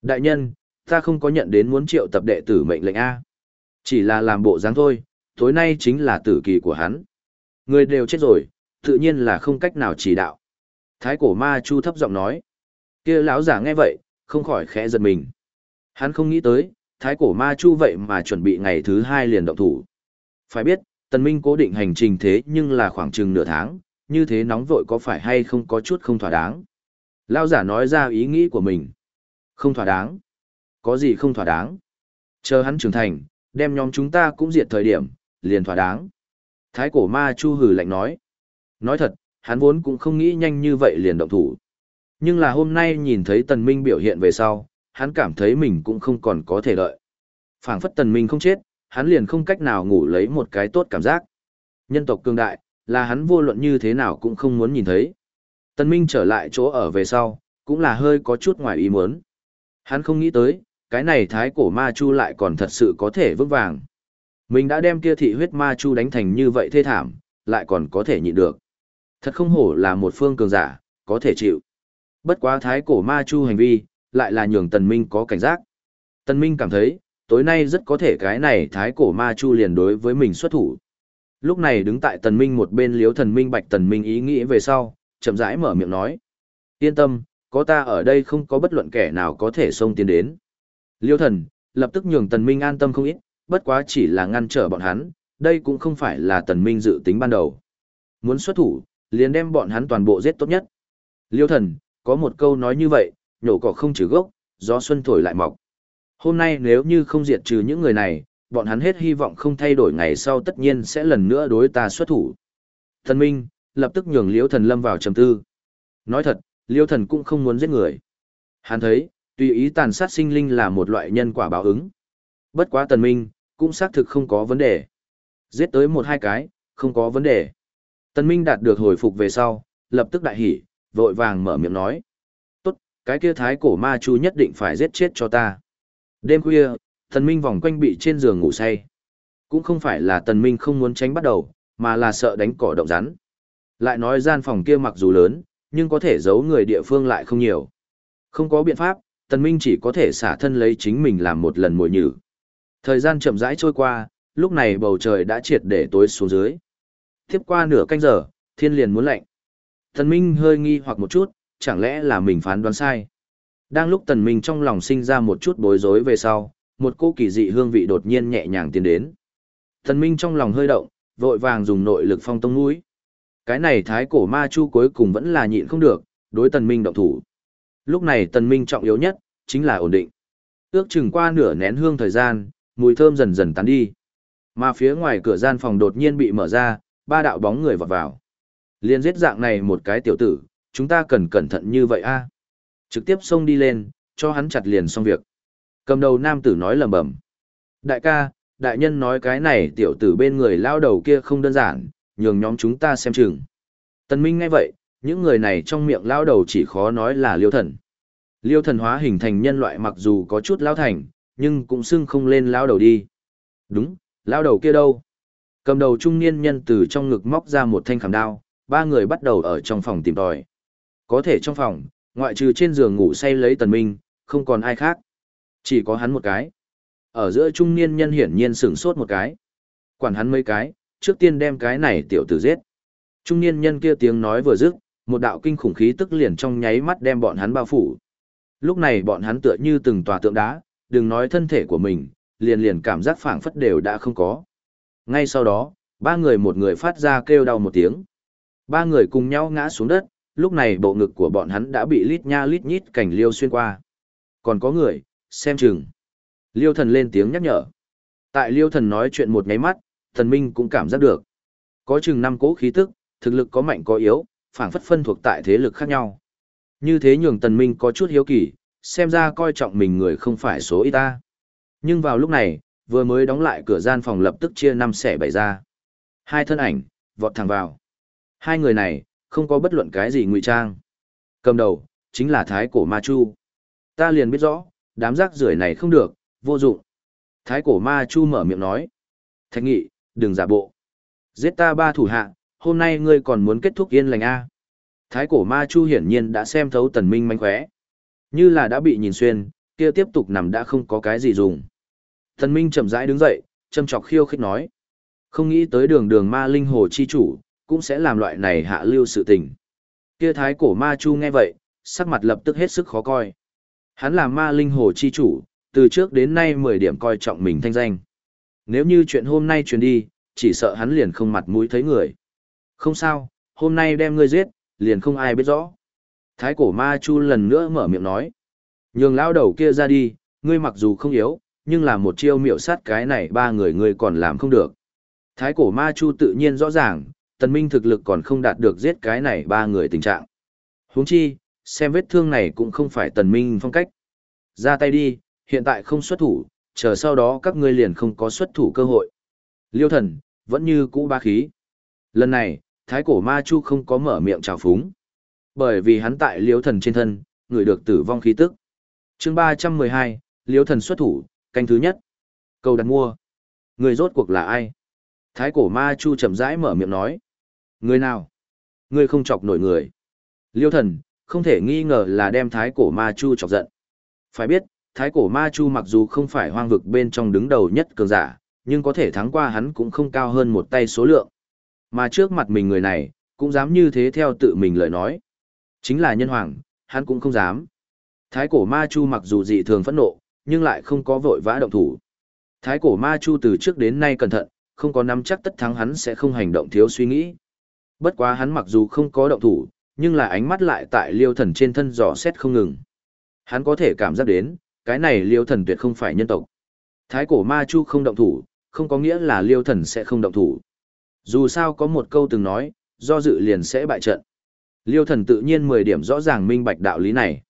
Đại nhân, ta không có nhận đến muốn triệu tập đệ tử mệnh lệnh A. Chỉ là làm bộ dáng thôi, tối nay chính là tử kỳ của hắn. Người đều chết rồi, tự nhiên là không cách nào chỉ đạo. Thái cổ ma chu thấp giọng nói. kia lão giả nghe vậy, không khỏi khẽ giật mình. Hắn không nghĩ tới, thái cổ ma chu vậy mà chuẩn bị ngày thứ hai liền động thủ. Phải biết, tần minh cố định hành trình thế nhưng là khoảng chừng nửa tháng, như thế nóng vội có phải hay không có chút không thỏa đáng. Lao giả nói ra ý nghĩ của mình. Không thỏa đáng. Có gì không thỏa đáng. Chờ hắn trưởng thành, đem nhóm chúng ta cũng diệt thời điểm, liền thỏa đáng. Thái cổ ma chu hừ lạnh nói. Nói thật, hắn vốn cũng không nghĩ nhanh như vậy liền động thủ. Nhưng là hôm nay nhìn thấy tần minh biểu hiện về sau, hắn cảm thấy mình cũng không còn có thể đợi. phảng phất tần minh không chết, hắn liền không cách nào ngủ lấy một cái tốt cảm giác. Nhân tộc cường đại, là hắn vô luận như thế nào cũng không muốn nhìn thấy. Tần Minh trở lại chỗ ở về sau, cũng là hơi có chút ngoài ý muốn. Hắn không nghĩ tới, cái này thái cổ ma chu lại còn thật sự có thể vững vàng. Mình đã đem kia thị huyết ma chu đánh thành như vậy thê thảm, lại còn có thể nhịn được. Thật không hổ là một phương cường giả, có thể chịu. Bất quá thái cổ ma chu hành vi, lại là nhường tần minh có cảnh giác. Tần minh cảm thấy, tối nay rất có thể cái này thái cổ ma chu liền đối với mình xuất thủ. Lúc này đứng tại tần minh một bên liếu thần minh bạch tần minh ý nghĩ về sau, chậm rãi mở miệng nói. Yên tâm, có ta ở đây không có bất luận kẻ nào có thể xông tiến đến. Liêu thần, lập tức nhường tần minh an tâm không ít, bất quá chỉ là ngăn trở bọn hắn, đây cũng không phải là tần minh dự tính ban đầu. Muốn xuất thủ, liền đem bọn hắn toàn bộ giết tốt nhất. Liêu thần, có một câu nói như vậy, nhổ cỏ không trừ gốc, gió xuân thổi lại mọc. Hôm nay nếu như không diệt trừ những người này, bọn hắn hết hy vọng không thay đổi ngày sau tất nhiên sẽ lần nữa đối ta xuất thủ. Thần Minh, lập tức nhường liễu thần lâm vào trầm tư. Nói thật, liễu thần cũng không muốn giết người. Hắn thấy, tùy ý tàn sát sinh linh là một loại nhân quả báo ứng. Bất quá tần minh, cũng xác thực không có vấn đề. Giết tới một hai cái, không có vấn đề. Tần minh đạt được hồi phục về sau, lập tức đại hỉ, vội vàng mở miệng nói. Tốt, cái kia thái cổ ma chu nhất định phải giết chết cho ta. Đêm khuya, tần minh vòng quanh bị trên giường ngủ say. Cũng không phải là tần minh không muốn tránh bắt đầu, mà là sợ đánh cỏ động rắn. Lại nói gian phòng kia mặc dù lớn, nhưng có thể giấu người địa phương lại không nhiều. Không có biện pháp, tần minh chỉ có thể xả thân lấy chính mình làm một lần mồi nhử. Thời gian chậm rãi trôi qua, lúc này bầu trời đã triệt để tối xuống dưới. Tiếp qua nửa canh giờ, thiên liền muốn lạnh. Tần Minh hơi nghi hoặc một chút, chẳng lẽ là mình phán đoán sai. Đang lúc Tần Minh trong lòng sinh ra một chút bối rối về sau, một cô kỳ dị hương vị đột nhiên nhẹ nhàng tiến đến. thần Minh trong lòng hơi động, vội vàng dùng nội lực phong tông mũi. Cái này thái cổ ma chu cuối cùng vẫn là nhịn không được, đối Tần Minh động thủ. Lúc này Tần Minh trọng yếu nhất, chính là ổn định. Ước chừng qua nửa nén hương thời gian, mùi thơm dần dần tán đi. Mà phía ngoài cửa gian phòng đột nhiên bị mở ra, ba đạo bóng người vọt vào. Liên giết dạng này một cái tiểu tử, chúng ta cần cẩn thận như vậy a. Trực tiếp xông đi lên, cho hắn chặt liền xong việc. Cầm đầu nam tử nói lầm bầm. Đại ca, đại nhân nói cái này tiểu tử bên người lao đầu kia không đơn giản, nhường nhóm chúng ta xem chừng. Tần Minh nghe vậy, những người này trong miệng lao đầu chỉ khó nói là liêu thần. Liêu thần hóa hình thành nhân loại mặc dù có chút lao thành, nhưng cũng xưng không lên lao đầu đi. Đúng, lao đầu kia đâu? Cầm đầu trung niên nhân từ trong ngực móc ra một thanh khảm đao, ba người bắt đầu ở trong phòng tìm tòi. Có thể trong phòng, ngoại trừ trên giường ngủ say lấy tần minh, không còn ai khác. Chỉ có hắn một cái. Ở giữa trung niên nhân hiển nhiên sửng sốt một cái. Quản hắn mấy cái, trước tiên đem cái này tiểu tử giết. Trung niên nhân kia tiếng nói vừa dứt, một đạo kinh khủng khí tức liền trong nháy mắt đem bọn hắn bao phủ. Lúc này bọn hắn tựa như từng tòa tượng đá, đừng nói thân thể của mình, liền liền cảm giác phảng phất đều đã không có. Ngay sau đó, ba người một người phát ra kêu đau một tiếng. Ba người cùng nhau ngã xuống đất, lúc này bộ ngực của bọn hắn đã bị lít nha lít nhít cảnh liêu xuyên qua. Còn có người, xem chừng. Liêu thần lên tiếng nhắc nhở. Tại liêu thần nói chuyện một nháy mắt, thần minh cũng cảm giác được. Có chừng năm cố khí tức, thực lực có mạnh có yếu, phảng phất phân thuộc tại thế lực khác nhau. Như thế nhường tần minh có chút hiếu kỳ, xem ra coi trọng mình người không phải số ít ta. Nhưng vào lúc này, vừa mới đóng lại cửa gian phòng lập tức chia năm xẻ bảy ra. Hai thân ảnh, vọt thẳng vào. Hai người này, không có bất luận cái gì ngụy trang. Cầm đầu, chính là Thái Cổ Ma Chu. Ta liền biết rõ, đám rác rưởi này không được, vô dụng. Thái Cổ Ma Chu mở miệng nói. Thạch nghị, đừng giả bộ. Giết ta ba thủ hạ, hôm nay ngươi còn muốn kết thúc yên lành A. Thái cổ ma chu hiển nhiên đã xem thấu tần minh manh khóe. Như là đã bị nhìn xuyên, kia tiếp tục nằm đã không có cái gì dùng. Tần minh chậm rãi đứng dậy, châm chọc khiêu khích nói. Không nghĩ tới đường đường ma linh hồ chi chủ, cũng sẽ làm loại này hạ lưu sự tình. Kia thái cổ ma chu nghe vậy, sắc mặt lập tức hết sức khó coi. Hắn là ma linh hồ chi chủ, từ trước đến nay 10 điểm coi trọng mình thanh danh. Nếu như chuyện hôm nay truyền đi, chỉ sợ hắn liền không mặt mũi thấy người. Không sao, hôm nay đem ngươi giết, liền không ai biết rõ. Thái cổ ma chu lần nữa mở miệng nói. Nhường lao đầu kia ra đi, ngươi mặc dù không yếu, nhưng là một chiêu miệu sát cái này ba người ngươi còn làm không được. Thái cổ ma chu tự nhiên rõ ràng, tần minh thực lực còn không đạt được giết cái này ba người tình trạng. huống chi, xem vết thương này cũng không phải tần minh phong cách. Ra tay đi, hiện tại không xuất thủ, chờ sau đó các ngươi liền không có xuất thủ cơ hội. Liêu thần, vẫn như cũ ba khí. Lần này, thái cổ ma chu không có mở miệng trào phúng. Bởi vì hắn tại liêu thần trên thân, người được tử vong khí tức. chương ba trăm mười hai, liêu thần xuất thủ, canh thứ nhất. Câu đặt mua. Người rốt cuộc là ai? Thái cổ ma chu chậm rãi mở miệng nói. Người nào? Người không chọc nổi người. Liêu thần, không thể nghi ngờ là đem thái cổ ma chu chọc giận. Phải biết, thái cổ ma chu mặc dù không phải hoang vực bên trong đứng đầu nhất cường giả, nhưng có thể thắng qua hắn cũng không cao hơn một tay số lượng. Mà trước mặt mình người này, cũng dám như thế theo tự mình lời nói. Chính là nhân hoàng, hắn cũng không dám. Thái cổ ma chu mặc dù dị thường phẫn nộ, nhưng lại không có vội vã động thủ. Thái cổ ma chu từ trước đến nay cẩn thận, không có nắm chắc tất thắng hắn sẽ không hành động thiếu suy nghĩ. Bất quá hắn mặc dù không có động thủ, nhưng là ánh mắt lại tại liêu thần trên thân dò xét không ngừng. Hắn có thể cảm giác đến, cái này liêu thần tuyệt không phải nhân tộc. Thái cổ ma chu không động thủ, không có nghĩa là liêu thần sẽ không động thủ. Dù sao có một câu từng nói, do dự liền sẽ bại trận. Liêu thần tự nhiên 10 điểm rõ ràng minh bạch đạo lý này.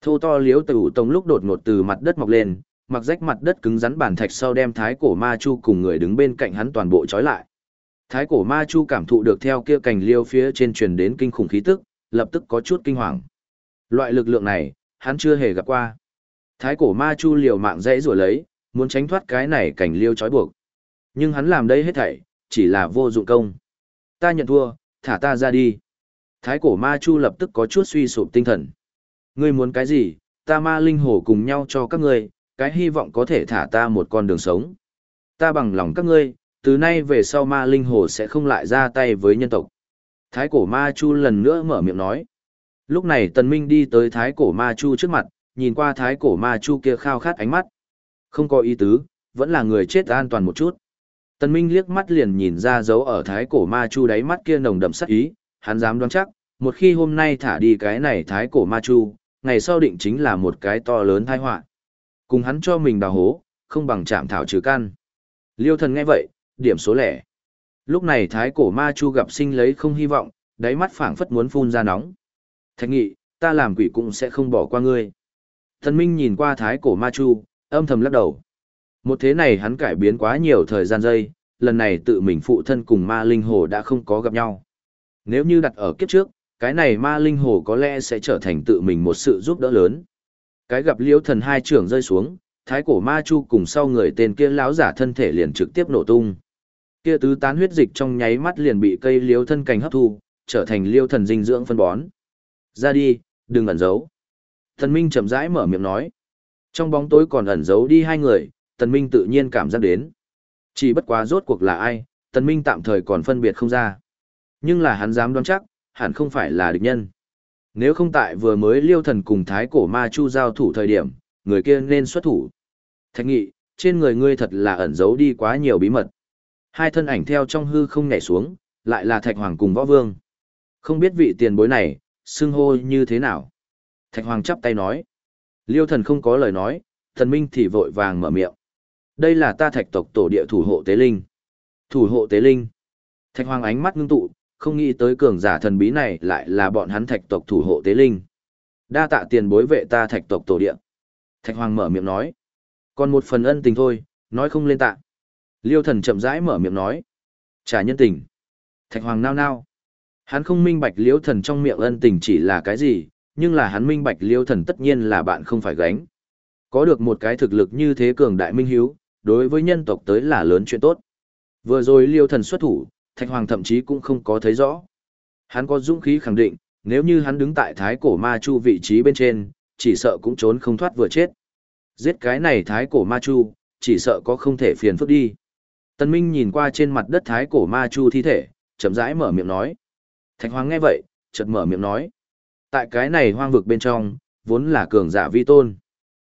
Thô to liếu tử tông lúc đột ngột từ mặt đất mọc lên, mặc rách mặt đất cứng rắn bản thạch sau đem thái cổ ma chu cùng người đứng bên cạnh hắn toàn bộ trói lại. Thái cổ ma chu cảm thụ được theo kia cành liêu phía trên truyền đến kinh khủng khí tức, lập tức có chút kinh hoàng. Loại lực lượng này, hắn chưa hề gặp qua. Thái cổ ma chu liều mạng dãy rủa lấy, muốn tránh thoát cái này cành liêu trói buộc. Nhưng hắn làm đây hết thảy, chỉ là vô dụng công. Ta nhận thua, thả ta ra đi. Thái cổ ma chu lập tức có chút suy sụp tinh thần. Ngươi muốn cái gì, ta ma linh hổ cùng nhau cho các ngươi, cái hy vọng có thể thả ta một con đường sống. Ta bằng lòng các ngươi, từ nay về sau ma linh hồ sẽ không lại ra tay với nhân tộc. Thái cổ ma chu lần nữa mở miệng nói. Lúc này tần minh đi tới thái cổ ma chu trước mặt, nhìn qua thái cổ ma chu kia khao khát ánh mắt. Không có ý tứ, vẫn là người chết an toàn một chút. Tần minh liếc mắt liền nhìn ra dấu ở thái cổ ma chu đáy mắt kia nồng đậm sắc ý, hắn dám đoán chắc, một khi hôm nay thả đi cái này thái cổ ma chu, ngày sau định chính là một cái to lớn tai họa. Cùng hắn cho mình đào hố, không bằng chạm thảo trừ căn. Liêu thần nghe vậy, điểm số lẻ. Lúc này thái cổ ma chu gặp sinh lấy không hy vọng, đáy mắt phảng phất muốn phun ra nóng. Thạch nghị, ta làm quỷ cũng sẽ không bỏ qua ngươi. Thần minh nhìn qua thái cổ ma chu, âm thầm lắc đầu. Một thế này hắn cải biến quá nhiều thời gian giây, lần này tự mình phụ thân cùng ma linh hồ đã không có gặp nhau. Nếu như đặt ở kiếp trước, cái này ma linh hồ có lẽ sẽ trở thành tự mình một sự giúp đỡ lớn. Cái gặp liễu thần hai trưởng rơi xuống, thái cổ ma chu cùng sau người tên kia lão giả thân thể liền trực tiếp nổ tung. Kia tứ tán huyết dịch trong nháy mắt liền bị cây liêu thân cành hấp thu, trở thành liêu thần dinh dưỡng phân bón. Ra đi, đừng ẩn giấu. Thần Minh chậm rãi mở miệng nói. Trong bóng tối còn ẩn giấu đi hai người, Tần Minh tự nhiên cảm giác đến. Chỉ bất quá rốt cuộc là ai, Tần Minh tạm thời còn phân biệt không ra. Nhưng là hắn dám đoán chắc, hẳn không phải là địch nhân. Nếu không tại vừa mới liêu thần cùng thái cổ ma chu giao thủ thời điểm, người kia nên xuất thủ. Thạch nghị, trên người ngươi thật là ẩn giấu đi quá nhiều bí mật. Hai thân ảnh theo trong hư không nhảy xuống, lại là thạch hoàng cùng võ vương. Không biết vị tiền bối này, xưng hô như thế nào. Thạch hoàng chắp tay nói. Liêu thần không có lời nói, thần minh thì vội vàng mở miệng. Đây là ta thạch tộc tổ địa thủ hộ tế linh. Thủ hộ tế linh. Thạch hoàng ánh mắt ngưng tụ, không nghĩ tới cường giả thần bí này lại là bọn hắn thạch tộc thủ hộ tế linh. Đa tạ tiền bối vệ ta thạch tộc tổ địa. Thạch Hoàng mở miệng nói. Còn một phần ân tình thôi, nói không lên tạ. Liêu thần chậm rãi mở miệng nói. Trả nhân tình. Thạch Hoàng nao nao. Hắn không minh bạch liêu thần trong miệng ân tình chỉ là cái gì, nhưng là hắn minh bạch liêu thần tất nhiên là bạn không phải gánh. Có được một cái thực lực như thế cường đại minh hiếu, đối với nhân tộc tới là lớn chuyện tốt. Vừa rồi liêu thần xuất thủ, Thạch Hoàng thậm chí cũng không có thấy rõ. Hắn có dũng khí khẳng định, nếu như hắn đứng tại thái cổ ma chu vị trí bên trên, chỉ sợ cũng trốn không thoát vừa chết. Giết cái này thái cổ ma chu, chỉ sợ có không thể phiền phức đi. Tân Minh nhìn qua trên mặt đất thái cổ ma chu thi thể, chậm rãi mở miệng nói. Thạch Hoàng nghe vậy, chợt mở miệng nói. Tại cái này hoang vực bên trong, vốn là cường giả vi tôn.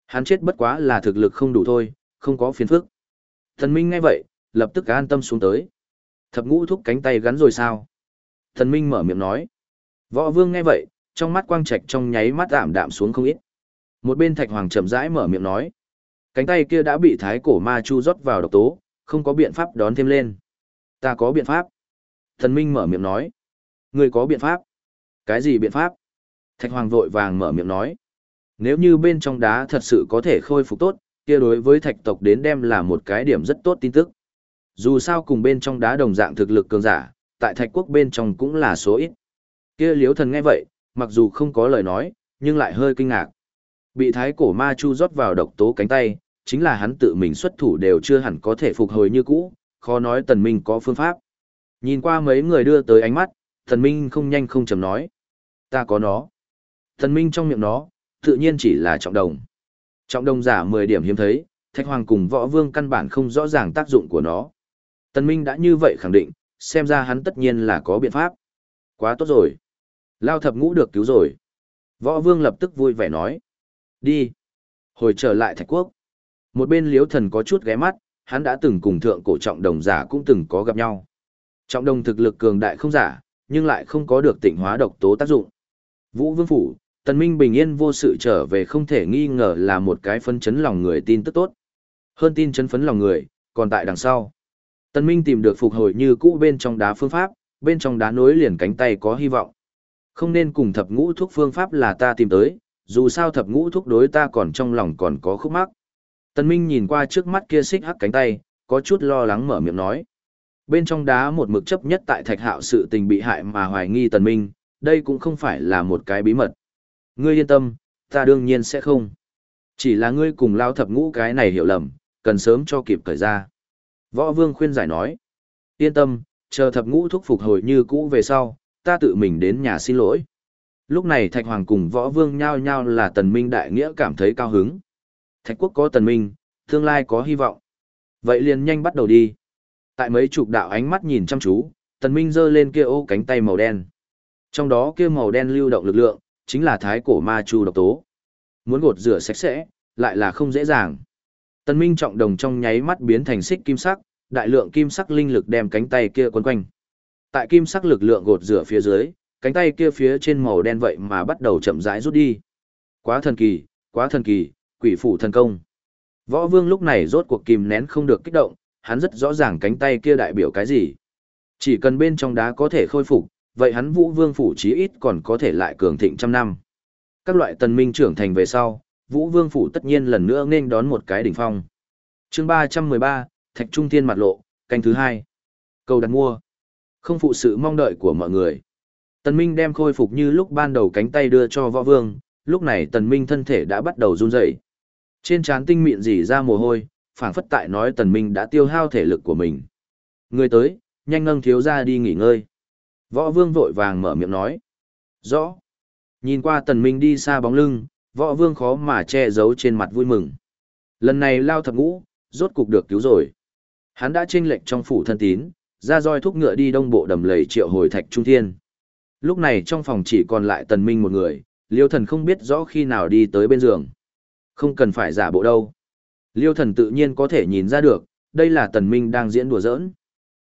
Hắn chết bất quá là thực lực không đủ thôi, không có phiền phức. Tần Minh nghe vậy, lập tức an tâm xuống tới. Thập ngũ thúc cánh tay gắn rồi sao? Tần Minh mở miệng nói. Võ Vương nghe vậy, trong mắt quang trạch trong nháy mắt ảm đạm xuống không ít. Một bên Thạch Hoàng chậm rãi mở miệng nói. Cánh tay kia đã bị thái cổ ma chu rót vào độc tố, không có biện pháp đón thêm lên. Ta có biện pháp. Thần Minh mở miệng nói. Người có biện pháp. Cái gì biện pháp? Thạch Hoàng vội vàng mở miệng nói. Nếu như bên trong đá thật sự có thể khôi phục tốt, kia đối với thạch tộc đến đem là một cái điểm rất tốt tin tức. Dù sao cùng bên trong đá đồng dạng thực lực cường giả, tại thạch quốc bên trong cũng là số ít. Kia liếu thần nghe vậy, mặc dù không có lời nói, nhưng lại hơi kinh ngạc. Bị thái cổ ma chu rót vào độc tố cánh tay, chính là hắn tự mình xuất thủ đều chưa hẳn có thể phục hồi như cũ, khó nói tần minh có phương pháp. Nhìn qua mấy người đưa tới ánh mắt, tần minh không nhanh không chậm nói. Ta có nó. Tần minh trong miệng nó, tự nhiên chỉ là trọng đồng. Trọng đồng giả 10 điểm hiếm thấy, thạch hoàng cùng võ vương căn bản không rõ ràng tác dụng của nó. Tần Minh đã như vậy khẳng định, xem ra hắn tất nhiên là có biện pháp. Quá tốt rồi. Lao thập ngũ được cứu rồi. Võ vương lập tức vui vẻ nói. Đi. Hồi trở lại thạch quốc. Một bên liếu thần có chút ghé mắt, hắn đã từng cùng thượng cổ trọng đồng giả cũng từng có gặp nhau. Trọng đồng thực lực cường đại không giả, nhưng lại không có được tịnh hóa độc tố tác dụng. Vũ Vương Phủ, Tần Minh bình yên vô sự trở về không thể nghi ngờ là một cái phân chấn lòng người tin tức tốt. Hơn tin chấn phấn lòng người, còn tại đằng sau. Tần Minh tìm được phục hồi như cũ bên trong đá phương pháp, bên trong đá nối liền cánh tay có hy vọng. Không nên cùng thập ngũ thuốc phương pháp là ta tìm tới, dù sao thập ngũ thuốc đối ta còn trong lòng còn có khúc mắc. Tần Minh nhìn qua trước mắt kia xích hắc cánh tay, có chút lo lắng mở miệng nói. Bên trong đá một mực chấp nhất tại thạch hạo sự tình bị hại mà hoài nghi Tần Minh, đây cũng không phải là một cái bí mật. Ngươi yên tâm, ta đương nhiên sẽ không. Chỉ là ngươi cùng lao thập ngũ cái này hiểu lầm, cần sớm cho kịp thời ra. Võ Vương khuyên giải nói. Yên tâm, chờ thập ngũ thúc phục hồi như cũ về sau, ta tự mình đến nhà xin lỗi. Lúc này Thạch Hoàng cùng Võ Vương nhao nhao là Tần Minh đại nghĩa cảm thấy cao hứng. Thạch quốc có Tần Minh, tương lai có hy vọng. Vậy liền nhanh bắt đầu đi. Tại mấy chục đạo ánh mắt nhìn chăm chú, Tần Minh giơ lên kia ô cánh tay màu đen. Trong đó kia màu đen lưu động lực lượng, chính là thái cổ ma chu độc tố. Muốn gột rửa sạch sẽ, lại là không dễ dàng. Tần Minh trọng đồng trong nháy mắt biến thành xích kim sắc, đại lượng kim sắc linh lực đem cánh tay kia quấn quanh. Tại kim sắc lực lượng gột rửa phía dưới, cánh tay kia phía trên màu đen vậy mà bắt đầu chậm rãi rút đi. Quá thần kỳ, quá thần kỳ, quỷ phủ thần công. Võ Vương lúc này rốt cuộc kìm nén không được kích động, hắn rất rõ ràng cánh tay kia đại biểu cái gì. Chỉ cần bên trong đá có thể khôi phục, vậy hắn Vũ Vương phủ chí ít còn có thể lại cường thịnh trăm năm. Các loại tần minh trưởng thành về sau, Vũ Vương phủ tất nhiên lần nữa nên đón một cái đỉnh phong. Chương 313, Thạch Trung Thiên mặt lộ, canh thứ hai. Cầu đặt mua. Không phụ sự mong đợi của mọi người. Tần Minh đem khôi phục như lúc ban đầu cánh tay đưa cho võ vương, lúc này Tần Minh thân thể đã bắt đầu run rẩy. Trên trán tinh mịn dỉ ra mồ hôi, phảng phất tại nói Tần Minh đã tiêu hao thể lực của mình. Người tới, nhanh nâng thiếu gia đi nghỉ ngơi. Võ vương vội vàng mở miệng nói. Rõ. Nhìn qua Tần Minh đi xa bóng lưng, võ vương khó mà che giấu trên mặt vui mừng. Lần này lao thập ngũ, rốt cục được cứu rồi. Hắn đã chênh lệch trong phủ thân tín, ra roi thúc ngựa đi đông bộ đầm lầy triệu hồi thạch trung thiên. Lúc này trong phòng chỉ còn lại tần minh một người, liêu thần không biết rõ khi nào đi tới bên giường. Không cần phải giả bộ đâu. Liêu thần tự nhiên có thể nhìn ra được, đây là tần minh đang diễn đùa giỡn.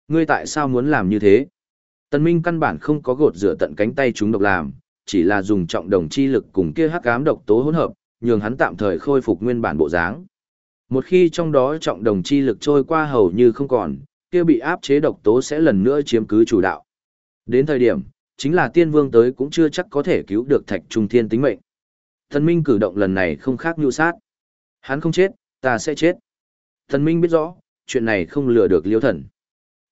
Ngươi tại sao muốn làm như thế? Tần minh căn bản không có gột rửa tận cánh tay chúng độc làm, chỉ là dùng trọng đồng chi lực cùng kia hắc ám độc tố hỗn hợp, nhường hắn tạm thời khôi phục nguyên bản bộ dáng. Một khi trong đó trọng đồng chi lực trôi qua hầu như không còn, kia bị áp chế độc tố sẽ lần nữa chiếm cứ chủ đạo. Đến thời điểm, chính là tiên vương tới cũng chưa chắc có thể cứu được thạch trung thiên tính mệnh. Thần Minh cử động lần này không khác nhu sát. Hắn không chết, ta sẽ chết. Thần Minh biết rõ, chuyện này không lừa được liêu thần.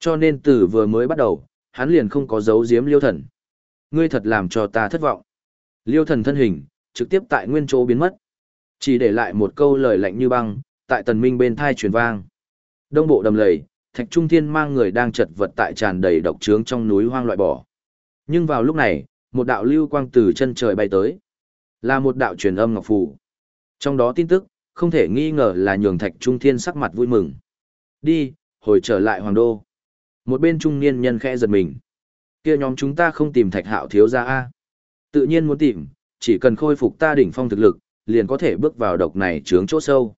Cho nên từ vừa mới bắt đầu, hắn liền không có giấu giếm liêu thần. Ngươi thật làm cho ta thất vọng. Liêu thần thân hình, trực tiếp tại nguyên chỗ biến mất. Chỉ để lại một câu lời lạnh như băng, tại tần minh bên thai truyền vang. Đông bộ đầm lầy, Thạch Trung Thiên mang người đang chật vật tại tràn đầy độc trướng trong núi hoang loại bỏ. Nhưng vào lúc này, một đạo lưu quang từ chân trời bay tới. Là một đạo truyền âm ngọc phù. Trong đó tin tức, không thể nghi ngờ là nhường Thạch Trung Thiên sắc mặt vui mừng. Đi, hồi trở lại hoàng đô. Một bên trung niên nhân khẽ giật mình. Kia nhóm chúng ta không tìm Thạch Hạo thiếu gia a. Tự nhiên muốn tìm, chỉ cần khôi phục ta đỉnh phong thực lực, liền có thể bước vào độc này trướng chỗ sâu.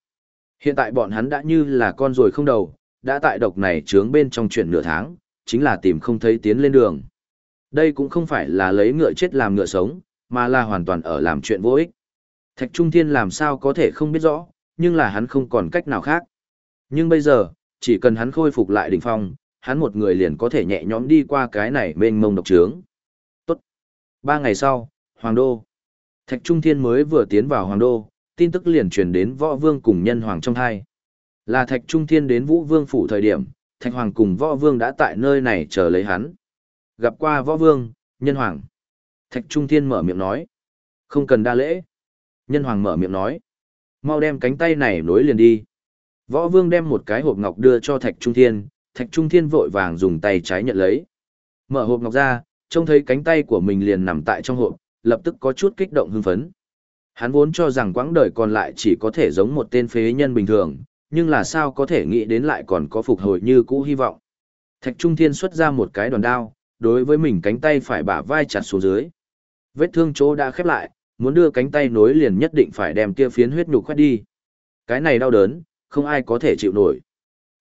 Hiện tại bọn hắn đã như là con ruồi không đầu, đã tại độc này trướng bên trong chuyển nửa tháng, chính là tìm không thấy tiến lên đường. Đây cũng không phải là lấy ngựa chết làm ngựa sống, mà là hoàn toàn ở làm chuyện vô ích. Thạch Trung Thiên làm sao có thể không biết rõ, nhưng là hắn không còn cách nào khác. Nhưng bây giờ, chỉ cần hắn khôi phục lại đỉnh phong, hắn một người liền có thể nhẹ nhõm đi qua cái này mênh mông độc trướng. Tốt. Ba ngày sau, Hoàng Đô. Thạch Trung Thiên mới vừa tiến vào Hoàng Đô, tin tức liền truyền đến võ vương cùng nhân hoàng trong hai. Là Thạch Trung Thiên đến Vũ Vương phủ thời điểm, Thạch Hoàng cùng võ vương đã tại nơi này chờ lấy hắn. Gặp qua võ vương, nhân hoàng. Thạch Trung Thiên mở miệng nói. Không cần đa lễ. Nhân hoàng mở miệng nói. Mau đem cánh tay này nối liền đi. Võ vương đem một cái hộp ngọc đưa cho Thạch Trung Thiên, Thạch Trung Thiên vội vàng dùng tay trái nhận lấy. Mở hộp ngọc ra, trông thấy cánh tay của mình liền nằm tại trong hộp, lập tức có chút kích động hưng phấn. Hắn vốn cho rằng quãng đời còn lại chỉ có thể giống một tên phế nhân bình thường, nhưng là sao có thể nghĩ đến lại còn có phục hồi như cũ hy vọng. Thạch Trung Thiên xuất ra một cái đòn đao, đối với mình cánh tay phải bả vai chặt xuống dưới. Vết thương chỗ đã khép lại, muốn đưa cánh tay nối liền nhất định phải đem kia phiến huyết nhục khoét đi. Cái này đau đớn, không ai có thể chịu nổi.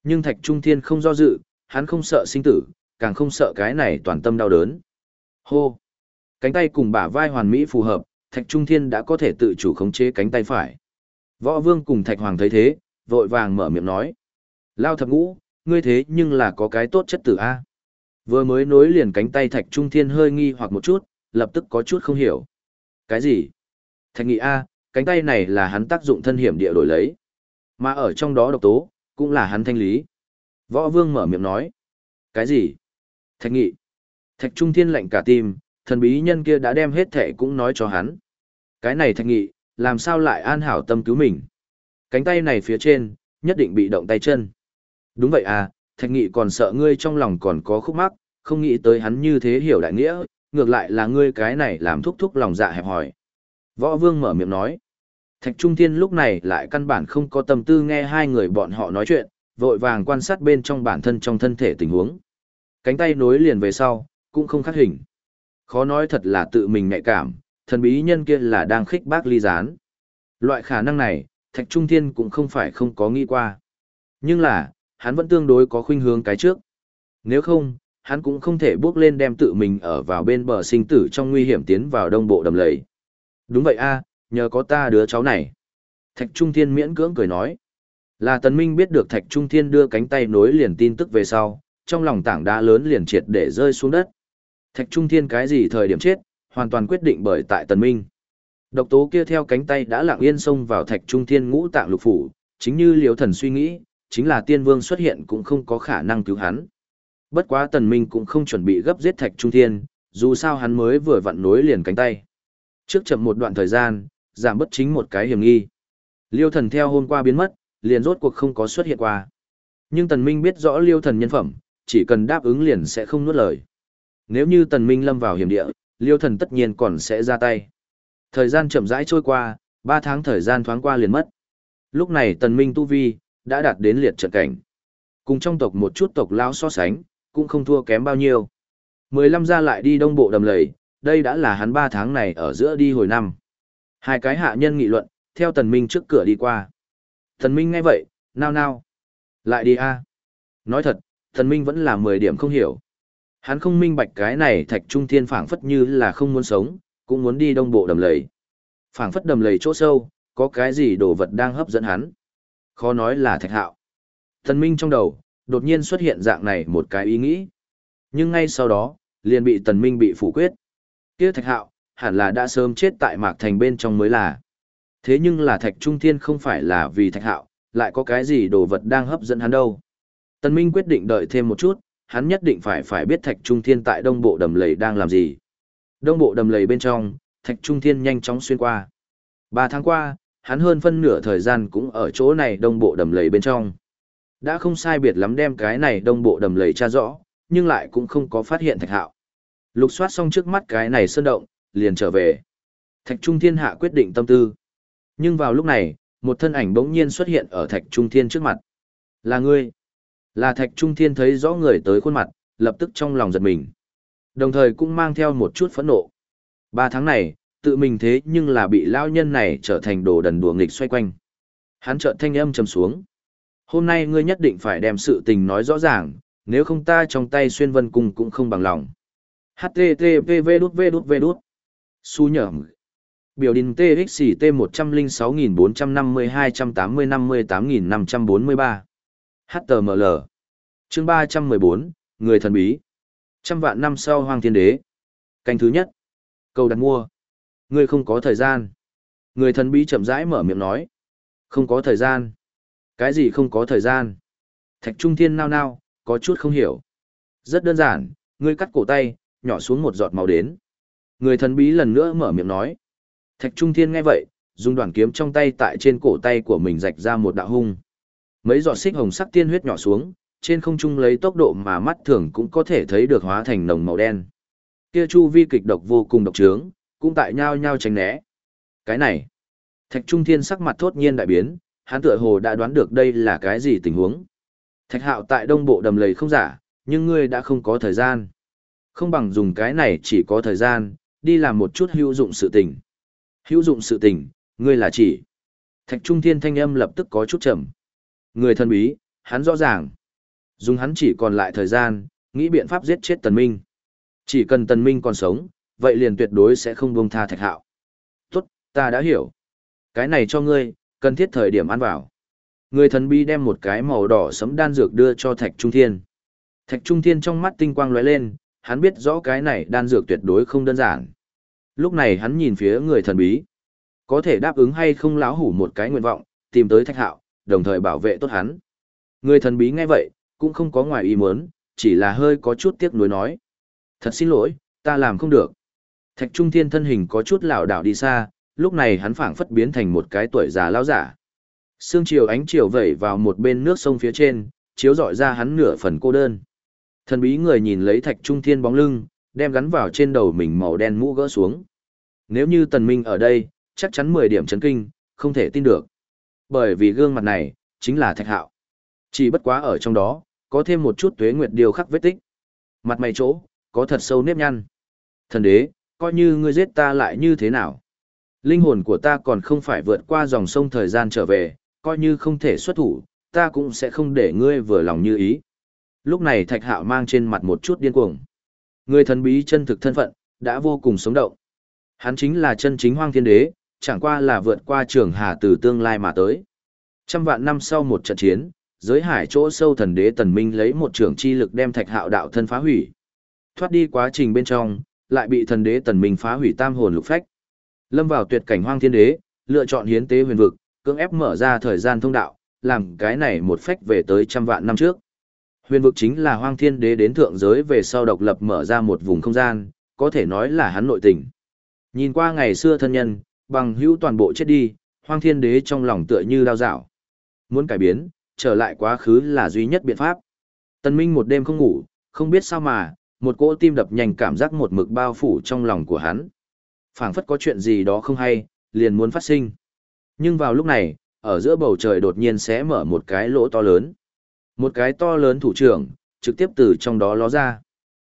Nhưng Thạch Trung Thiên không do dự, hắn không sợ sinh tử, càng không sợ cái này toàn tâm đau đớn. Hô! Cánh tay cùng bả vai hoàn mỹ phù hợp, Thạch Trung Thiên đã có thể tự chủ khống chế cánh tay phải. Võ Vương cùng Thạch Hoàng thấy thế, vội vàng mở miệng nói. Lao thập ngũ, ngươi thế nhưng là có cái tốt chất tử A. Vừa mới nối liền cánh tay Thạch Trung Thiên hơi nghi hoặc một chút, lập tức có chút không hiểu. Cái gì? Thạch nghị A, cánh tay này là hắn tác dụng thân hiểm địa đổi lấy. Mà ở trong đó độc tố, cũng là hắn thanh lý. Võ Vương mở miệng nói. Cái gì? Thạch nghị. Thạch Trung Thiên lạnh cả tim, thần bí nhân kia đã đem hết thẻ cũng nói cho hắn. Cái này thạch nghị, làm sao lại an hảo tâm cứu mình? Cánh tay này phía trên, nhất định bị động tay chân. Đúng vậy à, thạch nghị còn sợ ngươi trong lòng còn có khúc mắc, không nghĩ tới hắn như thế hiểu đại nghĩa, ngược lại là ngươi cái này làm thúc thúc lòng dạ hẹp hòi. Võ Vương mở miệng nói. Thạch Trung Thiên lúc này lại căn bản không có tâm tư nghe hai người bọn họ nói chuyện, vội vàng quan sát bên trong bản thân trong thân thể tình huống. Cánh tay nối liền về sau, cũng không khắc hình. Khó nói thật là tự mình nhạy cảm, thần bí nhân kia là đang khích bác ly gián. Loại khả năng này, Thạch Trung Thiên cũng không phải không có nghĩ qua. Nhưng là, hắn vẫn tương đối có khuynh hướng cái trước. Nếu không, hắn cũng không thể bước lên đem tự mình ở vào bên bờ sinh tử trong nguy hiểm tiến vào đông bộ đầm lầy. Đúng vậy a, nhờ có ta đứa cháu này. Thạch Trung Thiên miễn cưỡng cười nói. Là Tần Minh biết được Thạch Trung Thiên đưa cánh tay nối liền tin tức về sau, trong lòng tảng đá lớn liền triệt để rơi xuống đất. Thạch Trung Thiên cái gì thời điểm chết, hoàn toàn quyết định bởi tại Tần Minh. Độc tố kia theo cánh tay đã lặng yên xông vào Thạch Trung Thiên ngũ tạng lục phủ, chính như Liễu Thần suy nghĩ, chính là Tiên Vương xuất hiện cũng không có khả năng cứu hắn. Bất quá Tần Minh cũng không chuẩn bị gấp giết Thạch Trung Thiên, dù sao hắn mới vừa vặn nối liền cánh tay. Trước chậm một đoạn thời gian, giảm bất chính một cái hiểm nghi. Liêu thần theo hôm qua biến mất, liền rốt cuộc không có xuất hiện qua. Nhưng Tần Minh biết rõ Liêu thần nhân phẩm, chỉ cần đáp ứng liền sẽ không nuốt lời. Nếu như Tần Minh lâm vào hiểm địa, Liêu thần tất nhiên còn sẽ ra tay. Thời gian chậm rãi trôi qua, ba tháng thời gian thoáng qua liền mất. Lúc này Tần Minh tu vi đã đạt đến liệt trận cảnh. Cùng trong tộc một chút tộc lão so sánh, cũng không thua kém bao nhiêu. Mười lăm ra lại đi đông bộ đầm lầy, đây đã là hắn ba tháng này ở giữa đi hồi năm. Hai cái hạ nhân nghị luận, theo Tần Minh trước cửa đi qua. Tần Minh nghe vậy, nao nao. Lại đi a. Nói thật, Tần Minh vẫn là mười điểm không hiểu. Hắn không minh bạch cái này thạch trung thiên phảng phất như là không muốn sống, cũng muốn đi đông bộ đầm lầy. Phảng phất đầm lầy chỗ sâu, có cái gì đồ vật đang hấp dẫn hắn. Khó nói là thạch hạo. Tần Minh trong đầu, đột nhiên xuất hiện dạng này một cái ý nghĩ. Nhưng ngay sau đó, liền bị Tần Minh bị phủ quyết. Kia thạch hạo, hẳn là đã sớm chết tại mạc thành bên trong mới là. Thế nhưng là thạch trung thiên không phải là vì thạch hạo, lại có cái gì đồ vật đang hấp dẫn hắn đâu. Tần Minh quyết định đợi thêm một chút, hắn nhất định phải phải biết thạch trung thiên tại đông bộ đầm lầy đang làm gì. Đông bộ đầm lầy bên trong, thạch trung thiên nhanh chóng xuyên qua. Ba tháng qua, hắn hơn phân nửa thời gian cũng ở chỗ này đông bộ đầm lầy bên trong. Đã không sai biệt lắm đem cái này đông bộ đầm lầy tra rõ, nhưng lại cũng không có phát hiện thạch hạo. Lục soát xong trước mắt cái này sơn động, liền trở về. Thạch Trung Thiên hạ quyết định tâm tư. Nhưng vào lúc này, một thân ảnh bỗng nhiên xuất hiện ở Thạch Trung Thiên trước mặt. Là ngươi. Là Thạch Trung Thiên thấy rõ người tới khuôn mặt, lập tức trong lòng giật mình. Đồng thời cũng mang theo một chút phẫn nộ. Ba tháng này, tự mình thế nhưng là bị lao nhân này trở thành đồ đần đùa nghịch xoay quanh. Hắn trợn thanh âm trầm xuống. Hôm nay ngươi nhất định phải đem sự tình nói rõ ràng, nếu không ta trong tay xuyên vân cung cũng không bằng lòng. HTTPV đút V đút V đút. Su nhởm. Biểu đình TXT 106.450-280-58-543. HTML. Chương 314, Người thần bí. Trăm vạn năm sau Hoàng Thiên Đế. Canh thứ nhất. Câu đặt mua. Ngươi không có thời gian. Người thần bí chậm rãi mở miệng nói. Không có thời gian. Cái gì không có thời gian? Thạch Trung Thiên nao nao, có chút không hiểu. Rất đơn giản, ngươi cắt cổ tay, nhỏ xuống một giọt máu đến. Người thần bí lần nữa mở miệng nói. Thạch Trung Thiên nghe vậy, dùng đoạn kiếm trong tay tại trên cổ tay của mình rạch ra một đạo hung. Mấy giọt xích hồng sắc tiên huyết nhỏ xuống, trên không trung lấy tốc độ mà mắt thường cũng có thể thấy được hóa thành nồng màu đen. Kia chu vi kịch độc vô cùng độc trướng, cũng tại nhau nhau tránh né. Cái này, Thạch Trung Thiên sắc mặt thốt nhiên đại biến, hắn tựa hồ đã đoán được đây là cái gì tình huống. Thạch Hạo tại Đông Bộ đầm lầy không giả, nhưng ngươi đã không có thời gian. Không bằng dùng cái này chỉ có thời gian, đi làm một chút hữu dụng sự tình. Hữu dụng sự tình, ngươi là chỉ. Thạch Trung Thiên thanh âm lập tức có chút chậm. Người thân bí, hắn rõ ràng. Dùng hắn chỉ còn lại thời gian, nghĩ biện pháp giết chết Tần Minh. Chỉ cần Tần Minh còn sống, vậy liền tuyệt đối sẽ không buông tha Thạch Hạo. Tốt, ta đã hiểu. Cái này cho ngươi, cần thiết thời điểm ăn vào. Người thần bi đem một cái màu đỏ sẫm đan dược đưa cho Thạch Trung Thiên. Thạch Trung Thiên trong mắt tinh quang lóe lên, hắn biết rõ cái này đan dược tuyệt đối không đơn giản. Lúc này hắn nhìn phía người thần bí. Có thể đáp ứng hay không láo hủ một cái nguyện vọng, tìm tới Thạch Hạo, đồng thời bảo vệ tốt hắn. Người thần bí nghe vậy, cũng không có ngoài ý muốn, chỉ là hơi có chút tiếc nuối nói. Thật xin lỗi, ta làm không được. Thạch Trung Thiên thân hình có chút lảo đảo đi xa, lúc này hắn phảng phất biến thành một cái tuổi già lão giả. Sương chiều ánh chiều vẩy vào một bên nước sông phía trên, chiếu rọi ra hắn nửa phần cô đơn. Thần bí người nhìn lấy Thạch Trung Thiên bóng lưng, đem gắn vào trên đầu mình màu đen mũ gỡ xuống. Nếu như Tần Minh ở đây, chắc chắn 10 điểm chấn kinh, không thể tin được. Bởi vì gương mặt này, chính là Thạch Hạo. Chỉ bất quá ở trong đó, có thêm một chút tuế nguyệt điều khắc vết tích. Mặt mày chỗ, có thật sâu nếp nhăn. Thần đế, coi như ngươi giết ta lại như thế nào? Linh hồn của ta còn không phải vượt qua dòng sông thời gian trở về, coi như không thể xuất thủ, ta cũng sẽ không để ngươi vừa lòng như ý. Lúc này Thạch Hạo mang trên mặt một chút điên cuồng. Người thần bí chân thực thân phận, đã vô cùng sống động. Hắn chính là chân chính hoang thiên đế, chẳng qua là vượt qua trường hà từ tương lai mà tới. Trăm vạn năm sau một trận chiến, giới hải chỗ sâu thần đế tần minh lấy một trường chi lực đem thạch hạo đạo thân phá hủy. Thoát đi quá trình bên trong, lại bị thần đế tần minh phá hủy tam hồn lục phách. Lâm vào tuyệt cảnh hoang thiên đế, lựa chọn hiến tế huyền vực, cưỡng ép mở ra thời gian thông đạo, làm cái này một phách về tới trăm vạn năm trước. Huyền vực chính là hoang thiên đế đến thượng giới về sau độc lập mở ra một vùng không gian, có thể nói là hắn nội tình. Nhìn qua ngày xưa thân nhân, bằng hữu toàn bộ chết đi, hoang thiên đế trong lòng tựa như đau dạo. Muốn cải biến, trở lại quá khứ là duy nhất biện pháp. tân Minh một đêm không ngủ, không biết sao mà, một cỗ tim đập nhanh cảm giác một mực bao phủ trong lòng của hắn phảng phất có chuyện gì đó không hay, liền muốn phát sinh. Nhưng vào lúc này, ở giữa bầu trời đột nhiên sẽ mở một cái lỗ to lớn. Một cái to lớn thủ trưởng, trực tiếp từ trong đó ló ra.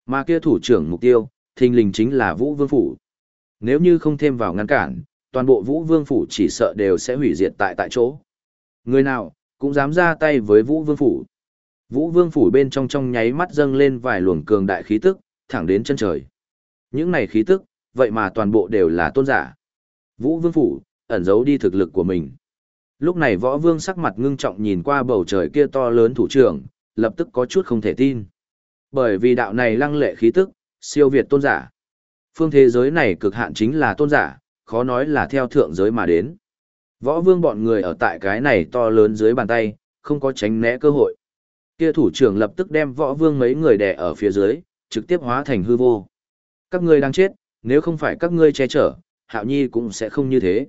Mà kia thủ trưởng mục tiêu, thình lình chính là Vũ Vương Phủ. Nếu như không thêm vào ngăn cản, toàn bộ Vũ Vương Phủ chỉ sợ đều sẽ hủy diệt tại tại chỗ. Người nào, cũng dám ra tay với Vũ Vương Phủ. Vũ Vương Phủ bên trong trong nháy mắt dâng lên vài luồng cường đại khí tức, thẳng đến chân trời. Những này khí tức, vậy mà toàn bộ đều là tôn giả. Vũ Vương Phủ, ẩn giấu đi thực lực của mình. Lúc này võ vương sắc mặt ngưng trọng nhìn qua bầu trời kia to lớn thủ trưởng, lập tức có chút không thể tin. Bởi vì đạo này lăng lệ khí tức, siêu việt tôn giả. Phương thế giới này cực hạn chính là tôn giả, khó nói là theo thượng giới mà đến. Võ vương bọn người ở tại cái này to lớn dưới bàn tay, không có tránh né cơ hội. Kia thủ trưởng lập tức đem võ vương mấy người đè ở phía dưới, trực tiếp hóa thành hư vô. Các ngươi đang chết, nếu không phải các ngươi che chở, hạo nhi cũng sẽ không như thế.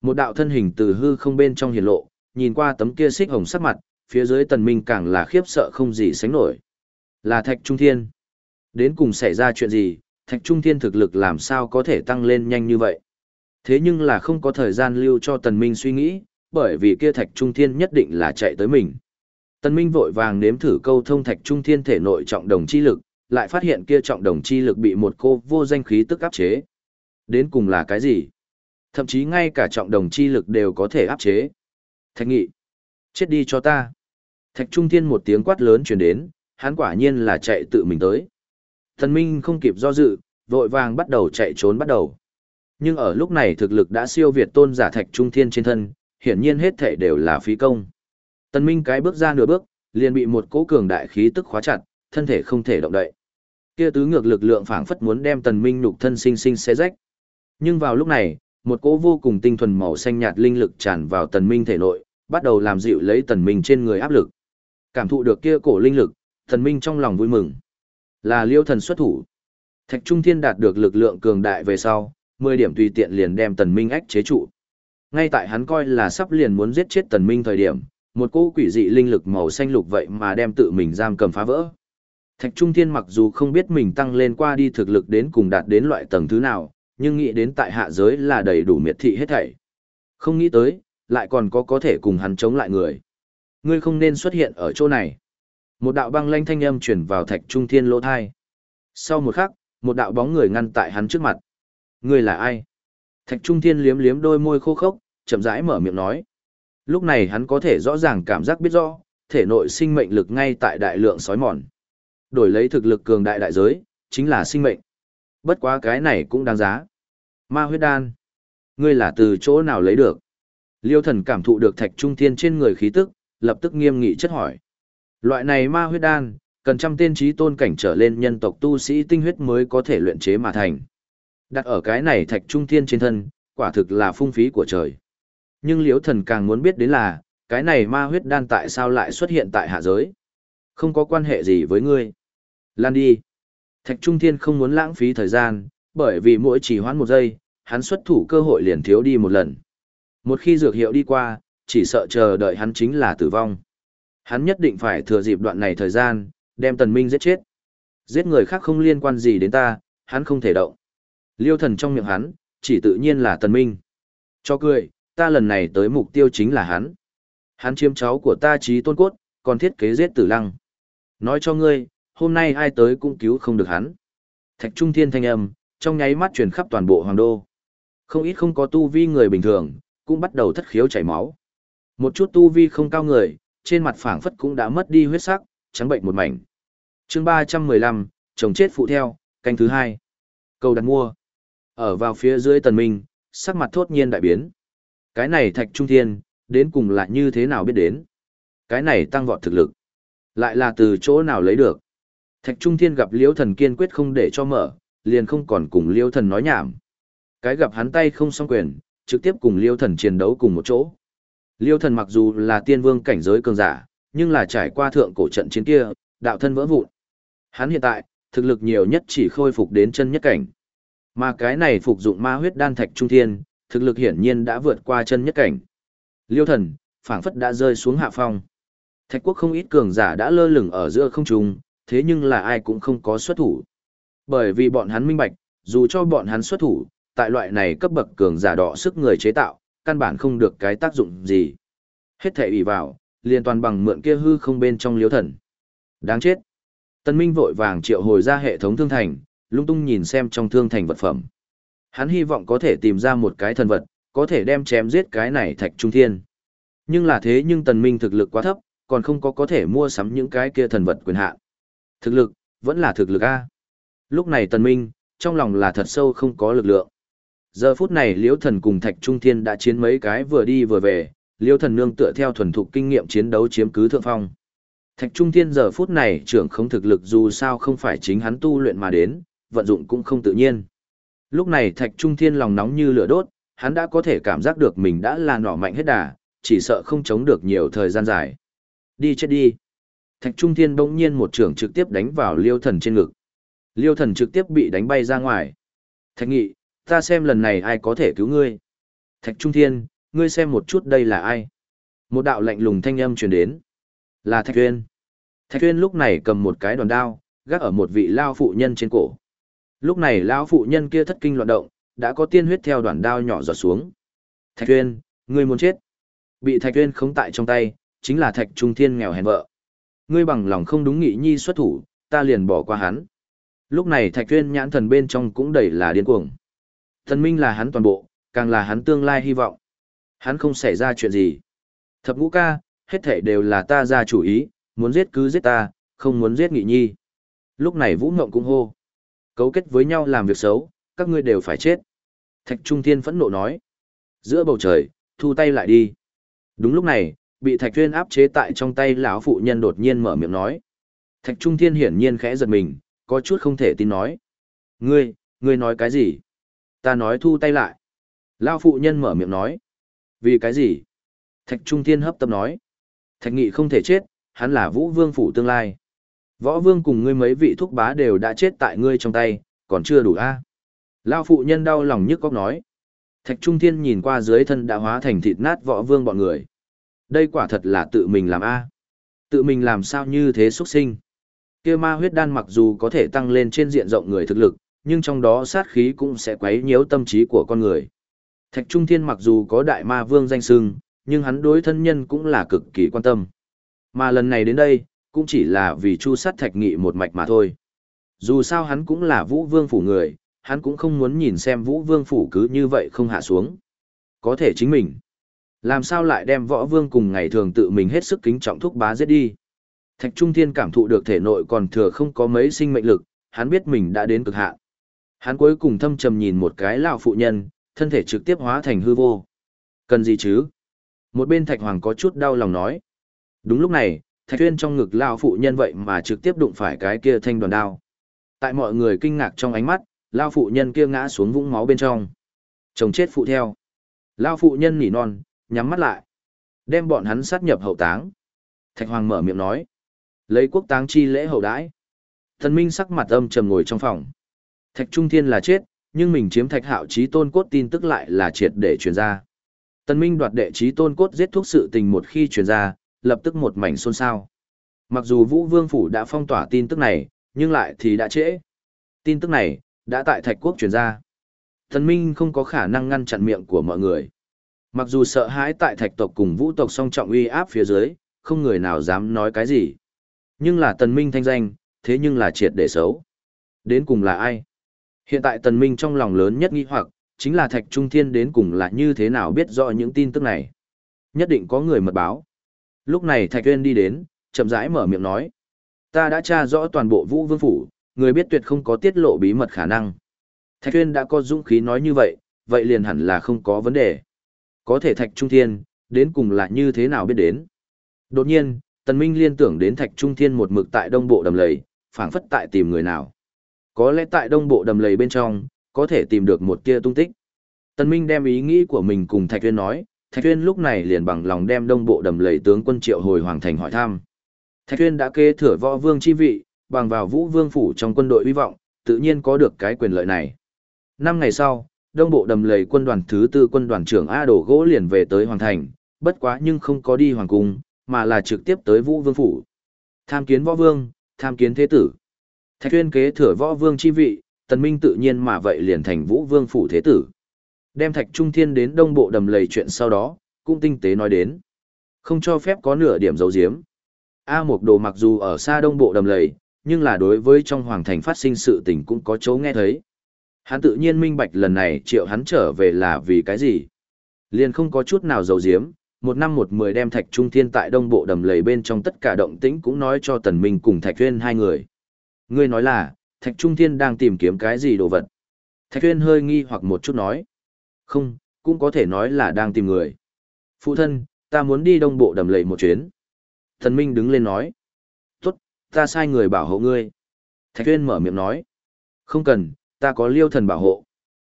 Một đạo thân hình từ hư không bên trong hiển lộ, nhìn qua tấm kia xích hồng sắc mặt, phía dưới tần minh càng là khiếp sợ không gì sánh nổi. Là Thạch Trung Thiên. Đến cùng xảy ra chuyện gì, Thạch Trung Thiên thực lực làm sao có thể tăng lên nhanh như vậy? Thế nhưng là không có thời gian lưu cho Tần Minh suy nghĩ, bởi vì kia Thạch Trung Thiên nhất định là chạy tới mình. Tần Minh vội vàng nếm thử câu thông Thạch Trung Thiên thể nội trọng đồng chi lực, lại phát hiện kia trọng đồng chi lực bị một cô vô danh khí tức áp chế. Đến cùng là cái gì? Thậm chí ngay cả trọng đồng chi lực đều có thể áp chế. Thạch nghị. Chết đi cho ta. Thạch Trung Thiên một tiếng quát lớn truyền đến, hắn quả nhiên là chạy tự mình tới. Thần Minh không kịp do dự, vội vàng bắt đầu chạy trốn bắt đầu. Nhưng ở lúc này thực lực đã siêu việt tôn giả Thạch Trung Thiên trên thân, hiển nhiên hết thể đều là phí công. Tần Minh cái bước ra nửa bước, liền bị một cỗ cường đại khí tức khóa chặt, thân thể không thể động đậy. Kia tứ ngược lực lượng phảng phất muốn đem Tần Minh nhục thân sinh sinh xé rách. Nhưng vào lúc này, một cỗ vô cùng tinh thuần màu xanh nhạt linh lực tràn vào Tần Minh thể nội, bắt đầu làm dịu lấy Tần Minh trên người áp lực. Cảm thụ được kia cổ linh lực, Tần Minh trong lòng vui mừng. Là Liêu thần xuất thủ. Thạch Trung Thiên đạt được lực lượng cường đại về sau, 10 điểm tùy tiện liền đem Tần Minh ách chế trụ. Ngay tại hắn coi là sắp liền muốn giết chết Tần Minh thời điểm, một cỗ quỷ dị linh lực màu xanh lục vậy mà đem tự mình giam cầm phá vỡ. Thạch Trung Thiên mặc dù không biết mình tăng lên qua đi thực lực đến cùng đạt đến loại tầng thứ nào, nhưng nghĩ đến tại hạ giới là đầy đủ miệt thị hết thảy. Không nghĩ tới, lại còn có có thể cùng hắn chống lại người. Ngươi không nên xuất hiện ở chỗ này. Một đạo băng lanh thanh âm truyền vào Thạch Trung Thiên lỗ thai. Sau một khắc, một đạo bóng người ngăn tại hắn trước mặt. Ngươi là ai? Thạch Trung Thiên liếm liếm đôi môi khô khốc, chậm rãi mở miệng nói. Lúc này hắn có thể rõ ràng cảm giác biết rõ, thể nội sinh mệnh lực ngay tại đại lượng sói mòn. Đổi lấy thực lực cường đại đại giới, chính là sinh mệnh. Bất quá cái này cũng đáng giá. Ma huyết đan. Ngươi là từ chỗ nào lấy được? Liêu thần cảm thụ được thạch trung thiên trên người khí tức, lập tức nghiêm nghị chất hỏi. Loại này ma huyết đan, cần trăm tên trí tôn cảnh trở lên nhân tộc tu sĩ tinh huyết mới có thể luyện chế mà thành. Đặt ở cái này thạch trung thiên trên thân, quả thực là phung phí của trời. Nhưng liễu thần càng muốn biết đến là, cái này ma huyết đan tại sao lại xuất hiện tại hạ giới. Không có quan hệ gì với ngươi. Lan đi. Thạch Trung Thiên không muốn lãng phí thời gian, bởi vì mỗi chỉ hoãn một giây, hắn xuất thủ cơ hội liền thiếu đi một lần. Một khi dược hiệu đi qua, chỉ sợ chờ đợi hắn chính là tử vong. Hắn nhất định phải thừa dịp đoạn này thời gian, đem tần minh giết chết. Giết người khác không liên quan gì đến ta, hắn không thể động. Liêu thần trong miệng hắn, chỉ tự nhiên là tần minh. Cho cười, ta lần này tới mục tiêu chính là hắn. Hắn chiếm cháu của ta trí tôn cốt, còn thiết kế giết tử lăng. Nói cho ngươi, hôm nay ai tới cũng cứu không được hắn. Thạch Trung Thiên thanh âm, trong nháy mắt truyền khắp toàn bộ hoàng đô. Không ít không có tu vi người bình thường, cũng bắt đầu thất khiếu chảy máu. Một chút tu vi không cao người, trên mặt phảng phất cũng đã mất đi huyết sắc, trắng bệnh một mảnh. chương 315, chồng chết phụ theo, canh thứ hai. Cầu đặt mua. Ở vào phía dưới tần minh, sắc mặt thốt nhiên đại biến. Cái này thạch trung thiên, đến cùng là như thế nào biết đến. Cái này tăng vọt thực lực. Lại là từ chỗ nào lấy được. Thạch trung thiên gặp Liêu thần kiên quyết không để cho mở, liền không còn cùng Liêu thần nói nhảm. Cái gặp hắn tay không song quyền, trực tiếp cùng Liêu thần chiến đấu cùng một chỗ. Liêu thần mặc dù là tiên vương cảnh giới cường giả, nhưng là trải qua thượng cổ trận chiến kia, đạo thân vỡ vụn. Hắn hiện tại, thực lực nhiều nhất chỉ khôi phục đến chân nhất cảnh. Mà cái này phục dụng ma huyết đan thạch trung thiên, thực lực hiển nhiên đã vượt qua chân nhất cảnh. Liêu thần, phảng phất đã rơi xuống hạ phong. Thạch quốc không ít cường giả đã lơ lửng ở giữa không trung, thế nhưng là ai cũng không có xuất thủ. Bởi vì bọn hắn minh bạch, dù cho bọn hắn xuất thủ, tại loại này cấp bậc cường giả đỏ sức người chế tạo, căn bản không được cái tác dụng gì. Hết thể ủy vào, liền toàn bằng mượn kia hư không bên trong liếu thần. Đáng chết. Tân Minh vội vàng triệu hồi ra hệ thống thương thành, lung tung nhìn xem trong thương thành vật phẩm. Hắn hy vọng có thể tìm ra một cái thần vật, có thể đem chém giết cái này thạch trung thiên. Nhưng là thế nhưng Tần Minh thực lực quá thấp, còn không có có thể mua sắm những cái kia thần vật quyền hạn. Thực lực, vẫn là thực lực A. Lúc này Tần Minh, trong lòng là thật sâu không có lực lượng. Giờ phút này Liễu Thần cùng Thạch Trung Thiên đã chiến mấy cái vừa đi vừa về, Liễu Thần nương tựa theo thuần thục kinh nghiệm chiến đấu chiếm cứ thượng phong. Thạch Trung Thiên giờ phút này trưởng không thực lực dù sao không phải chính hắn tu luyện mà đến, vận dụng cũng không tự nhiên. Lúc này Thạch Trung Thiên lòng nóng như lửa đốt, hắn đã có thể cảm giác được mình đã là nỏ mạnh hết đà, chỉ sợ không chống được nhiều thời gian dài. Đi chết đi. Thạch Trung Thiên bỗng nhiên một trường trực tiếp đánh vào Liêu Thần trên ngực. Liêu Thần trực tiếp bị đánh bay ra ngoài. Thạch Nghị, ta xem lần này ai có thể cứu ngươi. Thạch Trung Thiên, ngươi xem một chút đây là ai. Một đạo lạnh lùng thanh âm truyền đến. Là Thạch Tuyên. Thạch Tuyên lúc này cầm một cái đòn đao, gác ở một vị lao phụ nhân trên cổ. Lúc này lão phụ nhân kia thất kinh loạn động, đã có tiên huyết theo đoạn đao nhỏ giọt xuống. Thạch Tuyên, ngươi muốn chết. Bị Thạch Tuyên khống tại trong tay, chính là Thạch Trung Thiên nghèo hèn vợ. Ngươi bằng lòng không đúng nghị nhi xuất thủ, ta liền bỏ qua hắn. Lúc này Thạch Tuyên nhãn thần bên trong cũng đầy là điên cuồng. Thần Minh là hắn toàn bộ, càng là hắn tương lai hy vọng. Hắn không xảy ra chuyện gì. Thập ngũ ca, hết thảy đều là ta ra chủ ý, muốn giết cứ giết ta, không muốn giết nghị nhi. Lúc này Vũ Ngộng cũng hô. Cấu kết với nhau làm việc xấu, các ngươi đều phải chết. Thạch Trung Thiên phẫn nộ nói. Giữa bầu trời, thu tay lại đi. Đúng lúc này, bị Thạch Tuyên áp chế tại trong tay lão phụ nhân đột nhiên mở miệng nói. Thạch Trung Thiên hiển nhiên khẽ giật mình, có chút không thể tin nói. Ngươi, ngươi nói cái gì? Ta nói thu tay lại. Lão phụ nhân mở miệng nói. Vì cái gì? Thạch Trung Thiên hấp tấp nói. Thạch Nghị không thể chết, hắn là Vũ Vương phủ tương lai. Võ Vương cùng ngươi mấy vị thúc bá đều đã chết tại ngươi trong tay, còn chưa đủ a. À? Lão phụ nhân đau lòng nhức cóc nói. Thạch Trung Thiên nhìn qua dưới thân đã hóa thành thịt nát Võ Vương bọn người. Đây quả thật là tự mình làm a. Tự mình làm sao như thế xuất sinh. Kia ma huyết đan mặc dù có thể tăng lên trên diện rộng người thực lực, nhưng trong đó sát khí cũng sẽ quấy nhiễu tâm trí của con người. Thạch Trung Thiên mặc dù có đại ma vương danh sưng, nhưng hắn đối thân nhân cũng là cực kỳ quan tâm. Mà lần này đến đây, cũng chỉ là vì chu sát thạch nghị một mạch mà thôi. Dù sao hắn cũng là vũ vương phủ người, hắn cũng không muốn nhìn xem vũ vương phủ cứ như vậy không hạ xuống. Có thể chính mình. Làm sao lại đem võ vương cùng ngày thường tự mình hết sức kính trọng thúc bá giết đi. Thạch Trung Thiên cảm thụ được thể nội còn thừa không có mấy sinh mệnh lực, hắn biết mình đã đến cực hạn. Hắn cuối cùng thâm trầm nhìn một cái lão phụ nhân, thân thể trực tiếp hóa thành hư vô. Cần gì chứ? Một bên Thạch Hoàng có chút đau lòng nói. Đúng lúc này, Thạch Tuyên trong ngực lão phụ nhân vậy mà trực tiếp đụng phải cái kia thanh đoàn đao. Tại mọi người kinh ngạc trong ánh mắt, lão phụ nhân kia ngã xuống vũng máu bên trong. Chồng chết phụ theo. Lão phụ nhân nỉ non, nhắm mắt lại. Đem bọn hắn sát nhập hậu táng. Thạch Hoàng mở miệng nói. Lấy quốc táng chi lễ hậu đãi. Thần Minh sắc mặt âm trầm ngồi trong phòng. Thạch Trung Thiên là chết, nhưng mình chiếm Thạch Hạo chí tôn cốt tin tức lại là triệt để truyền ra. Tần Minh đoạt đệ chí tôn cốt giết thuốc sự tình một khi truyền ra, lập tức một mảnh xôn xao. Mặc dù Vũ Vương phủ đã phong tỏa tin tức này, nhưng lại thì đã trễ. Tin tức này đã tại Thạch quốc truyền ra. Tần Minh không có khả năng ngăn chặn miệng của mọi người. Mặc dù sợ hãi tại Thạch tộc cùng Vũ tộc song trọng uy áp phía dưới, không người nào dám nói cái gì. Nhưng là Tần Minh thanh danh, thế nhưng là triệt để xấu. Đến cùng là ai? Hiện tại Tần Minh trong lòng lớn nhất nghi hoặc, chính là Thạch Trung Thiên đến cùng là như thế nào biết rõ những tin tức này. Nhất định có người mật báo. Lúc này Thạch Uyên đi đến, chậm rãi mở miệng nói. Ta đã tra rõ toàn bộ vũ vương phủ, người biết tuyệt không có tiết lộ bí mật khả năng. Thạch Uyên đã có dũng khí nói như vậy, vậy liền hẳn là không có vấn đề. Có thể Thạch Trung Thiên, đến cùng là như thế nào biết đến. Đột nhiên, Tần Minh liên tưởng đến Thạch Trung Thiên một mực tại đông bộ đầm lầy, phảng phất tại tìm người nào. Có lẽ tại đông bộ đầm lầy bên trong, có thể tìm được một kia tung tích. Tần Minh đem ý nghĩ của mình cùng Thạch Tuyên nói, Thạch Tuyên lúc này liền bằng lòng đem đông bộ đầm lầy tướng quân triệu hồi hoàng thành hỏi thăm. Thạch Tuyên đã kế thừa võ vương chi vị, bằng vào vũ vương phủ trong quân đội uy vọng, tự nhiên có được cái quyền lợi này. Năm ngày sau, đông bộ đầm lầy quân đoàn thứ tư quân đoàn trưởng A Đổ Gỗ liền về tới hoàng thành, bất quá nhưng không có đi hoàng cung, mà là trực tiếp tới vũ vương phủ. Tham kiến võ vương, tham kiến thế tử. Thạch Tuyên kế thừa võ vương chi vị, Tần Minh tự nhiên mà vậy liền thành Vũ Vương phủ thế tử. Đem Thạch Trung Thiên đến Đông Bộ đầm lầy chuyện sau đó, cũng tinh tế nói đến. Không cho phép có nửa điểm giấu giếm. A Mộc Đồ mặc dù ở xa Đông Bộ đầm lầy, nhưng là đối với trong hoàng thành phát sinh sự tình cũng có chỗ nghe thấy. Hắn tự nhiên minh bạch lần này triệu hắn trở về là vì cái gì. Liền không có chút nào giấu giếm, một năm một mười đem Thạch Trung Thiên tại Đông Bộ đầm lầy bên trong tất cả động tĩnh cũng nói cho Tần Minh cùng Thạch Tuyên hai người. Ngươi nói là, Thạch Trung Thiên đang tìm kiếm cái gì đồ vật? Thạch Tuyên hơi nghi hoặc một chút nói. Không, cũng có thể nói là đang tìm người. Phụ thân, ta muốn đi đông bộ đầm lầy một chuyến. Thần Minh đứng lên nói. Tốt, ta sai người bảo hộ ngươi. Thạch Tuyên mở miệng nói. Không cần, ta có liêu thần bảo hộ.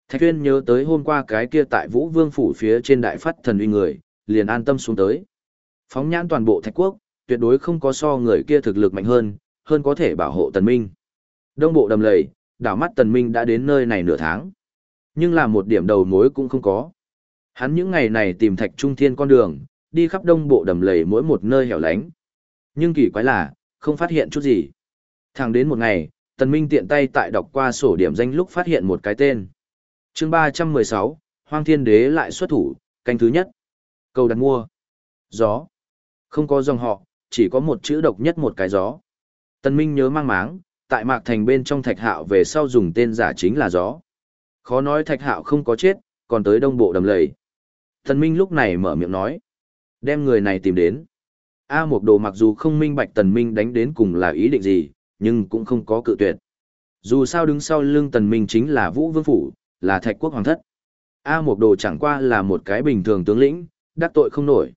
Thạch Tuyên nhớ tới hôm qua cái kia tại Vũ Vương Phủ phía trên đại phát thần uy người, liền an tâm xuống tới. Phóng nhãn toàn bộ Thạch Quốc, tuyệt đối không có so người kia thực lực mạnh hơn, hơn có thể bảo hộ Tần Minh. Đông bộ đầm lầy, đảo mắt Tần Minh đã đến nơi này nửa tháng. Nhưng là một điểm đầu mối cũng không có. Hắn những ngày này tìm thạch trung thiên con đường, đi khắp đông bộ đầm lầy mỗi một nơi hẻo lánh. Nhưng kỳ quái là, không phát hiện chút gì. Thẳng đến một ngày, Tần Minh tiện tay tại đọc qua sổ điểm danh lúc phát hiện một cái tên. Chương 316, Hoang Thiên Đế lại xuất thủ, canh thứ nhất. Câu đặt mua. Gió. Không có dòng họ, chỉ có một chữ độc nhất một cái gió. Tần Minh nhớ mang máng, tại Mạc Thành bên trong Thạch Hạo về sau dùng tên giả chính là gió. Khó nói Thạch Hạo không có chết, còn tới đông bộ đầm lầy. Tần Minh lúc này mở miệng nói. Đem người này tìm đến. A Mộc Đồ mặc dù không minh bạch Tần Minh đánh đến cùng là ý định gì, nhưng cũng không có cự tuyệt. Dù sao đứng sau lưng Tần Minh chính là Vũ Vương Phủ, là Thạch Quốc Hoàng Thất. A Mộc Đồ chẳng qua là một cái bình thường tướng lĩnh, đắc tội không nổi.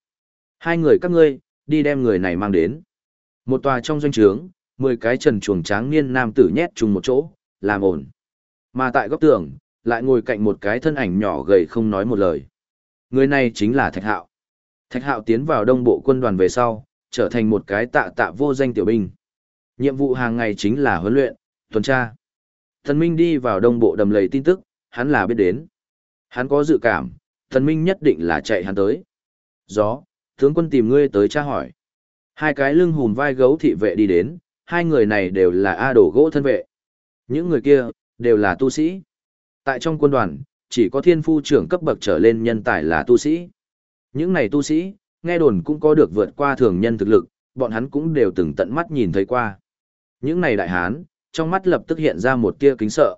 Hai người các ngươi, đi đem người này mang đến. Một tòa trong doanh trướng, mười cái trần chuồng tráng niên nam tử nhét chung một chỗ, làm ổn. Mà tại góc tường, lại ngồi cạnh một cái thân ảnh nhỏ gầy không nói một lời. Người này chính là Thạch Hạo. Thạch Hạo tiến vào đông bộ quân đoàn về sau, trở thành một cái tạ tạ vô danh tiểu binh. Nhiệm vụ hàng ngày chính là huấn luyện, tuần tra. Thần Minh đi vào đông bộ đầm lầy tin tức, hắn là biết đến. Hắn có dự cảm, thần Minh nhất định là chạy hắn tới. Gió, tướng quân tìm ngươi tới tra hỏi. Hai cái lưng hùm vai gấu thị vệ đi đến, hai người này đều là A đổ gỗ thân vệ. Những người kia, đều là tu sĩ. Tại trong quân đoàn, chỉ có thiên phu trưởng cấp bậc trở lên nhân tài là tu sĩ. Những này tu sĩ, nghe đồn cũng có được vượt qua thường nhân thực lực, bọn hắn cũng đều từng tận mắt nhìn thấy qua. Những này đại hán, trong mắt lập tức hiện ra một tia kính sợ.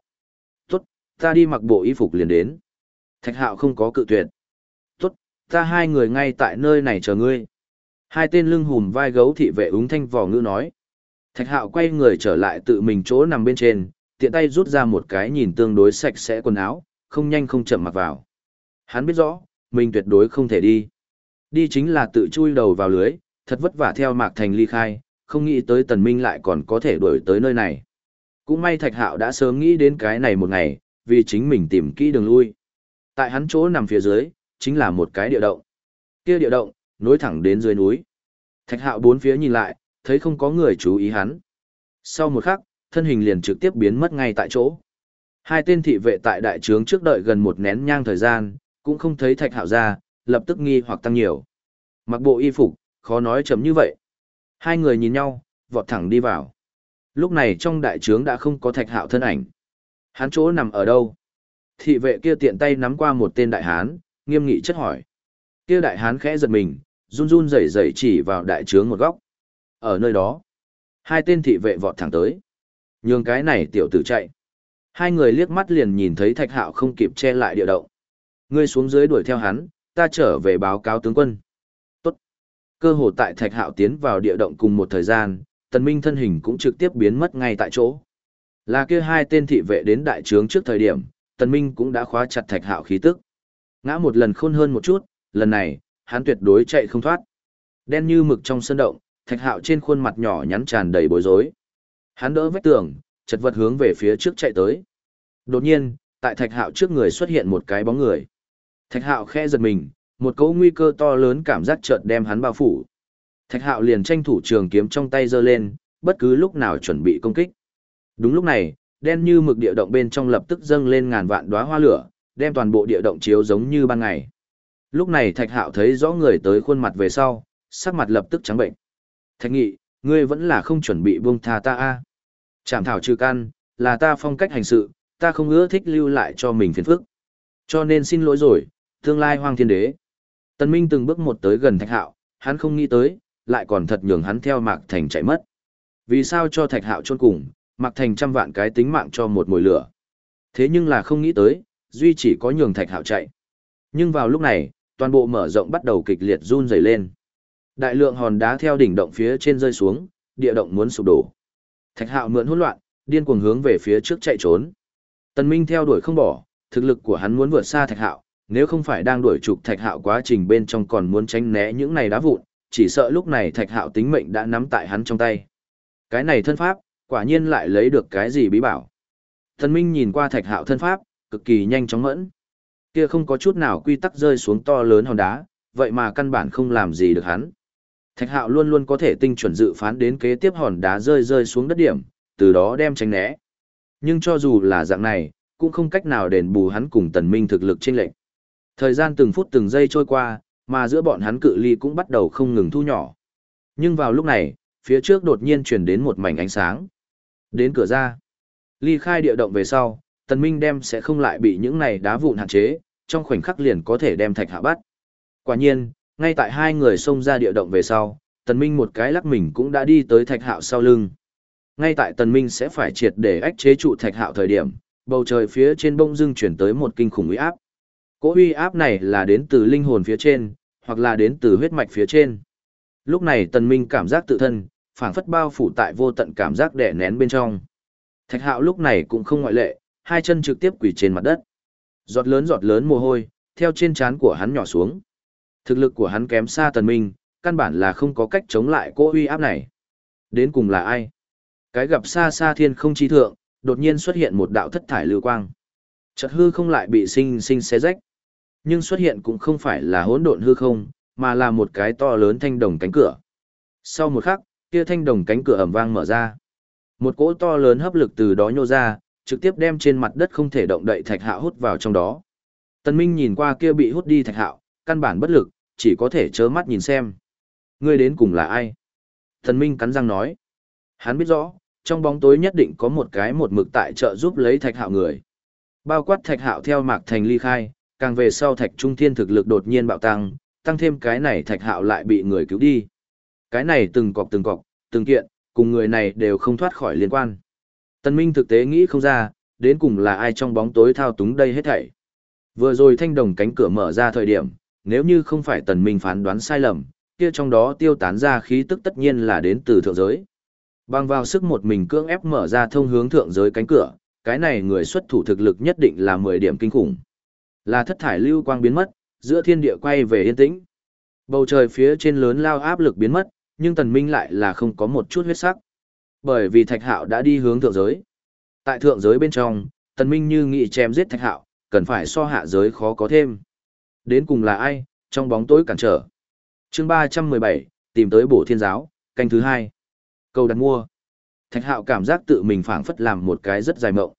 Tốt, ta đi mặc bộ y phục liền đến. Thạch hạo không có cự tuyệt. Tốt, Ta hai người ngay tại nơi này chờ ngươi. Hai tên lưng hùm vai gấu thị vệ úng thanh vò ngữ nói. Thạch hạo quay người trở lại tự mình chỗ nằm bên trên, tiện tay rút ra một cái nhìn tương đối sạch sẽ quần áo, không nhanh không chậm mặc vào. Hắn biết rõ, mình tuyệt đối không thể đi. Đi chính là tự chui đầu vào lưới, thật vất vả theo Mạc Thành ly khai, không nghĩ tới Tần Minh lại còn có thể đuổi tới nơi này. Cũng may Thạch Hạo đã sớm nghĩ đến cái này một ngày, vì chính mình tìm kỹ đường lui. Tại hắn chỗ nằm phía dưới, chính là một cái địa động. Kia địa động, nối thẳng đến dưới núi. Thạch Hạo bốn phía nhìn lại, thấy không có người chú ý hắn. Sau một khắc, thân hình liền trực tiếp biến mất ngay tại chỗ. Hai tên thị vệ tại đại trướng trước đợi gần một nén nhang thời gian, cũng không thấy Thạch Hạo ra, lập tức nghi hoặc tăng nhiều. Mặc bộ y phục, khó nói chấm như vậy. Hai người nhìn nhau, vọt thẳng đi vào. Lúc này trong đại trướng đã không có Thạch Hạo thân ảnh. Hắn chỗ nằm ở đâu? Thị vệ kia tiện tay nắm qua một tên đại hán, nghiêm nghị chất hỏi. Kia đại hán khẽ giật mình, run run rẩy rẩy chỉ vào đại trướng một góc. Ở nơi đó, hai tên thị vệ vọt thẳng tới. Nhường cái này tiểu tử chạy. Hai người liếc mắt liền nhìn thấy Thạch Hạo không kịp che lại địa động. Ngươi xuống dưới đuổi theo hắn, ta trở về báo cáo tướng quân. Cơ hồ tại Thạch Hạo tiến vào địa động cùng một thời gian, Tần Minh thân hình cũng trực tiếp biến mất ngay tại chỗ. Là kia hai tên thị vệ đến đại trướng trước thời điểm, Tần Minh cũng đã khóa chặt Thạch Hạo khí tức. Ngã một lần khôn hơn một chút, lần này, hắn tuyệt đối chạy không thoát. Đen như mực trong sân động, Thạch Hạo trên khuôn mặt nhỏ nhắn tràn đầy bối rối. Hắn đỡ vách tường, chật vật hướng về phía trước chạy tới. Đột nhiên, tại Thạch Hạo trước người xuất hiện một cái bóng người. Thạch Hạo khẽ giật mình, một cỗ nguy cơ to lớn cảm giác chợt đem hắn bao phủ. Thạch Hạo liền tranh thủ trường kiếm trong tay giơ lên, bất cứ lúc nào chuẩn bị công kích. Đúng lúc này, đen như mực địa động bên trong lập tức dâng lên ngàn vạn đóa hoa lửa, đem toàn bộ địa động chiếu giống như ban ngày. Lúc này Thạch Hạo thấy rõ người tới khuôn mặt về sau, sắc mặt lập tức trắng bệnh. Thạch Nghị, ngươi vẫn là không chuẩn bị buông tha ta a? Trảm thảo trừ căn, là ta phong cách hành sự, ta không ưa thích lưu lại cho mình phiền phức. Cho nên xin lỗi rồi, tương lai hoàng thiên đế. Tần Minh từng bước một tới gần Thạch Hạo, hắn không nghĩ tới, lại còn thật nhường hắn theo Mạc Thành chạy mất. Vì sao cho Thạch Hạo chôn cùng, Mạc Thành trăm vạn cái tính mạng cho một mùi lửa. Thế nhưng là không nghĩ tới, duy chỉ có nhường Thạch Hạo chạy. Nhưng vào lúc này, toàn bộ mở rộng bắt đầu kịch liệt run rẩy lên. Đại lượng hòn đá theo đỉnh động phía trên rơi xuống, địa động muốn sụp đổ. Thạch Hạo mượn hỗn loạn, điên cuồng hướng về phía trước chạy trốn. Tần Minh theo đuổi không bỏ, thực lực của hắn muốn vượt xa Thạch Hạo, nếu không phải đang đuổi trục Thạch Hạo quá trình bên trong còn muốn tránh né những này đá vụn, chỉ sợ lúc này Thạch Hạo tính mệnh đã nắm tại hắn trong tay. Cái này thân pháp, quả nhiên lại lấy được cái gì bí bảo. Thần Minh nhìn qua Thạch Hạo thân pháp, cực kỳ nhanh chóng mẫn. Kia không có chút nào quy tắc rơi xuống to lớn hòn đá, vậy mà căn bản không làm gì được hắn. Thạch Hạo luôn luôn có thể tinh chuẩn dự phán đến kế tiếp hòn đá rơi rơi xuống đất điểm, từ đó đem tránh né. Nhưng cho dù là dạng này, cũng không cách nào đền bù hắn cùng Tần Minh thực lực chênh lệch. Thời gian từng phút từng giây trôi qua, mà giữa bọn hắn cự ly cũng bắt đầu không ngừng thu nhỏ. Nhưng vào lúc này, phía trước đột nhiên truyền đến một mảnh ánh sáng. Đến cửa ra. Ly khai địa động về sau, Tần Minh đem sẽ không lại bị những này đá vụn hạn chế, trong khoảnh khắc liền có thể đem thạch hạ bắt. Quả nhiên, ngay tại hai người xông ra địa động về sau, Tần Minh một cái lắc mình cũng đã đi tới thạch hạo sau lưng. Ngay tại Tần Minh sẽ phải triệt để ách chế trụ thạch hạo thời điểm, bầu trời phía trên bông dưng chuyển tới một kinh khủng uy áp. Cỗ uy áp này là đến từ linh hồn phía trên, hoặc là đến từ huyết mạch phía trên. Lúc này Tần Minh cảm giác tự thân, phảng phất bao phủ tại vô tận cảm giác đè nén bên trong. Thạch Hạo lúc này cũng không ngoại lệ, hai chân trực tiếp quỳ trên mặt đất. Giọt lớn giọt lớn mồ hôi, theo trên trán của hắn nhỏ xuống. Thực lực của hắn kém xa Tần Minh, căn bản là không có cách chống lại cỗ uy áp này. Đến cùng là ai? Cái gặp xa xa thiên không chi thượng, đột nhiên xuất hiện một đạo thất thải lưu quang. Chợt hư không lại bị sinh sinh xé rách. Nhưng xuất hiện cũng không phải là hỗn độn hư không, mà là một cái to lớn thanh đồng cánh cửa. Sau một khắc, kia thanh đồng cánh cửa ầm vang mở ra. Một cỗ to lớn hấp lực từ đó nhô ra, trực tiếp đem trên mặt đất không thể động đậy thạch hạo hút vào trong đó. Tần Minh nhìn qua kia bị hút đi thạch hạo, căn bản bất lực, chỉ có thể trơ mắt nhìn xem. Ngươi đến cùng là ai? Tần Minh cắn răng nói. Hắn biết rõ, trong bóng tối nhất định có một cái một mực tại trợ giúp lấy thạch hạo người. Bao quát thạch hạo theo mạc thành ly khai, càng về sau thạch trung thiên thực lực đột nhiên bạo tăng, tăng thêm cái này thạch hạo lại bị người cứu đi. Cái này từng cọc từng cọc, từng kiện, cùng người này đều không thoát khỏi liên quan. Tân Minh thực tế nghĩ không ra, đến cùng là ai trong bóng tối thao túng đây hết thảy. Vừa rồi thanh đồng cánh cửa mở ra thời điểm, nếu như không phải tần minh phán đoán sai lầm, kia trong đó tiêu tán ra khí tức tất nhiên là đến từ thượng giới. Bằng vào sức một mình cưỡng ép mở ra thông hướng thượng giới cánh cửa, cái này người xuất thủ thực lực nhất định là 10 điểm kinh khủng. Là thất thải lưu quang biến mất, giữa thiên địa quay về yên tĩnh. Bầu trời phía trên lớn lao áp lực biến mất, nhưng tần minh lại là không có một chút huyết sắc. Bởi vì thạch hạo đã đi hướng thượng giới. Tại thượng giới bên trong, tần minh như nghị chém giết thạch hạo, cần phải so hạ giới khó có thêm. Đến cùng là ai, trong bóng tối cản trở. Chương 317, tìm tới bổ thiên giáo, canh thứ hai. Câu đặt mua. Thạch hạo cảm giác tự mình phảng phất làm một cái rất dài mộng.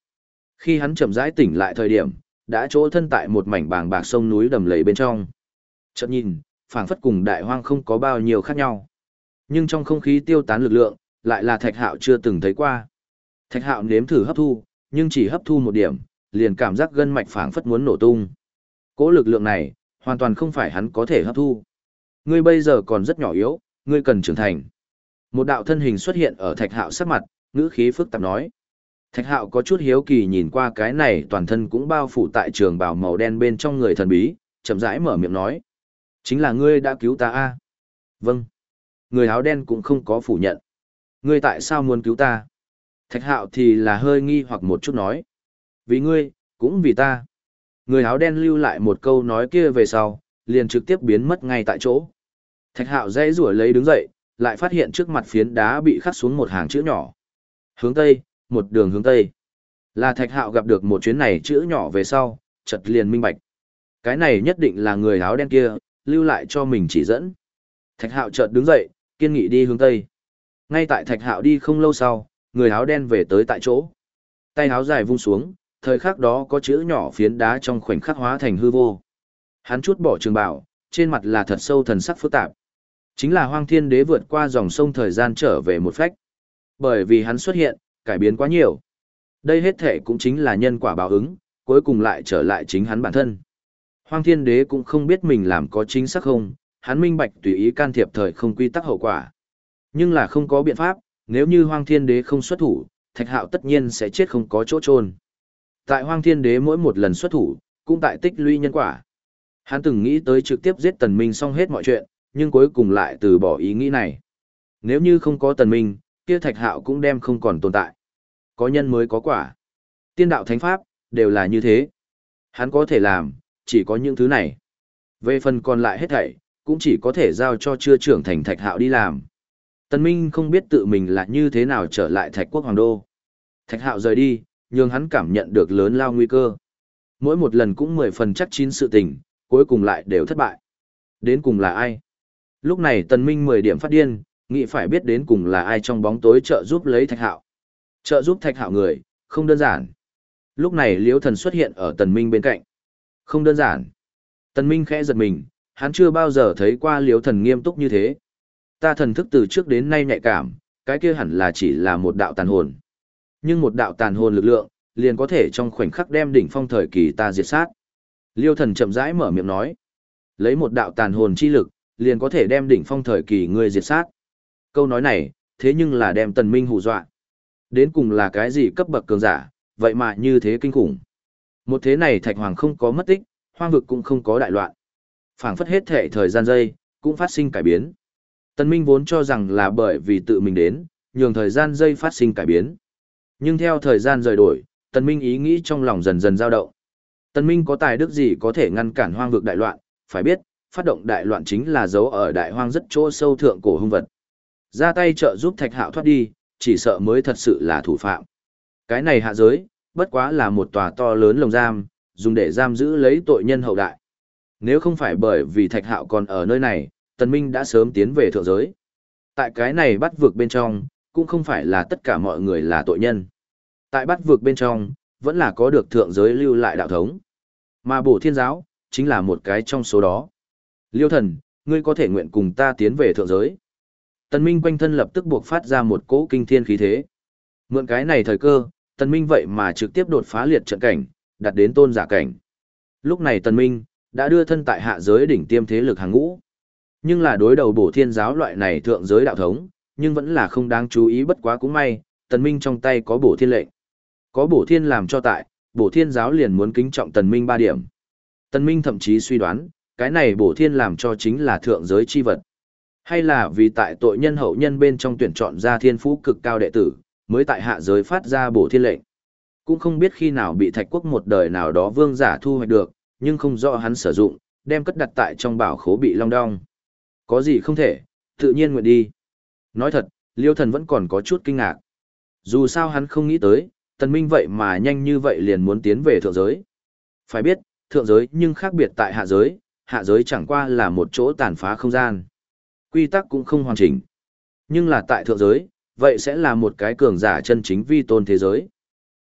Khi hắn chậm rãi tỉnh lại thời điểm, đã chỗ thân tại một mảnh bàng bạc sông núi đầm lầy bên trong. Chợt nhìn, phảng phất cùng đại hoang không có bao nhiêu khác nhau. Nhưng trong không khí tiêu tán lực lượng, lại là thạch hạo chưa từng thấy qua. Thạch hạo nếm thử hấp thu, nhưng chỉ hấp thu một điểm, liền cảm giác gân mạch phảng phất muốn nổ tung. Cố lực lượng này, hoàn toàn không phải hắn có thể hấp thu. Ngươi bây giờ còn rất nhỏ yếu, ngươi cần trưởng thành. Một đạo thân hình xuất hiện ở thạch hạo sắc mặt, ngữ khí phức tạp nói. Thạch hạo có chút hiếu kỳ nhìn qua cái này toàn thân cũng bao phủ tại trường bào màu đen bên trong người thần bí, chậm rãi mở miệng nói. Chính là ngươi đã cứu ta a Vâng. Người áo đen cũng không có phủ nhận. Ngươi tại sao muốn cứu ta? Thạch hạo thì là hơi nghi hoặc một chút nói. Vì ngươi, cũng vì ta. Người áo đen lưu lại một câu nói kia về sau, liền trực tiếp biến mất ngay tại chỗ. Thạch hạo dây rủa lấy đứng dậy, lại phát hiện trước mặt phiến đá bị khắc xuống một hàng chữ nhỏ. Hướng Tây, một đường hướng Tây. Là thạch hạo gặp được một chuyến này chữ nhỏ về sau, chật liền minh bạch. Cái này nhất định là người áo đen kia, lưu lại cho mình chỉ dẫn. Thạch hạo chợt đứng dậy, kiên nghị đi hướng Tây. Ngay tại thạch hạo đi không lâu sau, người áo đen về tới tại chỗ. Tay áo dài vung xuống, thời khắc đó có chữ nhỏ phiến đá trong khoảnh khắc hóa thành hư vô. Hắn chút bỏ trường bảo, trên mặt là thật sâu thần sắc phức tạp. Chính là hoang thiên đế vượt qua dòng sông thời gian trở về một phách. Bởi vì hắn xuất hiện, cải biến quá nhiều. Đây hết thể cũng chính là nhân quả báo ứng, cuối cùng lại trở lại chính hắn bản thân. Hoang thiên đế cũng không biết mình làm có chính xác không, hắn minh bạch tùy ý can thiệp thời không quy tắc hậu quả. Nhưng là không có biện pháp, nếu như hoang thiên đế không xuất thủ, thạch hạo tất nhiên sẽ chết không có chỗ trôn. Tại hoang thiên đế mỗi một lần xuất thủ, cũng tại tích lũy nhân quả. Hắn từng nghĩ tới trực tiếp giết tần minh xong hết mọi chuyện, nhưng cuối cùng lại từ bỏ ý nghĩ này. Nếu như không có tần minh, kia thạch hạo cũng đem không còn tồn tại. Có nhân mới có quả. Tiên đạo thánh pháp, đều là như thế. Hắn có thể làm, chỉ có những thứ này. Về phần còn lại hết thảy, cũng chỉ có thể giao cho chưa trưởng thành thạch hạo đi làm. tân Minh không biết tự mình là như thế nào trở lại thạch quốc hoàng đô. Thạch hạo rời đi, nhưng hắn cảm nhận được lớn lao nguy cơ. Mỗi một lần cũng mười phần chắc chín sự tình, cuối cùng lại đều thất bại. Đến cùng là ai? Lúc này tân Minh mười điểm phát điên, nghĩ phải biết đến cùng là ai trong bóng tối trợ giúp lấy thạch hạo. Trợ giúp thạch hạo người, không đơn giản. Lúc này liễu thần xuất hiện ở Tần Minh bên cạnh. Không đơn giản. Tần Minh khẽ giật mình, hắn chưa bao giờ thấy qua liễu thần nghiêm túc như thế. Ta thần thức từ trước đến nay nhạy cảm, cái kia hẳn là chỉ là một đạo tàn hồn. Nhưng một đạo tàn hồn lực lượng, liền có thể trong khoảnh khắc đem đỉnh phong thời kỳ ta diệt sát. Liêu thần chậm rãi mở miệng nói. Lấy một đạo tàn hồn chi lực, liền có thể đem đỉnh phong thời kỳ ngươi diệt sát. Câu nói này, thế nhưng là đem tần minh hù dọa. Đến cùng là cái gì cấp bậc cường giả, vậy mà như thế kinh khủng. Một thế này thạch hoàng không có mất tích, hoang vực cũng không có đại loạn. phảng phất hết thể thời gian dây cũng phát sinh cải biến. tân minh vốn cho rằng là bởi vì tự mình đến, nhường thời gian dây phát sinh cải biến. Nhưng theo thời gian rời đổi, tân minh ý nghĩ trong lòng dần dần dao động. tân minh có tài đức gì có thể ngăn cản hoang vực đại loạn, phải biết, phát động đại loạn chính là dấu ở đại hoang rất chỗ sâu thượng cổ hung vật. Ra tay trợ giúp thạch hạo thoát đi, chỉ sợ mới thật sự là thủ phạm. Cái này hạ giới, bất quá là một tòa to lớn lồng giam, dùng để giam giữ lấy tội nhân hậu đại. Nếu không phải bởi vì thạch hạo còn ở nơi này, tần minh đã sớm tiến về thượng giới. Tại cái này bắt vượt bên trong, cũng không phải là tất cả mọi người là tội nhân. Tại bắt vượt bên trong, vẫn là có được thượng giới lưu lại đạo thống. Mà bổ thiên giáo, chính là một cái trong số đó. Liêu thần, ngươi có thể nguyện cùng ta tiến về thượng giới. Tần Minh quanh thân lập tức buộc phát ra một cỗ kinh thiên khí thế. Mượn cái này thời cơ, Tần Minh vậy mà trực tiếp đột phá liệt trận cảnh, đạt đến tôn giả cảnh. Lúc này Tần Minh, đã đưa thân tại hạ giới đỉnh tiêm thế lực hàng ngũ. Nhưng là đối đầu bổ thiên giáo loại này thượng giới đạo thống, nhưng vẫn là không đáng chú ý bất quá cũng may, Tần Minh trong tay có bổ thiên lệnh. Có bổ thiên làm cho tại, bổ thiên giáo liền muốn kính trọng Tần Minh ba điểm. Tần Minh thậm chí suy đoán, cái này bổ thiên làm cho chính là thượng giới chi vật. Hay là vì tại tội nhân hậu nhân bên trong tuyển chọn ra thiên phú cực cao đệ tử, mới tại hạ giới phát ra bổ thiên lệnh. Cũng không biết khi nào bị thạch quốc một đời nào đó vương giả thu hoạch được, nhưng không rõ hắn sử dụng, đem cất đặt tại trong bảo khố bị long đong. Có gì không thể, tự nhiên nguyện đi. Nói thật, liêu thần vẫn còn có chút kinh ngạc. Dù sao hắn không nghĩ tới, tần minh vậy mà nhanh như vậy liền muốn tiến về thượng giới. Phải biết, thượng giới nhưng khác biệt tại hạ giới, hạ giới chẳng qua là một chỗ tàn phá không gian. Quy tắc cũng không hoàn chỉnh. Nhưng là tại thượng giới, vậy sẽ là một cái cường giả chân chính vi tôn thế giới.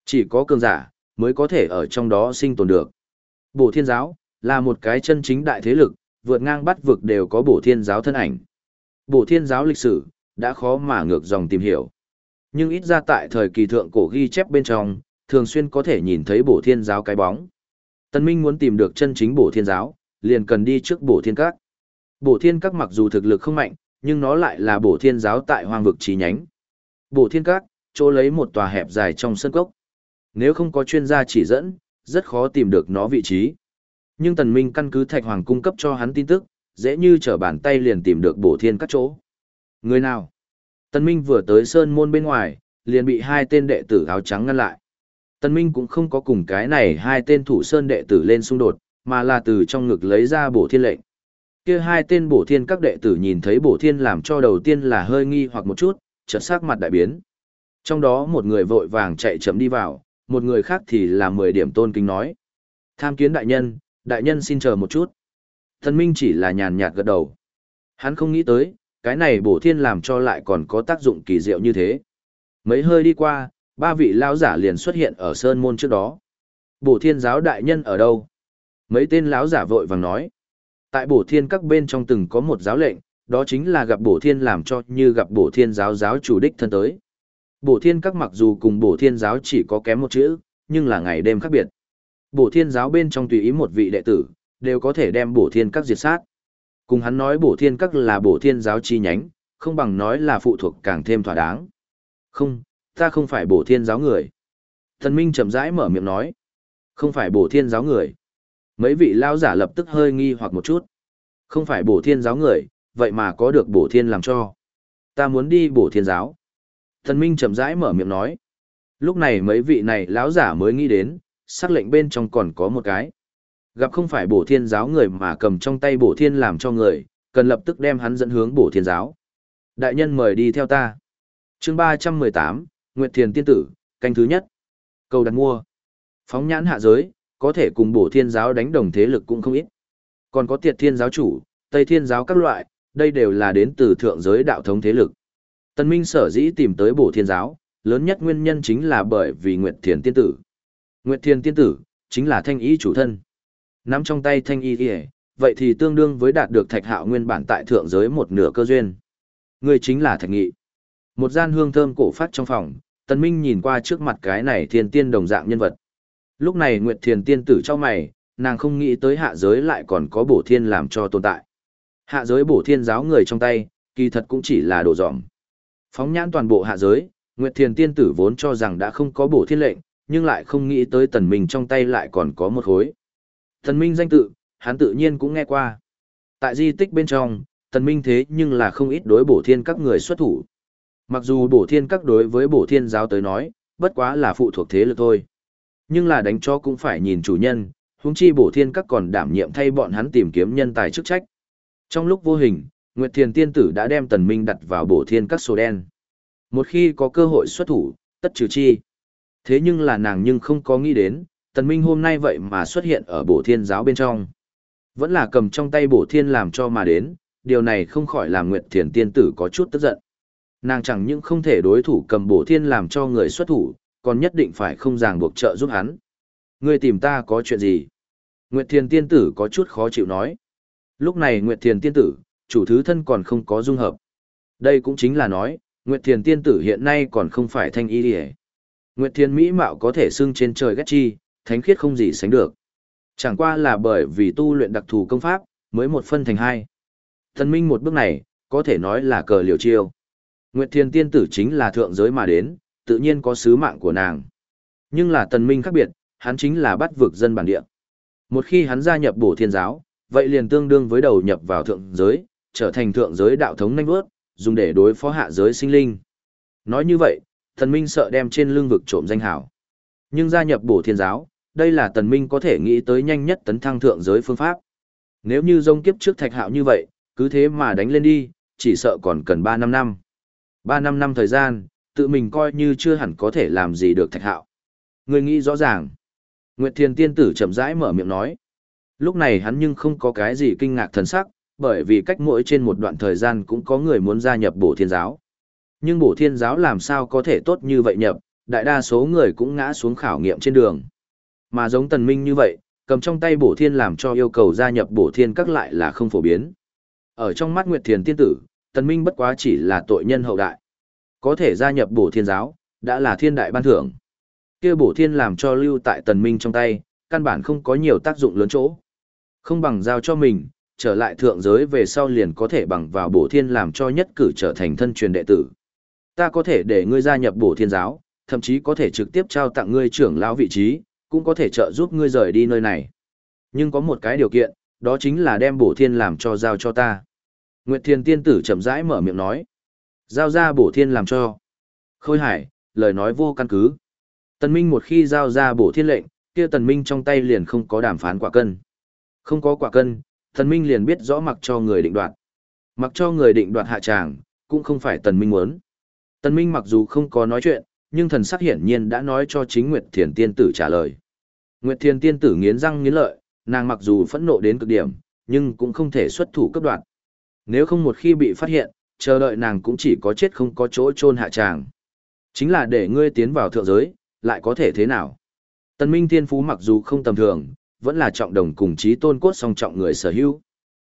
Chỉ có cường giả, mới có thể ở trong đó sinh tồn được. Bổ thiên giáo, là một cái chân chính đại thế lực, vượt ngang bắt vực đều có bổ thiên giáo thân ảnh. Bổ thiên giáo lịch sử, đã khó mà ngược dòng tìm hiểu. Nhưng ít ra tại thời kỳ thượng cổ ghi chép bên trong, thường xuyên có thể nhìn thấy bổ thiên giáo cái bóng. Tân Minh muốn tìm được chân chính bổ thiên giáo, liền cần đi trước bổ thiên các. Bổ thiên các mặc dù thực lực không mạnh, nhưng nó lại là bổ thiên giáo tại hoang vực trí nhánh. Bổ thiên các, chỗ lấy một tòa hẹp dài trong sân cốc. Nếu không có chuyên gia chỉ dẫn, rất khó tìm được nó vị trí. Nhưng Tần Minh căn cứ Thạch Hoàng cung cấp cho hắn tin tức, dễ như trở bàn tay liền tìm được bổ thiên các chỗ. Người nào? Tần Minh vừa tới sơn môn bên ngoài, liền bị hai tên đệ tử áo trắng ngăn lại. Tần Minh cũng không có cùng cái này hai tên thủ sơn đệ tử lên xung đột, mà là từ trong ngực lấy ra bổ thiên lệnh. Kia hai tên bổ thiên các đệ tử nhìn thấy bổ thiên làm cho đầu tiên là hơi nghi hoặc một chút, chợt sắc mặt đại biến. Trong đó một người vội vàng chạy chậm đi vào, một người khác thì là mười điểm tôn kính nói. Tham kiến đại nhân, đại nhân xin chờ một chút. Thần Minh chỉ là nhàn nhạt gật đầu. Hắn không nghĩ tới, cái này bổ thiên làm cho lại còn có tác dụng kỳ diệu như thế. Mấy hơi đi qua, ba vị lão giả liền xuất hiện ở sơn môn trước đó. Bổ thiên giáo đại nhân ở đâu? Mấy tên lão giả vội vàng nói. Tại bổ thiên các bên trong từng có một giáo lệnh, đó chính là gặp bổ thiên làm cho như gặp bổ thiên giáo giáo chủ đích thân tới. Bổ thiên các mặc dù cùng bổ thiên giáo chỉ có kém một chữ, nhưng là ngày đêm khác biệt. Bổ thiên giáo bên trong tùy ý một vị đệ tử, đều có thể đem bổ thiên các diệt sát. Cùng hắn nói bổ thiên các là bổ thiên giáo chi nhánh, không bằng nói là phụ thuộc càng thêm thỏa đáng. Không, ta không phải bổ thiên giáo người. Thần Minh chậm rãi mở miệng nói. Không phải bổ thiên giáo người. Mấy vị lao giả lập tức hơi nghi hoặc một chút. Không phải bổ thiên giáo người, vậy mà có được bổ thiên làm cho. Ta muốn đi bổ thiên giáo. Thần Minh chậm rãi mở miệng nói. Lúc này mấy vị này lão giả mới nghĩ đến, sắc lệnh bên trong còn có một cái. Gặp không phải bổ thiên giáo người mà cầm trong tay bổ thiên làm cho người, cần lập tức đem hắn dẫn hướng bổ thiên giáo. Đại nhân mời đi theo ta. chương ba trăm mười tám Nguyệt Thiền Tiên Tử, canh thứ nhất. Cầu đặt mua. Phóng nhãn hạ giới, có thể cùng bổ thiên giáo đánh đồng thế lực cũng không ít. Còn có tiệt thiên giáo chủ, tây thiên giáo các loại, đây đều là đến từ thượng giới đạo thống thế lực. Tân Minh sở dĩ tìm tới bổ thiên giáo, lớn nhất nguyên nhân chính là bởi vì Nguyệt Thiền Tiên Tử. Nguyệt Thiền Tiên Tử, chính là thanh ý chủ thân. Nắm trong tay thanh y kìa, vậy thì tương đương với đạt được thạch hạo nguyên bản tại thượng giới một nửa cơ duyên. Người chính là thạch nghị. Một gian hương thơm cổ phát trong phòng, Tần Minh nhìn qua trước mặt cái này thiên tiên đồng dạng nhân vật. Lúc này Nguyệt Thiền tiên tử cho mày, nàng không nghĩ tới hạ giới lại còn có bổ thiên làm cho tồn tại. Hạ giới bổ thiên giáo người trong tay, kỳ thật cũng chỉ là đồ dòm. Phóng nhãn toàn bộ hạ giới, Nguyệt Thiền tiên tử vốn cho rằng đã không có bổ thiên lệnh, nhưng lại không nghĩ tới tần minh trong tay lại còn có một khối. Tần minh danh tự, hắn tự nhiên cũng nghe qua. Tại di tích bên trong, tần minh thế nhưng là không ít đối bổ thiên các người xuất thủ. Mặc dù bổ thiên các đối với bổ thiên giáo tới nói, bất quá là phụ thuộc thế lực thôi. Nhưng là đánh cho cũng phải nhìn chủ nhân, huống chi bổ thiên các còn đảm nhiệm thay bọn hắn tìm kiếm nhân tài chức trách. Trong lúc vô hình, Nguyệt Thiền Tiên Tử đã đem Tần Minh đặt vào bổ thiên các sổ đen. Một khi có cơ hội xuất thủ, tất trừ chi. Thế nhưng là nàng nhưng không có nghĩ đến, Tần Minh hôm nay vậy mà xuất hiện ở bổ thiên giáo bên trong. Vẫn là cầm trong tay bổ thiên làm cho mà đến, điều này không khỏi làm Nguyệt Thiền Tiên Tử có chút tức giận. Nàng chẳng những không thể đối thủ cầm bổ thiên làm cho người xuất thủ, còn nhất định phải không ràng buộc trợ giúp hắn. Ngươi tìm ta có chuyện gì? Nguyệt Thiền Tiên Tử có chút khó chịu nói. Lúc này Nguyệt Thiền Tiên Tử, chủ thứ thân còn không có dung hợp. Đây cũng chính là nói, Nguyệt Thiền Tiên Tử hiện nay còn không phải thanh y đi Nguyệt Thiền Mỹ Mạo có thể xưng trên trời ghét chi, thánh khiết không gì sánh được. Chẳng qua là bởi vì tu luyện đặc thù công pháp, mới một phân thành hai. Thần minh một bước này, có thể nói là cờ liều chiêu. Nguyệt Thiền Tiên Tử chính là thượng giới mà đến, tự nhiên có sứ mạng của nàng. Nhưng là tần minh khác biệt, hắn chính là bắt vực dân bản địa. Một khi hắn gia nhập bổ thiên giáo, vậy liền tương đương với đầu nhập vào thượng giới, trở thành thượng giới đạo thống nhanh bước, dùng để đối phó hạ giới sinh linh. Nói như vậy, tần minh sợ đem trên lưng vực trộm danh hảo. Nhưng gia nhập bổ thiên giáo, đây là tần minh có thể nghĩ tới nhanh nhất tấn thăng thượng giới phương pháp. Nếu như dông kiếp trước thạch hạo như vậy, cứ thế mà đánh lên đi, chỉ sợ còn cần 3 năm năm. 3 năm năm thời gian, tự mình coi như chưa hẳn có thể làm gì được thạch hạo. Người nghĩ rõ ràng. Nguyệt Thiền Tiên Tử chậm rãi mở miệng nói. Lúc này hắn nhưng không có cái gì kinh ngạc thần sắc, bởi vì cách mỗi trên một đoạn thời gian cũng có người muốn gia nhập bổ thiên giáo. Nhưng bổ thiên giáo làm sao có thể tốt như vậy nhập, đại đa số người cũng ngã xuống khảo nghiệm trên đường. Mà giống tần minh như vậy, cầm trong tay bổ thiên làm cho yêu cầu gia nhập bổ thiên các lại là không phổ biến. Ở trong mắt Nguyệt Thiền tiên tử, tần minh bất quá chỉ là tội nhân hậu đại. Có thể gia nhập bổ thiên giáo, đã là thiên đại ban thưởng. kia bổ thiên làm cho lưu tại tần minh trong tay, căn bản không có nhiều tác dụng lớn chỗ. Không bằng giao cho mình, trở lại thượng giới về sau liền có thể bằng vào bổ thiên làm cho nhất cử trở thành thân truyền đệ tử. Ta có thể để ngươi gia nhập bổ thiên giáo, thậm chí có thể trực tiếp trao tặng ngươi trưởng lão vị trí, cũng có thể trợ giúp ngươi rời đi nơi này. Nhưng có một cái điều kiện, đó chính là đem bổ thiên làm cho giao cho ta. Nguyệt Thiên Tiên Tử chậm rãi mở miệng nói. Giao ra bổ thiên làm cho. Khôi hải, lời nói vô căn cứ. Tần Minh một khi giao ra bổ thiên lệnh, kia Tần Minh trong tay liền không có đàm phán quả cân. Không có quả cân, Tần Minh liền biết rõ mặc cho người định đoạt. Mặc cho người định đoạt hạ tràng, cũng không phải Tần Minh muốn. Tần Minh mặc dù không có nói chuyện, nhưng thần sắc hiển nhiên đã nói cho chính Nguyệt Thiền Tiên Tử trả lời. Nguyệt Thiền Tiên Tử nghiến răng nghiến lợi, nàng mặc dù phẫn nộ đến cực điểm, nhưng cũng không thể xuất thủ cấp đoạn. Nếu không một khi bị phát hiện, chờ đợi nàng cũng chỉ có chết không có chỗ chôn hạ tràng. Chính là để ngươi tiến vào thượng giới, lại có thể thế nào? Tần Minh Thiên Phú mặc dù không tầm thường, vẫn là trọng đồng cùng chí tôn cốt song trọng người sở hữu.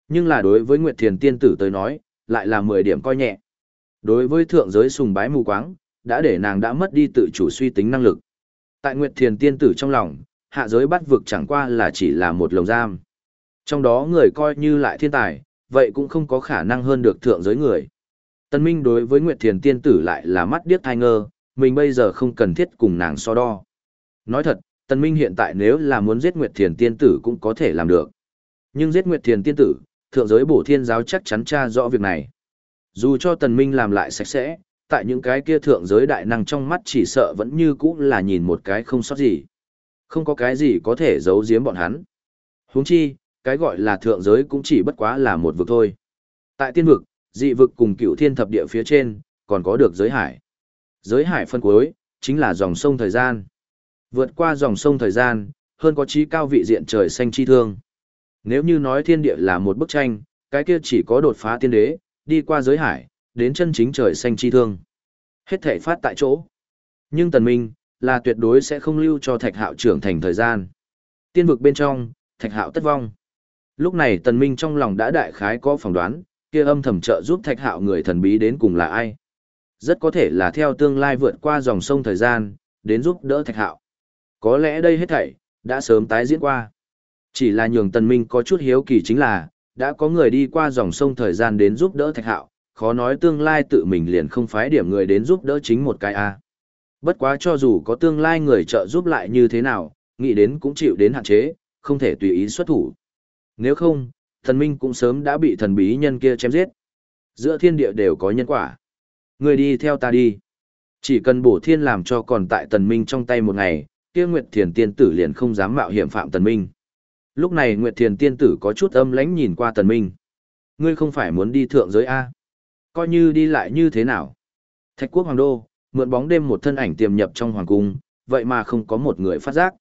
Nhưng là đối với Nguyệt Thiền Tiên Tử tới nói, lại là 10 điểm coi nhẹ. Đối với thượng giới sùng bái mù quáng, đã để nàng đã mất đi tự chủ suy tính năng lực. Tại Nguyệt Thiền tiên tử trong lòng, hạ giới bắt vực chẳng qua là chỉ là một lồng giam. Trong đó người coi như lại thiên tài, vậy cũng không có khả năng hơn được thượng giới người. Tân Minh đối với Nguyệt Thiền tiên tử lại là mắt điếc thai ngơ, mình bây giờ không cần thiết cùng nàng so đo. Nói thật, Tân Minh hiện tại nếu là muốn giết Nguyệt Thiền tiên tử cũng có thể làm được. Nhưng giết Nguyệt Thiền tiên tử, thượng giới bổ thiên giáo chắc chắn tra rõ việc này. Dù cho Tần Minh làm lại sạch sẽ, tại những cái kia thượng giới đại năng trong mắt chỉ sợ vẫn như cũ là nhìn một cái không sót gì. Không có cái gì có thể giấu giếm bọn hắn. Huống chi, cái gọi là thượng giới cũng chỉ bất quá là một vực thôi. Tại tiên vực, dị vực cùng cựu thiên thập địa phía trên, còn có được giới hải. Giới hải phân cuối, chính là dòng sông thời gian. Vượt qua dòng sông thời gian, hơn có trí cao vị diện trời xanh chi thương. Nếu như nói thiên địa là một bức tranh, cái kia chỉ có đột phá tiên đế, đi qua giới hải, đến chân chính trời xanh chi thương. Hết thể phát tại chỗ. Nhưng tần minh, là tuyệt đối sẽ không lưu cho thạch hạo trưởng thành thời gian. Tiên vực bên trong, thạch hạo tất vong. Lúc này tần minh trong lòng đã đại khái có phỏng đoán, kia âm thầm trợ giúp thạch hạo người thần bí đến cùng là ai. Rất có thể là theo tương lai vượt qua dòng sông thời gian, đến giúp đỡ thạch hạo. Có lẽ đây hết thảy, đã sớm tái diễn qua. Chỉ là nhường tần minh có chút hiếu kỳ chính là, đã có người đi qua dòng sông thời gian đến giúp đỡ thạch hạo, khó nói tương lai tự mình liền không phái điểm người đến giúp đỡ chính một cái a. Bất quá cho dù có tương lai người trợ giúp lại như thế nào, nghĩ đến cũng chịu đến hạn chế, không thể tùy ý xuất thủ. Nếu không, thần minh cũng sớm đã bị thần bí nhân kia chém giết. Giữa thiên địa đều có nhân quả. Người đi theo ta đi. Chỉ cần bổ thiên làm cho còn tại tần minh trong tay một ngày, kia Nguyệt Thiền tiên tử liền không dám mạo hiểm phạm tần minh. Lúc này Nguyệt Thiền tiên tử có chút âm lãnh nhìn qua tần minh. Ngươi không phải muốn đi thượng giới A coi như đi lại như thế nào. Thạch quốc hoàng đô, mượn bóng đêm một thân ảnh tiềm nhập trong hoàng cung, vậy mà không có một người phát giác.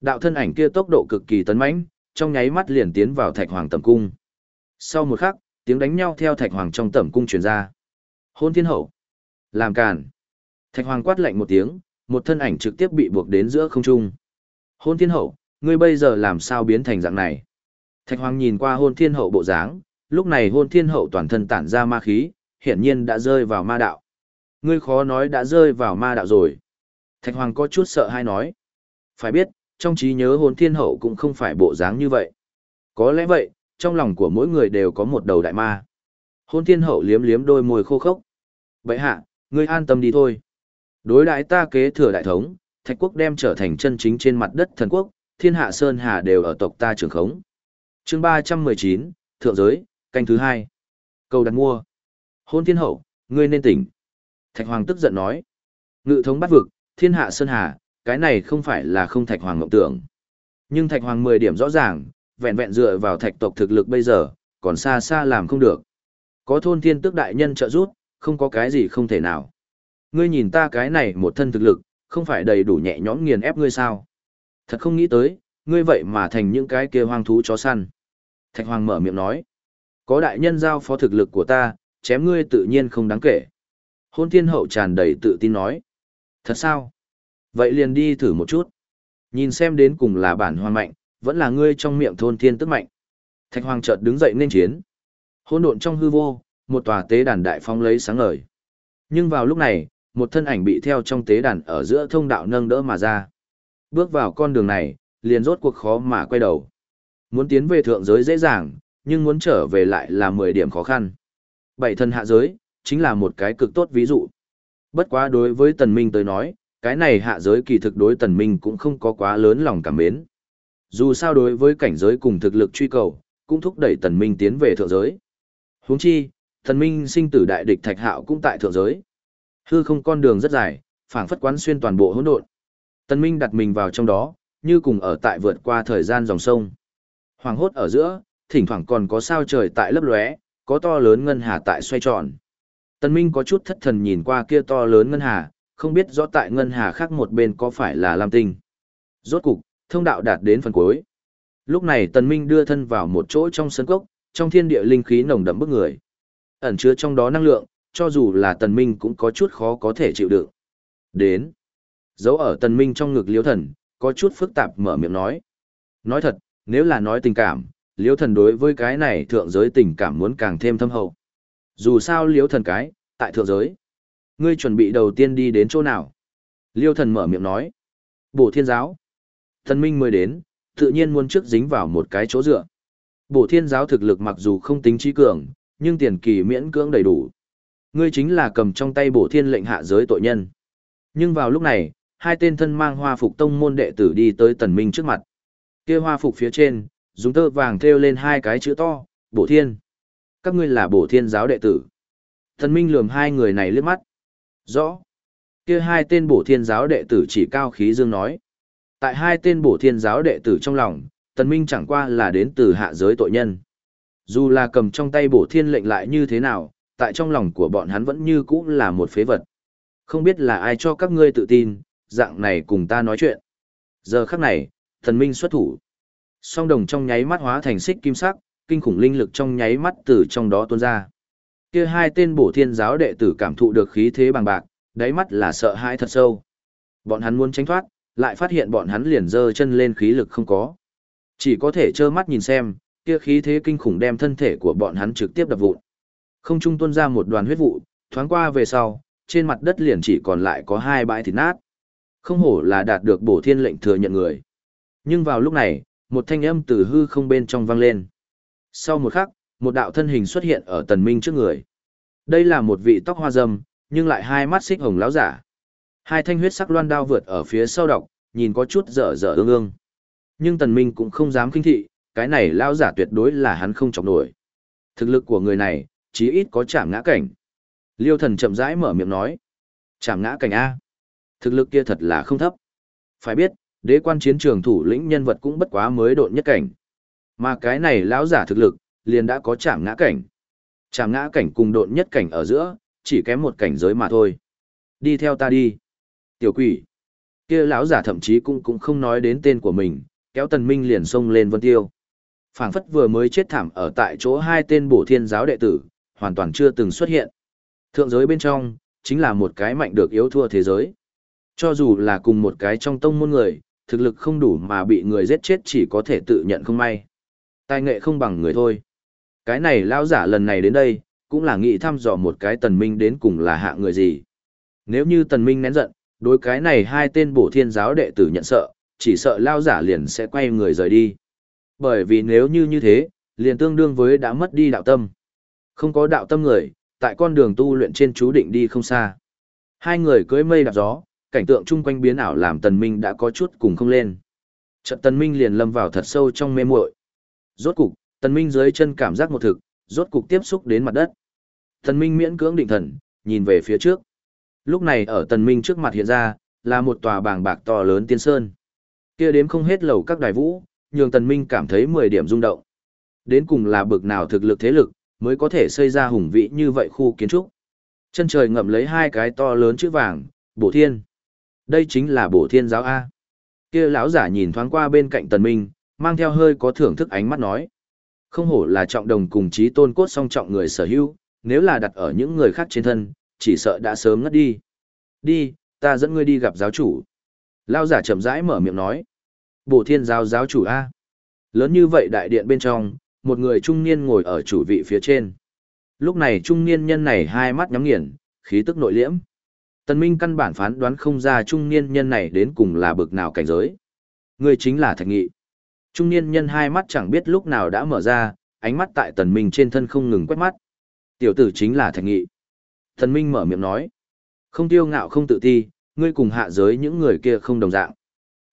Đạo thân ảnh kia tốc độ cực kỳ tấn mãnh, trong nháy mắt liền tiến vào thạch hoàng tẩm cung. Sau một khắc, tiếng đánh nhau theo thạch hoàng trong tẩm cung truyền ra. Hôn thiên hậu. Làm càn. Thạch hoàng quát lạnh một tiếng, một thân ảnh trực tiếp bị buộc đến giữa không trung. Hôn thiên hậu, ngươi bây giờ làm sao biến thành dạng này? Thạch hoàng nhìn qua hôn thiên hậu bộ dáng, lúc này hôn thiên hậu toàn thân tản ra ma khí, hiển nhiên đã rơi vào ma đạo. Ngươi khó nói đã rơi vào ma đạo rồi. Thạch Hoàng có chút sợ hay nói. Phải biết, trong trí nhớ hồn thiên hậu cũng không phải bộ dáng như vậy. Có lẽ vậy, trong lòng của mỗi người đều có một đầu đại ma. Hôn thiên hậu liếm liếm đôi môi khô khốc. Vậy hạ, ngươi an tâm đi thôi. Đối đại ta kế thừa đại thống, thạch quốc đem trở thành chân chính trên mặt đất thần quốc, thiên hạ sơn hà đều ở tộc ta trường khống. chương ba trăm mười chín Thượng giới, canh thứ hai. Cầu đặt mua. Hôn thiên hậu, ngươi nên tỉnh. Thạch Hoàng tức giận nói. Ngự thống bắt vực, thiên hạ sơn hà, cái này không phải là không Thạch Hoàng ngộng tưởng. Nhưng Thạch Hoàng mười điểm rõ ràng, vẹn vẹn dựa vào thạch tộc thực lực bây giờ, còn xa xa làm không được. Có thôn thiên tước đại nhân trợ giúp, không có cái gì không thể nào. Ngươi nhìn ta cái này một thân thực lực, không phải đầy đủ nhẹ nhõm nghiền ép ngươi sao? Thật không nghĩ tới, ngươi vậy mà thành những cái kia hoang thú chó săn. Thạch Hoàng mở miệng nói, có đại nhân giao phó thực lực của ta, chém ngươi tự nhiên không đáng kể. Hôn thiên hậu tràn đầy tự tin nói, thật sao? Vậy liền đi thử một chút. Nhìn xem đến cùng là bản hoa mạnh, vẫn là ngươi trong miệng thôn thiên tức mạnh. Thạch Hoàng chợt đứng dậy nên chiến. Hôn độn trong hư vô, một tòa tế đàn đại phong lấy sáng ngời. Nhưng vào lúc này, một thân ảnh bị theo trong tế đàn ở giữa thông đạo nâng đỡ mà ra. Bước vào con đường này, liền rốt cuộc khó mà quay đầu. Muốn tiến về thượng giới dễ dàng, nhưng muốn trở về lại là 10 điểm khó khăn. Bảy thân hạ giới, chính là một cái cực tốt ví dụ. Bất quá đối với tần minh tới nói, cái này hạ giới kỳ thực đối tần minh cũng không có quá lớn lòng cảm mến. Dù sao đối với cảnh giới cùng thực lực truy cầu, cũng thúc đẩy tần minh tiến về thượng giới. Huống chi, tần minh sinh tử đại địch thạch hạo cũng tại thượng giới. Hư không con đường rất dài, phảng phất quán xuyên toàn bộ hỗn độn. Tần minh đặt mình vào trong đó, như cùng ở tại vượt qua thời gian dòng sông. Hoàng hốt ở giữa, thỉnh thoảng còn có sao trời tại lấp lóe, có to lớn ngân hà tại xoay tròn. Tần Minh có chút thất thần nhìn qua kia to lớn ngân hà, không biết rõ tại ngân hà khác một bên có phải là Lam Tinh. Rốt cục, thông đạo đạt đến phần cuối. Lúc này Tần Minh đưa thân vào một chỗ trong sân cốc, trong thiên địa linh khí nồng đậm bức người. Ẩn chứa trong đó năng lượng, cho dù là Tần Minh cũng có chút khó có thể chịu đựng. Đến. Giấu ở Tần Minh trong ngực Liễu Thần, có chút phức tạp mở miệng nói. Nói thật, nếu là nói tình cảm, Liễu Thần đối với cái này thượng giới tình cảm muốn càng thêm thâm hậu. Dù sao Liễu Thần cái, tại thượng giới. Ngươi chuẩn bị đầu tiên đi đến chỗ nào? Liêu Thần mở miệng nói. Bổ thiên giáo. Thần Minh mới đến, tự nhiên muốn trước dính vào một cái chỗ dựa. Bổ thiên giáo thực lực mặc dù không tính trí cường, nhưng tiền kỳ miễn cưỡng đầy đủ. Ngươi chính là cầm trong tay bổ thiên lệnh hạ giới tội nhân. Nhưng vào lúc này, hai tên thân mang hoa phục tông môn đệ tử đi tới tần minh trước mặt. Kia hoa phục phía trên, dùng tơ vàng thêu lên hai cái chữ to, bổ thiên. Các ngươi là bổ thiên giáo đệ tử. Tần minh lườm hai người này liếc mắt. Rõ. Kia hai tên bổ thiên giáo đệ tử chỉ cao khí dương nói. Tại hai tên bổ thiên giáo đệ tử trong lòng, tần minh chẳng qua là đến từ hạ giới tội nhân. Dù là cầm trong tay bổ thiên lệnh lại như thế nào, tại trong lòng của bọn hắn vẫn như cũ là một phế vật. Không biết là ai cho các ngươi tự tin, dạng này cùng ta nói chuyện. Giờ khắc này, thần minh xuất thủ. Song đồng trong nháy mắt hóa thành xích kim sắc, kinh khủng linh lực trong nháy mắt từ trong đó tuôn ra. Kia hai tên bổ thiên giáo đệ tử cảm thụ được khí thế bằng bạc, đáy mắt là sợ hãi thật sâu. Bọn hắn muốn tránh thoát, lại phát hiện bọn hắn liền giơ chân lên khí lực không có. Chỉ có thể trơ mắt nhìn xem, kia khí thế kinh khủng đem thân thể của bọn hắn trực tiếp đập vụn. Không trung tuôn ra một đoàn huyết vụ, thoáng qua về sau, trên mặt đất liền chỉ còn lại có hai bãi thịt nát. Không hổ là đạt được bổ thiên lệnh thừa nhận người. Nhưng vào lúc này, một thanh âm từ hư không bên trong vang lên. Sau một khắc, một đạo thân hình xuất hiện ở tần minh trước người. Đây là một vị tóc hoa râm, nhưng lại hai mắt xích hồng láo giả. Hai thanh huyết sắc loan đao vượt ở phía sau độc, nhìn có chút dở dở ương ương. Nhưng tần minh cũng không dám kinh thị, cái này lão giả tuyệt đối là hắn không chọc nổi. Thực lực của người này, chí ít có chạm ngã cảnh. Liêu thần chậm rãi mở miệng nói. Chạm ngã cảnh A. Thực lực kia thật là không thấp. Phải biết, đế quan chiến trường thủ lĩnh nhân vật cũng bất quá mới độn nhất cảnh. Mà cái này lão giả thực lực, liền đã có chạm ngã cảnh. Chạm ngã cảnh cùng độn nhất cảnh ở giữa, chỉ kém một cảnh giới mà thôi. Đi theo ta đi. Tiểu quỷ. Kia lão giả thậm chí cũng cũng không nói đến tên của mình, kéo tần minh liền xông lên vân tiêu. phảng phất vừa mới chết thảm ở tại chỗ hai tên bổ thiên giáo đệ tử, hoàn toàn chưa từng xuất hiện. Thượng giới bên trong, chính là một cái mạnh được yếu thua thế giới. Cho dù là cùng một cái trong tông môn người, thực lực không đủ mà bị người giết chết chỉ có thể tự nhận không may. Tài nghệ không bằng người thôi. Cái này lão giả lần này đến đây, cũng là nghĩ thăm dò một cái tần minh đến cùng là hạ người gì. Nếu như tần minh nén giận, đối cái này hai tên bổ thiên giáo đệ tử nhận sợ, chỉ sợ lao giả liền sẽ quay người rời đi. Bởi vì nếu như như thế, liền tương đương với đã mất đi đạo tâm. Không có đạo tâm người, tại con đường tu luyện trên chú định đi không xa. Hai người cưỡi mây đạp gió, cảnh tượng chung quanh biến ảo làm tần minh đã có chút cùng không lên. Trận tần minh liền lâm vào thật sâu trong mê muội. Rốt cục, tần minh dưới chân cảm giác một thực, rốt cục tiếp xúc đến mặt đất. Tần minh miễn cưỡng định thần, nhìn về phía trước. Lúc này ở tần minh trước mặt hiện ra, là một tòa bàng bạc to lớn tiên sơn. Kia đếm không hết lầu các đài vũ, nhường tần minh cảm thấy 10 điểm rung động. Đến cùng là bực nào thực lực thế lực, mới có thể xây ra hùng vĩ như vậy khu kiến trúc. Chân trời ngậm lấy hai cái to lớn chữ vàng, bổ thiên. Đây chính là bổ thiên giáo A. Kia lão giả nhìn thoáng qua bên cạnh tần minh, mang theo hơi có thưởng thức ánh mắt nói. Không hổ là trọng đồng cùng chí tôn cốt song trọng người sở hữu, nếu là đặt ở những người khác trên thân, chỉ sợ đã sớm ngất đi. Đi, ta dẫn ngươi đi gặp giáo chủ. Lão giả chậm rãi mở miệng nói. Bổ thiên giáo giáo chủ A. Lớn như vậy đại điện bên trong, một người trung niên ngồi ở chủ vị phía trên. Lúc này trung niên nhân này hai mắt nhắm nghiền, khí tức nội liễm. Tần Minh căn bản phán đoán không ra trung niên nhân này đến cùng là bực nào cảnh giới. Người chính là Thạch Nghị. Trung niên nhân hai mắt chẳng biết lúc nào đã mở ra, ánh mắt tại Tần Minh trên thân không ngừng quét mắt. Tiểu tử chính là Thạch Nghị. Tần Minh mở miệng nói. Không tiêu ngạo không tự ti, ngươi cùng hạ giới những người kia không đồng dạng.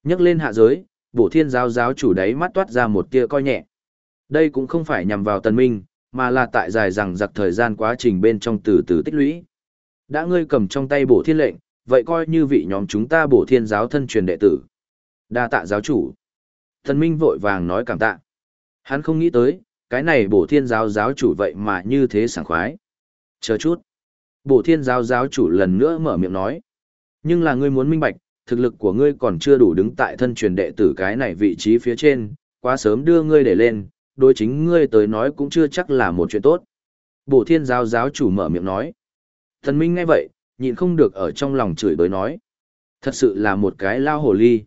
Nhắc lên hạ giới, bổ thiên giáo giáo chủ đấy mắt toát ra một tia coi nhẹ. Đây cũng không phải nhằm vào Tần Minh, mà là tại dài rằng giặc thời gian quá trình bên trong từ từ tích lũy. Đã ngươi cầm trong tay bổ thiên lệnh, vậy coi như vị nhóm chúng ta bổ thiên giáo thân truyền đệ tử. Đa tạ giáo chủ. Thần Minh vội vàng nói cảm tạ. Hắn không nghĩ tới, cái này bổ thiên giáo giáo chủ vậy mà như thế sảng khoái. Chờ chút. Bổ thiên giáo giáo chủ lần nữa mở miệng nói. Nhưng là ngươi muốn minh bạch, thực lực của ngươi còn chưa đủ đứng tại thân truyền đệ tử cái này vị trí phía trên, quá sớm đưa ngươi để lên, đối chính ngươi tới nói cũng chưa chắc là một chuyện tốt. Bổ thiên giáo giáo chủ mở miệng nói. Thần Minh nghe vậy, nhịn không được ở trong lòng chửi bới nói. Thật sự là một cái lao hồ ly.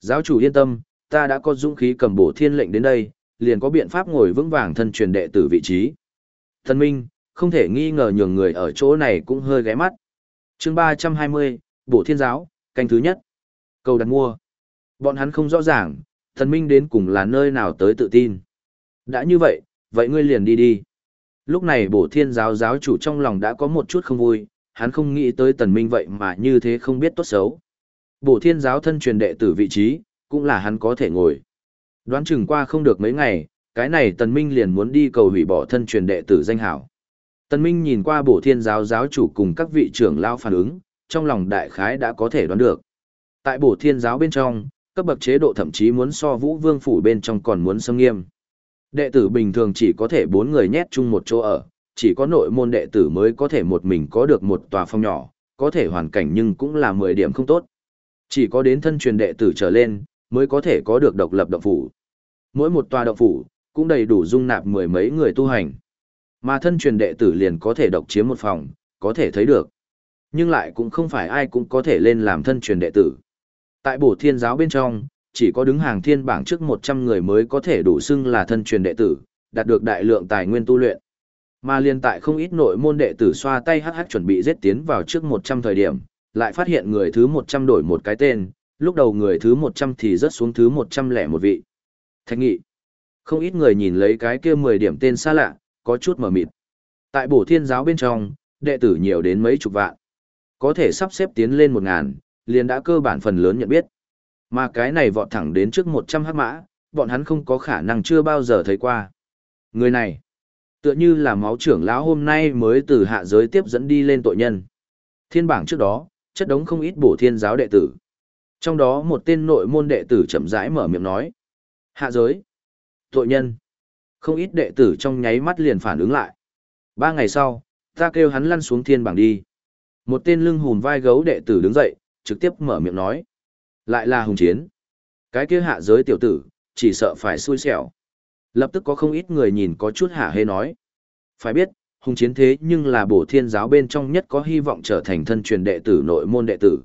Giáo chủ yên tâm, ta đã có dũng khí cầm bổ thiên lệnh đến đây, liền có biện pháp ngồi vững vàng thân truyền đệ tử vị trí. Thần Minh, không thể nghi ngờ nhường người ở chỗ này cũng hơi ghé mắt. chương 320, Bổ Thiên Giáo, canh thứ nhất. Cầu đặt mua. Bọn hắn không rõ ràng, thần Minh đến cùng là nơi nào tới tự tin. Đã như vậy, vậy ngươi liền đi đi. Lúc này bổ thiên giáo giáo chủ trong lòng đã có một chút không vui, hắn không nghĩ tới tần minh vậy mà như thế không biết tốt xấu. Bổ thiên giáo thân truyền đệ tử vị trí, cũng là hắn có thể ngồi. Đoán chừng qua không được mấy ngày, cái này tần minh liền muốn đi cầu hủy bỏ thân truyền đệ tử danh hảo. Tần minh nhìn qua bổ thiên giáo giáo chủ cùng các vị trưởng lao phản ứng, trong lòng đại khái đã có thể đoán được. Tại bổ thiên giáo bên trong, cấp bậc chế độ thậm chí muốn so vũ vương phủ bên trong còn muốn sâm nghiêm. Đệ tử bình thường chỉ có thể bốn người nhét chung một chỗ ở, chỉ có nội môn đệ tử mới có thể một mình có được một tòa phòng nhỏ, có thể hoàn cảnh nhưng cũng là 10 điểm không tốt. Chỉ có đến thân truyền đệ tử trở lên, mới có thể có được độc lập động phủ. Mỗi một tòa động phủ, cũng đầy đủ dung nạp mười mấy người tu hành. Mà thân truyền đệ tử liền có thể độc chiếm một phòng, có thể thấy được. Nhưng lại cũng không phải ai cũng có thể lên làm thân truyền đệ tử. Tại bổ thiên giáo bên trong, chỉ có đứng hàng thiên bảng trước 100 người mới có thể đủ xưng là thân truyền đệ tử, đạt được đại lượng tài nguyên tu luyện. Mà liên tại không ít nội môn đệ tử xoa tay hắc hắc chuẩn bị giết tiến vào trước 100 thời điểm, lại phát hiện người thứ 100 đổi một cái tên, lúc đầu người thứ 100 thì rớt xuống thứ 100 lẻ một vị. Thạch nghị. Không ít người nhìn lấy cái kia 10 điểm tên xa lạ, có chút mở mịt. Tại bổ thiên giáo bên trong, đệ tử nhiều đến mấy chục vạn. Có thể sắp xếp tiến lên 1.000, liền đã cơ bản phần lớn nhận biết. Mà cái này vọt thẳng đến trước 100 hắc mã, bọn hắn không có khả năng chưa bao giờ thấy qua. Người này, tựa như là máu trưởng lão hôm nay mới từ hạ giới tiếp dẫn đi lên tội nhân. Thiên bảng trước đó, chất đống không ít bổ thiên giáo đệ tử. Trong đó một tên nội môn đệ tử chậm rãi mở miệng nói. Hạ giới, tội nhân. Không ít đệ tử trong nháy mắt liền phản ứng lại. Ba ngày sau, ta kêu hắn lăn xuống thiên bảng đi. Một tên lưng hùn vai gấu đệ tử đứng dậy, trực tiếp mở miệng nói. Lại là hùng chiến. Cái kia hạ giới tiểu tử, chỉ sợ phải xui xẻo. Lập tức có không ít người nhìn có chút hạ hê nói. Phải biết, hùng chiến thế nhưng là bổ thiên giáo bên trong nhất có hy vọng trở thành thân truyền đệ tử nội môn đệ tử.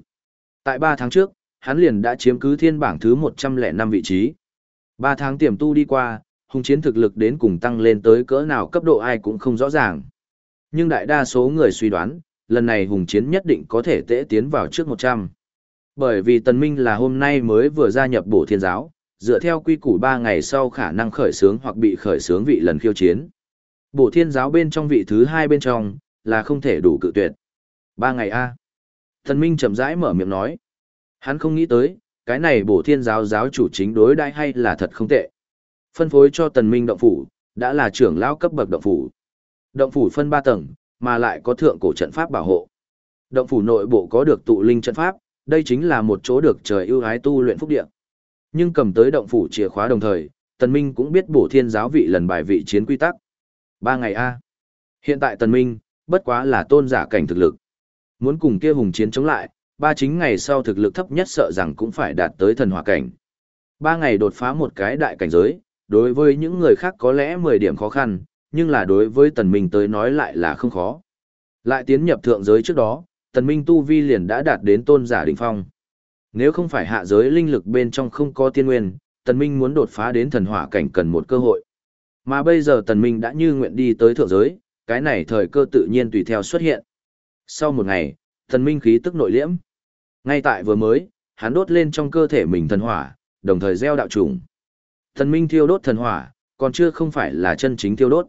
Tại 3 tháng trước, hắn liền đã chiếm cứ thiên bảng thứ 105 vị trí. 3 tháng tiềm tu đi qua, hùng chiến thực lực đến cùng tăng lên tới cỡ nào cấp độ ai cũng không rõ ràng. Nhưng đại đa số người suy đoán, lần này hùng chiến nhất định có thể tễ tiến vào trước 100. Bởi vì Tần Minh là hôm nay mới vừa gia nhập bổ thiên giáo, dựa theo quy củ 3 ngày sau khả năng khởi sướng hoặc bị khởi sướng vị lần khiêu chiến. Bổ thiên giáo bên trong vị thứ hai bên trong, là không thể đủ cự tuyệt. 3 ngày A. Tần Minh chậm rãi mở miệng nói. Hắn không nghĩ tới, cái này bổ thiên giáo giáo chủ chính đối đãi hay là thật không tệ. Phân phối cho tần minh động phủ, đã là trưởng lão cấp bậc động phủ. Động phủ phân 3 tầng, mà lại có thượng cổ trận pháp bảo hộ. Động phủ nội bộ có được tụ linh trận pháp, đây chính là một chỗ được trời ưu ái tu luyện phúc địa. Nhưng cầm tới động phủ chìa khóa đồng thời, Tần Minh cũng biết bổ thiên giáo vị lần bài vị chiến quy tắc. Ba ngày A. Hiện tại Tần Minh, bất quá là tôn giả cảnh thực lực. Muốn cùng kia hùng chiến chống lại, ba chính ngày sau thực lực thấp nhất sợ rằng cũng phải đạt tới thần hỏa cảnh. Ba ngày đột phá một cái đại cảnh giới, đối với những người khác có lẽ 10 điểm khó khăn, nhưng là đối với Tần Minh tới nói lại là không khó. Lại tiến nhập thượng giới trước đó, Tần Minh tu vi liền đã đạt đến tôn giả đỉnh phong. Nếu không phải hạ giới linh lực bên trong không có tiên nguyên, Tần Minh muốn đột phá đến thần hỏa cảnh cần một cơ hội. Mà bây giờ Tần Minh đã như nguyện đi tới thượng giới, cái này thời cơ tự nhiên tùy theo xuất hiện. Sau một ngày, Tần Minh khí tức nội liễm. Ngay tại vừa mới, hắn đốt lên trong cơ thể mình thần hỏa, đồng thời gieo đạo trùng. Thần Minh thiêu đốt thần hỏa, còn chưa không phải là chân chính thiêu đốt.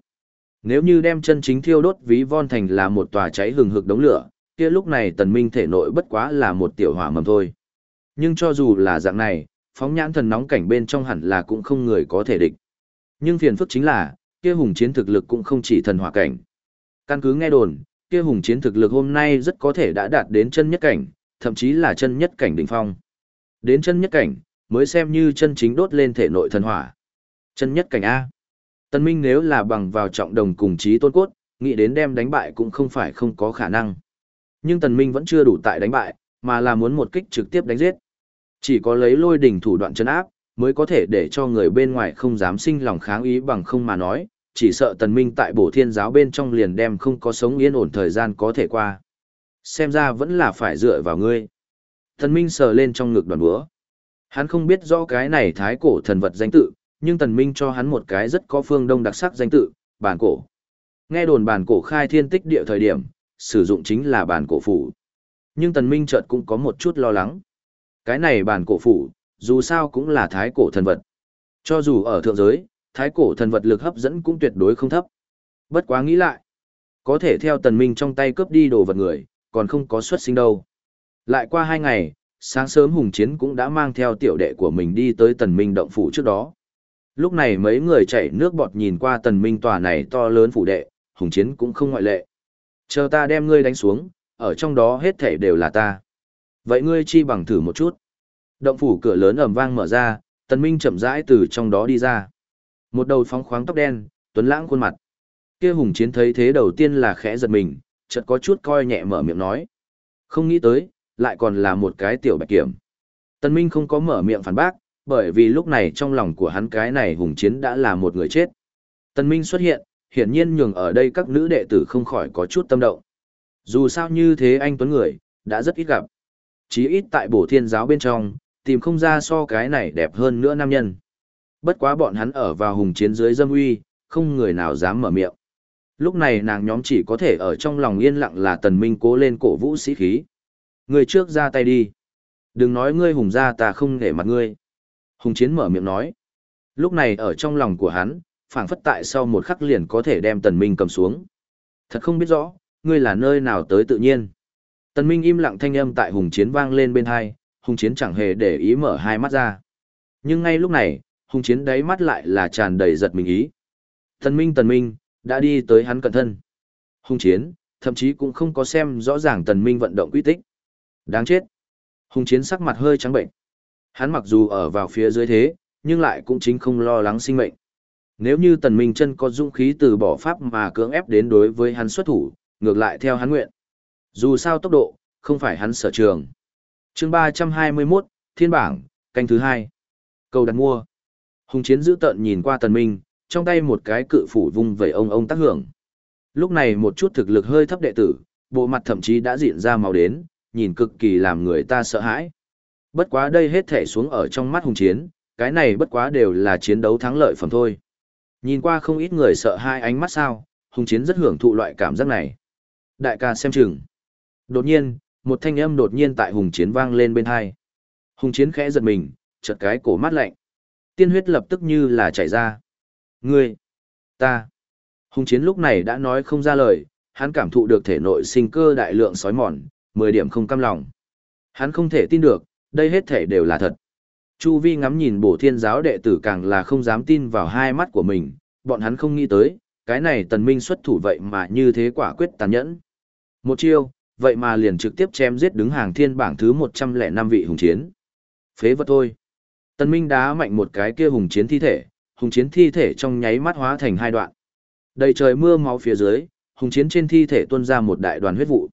Nếu như đem chân chính thiêu đốt ví von thành là một tòa cháy hừng hực đống lửa, kia lúc này Tần Minh thể nội bất quá là một tiểu hỏa mầm thôi. Nhưng cho dù là dạng này, phóng nhãn thần nóng cảnh bên trong hẳn là cũng không người có thể địch. Nhưng phiền phức chính là, kia hùng chiến thực lực cũng không chỉ thần hỏa cảnh. Căn cứ nghe đồn, kia hùng chiến thực lực hôm nay rất có thể đã đạt đến chân nhất cảnh, thậm chí là chân nhất cảnh đỉnh phong. Đến chân nhất cảnh, mới xem như chân chính đốt lên thể nội thần hỏa. Chân nhất cảnh A. Tân Minh nếu là bằng vào trọng đồng cùng chí tôn cốt, nghĩ đến đem đánh bại cũng không phải không có khả năng. Nhưng Tần Minh vẫn chưa đủ tại đánh bại, mà là muốn một kích trực tiếp đánh giết. Chỉ có lấy lôi đỉnh thủ đoạn chân áp, mới có thể để cho người bên ngoài không dám sinh lòng kháng ý bằng không mà nói, chỉ sợ tần minh tại bổ thiên giáo bên trong liền đem không có sống yên ổn thời gian có thể qua. Xem ra vẫn là phải dựa vào ngươi. thần minh sờ lên trong ngực đoàn búa. Hắn không biết rõ cái này thái cổ thần vật danh tự, nhưng tần minh cho hắn một cái rất có phương đông đặc sắc danh tự, bản cổ. Nghe đồn bản cổ khai thiên tích địa thời điểm, sử dụng chính là bản cổ phủ. Nhưng tần minh chợt cũng có một chút lo lắng. Cái này bản cổ phủ, dù sao cũng là thái cổ thần vật. Cho dù ở thượng giới, thái cổ thần vật lực hấp dẫn cũng tuyệt đối không thấp. Bất quá nghĩ lại, có thể theo tần minh trong tay cướp đi đồ vật người, còn không có xuất sinh đâu. Lại qua hai ngày, sáng sớm Hùng Chiến cũng đã mang theo tiểu đệ của mình đi tới tần minh động phủ trước đó. Lúc này mấy người chảy nước bọt nhìn qua tần minh tòa này to lớn phủ đệ, Hùng Chiến cũng không ngoại lệ. Chờ ta đem ngươi đánh xuống, ở trong đó hết thảy đều là ta. Vậy ngươi chi bằng thử một chút. Động phủ cửa lớn ầm vang mở ra, tần minh chậm rãi từ trong đó đi ra. Một đầu phóng khoáng tóc đen, tuấn lãng khuôn mặt. Kia hùng chiến thấy thế đầu tiên là khẽ giật mình, chợt có chút coi nhẹ mở miệng nói. Không nghĩ tới, lại còn là một cái tiểu bạch kiểm. Tân Minh không có mở miệng phản bác, bởi vì lúc này trong lòng của hắn cái này hùng chiến đã là một người chết. Tân Minh xuất hiện, hiển nhiên nhường ở đây các nữ đệ tử không khỏi có chút tâm động. Dù sao như thế anh tuấn người, đã rất ít gặp. Chí ít tại bổ thiên giáo bên trong, tìm không ra so cái này đẹp hơn nữa nam nhân. Bất quá bọn hắn ở vào hùng chiến dưới dâm uy, không người nào dám mở miệng. Lúc này nàng nhóm chỉ có thể ở trong lòng yên lặng là tần minh cố lên cổ vũ sĩ khí. Người trước ra tay đi. Đừng nói ngươi hùng ra ta không để mặt ngươi. Hùng chiến mở miệng nói. Lúc này ở trong lòng của hắn, phảng phất tại sau một khắc liền có thể đem tần minh cầm xuống. Thật không biết rõ, ngươi là nơi nào tới tự nhiên. Tần minh im lặng thanh âm tại hùng chiến vang lên bên hai, hùng chiến chẳng hề để ý mở hai mắt ra. Nhưng ngay lúc này, hùng chiến đáy mắt lại là tràn đầy giật mình ý. Tần minh tần minh, đã đi tới hắn cận thân. Hùng chiến, thậm chí cũng không có xem rõ ràng tần minh vận động quy tích. Đáng chết. Hùng chiến sắc mặt hơi trắng bệnh. Hắn mặc dù ở vào phía dưới thế, nhưng lại cũng chính không lo lắng sinh mệnh. Nếu như tần minh chân có dũng khí từ bỏ pháp mà cưỡng ép đến đối với hắn xuất thủ, ngược lại theo hắn nguyện. Dù sao tốc độ, không phải hắn sở trường chương ba trăm hai mươi 321, Thiên bảng, canh thứ hai. Cầu đặt mua. Hùng chiến giữ tận nhìn qua tần minh, trong tay một cái cự phủ vung vẩy ông ông tác hưởng. Lúc này một chút thực lực hơi thấp đệ tử, bộ mặt thậm chí đã diện ra màu đến, nhìn cực kỳ làm người ta sợ hãi. Bất quá đây hết thể xuống ở trong mắt hùng chiến, cái này bất quá đều là chiến đấu thắng lợi phẩm thôi. Nhìn qua không ít người sợ hai ánh mắt sao, hùng chiến rất hưởng thụ loại cảm giác này. Đại ca xem chừng. Đột nhiên, một thanh âm đột nhiên tại hùng chiến vang lên bên hai. Hùng chiến khẽ giật mình, chợt cái cổ mát lạnh. Tiên huyết lập tức như là chảy ra. Ngươi, ta. Hùng chiến lúc này đã nói không ra lời, hắn cảm thụ được thể nội sinh cơ đại lượng sói mòn, mười điểm không cam lòng. Hắn không thể tin được, đây hết thể đều là thật. Chu vi ngắm nhìn bổ thiên giáo đệ tử càng là không dám tin vào hai mắt của mình, bọn hắn không nghĩ tới, cái này tần minh xuất thủ vậy mà như thế quả quyết tàn nhẫn. Một chiêu, vậy mà liền trực tiếp chém giết đứng hàng thiên bảng thứ 105 vị hùng chiến. Phế vật thôi. Tần minh đá mạnh một cái kia hùng chiến thi thể, hùng chiến thi thể trong nháy mắt hóa thành hai đoạn. Đầy trời mưa máu phía dưới, hùng chiến trên thi thể tuôn ra một đại đoàn huyết vụ.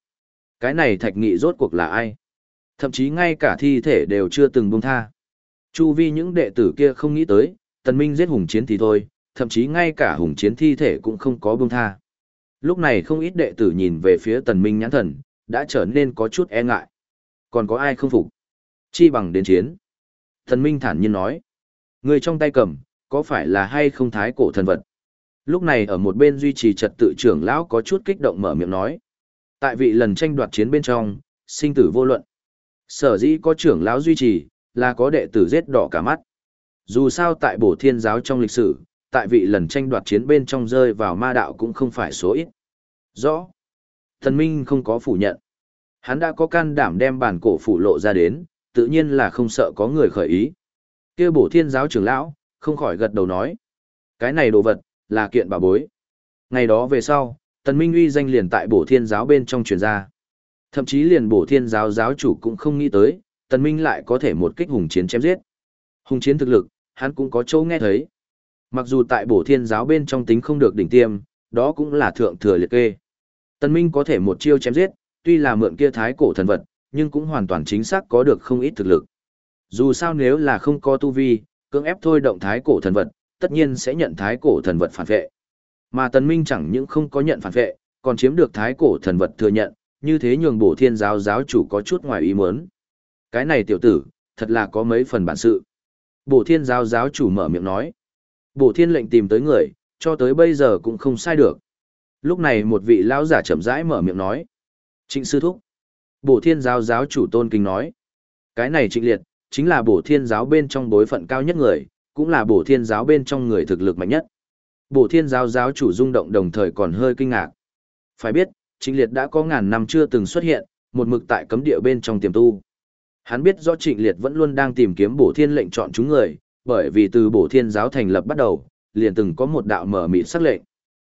Cái này thạch nghị rốt cuộc là ai? Thậm chí ngay cả thi thể đều chưa từng buông tha. Chu vi những đệ tử kia không nghĩ tới, tần minh giết hùng chiến thì thôi, thậm chí ngay cả hùng chiến thi thể cũng không có buông tha. Lúc này không ít đệ tử nhìn về phía tần minh nhãn thần, đã trở nên có chút e ngại. Còn có ai không phục? Chi bằng đến chiến. Tần minh thản nhiên nói. Người trong tay cầm, có phải là hay không thái cổ thần vật? Lúc này ở một bên duy trì trật tự trưởng lão có chút kích động mở miệng nói. Tại vị lần tranh đoạt chiến bên trong, sinh tử vô luận. Sở dĩ có trưởng lão duy trì, là có đệ tử giết đỏ cả mắt. Dù sao tại bổ thiên giáo trong lịch sử, tại vị lần tranh đoạt chiến bên trong rơi vào ma đạo cũng không phải số ít. Rõ. Thần Minh không có phủ nhận. Hắn đã có can đảm đem bản cổ phủ lộ ra đến, tự nhiên là không sợ có người khởi ý. kia bổ thiên giáo trưởng lão, không khỏi gật đầu nói. Cái này đồ vật, là kiện bà bối. Ngày đó về sau, Tần Minh uy danh liền tại bổ thiên giáo bên trong truyền ra. Thậm chí liền bổ thiên giáo giáo chủ cũng không nghĩ tới, Tần Minh lại có thể một kích hùng chiến chém giết. Hùng chiến thực lực, hắn cũng có chỗ nghe thấy. Mặc dù tại bổ thiên giáo bên trong tính không được đỉnh tiêm, đó cũng là thượng thừa liệt kê. Tần Minh có thể một chiêu chém giết, tuy là mượn kia thái cổ thần vật, nhưng cũng hoàn toàn chính xác có được không ít thực lực. Dù sao nếu là không có tu vi, cưỡng ép thôi động thái cổ thần vật, tất nhiên sẽ nhận thái cổ thần vật phản vệ. Mà Tần Minh chẳng những không có nhận phản vệ, còn chiếm được thái cổ thần vật thừa nhận, như thế nhường bổ thiên giáo giáo chủ có chút ngoài ý muốn. Cái này tiểu tử, thật là có mấy phần bản sự. Bổ thiên giáo giáo chủ mở miệng nói. Bổ thiên lệnh tìm tới người, cho tới bây giờ cũng không sai được. Lúc này một vị lão giả chậm rãi mở miệng nói. Trịnh sư thúc. Bổ thiên giáo giáo chủ tôn kinh nói. Cái này trịnh liệt, chính là bổ thiên giáo bên trong bối phận cao nhất người, cũng là bổ thiên giáo bên trong người thực lực mạnh nhất. Bổ thiên giáo giáo chủ rung động đồng thời còn hơi kinh ngạc. Phải biết, trịnh liệt đã có ngàn năm chưa từng xuất hiện, một mực tại cấm địa bên trong tiềm tu. Hắn biết rõ trịnh liệt vẫn luôn đang tìm kiếm bổ thiên lệnh chọn chúng người, bởi vì từ bổ thiên giáo thành lập bắt đầu, liền từng có một đạo mở mịt sắc lệnh.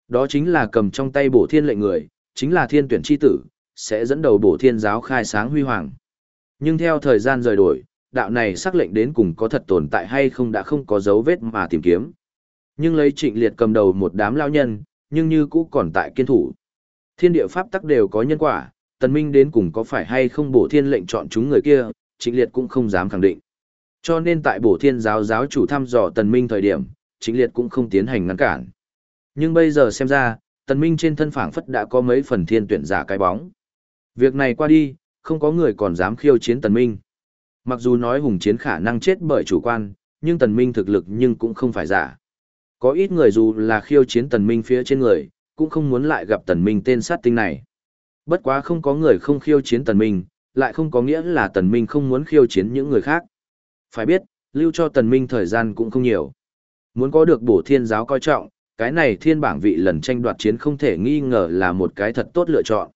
Đó chính là cầm trong tay bổ thiên lệnh người, chính là thiên tuyển chi tử, sẽ dẫn đầu bổ thiên giáo khai sáng huy hoàng. Nhưng theo thời gian rời đổi, đạo này sắc lệnh đến cùng có thật tồn tại hay không đã không có dấu vết mà tìm kiếm. Nhưng lấy trịnh liệt cầm đầu một đám lao nhân, nhưng như cũ còn tại kiên thủ. Thiên địa pháp tắc đều có nhân quả, tần minh đến cùng có phải hay không bổ thiên lệnh chọn chúng người kia, trịnh liệt cũng không dám khẳng định. Cho nên tại bổ thiên giáo giáo chủ thăm dò tần minh thời điểm, trịnh liệt cũng không tiến hành ngăn cản. Nhưng bây giờ xem ra, tần minh trên thân phảng phất đã có mấy phần thiên tuyển giả cái bóng. Việc này qua đi, không có người còn dám khiêu chiến tần minh. Mặc dù nói hùng chiến khả năng chết bởi chủ quan, nhưng tần minh thực lực nhưng cũng không phải giả. Có ít người dù là khiêu chiến tần minh phía trên người, cũng không muốn lại gặp tần minh tên sát tinh này. Bất quá không có người không khiêu chiến tần minh, lại không có nghĩa là tần minh không muốn khiêu chiến những người khác. Phải biết, lưu cho tần minh thời gian cũng không nhiều. Muốn có được bổ thiên giáo coi trọng, cái này thiên bảng vị lần tranh đoạt chiến không thể nghi ngờ là một cái thật tốt lựa chọn.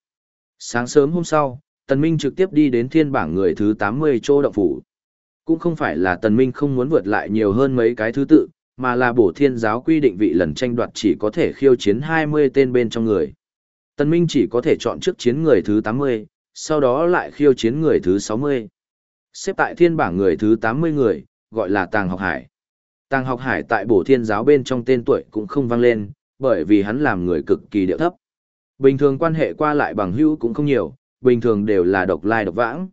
Sáng sớm hôm sau, tần minh trực tiếp đi đến thiên bảng người thứ 80 chỗ động phủ. Cũng không phải là tần minh không muốn vượt lại nhiều hơn mấy cái thứ tự, mà là bổ thiên giáo quy định vị lần tranh đoạt chỉ có thể khiêu chiến 20 tên bên trong người. Tần Minh chỉ có thể chọn trước chiến người thứ 80, sau đó lại khiêu chiến người thứ 60. Xếp tại thiên bảng người thứ 80 người, gọi là Tàng Học Hải. Tàng Học Hải tại bổ thiên giáo bên trong tên tuổi cũng không vang lên, bởi vì hắn làm người cực kỳ điệu thấp. Bình thường quan hệ qua lại bằng hữu cũng không nhiều, bình thường đều là độc lai độc vãng.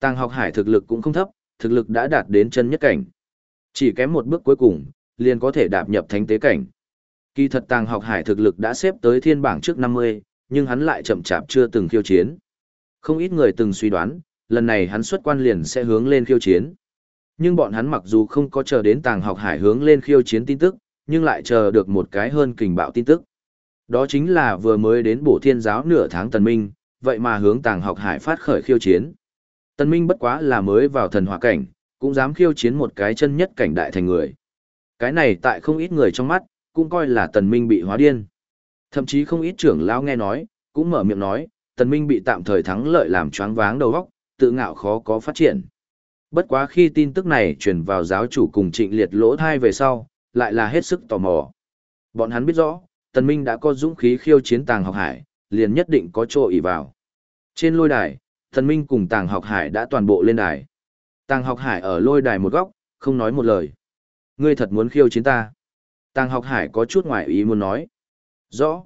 Tàng Học Hải thực lực cũng không thấp, thực lực đã đạt đến chân nhất cảnh. Chỉ kém một bước cuối cùng, liền có thể đạp nhập thánh tế cảnh. Kỳ thật Tàng Học Hải thực lực đã xếp tới thiên bảng trước 50, nhưng hắn lại chậm chạp chưa từng khiêu chiến. Không ít người từng suy đoán, lần này hắn xuất quan liền sẽ hướng lên khiêu chiến. Nhưng bọn hắn mặc dù không có chờ đến tàng học hải hướng lên khiêu chiến tin tức, nhưng lại chờ được một cái hơn kình bạo tin tức. Đó chính là vừa mới đến bổ thiên giáo nửa tháng tần minh, vậy mà hướng tàng học hải phát khởi khiêu chiến. Tần minh bất quá là mới vào thần hỏa cảnh, cũng dám khiêu chiến một cái chân nhất cảnh đại thành người. Cái này tại không ít người trong mắt, cũng coi là tần minh bị hóa điên. Thậm chí không ít trưởng lão nghe nói, cũng mở miệng nói, tần minh bị tạm thời thắng lợi làm choáng váng đầu óc, tự ngạo khó có phát triển. Bất quá khi tin tức này truyền vào giáo chủ cùng trịnh liệt lỗ thai về sau, lại là hết sức tò mò. Bọn hắn biết rõ, Tần Minh đã có dũng khí khiêu chiến tàng học hải, liền nhất định có chỗ ỉ vào. Trên lôi đài, thần Minh cùng tàng học hải đã toàn bộ lên đài. Tàng học hải ở lôi đài một góc, không nói một lời. Ngươi thật muốn khiêu chiến ta. Tàng học hải có chút ngoài ý muốn nói. Rõ.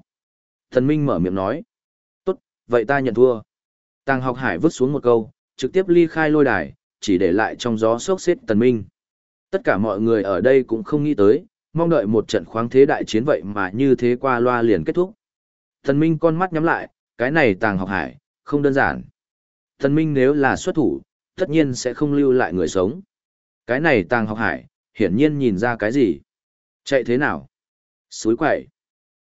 thần Minh mở miệng nói. Tốt, vậy ta nhận thua. Tàng học hải vứt xuống một câu, trực tiếp ly khai lôi đài, chỉ để lại trong gió sốc xếp thần Minh. Tất cả mọi người ở đây cũng không nghĩ tới, mong đợi một trận khoáng thế đại chiến vậy mà như thế qua loa liền kết thúc. Thần Minh con mắt nhắm lại, cái này tàng học hải, không đơn giản. Thần Minh nếu là xuất thủ, tất nhiên sẽ không lưu lại người sống. Cái này tàng học hải, hiển nhiên nhìn ra cái gì. Chạy thế nào? Suối quậy.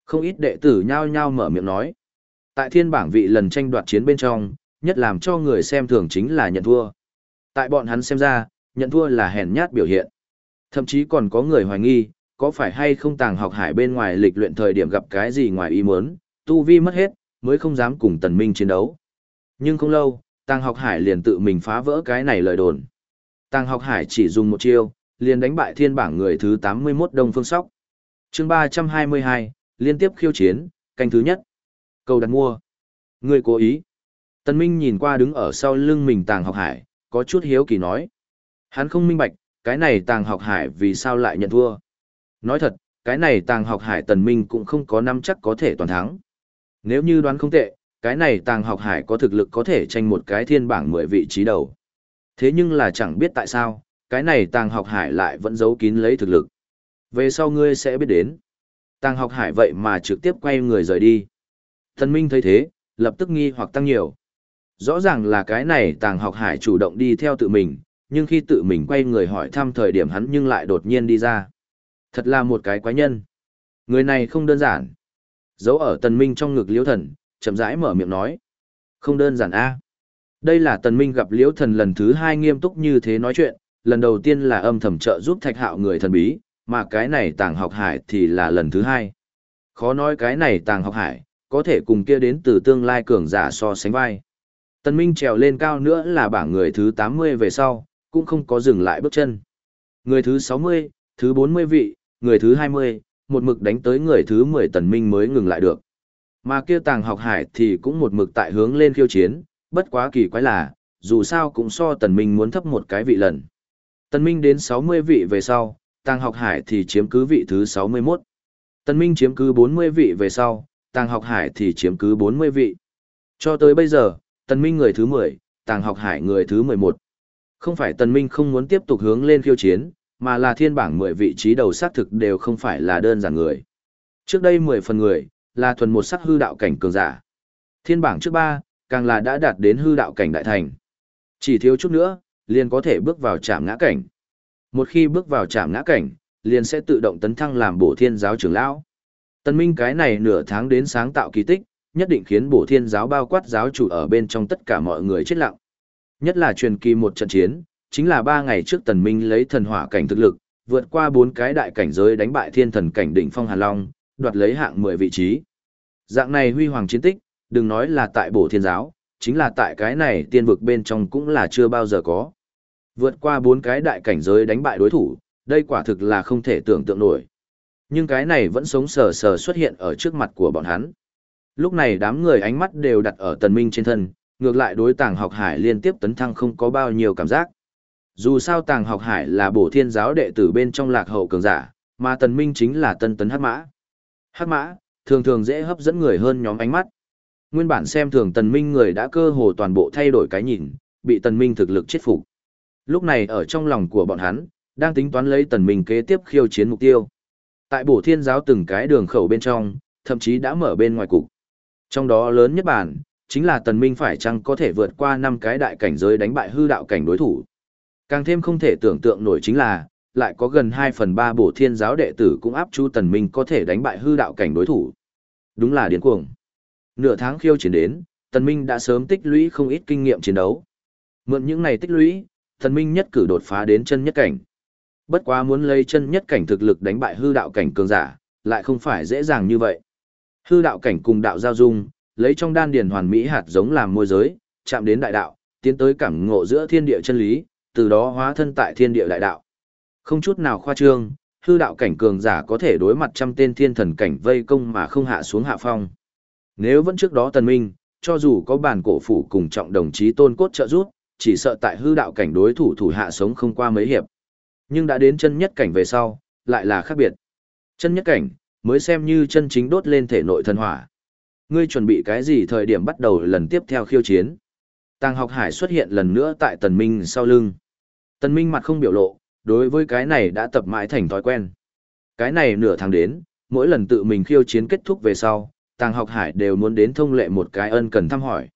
Không ít đệ tử nhao nhao mở miệng nói. Tại thiên bảng vị lần tranh đoạt chiến bên trong, nhất làm cho người xem thường chính là nhận thua. Tại bọn hắn xem ra, nhận thua là hèn nhát biểu hiện. Thậm chí còn có người hoài nghi, có phải hay không tàng học hải bên ngoài lịch luyện thời điểm gặp cái gì ngoài ý muốn, tu vi mất hết, mới không dám cùng tần minh chiến đấu. Nhưng không lâu, tàng học hải liền tự mình phá vỡ cái này lời đồn. Tàng học hải chỉ dùng một chiêu, liền đánh bại thiên bảng người thứ 81 Đông Phương Sóc. chương 322, liên tiếp khiêu chiến, canh thứ nhất. Cầu đặt mua. Người cố ý. Tần Minh nhìn qua đứng ở sau lưng mình tàng học hải, có chút hiếu kỳ nói. Hắn không minh bạch, cái này tàng học hải vì sao lại nhận thua. Nói thật, cái này tàng học hải tần minh cũng không có năm chắc có thể toàn thắng. Nếu như đoán không tệ, cái này tàng học hải có thực lực có thể tranh một cái thiên bảng 10 vị trí đầu. Thế nhưng là chẳng biết tại sao, cái này tàng học hải lại vẫn giấu kín lấy thực lực. Về sau ngươi sẽ biết đến. Tàng học hải vậy mà trực tiếp quay người rời đi. Thần minh thấy thế, lập tức nghi hoặc tăng nhiều. Rõ ràng là cái này tàng học hải chủ động đi theo tự mình, nhưng khi tự mình quay người hỏi thăm thời điểm hắn nhưng lại đột nhiên đi ra. Thật là một cái quái nhân. Người này không đơn giản. Giấu ở tần minh trong ngực liễu thần, chậm rãi mở miệng nói. Không đơn giản a. Đây là tần minh gặp liễu thần lần thứ hai nghiêm túc như thế nói chuyện, lần đầu tiên là âm thầm trợ giúp thạch hạo người thần bí, mà cái này tàng học hải thì là lần thứ hai. Khó nói cái này tàng học hải, có thể cùng kia đến từ tương lai cường giả so sánh vai. Tần Minh trèo lên cao nữa là bảng người thứ 80 về sau, cũng không có dừng lại bước chân. Người thứ 60, thứ 40 vị, người thứ 20, một mực đánh tới người thứ 10 Tần Minh mới ngừng lại được. Mà kia tàng học hải thì cũng một mực tại hướng lên khiêu chiến, bất quá kỳ quái là, dù sao cũng so Tần Minh muốn thấp một cái vị lần. Tần Minh đến 60 vị về sau, tàng học hải thì chiếm cứ vị thứ 61. Tần Minh chiếm cứ 40 vị về sau, tàng học hải thì chiếm cứ 40 vị. Cho tới bây giờ, Tần Minh người thứ 10, Tàng Học Hải người thứ 11. Không phải Tần Minh không muốn tiếp tục hướng lên khiêu chiến, mà là thiên bảng 10 vị trí đầu xác thực đều không phải là đơn giản người. Trước đây 10 phần người, là thuần một sắc hư đạo cảnh cường giả. Thiên bảng trước 3, càng là đã đạt đến hư đạo cảnh đại thành. Chỉ thiếu chút nữa, liền có thể bước vào trạm ngã cảnh. Một khi bước vào trạm ngã cảnh, liền sẽ tự động tấn thăng làm bổ thiên giáo trưởng lão. Tân Minh cái này nửa tháng đến sáng tạo kỳ tích, nhất định khiến bổ thiên giáo bao quát giáo chủ ở bên trong tất cả mọi người chết lặng. Nhất là truyền kỳ một trận chiến, chính là ba ngày trước tần minh lấy thần hỏa cảnh thực lực, vượt qua bốn cái đại cảnh giới đánh bại thiên thần cảnh đỉnh phong Hàn Long, đoạt lấy hạng 10 vị trí. Dạng này huy hoàng chiến tích, đừng nói là tại bổ thiên giáo, chính là tại cái này tiên vực bên trong cũng là chưa bao giờ có. Vượt qua bốn cái đại cảnh giới đánh bại đối thủ, đây quả thực là không thể tưởng tượng nổi. Nhưng cái này vẫn sống sờ sờ xuất hiện ở trước mặt của bọn hắn. Lúc này đám người ánh mắt đều đặt ở tần minh trên thân, ngược lại đối tàng học hải liên tiếp tấn thăng không có bao nhiêu cảm giác. Dù sao tàng học hải là bổ thiên giáo đệ tử bên trong lạc hậu cường giả, mà tần minh chính là tân tấn hắc mã. Hắc mã, thường thường dễ hấp dẫn người hơn nhóm ánh mắt. Nguyên bản xem thường tần minh người đã cơ hồ toàn bộ thay đổi cái nhìn, bị tần minh thực lực chết phục. Lúc này ở trong lòng của bọn hắn, đang tính toán lấy tần minh kế tiếp khiêu chiến mục tiêu. Tại bổ thiên giáo từng cái đường khẩu bên trong, thậm chí đã mở bên ngoài cục. Trong đó lớn nhất bản, chính là tần minh phải chăng có thể vượt qua năm cái đại cảnh giới đánh bại hư đạo cảnh đối thủ. Càng thêm không thể tưởng tượng nổi chính là, lại có gần 2 phần 3 bổ thiên giáo đệ tử cũng áp chú tần minh có thể đánh bại hư đạo cảnh đối thủ. Đúng là điên cuồng. Nửa tháng khiêu chiến đến, tần minh đã sớm tích lũy không ít kinh nghiệm chiến đấu. Mượn những này tích lũy, tần minh nhất cử đột phá đến chân nhất cảnh. Bất quá muốn lấy chân nhất cảnh thực lực đánh bại hư đạo cảnh cường giả, lại không phải dễ dàng như vậy. Hư đạo cảnh cùng đạo giao dung, lấy trong đan điền hoàn mỹ hạt giống làm môi giới, chạm đến đại đạo, tiến tới cảm ngộ giữa thiên địa chân lý, từ đó hóa thân tại thiên địa đại đạo. Không chút nào khoa trương, hư đạo cảnh cường giả có thể đối mặt trăm tên thiên thần cảnh vây công mà không hạ xuống hạ phong. Nếu vẫn trước đó tần minh, cho dù có bản cổ phủ cùng trọng đồng chí tôn cốt trợ giúp, chỉ sợ tại hư đạo cảnh đối thủ thủ hạ sống không qua mấy hiệp. Nhưng đã đến chân nhất cảnh về sau, lại là khác biệt. Chân nhất cảnh, mới xem như chân chính đốt lên thể nội thần hỏa. Ngươi chuẩn bị cái gì thời điểm bắt đầu lần tiếp theo khiêu chiến? Tàng học hải xuất hiện lần nữa tại tần minh sau lưng. Tần minh mặt không biểu lộ, đối với cái này đã tập mãi thành thói quen. Cái này nửa tháng đến, mỗi lần tự mình khiêu chiến kết thúc về sau, tàng học hải đều muốn đến thông lệ một cái ân cần thăm hỏi.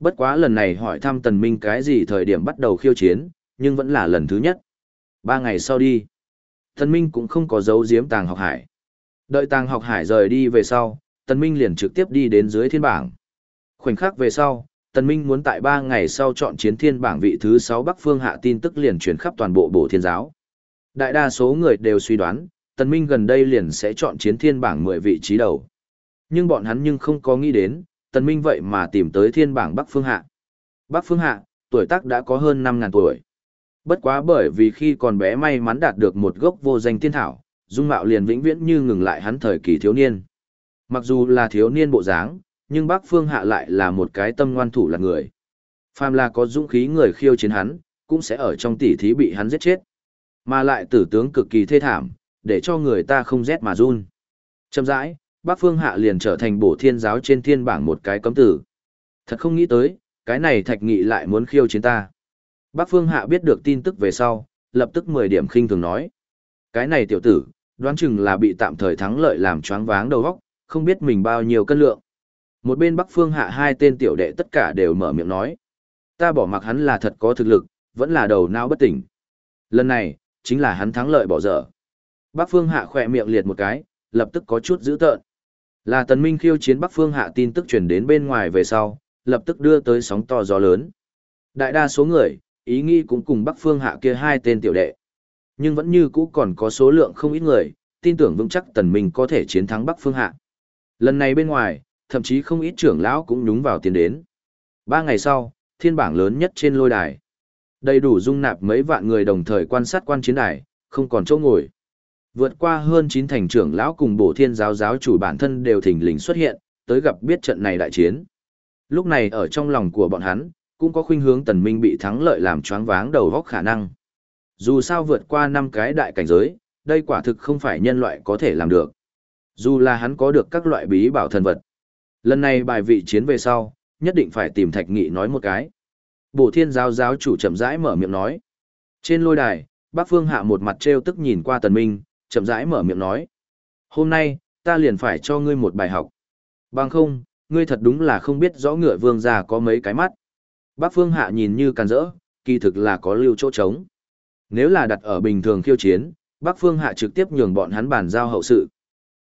Bất quá lần này hỏi thăm tần minh cái gì thời điểm bắt đầu khiêu chiến, nhưng vẫn là lần thứ nhất. Ba ngày sau đi, tần minh cũng không có giấu giếm tàng học hải. Đợi tàng học hải rời đi về sau, tần minh liền trực tiếp đi đến dưới thiên bảng. Khoảnh khắc về sau, tần minh muốn tại ba ngày sau chọn chiến thiên bảng vị thứ sáu Bắc Phương hạ tin tức liền truyền khắp toàn bộ bộ thiên giáo. Đại đa số người đều suy đoán, tần minh gần đây liền sẽ chọn chiến thiên bảng 10 vị trí đầu. Nhưng bọn hắn nhưng không có nghĩ đến, tần minh vậy mà tìm tới thiên bảng Bắc Phương Hạ. Bắc Phương Hạ, tuổi tác đã có hơn 5.000 tuổi. Bất quá bởi vì khi còn bé may mắn đạt được một gốc vô danh tiên thảo, dung mạo liền vĩnh viễn như ngừng lại hắn thời kỳ thiếu niên. Mặc dù là thiếu niên bộ dáng, nhưng Bắc Phương Hạ lại là một cái tâm ngoan thủ là người. Phàm là có dũng khí người khiêu chiến hắn, cũng sẽ ở trong tỉ thí bị hắn giết chết. Mà lại tử tướng cực kỳ thê thảm, để cho người ta không rét mà run. Chậm rãi, Bắc Phương Hạ liền trở thành bổ thiên giáo trên thiên bảng một cái cấm tử. Thật không nghĩ tới, cái này thạch nghị lại muốn khiêu chiến ta. Bắc Phương Hạ biết được tin tức về sau, lập tức 10 điểm khinh thường nói. Cái này tiểu tử, đoán chừng là bị tạm thời thắng lợi làm choáng váng đầu óc, không biết mình bao nhiêu cân lượng. Một bên Bắc Phương Hạ hai tên tiểu đệ tất cả đều mở miệng nói. Ta bỏ mặc hắn là thật có thực lực, vẫn là đầu não bất tỉnh. Lần này, chính là hắn thắng lợi bỏ dở. Bắc Phương Hạ khỏe miệng liệt một cái, lập tức có chút dữ tợn. Là Tần Minh khiêu chiến Bắc Phương Hạ tin tức truyền đến bên ngoài về sau, lập tức đưa tới sóng to gió lớn. Đại đa số người, ý nghĩ cũng cùng Bắc Phương Hạ kia hai tên tiểu đệ. Nhưng vẫn như cũ còn có số lượng không ít người, tin tưởng vững chắc Tần Minh có thể chiến thắng Bắc Phương Hạ. Lần này bên ngoài, thậm chí không ít trưởng lão cũng nhúng vào tiến đến. Ba ngày sau, thiên bảng lớn nhất trên lôi đài. Đầy đủ dung nạp mấy vạn người đồng thời quan sát quan chiến đài, không còn chỗ ngồi. Vượt qua hơn 9 thành trưởng lão cùng bổ thiên giáo giáo chủ bản thân đều thỉnh lình xuất hiện, tới gặp biết trận này đại chiến. Lúc này ở trong lòng của bọn hắn, cũng có khuynh hướng tần minh bị thắng lợi làm choáng váng đầu góc khả năng. Dù sao vượt qua năm cái đại cảnh giới, đây quả thực không phải nhân loại có thể làm được. Dù là hắn có được các loại bí bảo thần vật. Lần này bài vị chiến về sau, nhất định phải tìm thạch nghị nói một cái. Bổ thiên giáo giáo chủ chậm rãi mở miệng nói. Trên lôi đài, bác phương hạ một mặt treo tức nhìn qua tần minh, chậm rãi mở miệng nói. Hôm nay, ta liền phải cho ngươi một bài học. Bằng không, ngươi thật đúng là không biết rõ ngựa vương già có mấy cái mắt. Bác phương hạ nhìn như càn rỡ, kỳ thực là có lưu chỗ trống. Nếu là đặt ở bình thường khiêu chiến, Bắc Phương Hạ trực tiếp nhường bọn hắn bàn giao hậu sự.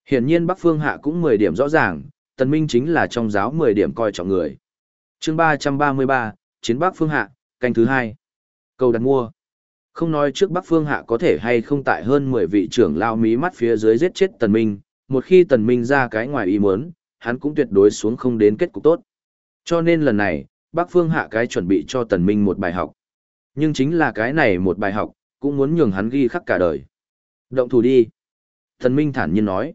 Hiển nhiên Bắc Phương Hạ cũng 10 điểm rõ ràng, Tần Minh chính là trong giáo 10 điểm coi trọng người. Chương 333, Chiến Bắc Phương Hạ, canh thứ 2. Cầu đặt mua. Không nói trước Bắc Phương Hạ có thể hay không tại hơn 10 vị trưởng lao mí mắt phía dưới giết chết Tần Minh, một khi Tần Minh ra cái ngoài ý muốn, hắn cũng tuyệt đối xuống không đến kết cục tốt. Cho nên lần này, Bắc Phương Hạ cái chuẩn bị cho Tần Minh một bài học. Nhưng chính là cái này một bài học, cũng muốn nhường hắn ghi khắc cả đời. Động thủ đi. Tần Minh thản nhiên nói.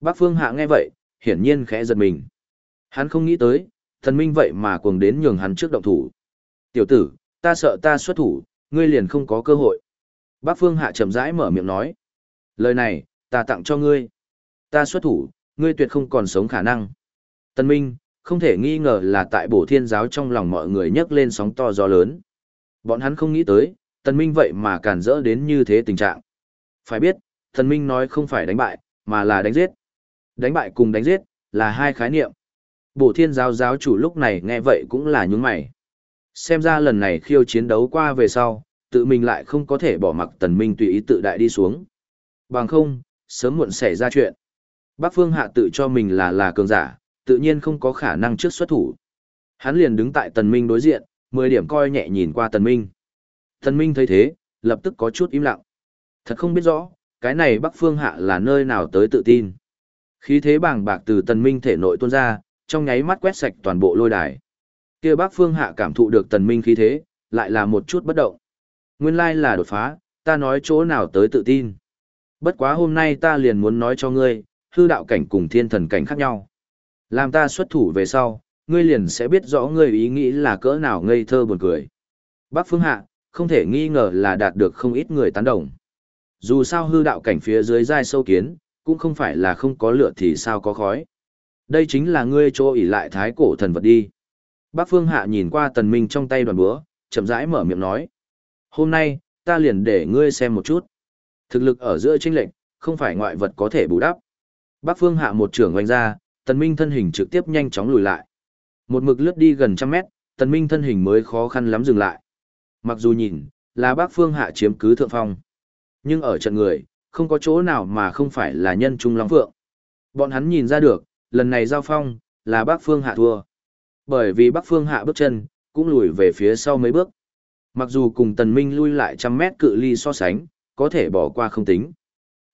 Bắc Phương Hạ nghe vậy, hiển nhiên khẽ giật mình. Hắn không nghĩ tới, thần Minh vậy mà cuồng đến nhường hắn trước động thủ. Tiểu tử, ta sợ ta xuất thủ, ngươi liền không có cơ hội. Bác Phương Hạ chậm rãi mở miệng nói. Lời này, ta tặng cho ngươi. Ta xuất thủ, ngươi tuyệt không còn sống khả năng. Tân Minh, không thể nghi ngờ là tại bổ thiên giáo trong lòng mọi người nhấc lên sóng to gió lớn. Bọn hắn không nghĩ tới, Tân Minh vậy mà càn rỡ đến như thế tình trạng. Phải biết, Tân Minh nói không phải đánh bại, mà là đánh giết. Đánh bại cùng đánh giết, là hai khái niệm. Bổ thiên giáo giáo chủ lúc này nghe vậy cũng là nhúng mày. Xem ra lần này khiêu chiến đấu qua về sau, tự mình lại không có thể bỏ mặc tần minh tùy ý tự đại đi xuống. Bằng không, sớm muộn xảy ra chuyện. Bác Phương Hạ tự cho mình là là cường giả, tự nhiên không có khả năng trước xuất thủ. Hắn liền đứng tại tần minh đối diện, 10 điểm coi nhẹ nhìn qua tần minh. Tần minh thấy thế, lập tức có chút im lặng. Thật không biết rõ, cái này Bắc Phương Hạ là nơi nào tới tự tin. Khí thế bàng bạc từ tần minh thể nội tuôn ra, trong nháy mắt quét sạch toàn bộ lôi đài kia bác phương hạ cảm thụ được tần minh khí thế, lại là một chút bất động. Nguyên lai là đột phá, ta nói chỗ nào tới tự tin. Bất quá hôm nay ta liền muốn nói cho ngươi, hư đạo cảnh cùng thiên thần cảnh khác nhau. Làm ta xuất thủ về sau, ngươi liền sẽ biết rõ ngươi ý nghĩ là cỡ nào ngây thơ buồn cười. Bác Phương Hạ, không thể nghi ngờ là đạt được không ít người tán đồng. Dù sao hư đạo cảnh phía dưới dai sâu kiến, cũng không phải là không có lửa thì sao có khói. Đây chính là ngươi chỗ ỷ lại thái cổ thần vật đi. Bác Phương Hạ nhìn qua tần minh trong tay đoàn búa, chậm rãi mở miệng nói. Hôm nay, ta liền để ngươi xem một chút. Thực lực ở giữa chênh lệnh, không phải ngoại vật có thể bù đắp. Bác Phương Hạ một trưởng oanh ra, tần minh thân hình trực tiếp nhanh chóng lùi lại. Một mực lướt đi gần trăm mét, tần minh thân hình mới khó khăn lắm dừng lại. Mặc dù nhìn, là bác Phương Hạ chiếm cứ thượng phong. Nhưng ở trận người, không có chỗ nào mà không phải là nhân trung long phượng. Bọn hắn nhìn ra được, lần này giao phong, là bác Phương Hạ thua. Bởi vì bác Phương Hạ bước chân, cũng lùi về phía sau mấy bước. Mặc dù cùng tần minh lui lại trăm mét cự ly so sánh, có thể bỏ qua không tính.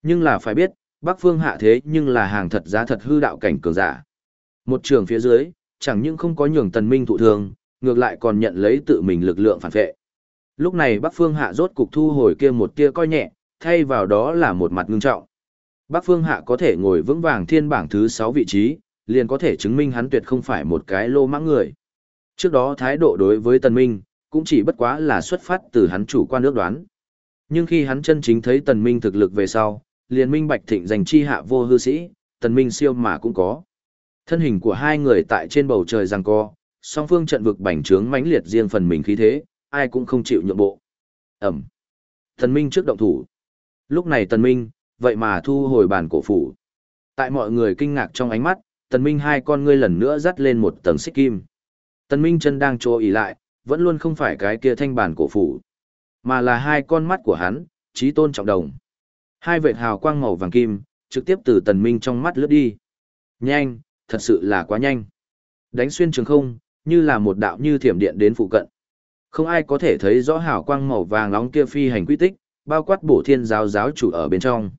Nhưng là phải biết, Bắc Phương hạ thế nhưng là hàng thật giá thật hư đạo cảnh cường giả. Một trường phía dưới, chẳng những không có nhường tần minh thụ thương, ngược lại còn nhận lấy tự mình lực lượng phản vệ. Lúc này Bắc Phương hạ rốt cục thu hồi kia một tia coi nhẹ, thay vào đó là một mặt ngưng trọng. Bắc Phương hạ có thể ngồi vững vàng thiên bảng thứ 6 vị trí, liền có thể chứng minh hắn tuyệt không phải một cái lô mãng người. Trước đó thái độ đối với tần minh, cũng chỉ bất quá là xuất phát từ hắn chủ quan ước đoán. Nhưng khi hắn chân chính thấy tần minh thực lực về sau, liền minh bạch thịnh giành chi hạ vô hư sĩ, tần minh siêu mà cũng có. Thân hình của hai người tại trên bầu trời giằng co, song phương trận vực bành trướng mãnh liệt riêng phần mình khí thế, ai cũng không chịu nhượng bộ. Ẩm. Tần minh trước động thủ. Lúc này tần minh, vậy mà thu hồi bản cổ phủ. Tại mọi người kinh ngạc trong ánh mắt, tần minh hai con ngươi lần nữa dắt lên một tầng xích kim. Tần minh chân đang trô ý lại, vẫn luôn không phải cái kia thanh bản cổ phủ, mà là hai con mắt của hắn, trí tôn trọng đồng. Hai vệt hào quang màu vàng kim, trực tiếp từ tần minh trong mắt lướt đi. Nhanh, thật sự là quá nhanh. Đánh xuyên trường không, như là một đạo như thiểm điện đến phụ cận. Không ai có thể thấy rõ hào quang màu vàng nóng kia phi hành quy tích, bao quát bổ thiên giáo giáo chủ ở bên trong.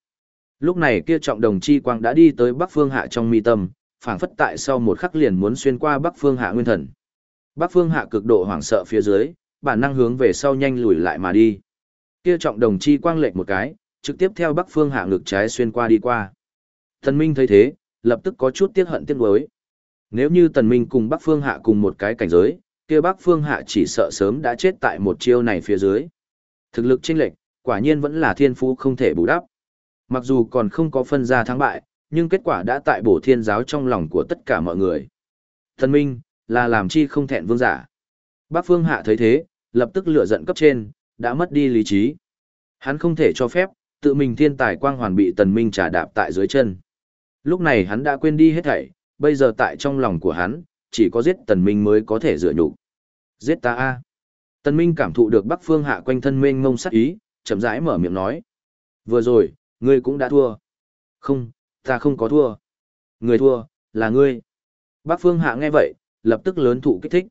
Lúc này kia trọng đồng chi quang đã đi tới Bắc Phương Hạ trong mi tâm, phảng phất tại sau một khắc liền muốn xuyên qua Bắc Phương Hạ nguyên thần. Bắc Phương Hạ cực độ hoảng sợ phía dưới, bản năng hướng về sau nhanh lùi lại mà đi. Kia trọng đồng chi quang lệch một cái, trực tiếp theo Bắc Phương Hạ ngực trái xuyên qua đi qua. Tần Minh thấy thế, lập tức có chút tiếc hận tiếc nuối. Nếu như Tần Minh cùng Bắc Phương Hạ cùng một cái cảnh giới, kia Bắc Phương Hạ chỉ sợ sớm đã chết tại một chiêu này phía dưới. Thực lực chênh lệch, quả nhiên vẫn là thiên phú không thể bù đắp. Mặc dù còn không có phân ra thắng bại, nhưng kết quả đã tại bổ thiên giáo trong lòng của tất cả mọi người. Tần Minh, là làm chi không thẹn vương giả. Bắc Phương Hạ thấy thế, lập tức lửa giận cấp trên, đã mất đi lý trí. Hắn không thể cho phép, tự mình thiên tài quang hoàn bị tần minh trả đạp tại dưới chân. Lúc này hắn đã quên đi hết thảy, bây giờ tại trong lòng của hắn, chỉ có giết tần minh mới có thể rửa nhục. Giết ta a! Tần minh cảm thụ được Bắc Phương Hạ quanh thân mênh ngông sát ý, chậm rãi mở miệng nói. Vừa rồi, ngươi cũng đã thua. Không, ta không có thua. Người thua, là ngươi. Bắc Phương Hạ nghe vậy, lập tức lớn thụ kích thích.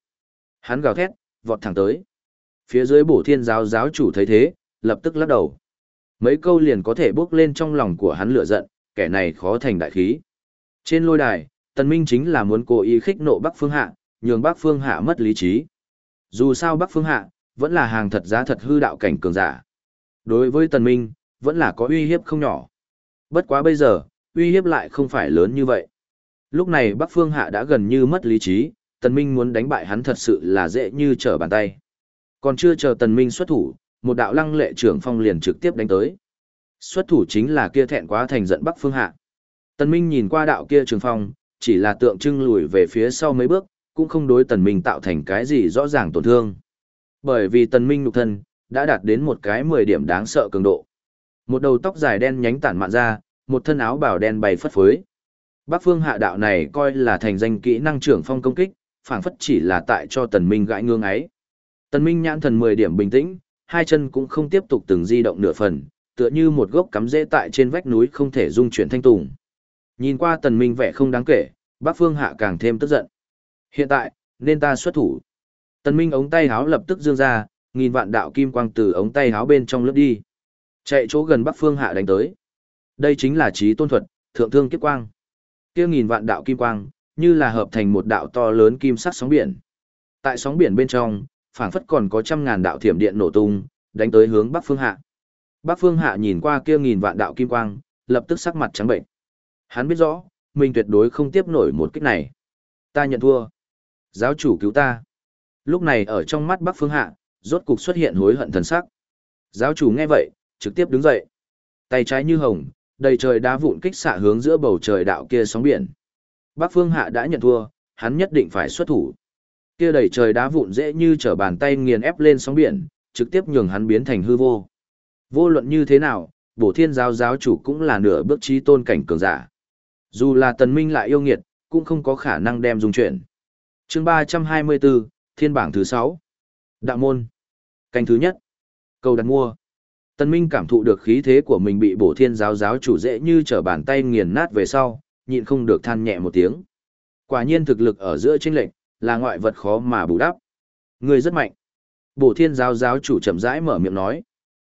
Hắn gào thét, vọt thẳng tới. Phía dưới bổ thiên giáo giáo chủ thấy thế, lập tức lắc đầu. Mấy câu liền có thể bước lên trong lòng của hắn lửa giận, kẻ này khó thành đại khí. Trên lôi đài, Tần Minh chính là muốn cố ý khích nộ Bắc Phương Hạ, nhường Bắc Phương Hạ mất lý trí. Dù sao Bắc Phương Hạ, vẫn là hàng thật giá thật hư đạo cảnh cường giả. Đối với Tần Minh, vẫn là có uy hiếp không nhỏ. Bất quá bây giờ, uy hiếp lại không phải lớn như vậy. Lúc này Bắc Phương Hạ đã gần như mất lý trí, Tần Minh muốn đánh bại hắn thật sự là dễ như trở bàn tay. Còn chưa chờ Tần Minh xuất thủ, một đạo lăng lệ trưởng phong liền trực tiếp đánh tới. Xuất thủ chính là kia thẹn quá thành giận Bắc Phương Hạ. Tần Minh nhìn qua đạo kia trường phong, chỉ là tượng trưng lùi về phía sau mấy bước, cũng không đối Tần Minh tạo thành cái gì rõ ràng tổn thương. Bởi vì Tần Minh nhục thân, đã đạt đến một cái 10 điểm đáng sợ cường độ. Một đầu tóc dài đen nhánh tản mạn ra, một thân áo bào đen bay phất phới. Bắc phương hạ đạo này coi là thành danh kỹ năng trưởng phong công kích, phảng phất chỉ là tại cho tần minh gãi ngương ấy. Tần minh nhãn thần 10 điểm bình tĩnh, hai chân cũng không tiếp tục từng di động nửa phần, tựa như một gốc cắm rễ tại trên vách núi không thể dung chuyển thanh tùng. Nhìn qua tần minh vẻ không đáng kể, Bắc phương hạ càng thêm tức giận. Hiện tại, nên ta xuất thủ. Tần minh ống tay háo lập tức dương ra, nghìn vạn đạo kim quang từ ống tay háo bên trong lướt đi. Chạy chỗ gần Bắc phương hạ đánh tới. Đây chính là trí tôn thuật, thượng thương kiếp quang. Kia nghìn vạn đạo kim quang, như là hợp thành một đạo to lớn kim sắc sóng biển. Tại sóng biển bên trong, phảng phất còn có trăm ngàn đạo thiểm điện nổ tung, đánh tới hướng Bắc Phương Hạ. Bắc Phương Hạ nhìn qua kia nghìn vạn đạo kim quang, lập tức sắc mặt trắng bệnh. Hắn biết rõ, mình tuyệt đối không tiếp nổi một kích này. Ta nhận thua. Giáo chủ cứu ta. Lúc này ở trong mắt Bắc Phương Hạ, rốt cục xuất hiện hối hận thần sắc. Giáo chủ nghe vậy, trực tiếp đứng dậy. Tay trái như hồng, đầy trời đá vụn kích xạ hướng giữa bầu trời đạo kia sóng biển. Bắc Phương Hạ đã nhận thua, hắn nhất định phải xuất thủ. Kia đầy trời đá vụn dễ như trở bàn tay nghiền ép lên sóng biển, trực tiếp nhường hắn biến thành hư vô. Vô luận như thế nào, bổ thiên giáo giáo chủ cũng là nửa bước trí tôn cảnh cường giả. Dù là tần minh lại yêu nghiệt, cũng không có khả năng đem dung chuyển. Chương 324, Thiên bảng thứ 6. Đạo môn. Canh thứ nhất. Cầu đặt mua. tân Minh cảm thụ được khí thế của mình bị bổ thiên giáo giáo chủ dễ như trở bàn tay nghiền nát về sau, nhịn không được than nhẹ một tiếng. Quả nhiên thực lực ở giữa chênh lệnh, là ngoại vật khó mà bù đắp. Người rất mạnh. Bổ thiên giáo giáo chủ chậm rãi mở miệng nói.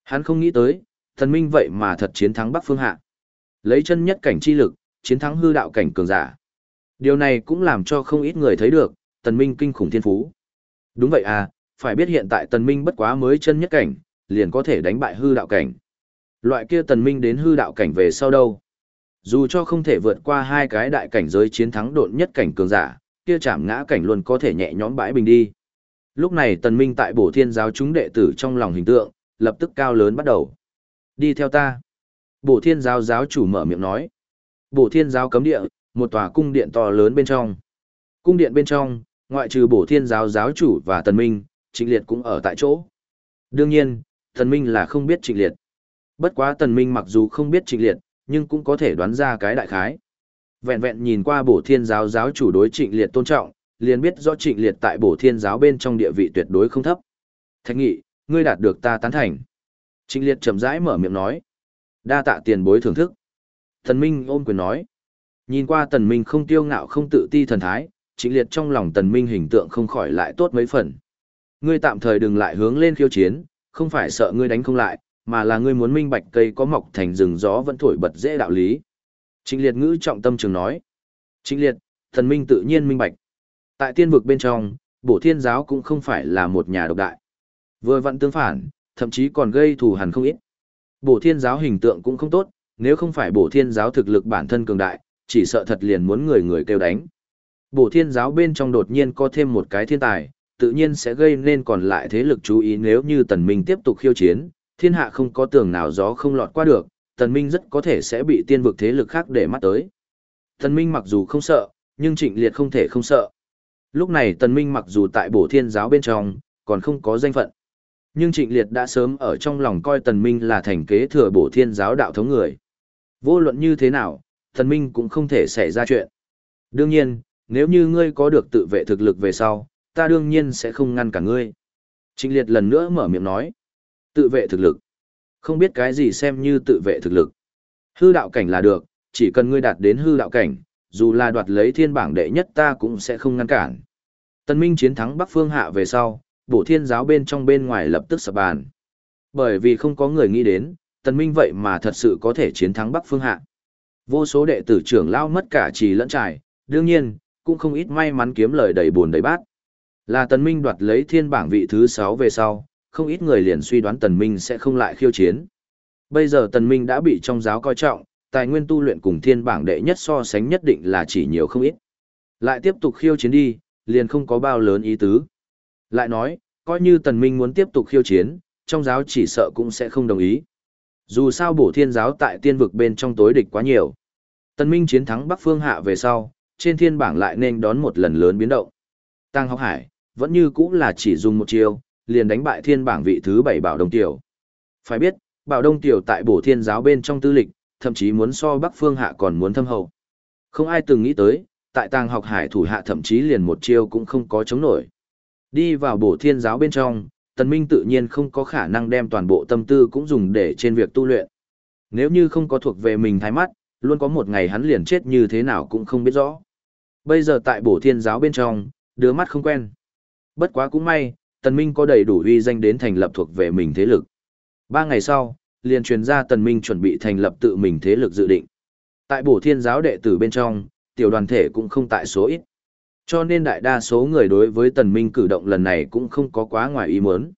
Hắn không nghĩ tới, thần minh vậy mà thật chiến thắng Bắc Phương Hạ. Lấy chân nhất cảnh chi lực, chiến thắng hư đạo cảnh cường giả. Điều này cũng làm cho không ít người thấy được, thần minh kinh khủng thiên phú. Đúng vậy à, phải biết hiện tại tần minh bất quá mới chân nhất cảnh, liền có thể đánh bại hư đạo cảnh. Loại kia tần minh đến hư đạo cảnh về sau đâu. Dù cho không thể vượt qua hai cái đại cảnh giới chiến thắng độn nhất cảnh cường giả, kia chạm ngã cảnh luôn có thể nhẹ nhõm bãi bình đi. Lúc này tần minh tại bổ thiên giáo chúng đệ tử trong lòng hình tượng, lập tức cao lớn bắt đầu. Đi theo ta. Bổ thiên giáo giáo chủ mở miệng nói. Bổ thiên giáo cấm địa, một tòa cung điện to lớn bên trong. Cung điện bên trong, ngoại trừ bổ thiên giáo giáo chủ và tần minh, trịnh liệt cũng ở tại chỗ. Đương nhiên, tần minh là không biết trịnh liệt. Bất quá tần minh mặc dù không biết trịnh liệt, nhưng cũng có thể đoán ra cái đại khái. Vẹn vẹn nhìn qua bổ thiên giáo giáo chủ đối trịnh liệt tôn trọng, liền biết rõ trịnh liệt tại bổ thiên giáo bên trong địa vị tuyệt đối không thấp. Thạch nghị, ngươi đạt được ta tán thành. Trịnh liệt chậm rãi mở miệng nói. Đa tạ tiền bối thưởng thức. Thần Minh ôm quyền nói. Nhìn qua tần Minh không tiêu ngạo không tự ti thần thái, trịnh liệt trong lòng tần Minh hình tượng không khỏi lại tốt mấy phần. Ngươi tạm thời đừng lại hướng lên khiêu chiến, không phải sợ ngươi đánh không lại, mà là ngươi muốn minh bạch cây có mọc thành rừng gió vẫn thổi bật dễ đạo lý. Trịnh liệt ngữ trọng tâm trường nói. Trịnh liệt, thần minh tự nhiên minh bạch. Tại tiên vực bên trong, bổ thiên giáo cũng không phải là một nhà độc đại. Vừa vặn tương phản, thậm chí còn gây thù hằn không ít. Bổ thiên giáo hình tượng cũng không tốt, nếu không phải bổ thiên giáo thực lực bản thân cường đại, chỉ sợ thật liền muốn người người kêu đánh. Bổ thiên giáo bên trong đột nhiên có thêm một cái thiên tài, tự nhiên sẽ gây nên còn lại thế lực chú ý nếu như tần minh tiếp tục khiêu chiến, thiên hạ không có tường nào gió không lọt qua được, tần minh rất có thể sẽ bị tiên vực thế lực khác để mắt tới. Tần minh mặc dù không sợ, nhưng trịnh liệt không thể không sợ. Lúc này tần minh mặc dù tại bổ thiên giáo bên trong, còn không có danh phận. Nhưng trịnh liệt đã sớm ở trong lòng coi tần minh là thành kế thừa bổ thiên giáo đạo thống người. Vô luận như thế nào, tần minh cũng không thể xảy ra chuyện. Đương nhiên, nếu như ngươi có được tự vệ thực lực về sau, ta đương nhiên sẽ không ngăn cả ngươi. Trịnh liệt lần nữa mở miệng nói. Tự vệ thực lực. Không biết cái gì xem như tự vệ thực lực. Hư đạo cảnh là được, chỉ cần ngươi đạt đến hư đạo cảnh, dù là đoạt lấy thiên bảng đệ nhất ta cũng sẽ không ngăn cản. Tân Minh chiến thắng Bắc Phương Hạ về sau, bổ thiên giáo bên trong bên ngoài lập tức sập bàn. Bởi vì không có người nghĩ đến, Tân Minh vậy mà thật sự có thể chiến thắng Bắc Phương Hạ. Vô số đệ tử trưởng lao mất cả trì lẫn trải, đương nhiên, cũng không ít may mắn kiếm lời đầy buồn đầy bát. Là Tần Minh đoạt lấy thiên bảng vị thứ 6 về sau, không ít người liền suy đoán Tần Minh sẽ không lại khiêu chiến. Bây giờ Tần Minh đã bị trong giáo coi trọng, tài nguyên tu luyện cùng thiên bảng đệ nhất so sánh nhất định là chỉ nhiều không ít. Lại tiếp tục khiêu chiến đi, liền không có bao lớn ý tứ. Lại nói, coi như Tần Minh muốn tiếp tục khiêu chiến, trong giáo chỉ sợ cũng sẽ không đồng ý. Dù sao bổ thiên giáo tại tiên vực bên trong tối địch quá nhiều. Tần Minh chiến thắng Bắc Phương Hạ về sau, trên thiên bảng lại nên đón một lần lớn biến động. Tăng học hải, vẫn như cũ là chỉ dùng một chiêu, liền đánh bại thiên bảng vị thứ bảy Bảo Đông Tiểu. Phải biết, Bảo Đông Tiểu tại bổ thiên giáo bên trong tư lịch, thậm chí muốn so Bắc Phương Hạ còn muốn thâm hậu. Không ai từng nghĩ tới, tại tàng học hải thủ hạ thậm chí liền một chiêu cũng không có chống nổi. Đi vào bổ thiên giáo bên trong, Tần Minh tự nhiên không có khả năng đem toàn bộ tâm tư cũng dùng để trên việc tu luyện. Nếu như không có thuộc về mình thái mắt, luôn có một ngày hắn liền chết như thế nào cũng không biết rõ. Bây giờ tại bổ thiên giáo bên trong, đứa mắt không quen. Bất quá cũng may, Tần Minh có đầy đủ uy danh đến thành lập thuộc về mình thế lực. Ba ngày sau, liền truyền ra Tần Minh chuẩn bị thành lập tự mình thế lực dự định. Tại bổ thiên giáo đệ tử bên trong, tiểu đoàn thể cũng không tại số ít. Cho nên đại đa số người đối với Tần Minh cử động lần này cũng không có quá ngoài ý muốn.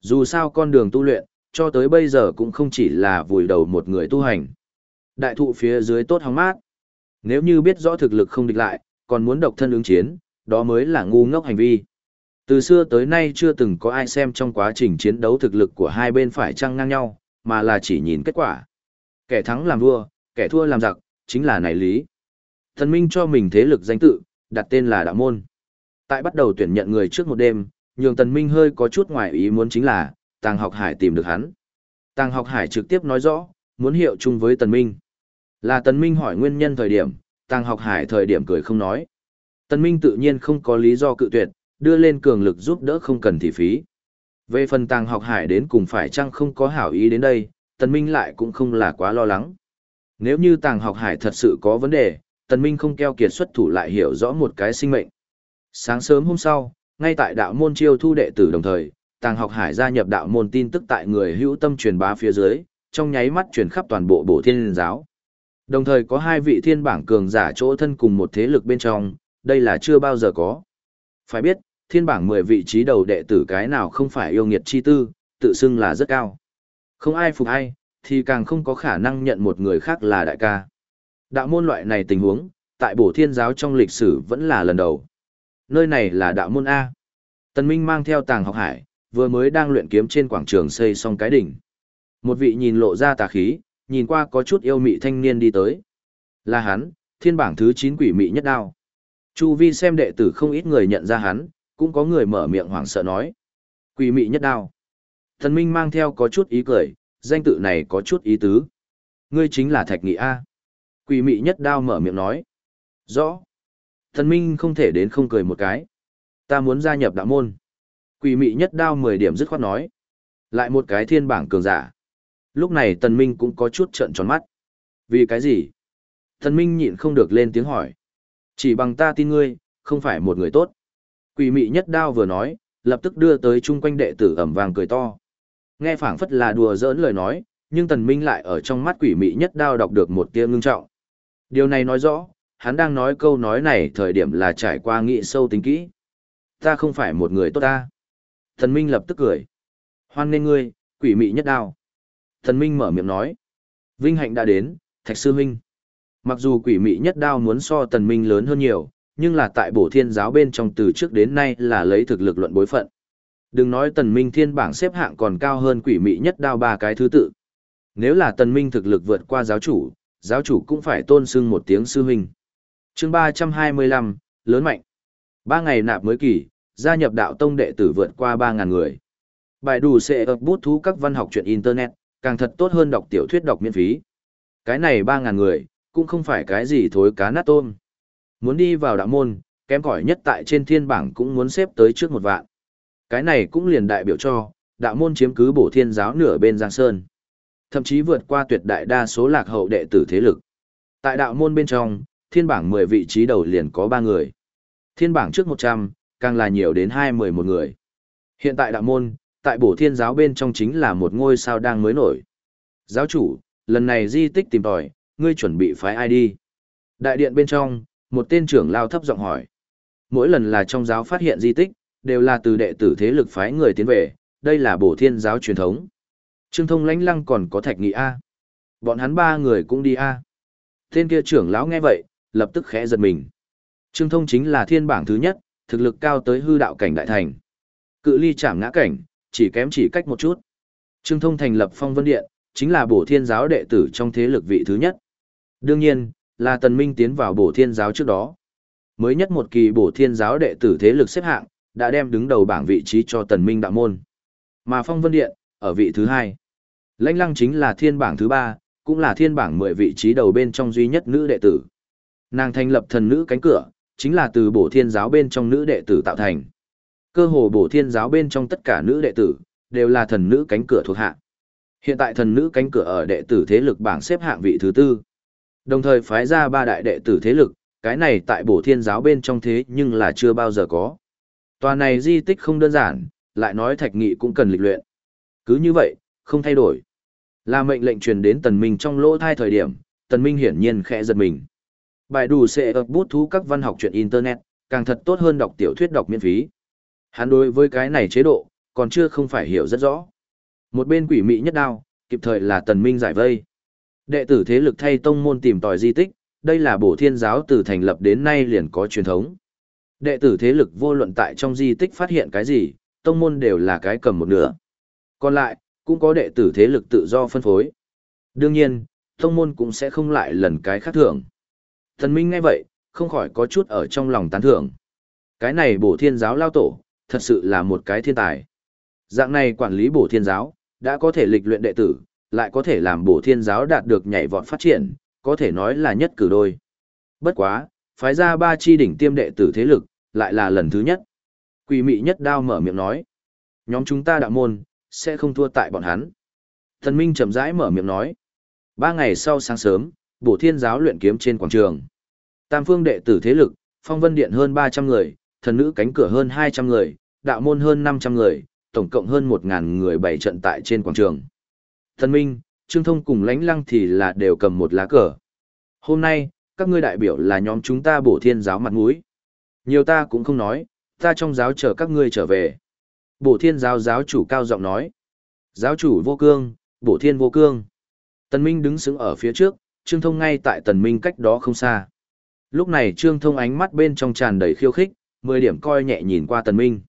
Dù sao con đường tu luyện, cho tới bây giờ cũng không chỉ là vùi đầu một người tu hành. Đại thụ phía dưới tốt hóng mát. Nếu như biết rõ thực lực không địch lại, còn muốn độc thân ứng chiến, đó mới là ngu ngốc hành vi. Từ xưa tới nay chưa từng có ai xem trong quá trình chiến đấu thực lực của hai bên phải chăng ngang nhau, mà là chỉ nhìn kết quả. Kẻ thắng làm vua, kẻ thua làm giặc, chính là này lý. Thần Minh cho mình thế lực danh tự, đặt tên là Đạo Môn. Tại bắt đầu tuyển nhận người trước một đêm, nhường Tần Minh hơi có chút ngoài ý muốn chính là, Tàng Học Hải tìm được hắn. Tàng Học Hải trực tiếp nói rõ, muốn hiệu chung với Tần Minh. Là Tần Minh hỏi nguyên nhân thời điểm, Tàng Học Hải thời điểm cười không nói. Tần Minh tự nhiên không có lý do cự tuyệt, đưa lên cường lực giúp đỡ không cần thị phí. Về phần Tàng Học Hải đến cùng phải chăng không có hảo ý đến đây, Tần Minh lại cũng không là quá lo lắng. Nếu như Tàng Học Hải thật sự có vấn đề, Tần Minh không keo kiệt xuất thủ lại hiểu rõ một cái sinh mệnh. Sáng sớm hôm sau, ngay tại đạo môn chiêu thu đệ tử đồng thời, Tàng Học Hải gia nhập đạo môn tin tức tại người hữu tâm truyền bá phía dưới, trong nháy mắt truyền khắp toàn bộ Bổ Thiên giáo. Đồng thời có hai vị thiên bảng cường giả chỗ thân cùng một thế lực bên trong, đây là chưa bao giờ có. Phải biết, thiên bảng 10 vị trí đầu đệ tử cái nào không phải yêu nghiệt chi tư, tự xưng là rất cao. Không ai phục ai, thì càng không có khả năng nhận một người khác là đại ca. Đạo môn loại này tình huống, tại bổ thiên giáo trong lịch sử vẫn là lần đầu. Nơi này là đạo môn A. Tần Minh mang theo tàng học hải, vừa mới đang luyện kiếm trên quảng trường xây xong cái đỉnh. Một vị nhìn lộ ra tà khí, nhìn qua có chút yêu mị thanh niên đi tới. Là hắn, thiên bảng thứ 9 quỷ mị nhất đao. Chu vi xem đệ tử không ít người nhận ra hắn, cũng có người mở miệng hoảng sợ nói. Quỷ mị nhất đao. Thần Minh mang theo có chút ý cười, danh tự này có chút ý tứ. Ngươi chính là Thạch Nghị A. Quỷ mị nhất đao mở miệng nói. Rõ. Thần Minh không thể đến không cười một cái. Ta muốn gia nhập đạo môn. Quỷ mị nhất đao 10 điểm dứt khoát nói. Lại một cái thiên bảng cường giả. Lúc này Tần Minh cũng có chút trợn tròn mắt. Vì cái gì? Thần Minh nhịn không được lên tiếng hỏi. Chỉ bằng ta tin ngươi, không phải một người tốt. Quỷ mị nhất đao vừa nói, lập tức đưa tới chung quanh đệ tử ẩm vàng cười to. Nghe phảng phất là đùa giỡn lời nói, nhưng tần minh lại ở trong mắt quỷ mị nhất đao đọc được một tia ngưng trọng. Điều này nói rõ, hắn đang nói câu nói này thời điểm là trải qua nghị sâu tính kỹ. Ta không phải một người tốt ta. Thần minh lập tức cười. Hoan nên ngươi, quỷ mị nhất đao. Thần minh mở miệng nói. Vinh hạnh đã đến, thạch sư huynh. Mặc dù quỷ mị nhất đao muốn so tần minh lớn hơn nhiều, nhưng là tại bổ thiên giáo bên trong từ trước đến nay là lấy thực lực luận bối phận. Đừng nói tần minh thiên bảng xếp hạng còn cao hơn quỷ mị nhất đao ba cái thứ tự. Nếu là tần minh thực lực vượt qua giáo chủ, giáo chủ cũng phải tôn sưng một tiếng sư huynh. Chương 325, lớn mạnh. Ba ngày nạp mới kỳ, gia nhập đạo tông đệ tử vượt qua 3.000 người. Bài đủ sẽ ập bút thú các văn học truyện Internet, càng thật tốt hơn đọc tiểu thuyết đọc miễn phí. Cái này 3.000 người, cũng không phải cái gì thối cá nát tôm. Muốn đi vào đạo môn, kém cỏi nhất tại trên thiên bảng cũng muốn xếp tới trước một vạn. Cái này cũng liền đại biểu cho, đạo môn chiếm cứ bổ thiên giáo nửa bên Giang Sơn. Thậm chí vượt qua tuyệt đại đa số lạc hậu đệ tử thế lực. Tại đạo môn bên trong, thiên bảng 10 vị trí đầu liền có 3 người. Thiên bảng trước 100, càng là nhiều đến 20 một người. Hiện tại đạo môn, tại bổ thiên giáo bên trong chính là một ngôi sao đang mới nổi. Giáo chủ, lần này di tích tìm tòi, ngươi chuẩn bị phái ai đi? Đại điện bên trong, một tên trưởng lao thấp giọng hỏi. Mỗi lần là trong giáo phát hiện di tích, đều là từ đệ tử thế lực phái người tiến về, đây là bổ thiên giáo truyền thống. Trương Thông lãnh lăng còn có thạch nghị A. Bọn hắn ba người cũng đi A. Tên kia trưởng lão nghe vậy, lập tức khẽ giật mình. Trương Thông chính là thiên bảng thứ nhất, thực lực cao tới hư đạo cảnh đại thành. Cự ly chạm ngã cảnh, chỉ kém chỉ cách một chút. Trương Thông thành lập phong vân điện, chính là bổ thiên giáo đệ tử trong thế lực vị thứ nhất. Đương nhiên, là tần minh tiến vào bổ thiên giáo trước đó. Mới nhất một kỳ bổ thiên giáo đệ tử thế lực xếp hạng, đã đem đứng đầu bảng vị trí cho tần minh đạo môn. Mà phong vân điện, ở vị thứ hai. Lãnh lăng chính là thiên bảng thứ ba, cũng là thiên bảng 10 vị trí đầu bên trong duy nhất nữ đệ tử. Nàng thành lập thần nữ cánh cửa, chính là từ bổ thiên giáo bên trong nữ đệ tử tạo thành. Cơ hồ bổ thiên giáo bên trong tất cả nữ đệ tử, đều là thần nữ cánh cửa thuộc hạ. Hiện tại thần nữ cánh cửa ở đệ tử thế lực bảng xếp hạng vị thứ tư. Đồng thời phái ra ba đại đệ tử thế lực, cái này tại bổ thiên giáo bên trong thế nhưng là chưa bao giờ có. Tòa này di tích không đơn giản, lại nói thạch nghị cũng cần lịch luyện. Cứ như vậy, không thay đổi. Là mệnh lệnh truyền đến tần minh trong lỗ thai thời điểm, tần minh hiển nhiên khẽ giật mình. Bài đủ sẽ ập bút thú các văn học truyện Internet, càng thật tốt hơn đọc tiểu thuyết đọc miễn phí. Hắn đối với cái này chế độ, còn chưa không phải hiểu rất rõ. Một bên quỷ mị nhất đao, kịp thời là tần minh giải vây. Đệ tử thế lực thay tông môn tìm tòi di tích, đây là bổ thiên giáo từ thành lập đến nay liền có truyền thống. Đệ tử thế lực vô luận tại trong di tích phát hiện cái gì, tông môn đều là cái cầm một nửa. Còn lại, cũng có đệ tử thế lực tự do phân phối. Đương nhiên, tông môn cũng sẽ không lại lần cái khác thưởng. Thần Minh ngay vậy, không khỏi có chút ở trong lòng tán thưởng. Cái này bổ thiên giáo lao tổ, thật sự là một cái thiên tài. Dạng này quản lý bổ thiên giáo, đã có thể lịch luyện đệ tử, lại có thể làm bổ thiên giáo đạt được nhảy vọt phát triển, có thể nói là nhất cử đôi. Bất quá, phái ra ba chi đỉnh tiêm đệ tử thế lực, lại là lần thứ nhất. Quỷ mị nhất đao mở miệng nói. Nhóm chúng ta đạo môn, sẽ không thua tại bọn hắn. Thần Minh chậm rãi mở miệng nói. Ba ngày sau sáng sớm, bổ thiên giáo luyện kiếm trên quảng trường. Tam phương đệ tử thế lực, phong vân điện hơn 300 người, thần nữ cánh cửa hơn 200 người, đạo môn hơn 500 người, tổng cộng hơn 1.000 người bày trận tại trên quảng trường. Thần Minh, Trương Thông cùng lãnh lăng thì là đều cầm một lá cờ. Hôm nay, các ngươi đại biểu là nhóm chúng ta bổ thiên giáo mặt mũi. Nhiều ta cũng không nói, ta trong giáo chờ các ngươi trở về. Bổ thiên giáo giáo chủ cao giọng nói. Giáo chủ vô cương, bổ thiên vô cương. Tần Minh đứng sững ở phía trước, Trương Thông ngay tại Tần Minh cách đó không xa. Lúc này Trương Thông ánh mắt bên trong tràn đầy khiêu khích, mười điểm coi nhẹ nhìn qua Tần Minh.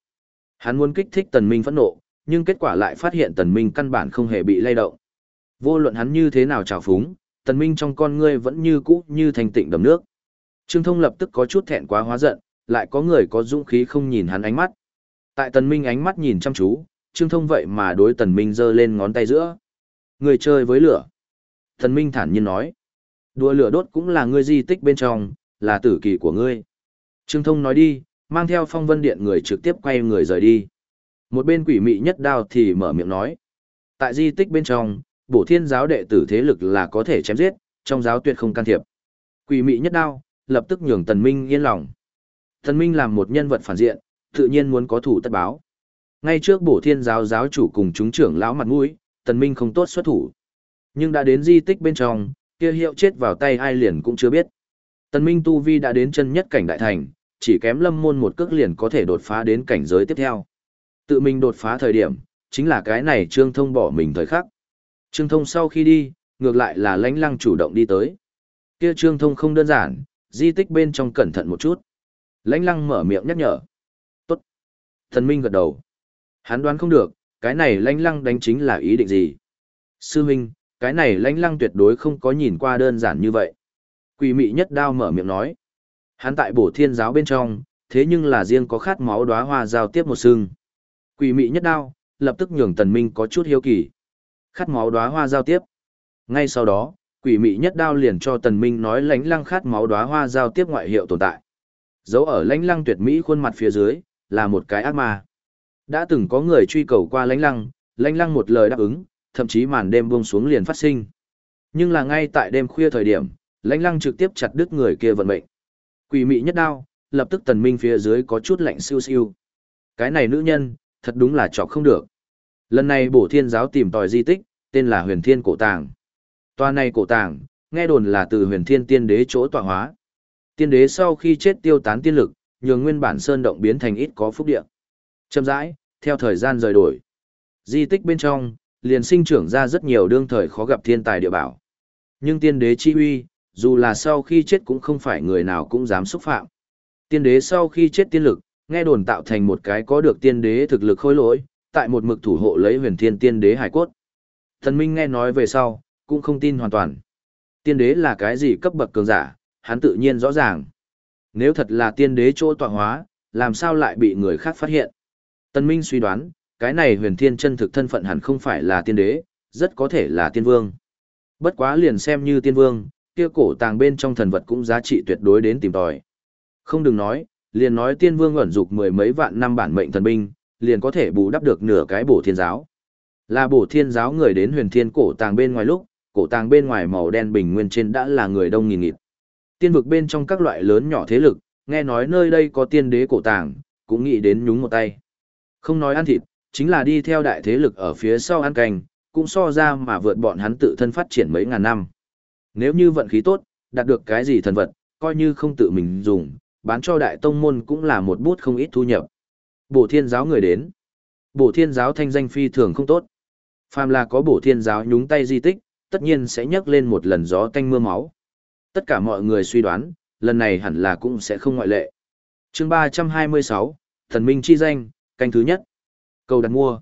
Hắn muốn kích thích Tần Minh phẫn nộ, nhưng kết quả lại phát hiện Tần Minh căn bản không hề bị lay động. Vô luận hắn như thế nào trào phúng, Tần Minh trong con ngươi vẫn như cũ như thành tịnh đầm nước. Trương Thông lập tức có chút thẹn quá hóa giận, lại có người có dũng khí không nhìn hắn ánh mắt. Tại Tần Minh ánh mắt nhìn chăm chú, Trương Thông vậy mà đối Tần Minh giơ lên ngón tay giữa. Người chơi với lửa. Tần Minh thản nhiên nói. Đùa lửa đốt cũng là ngươi di tích bên trong, là tử kỳ của ngươi. Trương Thông nói đi, mang theo phong vân điện người trực tiếp quay người rời đi. Một bên quỷ mị nhất đao thì mở miệng nói. Tại di tích bên trong, bổ thiên giáo đệ tử thế lực là có thể chém giết, trong giáo tuyệt không can thiệp. Quỷ mị nhất đao, lập tức nhường tần minh yên lòng. Tần minh làm một nhân vật phản diện, tự nhiên muốn có thủ tất báo. Ngay trước bổ thiên giáo giáo chủ cùng chúng trưởng lão mặt mũi, tần minh không tốt xuất thủ. Nhưng đã đến di tích bên trong, kia hiệu chết vào tay ai liền cũng chưa biết. Tần minh tu vi đã đến chân nhất cảnh đại thành, chỉ kém lâm môn một cước liền có thể đột phá đến cảnh giới tiếp theo. Tự mình đột phá thời điểm, chính là cái này trương thông bỏ mình thời khắc. Trương thông sau khi đi, ngược lại là lãnh lăng chủ động đi tới. Kia trương thông không đơn giản, di tích bên trong cẩn thận một chút. Lãnh lăng mở miệng nhắc nhở. Tốt. Thần Minh gật đầu. Hắn đoán không được, cái này lãnh lăng đánh chính là ý định gì. Sư Minh, cái này lãnh lăng tuyệt đối không có nhìn qua đơn giản như vậy. Quỷ mị nhất đao mở miệng nói. Hắn tại bổ thiên giáo bên trong, thế nhưng là riêng có khát máu đóa hoa giao tiếp một xương. Quỷ mị nhất đao, lập tức nhường tần minh có chút hiếu kỳ. Khát máu đóa hoa giao tiếp. Ngay sau đó, quỷ mị nhất đao liền cho tần minh nói lãnh lăng khát máu đóa hoa giao tiếp ngoại hiệu tồn tại. Dấu ở lãnh lăng tuyệt mỹ khuôn mặt phía dưới, là một cái ác ma. Đã từng có người truy cầu qua lãnh lăng, lãnh lăng một lời đáp ứng, thậm chí màn đêm buông xuống liền phát sinh. Nhưng là ngay tại đêm khuya thời điểm, lãnh lăng trực tiếp chặt đứt người kia vận mệnh. Quỷ mị nhất đao, lập tức tần minh phía dưới có chút lạnh siêu siêu. Cái này nữ nhân, thật đúng là chọc không được. Lần này bổ thiên giáo tìm tòi di tích, tên là huyền thiên cổ tàng. Toa này cổ tàng, nghe đồn là từ huyền thiên tiên đế chỗ tọa hóa. Tiên đế sau khi chết tiêu tán tiên lực, nhường nguyên bản sơn động biến thành ít có phúc địa. Chậm rãi, theo thời gian rời đổi. Di tích bên trong, liền sinh trưởng ra rất nhiều đương thời khó gặp thiên tài địa bảo. Nhưng tiên đế chi uy, dù là sau khi chết cũng không phải người nào cũng dám xúc phạm. Tiên đế sau khi chết tiên lực, nghe đồn tạo thành một cái có được tiên đế thực lực khôi lỗi, tại một mực thủ hộ lấy huyền thiên tiên đế hải cốt. Thần Minh nghe nói về sau, cũng không tin hoàn toàn. Tiên đế là cái gì cấp bậc cường giả, hắn tự nhiên rõ ràng. Nếu thật là tiên đế chỗ tọa hóa, làm sao lại bị người khác phát hiện? Tân Minh suy đoán, cái này huyền thiên chân thực thân phận hẳn không phải là tiên đế, rất có thể là tiên vương. Bất quá liền xem như tiên vương, kia cổ tàng bên trong thần vật cũng giá trị tuyệt đối đến tìm tòi. Không đừng nói, liền nói tiên vương ẩn dục mười mấy vạn năm bản mệnh thần binh, liền có thể bù đắp được nửa cái bổ thiên giáo. Là bổ thiên giáo người đến huyền thiên cổ tàng bên ngoài lúc, cổ tàng bên ngoài màu đen bình nguyên trên đã là người đông nghìn nghịt. Tiên vực bên trong các loại lớn nhỏ thế lực, nghe nói nơi đây có tiên đế cổ tàng, cũng nghĩ đến nhúng một tay. Không nói ăn thịt, chính là đi theo đại thế lực ở phía sau ăn canh, cũng so ra mà vượt bọn hắn tự thân phát triển mấy ngàn năm. Nếu như vận khí tốt, đạt được cái gì thần vật, coi như không tự mình dùng, bán cho đại tông môn cũng là một bút không ít thu nhập. Bổ thiên giáo người đến. Bổ thiên giáo thanh danh phi thường không tốt. Phàm là có bổ thiên giáo nhúng tay di tích, tất nhiên sẽ nhấc lên một lần gió tanh mưa máu. Tất cả mọi người suy đoán, lần này hẳn là cũng sẽ không ngoại lệ. chương 326, Thần Minh chi danh, canh thứ nhất. Câu đặt mua.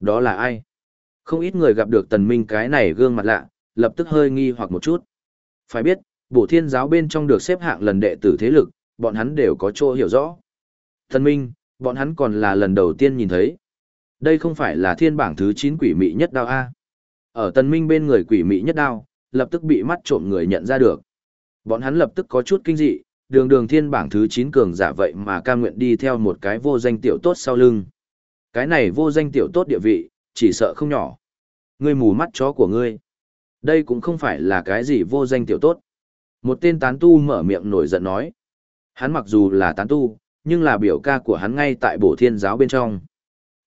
Đó là ai? Không ít người gặp được tần minh cái này gương mặt lạ, lập tức hơi nghi hoặc một chút. Phải biết, bổ thiên giáo bên trong được xếp hạng lần đệ tử thế lực, bọn hắn đều có chỗ hiểu rõ. Tần minh, bọn hắn còn là lần đầu tiên nhìn thấy. Đây không phải là thiên bảng thứ 9 quỷ mị nhất đao A. Ở tần minh bên người quỷ mị nhất đao, lập tức bị mắt trộm người nhận ra được. Bọn hắn lập tức có chút kinh dị, đường đường thiên bảng thứ 9 cường giả vậy mà cam nguyện đi theo một cái vô danh tiểu tốt sau lưng. Cái này vô danh tiểu tốt địa vị, chỉ sợ không nhỏ. Ngươi mù mắt chó của ngươi. Đây cũng không phải là cái gì vô danh tiểu tốt. Một tên tán tu mở miệng nổi giận nói. Hắn mặc dù là tán tu, nhưng là biểu ca của hắn ngay tại bổ thiên giáo bên trong.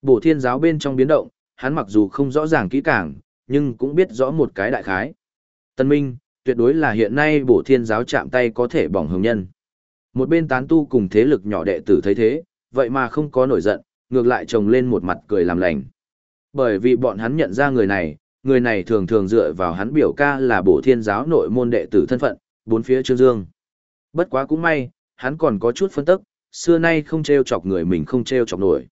Bổ thiên giáo bên trong biến động, hắn mặc dù không rõ ràng kỹ càng, nhưng cũng biết rõ một cái đại khái. Tân Minh, tuyệt đối là hiện nay bổ thiên giáo chạm tay có thể bỏng hồng nhân. Một bên tán tu cùng thế lực nhỏ đệ tử thấy thế, vậy mà không có nổi giận, ngược lại trồng lên một mặt cười làm lành. Bởi vì bọn hắn nhận ra người này, người này thường thường dựa vào hắn biểu ca là bổ thiên giáo nội môn đệ tử thân phận, bốn phía trương dương. Bất quá cũng may, hắn còn có chút phân tức, xưa nay không treo chọc người mình không treo chọc nổi.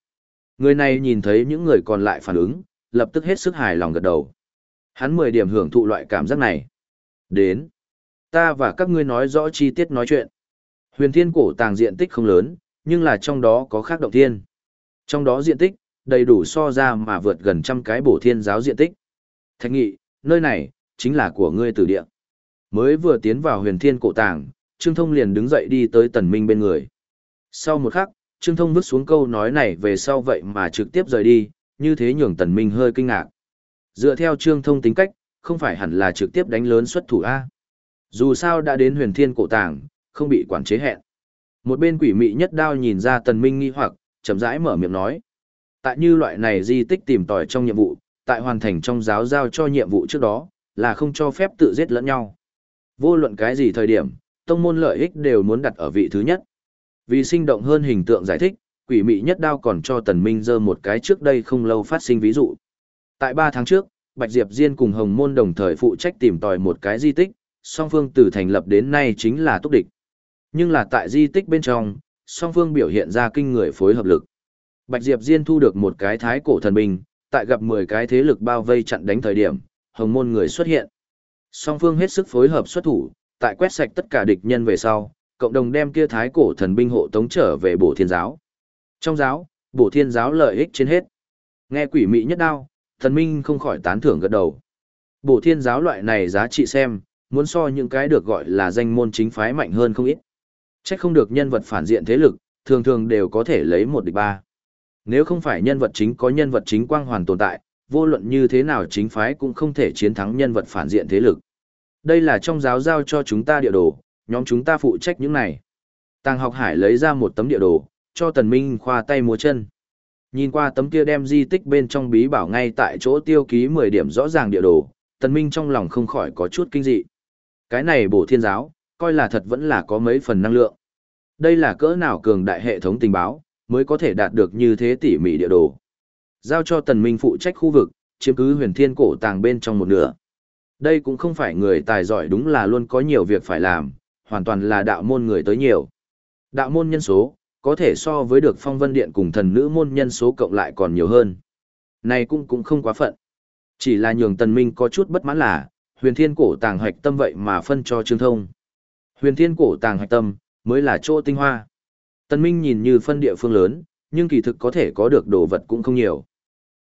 Người này nhìn thấy những người còn lại phản ứng, lập tức hết sức hài lòng gật đầu. Hắn mười điểm hưởng thụ loại cảm giác này. Đến. Ta và các ngươi nói rõ chi tiết nói chuyện. Huyền thiên cổ tàng diện tích không lớn, nhưng là trong đó có khác động thiên. Trong đó diện tích, đầy đủ so ra mà vượt gần trăm cái bổ thiên giáo diện tích. Thạch nghị, nơi này, chính là của ngươi tử địa. Mới vừa tiến vào huyền thiên cổ tàng, Trương Thông liền đứng dậy đi tới tần minh bên người. Sau một khắc, Trương Thông vứt xuống câu nói này về sau vậy mà trực tiếp rời đi, như thế nhường tần minh hơi kinh ngạc. Dựa theo Trương Thông tính cách, không phải hẳn là trực tiếp đánh lớn xuất thủ A. Dù sao đã đến huyền thiên cổ tàng, không bị quản chế hẹn. Một bên quỷ mị nhất đao nhìn ra tần minh nghi hoặc, chậm rãi mở miệng nói. Tại như loại này di tích tìm tòi trong nhiệm vụ, tại hoàn thành trong giáo giao cho nhiệm vụ trước đó, là không cho phép tự giết lẫn nhau. Vô luận cái gì thời điểm, tông môn lợi ích đều muốn đặt ở vị thứ nhất. Vì sinh động hơn hình tượng giải thích, quỷ mị nhất đao còn cho tần minh dơ một cái trước đây không lâu phát sinh ví dụ. Tại 3 tháng trước, Bạch Diệp Diên cùng Hồng Môn đồng thời phụ trách tìm tòi một cái di tích, song phương từ thành lập đến nay chính là túc địch. Nhưng là tại di tích bên trong, song phương biểu hiện ra kinh người phối hợp lực. Bạch Diệp Diên thu được một cái thái cổ thần binh, tại gặp 10 cái thế lực bao vây chặn đánh thời điểm, hồng môn người xuất hiện. Song phương hết sức phối hợp xuất thủ, tại quét sạch tất cả địch nhân về sau, cộng đồng đem kia thái cổ thần binh hộ tống trở về bổ thiên giáo. Trong giáo, bổ thiên giáo lợi ích trên hết. Nghe quỷ mị nhất đao, thần minh không khỏi tán thưởng gật đầu. Bổ thiên giáo loại này giá trị xem, muốn so những cái được gọi là danh môn chính phái mạnh hơn không ít. Chắc không được nhân vật phản diện thế lực, thường thường đều có thể lấy một địch ba. Nếu không phải nhân vật chính có nhân vật chính quang hoàn tồn tại, vô luận như thế nào chính phái cũng không thể chiến thắng nhân vật phản diện thế lực. Đây là trong giáo giao cho chúng ta địa đồ, nhóm chúng ta phụ trách những này. Tàng học hải lấy ra một tấm địa đồ, cho tần minh khoa tay múa chân. Nhìn qua tấm kia đem di tích bên trong bí bảo ngay tại chỗ tiêu ký 10 điểm rõ ràng địa đồ, tần minh trong lòng không khỏi có chút kinh dị. Cái này bổ thiên giáo, coi là thật vẫn là có mấy phần năng lượng. Đây là cỡ nào cường đại hệ thống tình báo, mới có thể đạt được như thế tỉ mỉ địa đồ. Giao cho tần minh phụ trách khu vực, chiếm cứ huyền thiên cổ tàng bên trong một nửa. Đây cũng không phải người tài giỏi đúng là luôn có nhiều việc phải làm, hoàn toàn là đạo môn người tới nhiều. Đạo môn nhân số, có thể so với được phong vân điện cùng thần nữ môn nhân số cộng lại còn nhiều hơn. Này cũng cũng không quá phận. Chỉ là nhường tần minh có chút bất mãn là, huyền thiên cổ tàng hoạch tâm vậy mà phân cho trương thông. Huyền thiên cổ tàng hoạch tâm, mới là chỗ tinh hoa. Tần minh nhìn như phân địa phương lớn, nhưng kỳ thực có thể có được đồ vật cũng không nhiều.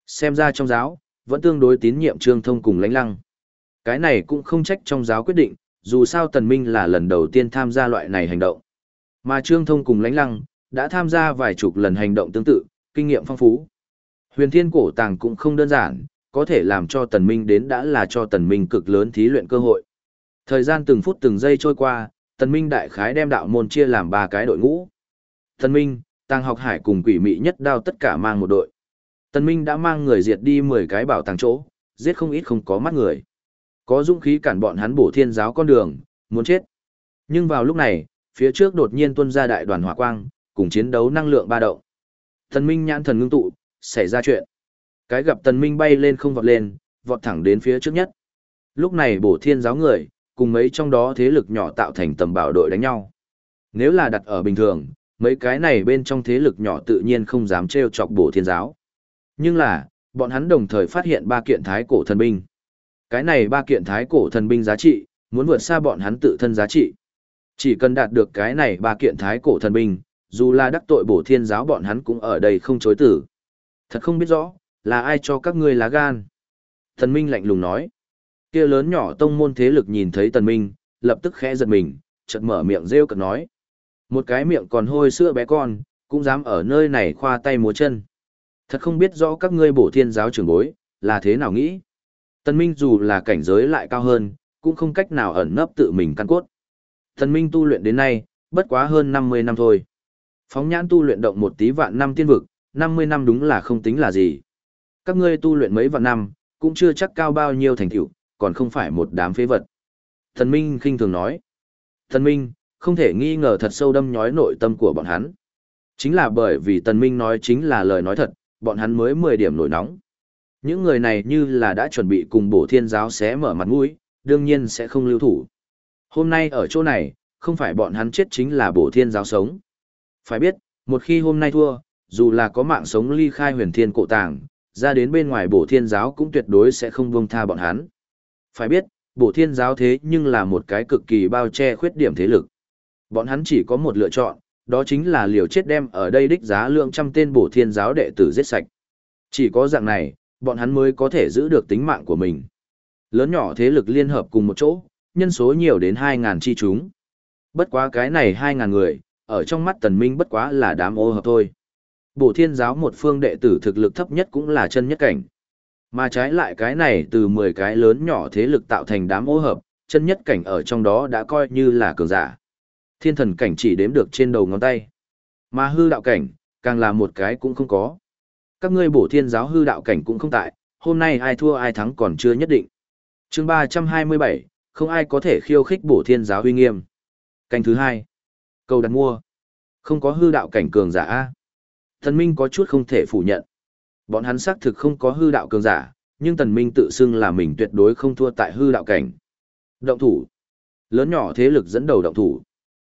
Xem ra trong giáo, vẫn tương đối tín nhiệm trương thông cùng lãnh lăng. Cái này cũng không trách trong giáo quyết định, dù sao tần minh là lần đầu tiên tham gia loại này hành động. Mà trương thông cùng lãnh lăng, đã tham gia vài chục lần hành động tương tự, kinh nghiệm phong phú. Huyền thiên cổ tàng cũng không đơn giản, có thể làm cho tần minh đến đã là cho tần minh cực lớn thí luyện cơ hội. Thời gian từng phút từng giây trôi qua, tần minh đại khái đem đạo môn chia làm ba cái đội ngũ. Tần minh, tàng học hải cùng quỷ mị nhất đao tất cả mang một đội. Tần minh đã mang người diệt đi 10 cái bảo tàng chỗ, giết không ít không có mắt người. Có dũng khí cản bọn hắn bổ thiên giáo con đường, muốn chết. Nhưng vào lúc này, phía trước đột nhiên tuôn ra đại đoàn hỏa quang, cùng chiến đấu năng lượng ba động. thần minh nhãn thần ngưng tụ, xảy ra chuyện. Cái gặp tần minh bay lên không vọt lên, vọt thẳng đến phía trước nhất. Lúc này bổ thiên giáo người, cùng mấy trong đó thế lực nhỏ tạo thành tầm bảo đội đánh nhau. Nếu là đặt ở bình thường, mấy cái này bên trong thế lực nhỏ tự nhiên không dám trêu chọc bổ thiên giáo. Nhưng là, bọn hắn đồng thời phát hiện ba kiện thái cổ thần binh. Cái này ba kiện thái cổ thần binh giá trị, muốn vượt xa bọn hắn tự thân giá trị. Chỉ cần đạt được cái này ba kiện thái cổ thần binh, dù là đắc tội bổ thiên giáo bọn hắn cũng ở đây không chối tử. Thật không biết rõ, là ai cho các ngươi lá gan. Thần minh lạnh lùng nói. Kia lớn nhỏ tông môn thế lực nhìn thấy tần minh, lập tức khẽ giật mình, chợt mở miệng rêu cợt nói. Một cái miệng còn hôi sữa bé con, cũng dám ở nơi này khoa tay múa chân. Thật không biết rõ các ngươi bổ thiên giáo trưởng bối, là thế nào nghĩ. Tần Minh dù là cảnh giới lại cao hơn, cũng không cách nào ẩn nấp tự mình căn cốt. Tần Minh tu luyện đến nay, bất quá hơn 50 năm thôi. Phóng nhãn tu luyện động một tí vạn năm tiên vực, 50 năm đúng là không tính là gì. Các ngươi tu luyện mấy vạn năm, cũng chưa chắc cao bao nhiêu thành tựu, còn không phải một đám phế vật. Thần Minh khinh thường nói. Thần Minh, không thể nghi ngờ thật sâu đâm nhói nội tâm của bọn hắn. Chính là bởi vì Tần Minh nói chính là lời nói thật, bọn hắn mới 10 điểm nổi nóng. Những người này như là đã chuẩn bị cùng bổ thiên giáo xé mở mặt mũi, đương nhiên sẽ không lưu thủ. Hôm nay ở chỗ này, không phải bọn hắn chết chính là bổ thiên giáo sống. Phải biết, một khi hôm nay thua, dù là có mạng sống ly khai huyền thiên cổ tàng, ra đến bên ngoài bổ thiên giáo cũng tuyệt đối sẽ không buông tha bọn hắn. Phải biết, bổ thiên giáo thế nhưng là một cái cực kỳ bao che khuyết điểm thế lực. Bọn hắn chỉ có một lựa chọn, đó chính là liều chết đem ở đây đích giá lượng trăm tên bổ thiên giáo đệ tử giết sạch. Chỉ có dạng này, bọn hắn mới có thể giữ được tính mạng của mình. Lớn nhỏ thế lực liên hợp cùng một chỗ, nhân số nhiều đến 2.000 chi chúng. Bất quá cái này 2.000 người, ở trong mắt tần minh bất quá là đám ô hợp thôi. Bổ thiên giáo một phương đệ tử thực lực thấp nhất cũng là chân nhất cảnh. Mà trái lại cái này từ 10 cái lớn nhỏ thế lực tạo thành đám ô hợp, chân nhất cảnh ở trong đó đã coi như là cường giả. Thiên thần cảnh chỉ đếm được trên đầu ngón tay. Mà hư đạo cảnh, càng là một cái cũng không có. Các ngươi bổ thiên giáo hư đạo cảnh cũng không tại, hôm nay ai thua ai thắng còn chưa nhất định. chương 327, không ai có thể khiêu khích bổ thiên giáo uy nghiêm. Canh thứ hai. Câu đặt mua. Không có hư đạo cảnh cường giả A. Thần Minh có chút không thể phủ nhận. Bọn hắn xác thực không có hư đạo cường giả, nhưng Tần Minh tự xưng là mình tuyệt đối không thua tại hư đạo cảnh. Động thủ. Lớn nhỏ thế lực dẫn đầu động thủ.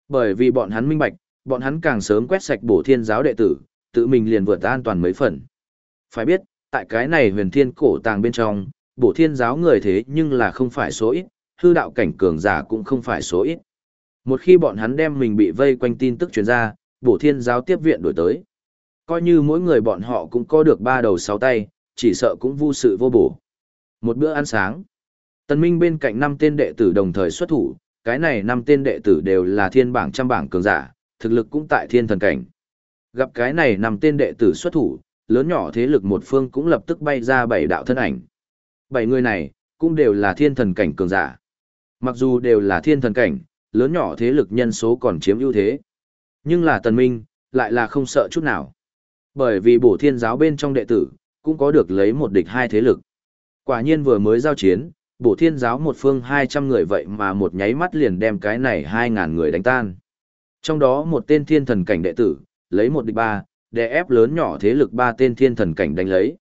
Bởi vì bọn hắn minh bạch, bọn hắn càng sớm quét sạch bổ thiên giáo đệ tử, tự mình liền vượt an toàn mấy phần. Phải biết, tại cái này huyền thiên cổ tàng bên trong, bổ thiên giáo người thế nhưng là không phải số ít, hư đạo cảnh cường giả cũng không phải số ít. Một khi bọn hắn đem mình bị vây quanh tin tức truyền ra, bổ thiên giáo tiếp viện đổi tới. Coi như mỗi người bọn họ cũng có được ba đầu sáu tay, chỉ sợ cũng vô sự vô bổ. Một bữa ăn sáng. Tần Minh bên cạnh năm tên đệ tử đồng thời xuất thủ, cái này năm tên đệ tử đều là thiên bảng trăm bảng cường giả, thực lực cũng tại thiên thần cảnh. Gặp cái này năm tên đệ tử xuất thủ, lớn nhỏ thế lực một phương cũng lập tức bay ra bảy đạo thân ảnh. Bảy người này, cũng đều là thiên thần cảnh cường giả. Mặc dù đều là thiên thần cảnh, lớn nhỏ thế lực nhân số còn chiếm ưu thế. Nhưng là tần minh, lại là không sợ chút nào. Bởi vì bổ thiên giáo bên trong đệ tử, cũng có được lấy một địch hai thế lực. Quả nhiên vừa mới giao chiến, bổ thiên giáo một phương 200 người vậy mà một nháy mắt liền đem cái này 2.000 người đánh tan. Trong đó một tên thiên thần cảnh đệ tử, lấy một địch ba, để ép lớn nhỏ thế lực ba tên thiên thần cảnh đánh lấy.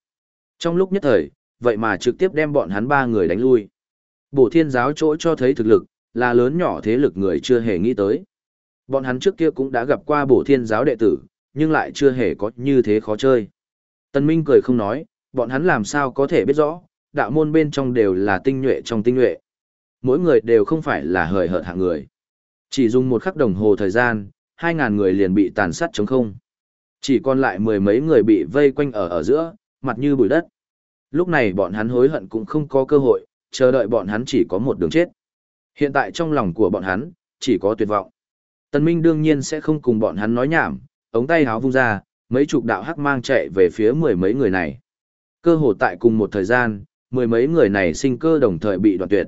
Trong lúc nhất thời, vậy mà trực tiếp đem bọn hắn ba người đánh lui. Bổ thiên giáo chỗ cho thấy thực lực, là lớn nhỏ thế lực người chưa hề nghĩ tới. Bọn hắn trước kia cũng đã gặp qua bổ thiên giáo đệ tử, nhưng lại chưa hề có như thế khó chơi. Tân Minh cười không nói, bọn hắn làm sao có thể biết rõ, đạo môn bên trong đều là tinh nhuệ trong tinh nhuệ. Mỗi người đều không phải là hời hợt hạng người. Chỉ dùng một khắc đồng hồ thời gian, 2.000 người liền bị tàn sát chống không. Chỉ còn lại mười mấy người bị vây quanh ở ở giữa, mặt như bụi đất. Lúc này bọn hắn hối hận cũng không có cơ hội, chờ đợi bọn hắn chỉ có một đường chết. Hiện tại trong lòng của bọn hắn, chỉ có tuyệt vọng. tần Minh đương nhiên sẽ không cùng bọn hắn nói nhảm, ống tay háo vung ra, mấy chục đạo hắc mang chạy về phía mười mấy người này. Cơ hồ tại cùng một thời gian, mười mấy người này sinh cơ đồng thời bị đoạn tuyệt.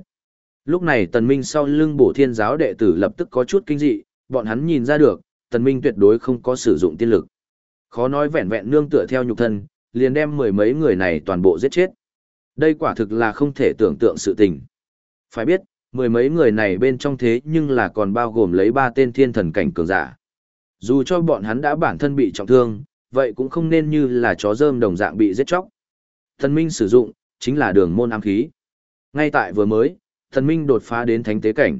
Lúc này Tần Minh sau lưng bổ thiên giáo đệ tử lập tức có chút kinh dị, bọn hắn nhìn ra được, Tần Minh tuyệt đối không có sử dụng tiên lực. Khó nói vẹn vẹn nương tựa theo nhục thân, liền đem mười mấy người này toàn bộ giết chết. Đây quả thực là không thể tưởng tượng sự tình. Phải biết, mười mấy người này bên trong thế nhưng là còn bao gồm lấy ba tên thiên thần cảnh cường giả. Dù cho bọn hắn đã bản thân bị trọng thương, vậy cũng không nên như là chó rơm đồng dạng bị giết chóc. Thần Minh sử dụng, chính là đường môn ám khí. Ngay tại vừa mới, thần Minh đột phá đến thánh tế cảnh.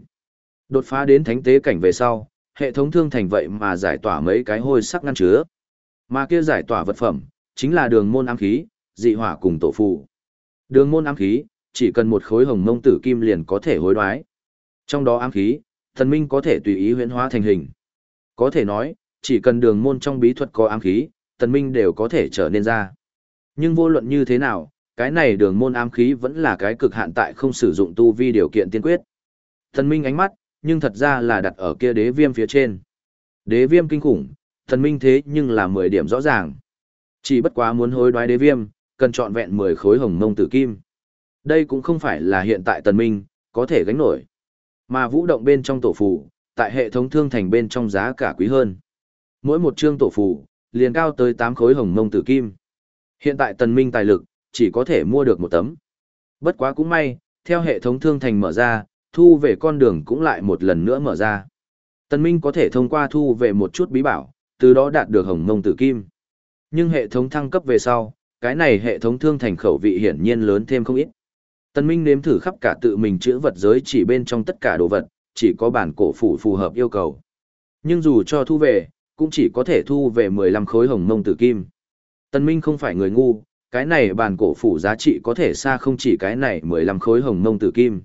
Đột phá đến thánh tế cảnh về sau, hệ thống thương thành vậy mà giải tỏa mấy cái hôi sắc ngăn chứa. Mà kia giải tỏa vật phẩm, chính là đường môn ám khí, dị hỏa cùng tổ phù. Đường môn ám khí, chỉ cần một khối hồng mông tử kim liền có thể hối đoái. Trong đó ám khí, thần minh có thể tùy ý huyễn hóa thành hình. Có thể nói, chỉ cần đường môn trong bí thuật có ám khí, thần minh đều có thể trở nên ra. Nhưng vô luận như thế nào, cái này đường môn ám khí vẫn là cái cực hạn tại không sử dụng tu vi điều kiện tiên quyết. Thần minh ánh mắt, nhưng thật ra là đặt ở kia đế viêm phía trên. Đế viêm kinh khủng, thần minh thế nhưng là 10 điểm rõ ràng. Chỉ bất quá muốn hối đoái đế viêm, cần chọn vẹn 10 khối hồng mông tử kim. Đây cũng không phải là hiện tại tần minh, có thể gánh nổi. Mà vũ động bên trong tổ phù, tại hệ thống thương thành bên trong giá cả quý hơn. Mỗi một chương tổ phù, liền cao tới 8 khối hồng mông tử kim. Hiện tại tần minh tài lực, chỉ có thể mua được một tấm. Bất quá cũng may, theo hệ thống thương thành mở ra, thu về con đường cũng lại một lần nữa mở ra. Tần minh có thể thông qua thu về một chút bí bảo, từ đó đạt được hồng mông tử kim. Nhưng hệ thống thăng cấp về sau, cái này hệ thống thương thành khẩu vị hiển nhiên lớn thêm không ít. tân Minh nếm thử khắp cả tự mình chữa vật giới chỉ bên trong tất cả đồ vật, chỉ có bản cổ phủ phù hợp yêu cầu. Nhưng dù cho thu về, cũng chỉ có thể thu về 15 khối hồng mông tử kim. tân Minh không phải người ngu, cái này bản cổ phủ giá trị có thể xa không chỉ cái này 15 khối hồng mông tử kim.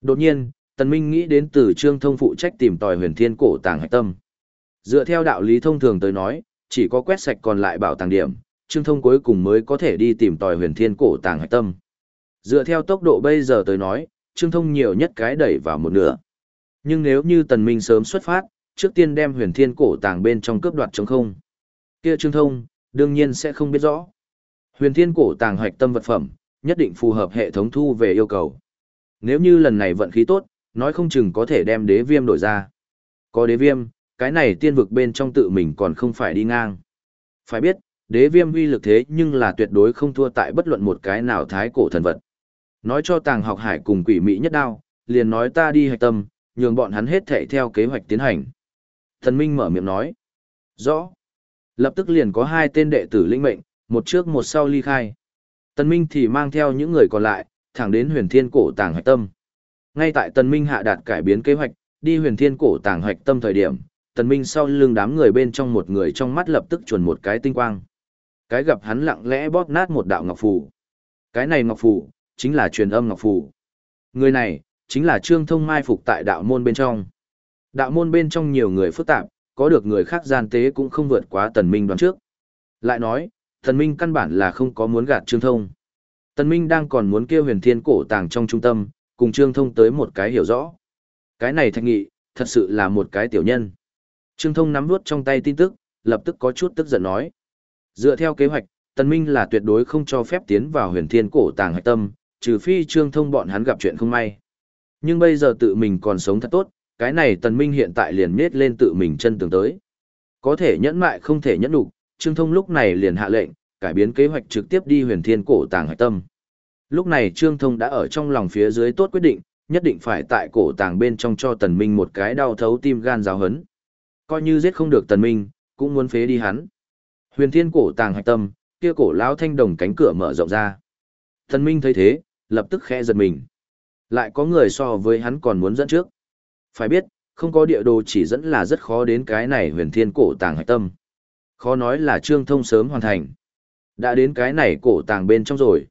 Đột nhiên, tân Minh nghĩ đến từ trương thông phụ trách tìm tòi huyền thiên cổ tàng hạch tâm. Dựa theo đạo lý thông thường tới nói, chỉ có quét sạch còn lại bảo tàng điểm, trương thông cuối cùng mới có thể đi tìm tòi huyền thiên cổ tàng hạch tâm. Dựa theo tốc độ bây giờ tới nói, Trương Thông nhiều nhất cái đẩy vào một nửa. Nhưng nếu như Tần Minh sớm xuất phát, trước tiên đem huyền thiên cổ tàng bên trong cướp đoạt chống không. Kia Trương Thông, đương nhiên sẽ không biết rõ. Huyền thiên cổ tàng hạch tâm vật phẩm, nhất định phù hợp hệ thống thu về yêu cầu. Nếu như lần này vận khí tốt, nói không chừng có thể đem đế viêm đổi ra. Có đế viêm, cái này tiên vực bên trong tự mình còn không phải đi ngang. Phải biết, đế viêm uy lực thế nhưng là tuyệt đối không thua tại bất luận một cái nào thái cổ thần vật. Nói cho tàng học hải cùng quỷ mỹ nhất đao, liền nói ta đi hạch tâm, nhường bọn hắn hết thệ theo kế hoạch tiến hành. Thần Minh mở miệng nói. Rõ. Lập tức liền có hai tên đệ tử linh mệnh, một trước một sau ly khai. Tần Minh thì mang theo những người còn lại, thẳng đến huyền thiên cổ tàng hạch tâm. Ngay tại Tần Minh hạ đạt cải biến kế hoạch, đi huyền thiên cổ tàng hạch tâm thời điểm, Tần Minh sau lưng đám người bên trong một người trong mắt lập tức chuẩn một cái tinh quang. Cái gặp hắn lặng lẽ bóp nát một đạo ngọc phù. Cái này ngọc phù, chính là truyền âm ngọc phù. Người này, chính là Trương Thông mai phục tại đạo môn bên trong. Đạo môn bên trong nhiều người phức tạp, có được người khác gian tế cũng không vượt quá Tần Minh đoán trước. Lại nói, Tần Minh căn bản là không có muốn gạt Trương Thông. Tần Minh đang còn muốn kêu huyền thiên cổ tàng trong trung tâm, cùng Trương Thông tới một cái hiểu rõ. Cái này thạch nghị, thật sự là một cái tiểu nhân. Trương Thông nắm vuốt trong tay tin tức, lập tức có chút tức giận nói. Dựa theo kế hoạch, Tần Minh là tuyệt đối không cho phép tiến vào huyền thiên cổ tàng hạch tâm, trừ phi trương thông bọn hắn gặp chuyện không may. Nhưng bây giờ tự mình còn sống thật tốt, cái này tần minh hiện tại liền miết lên tự mình chân tường tới. Có thể nhẫn mại không thể nhẫn đủ, trương thông lúc này liền hạ lệnh, cải biến kế hoạch trực tiếp đi huyền thiên cổ tàng hải tâm. Lúc này trương thông đã ở trong lòng phía dưới tốt quyết định, nhất định phải tại cổ tàng bên trong cho tần minh một cái đau thấu tim gan giáo hấn. Coi như giết không được tần minh, cũng muốn phế đi hắn. Huyền thiên cổ tàng hạch tâm, kia cổ lão thanh đồng cánh cửa mở rộng ra. Tần minh thấy thế, lập tức khẽ giật mình. Lại có người so với hắn còn muốn dẫn trước. Phải biết, không có địa đồ chỉ dẫn là rất khó đến cái này huyền thiên cổ tàng hạch tâm. Khó nói là trương thông sớm hoàn thành. Đã đến cái này cổ tàng bên trong rồi.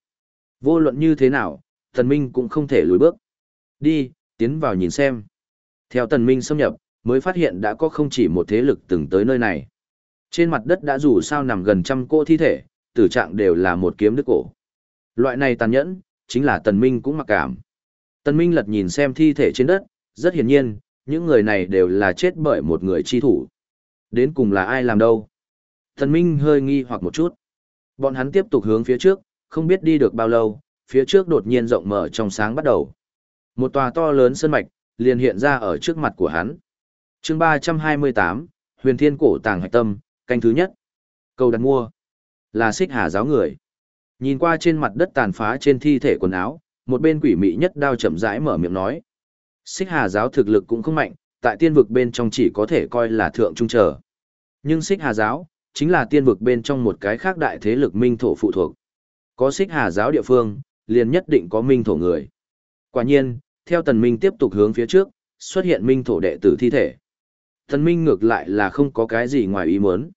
Vô luận như thế nào, thần minh cũng không thể lùi bước. Đi, tiến vào nhìn xem. Theo tần minh xâm nhập, mới phát hiện đã có không chỉ một thế lực từng tới nơi này. Trên mặt đất đã rủ sao nằm gần trăm cô thi thể, tử trạng đều là một kiếm đứt cổ. Loại này tàn nhẫn, chính là Tần Minh cũng mặc cảm. Tần Minh lật nhìn xem thi thể trên đất, rất hiển nhiên, những người này đều là chết bởi một người chi thủ. Đến cùng là ai làm đâu? Tần Minh hơi nghi hoặc một chút. Bọn hắn tiếp tục hướng phía trước, không biết đi được bao lâu, phía trước đột nhiên rộng mở trong sáng bắt đầu. Một tòa to lớn sơn mạch, liền hiện ra ở trước mặt của hắn. Chương 328, Huyền Thiên Cổ Tàng Hạch Tâm, canh thứ nhất. Câu đặt mua. Là xích hà giáo người. Nhìn qua trên mặt đất tàn phá trên thi thể quần áo, một bên quỷ mị nhất đao chậm rãi mở miệng nói. Xích hà giáo thực lực cũng không mạnh, tại tiên vực bên trong chỉ có thể coi là thượng trung trở. Nhưng xích hà giáo, chính là tiên vực bên trong một cái khác đại thế lực minh thổ phụ thuộc. Có xích hà giáo địa phương, liền nhất định có minh thổ người. Quả nhiên, theo tần minh tiếp tục hướng phía trước, xuất hiện minh thổ đệ tử thi thể. Thần minh ngược lại là không có cái gì ngoài ý muốn.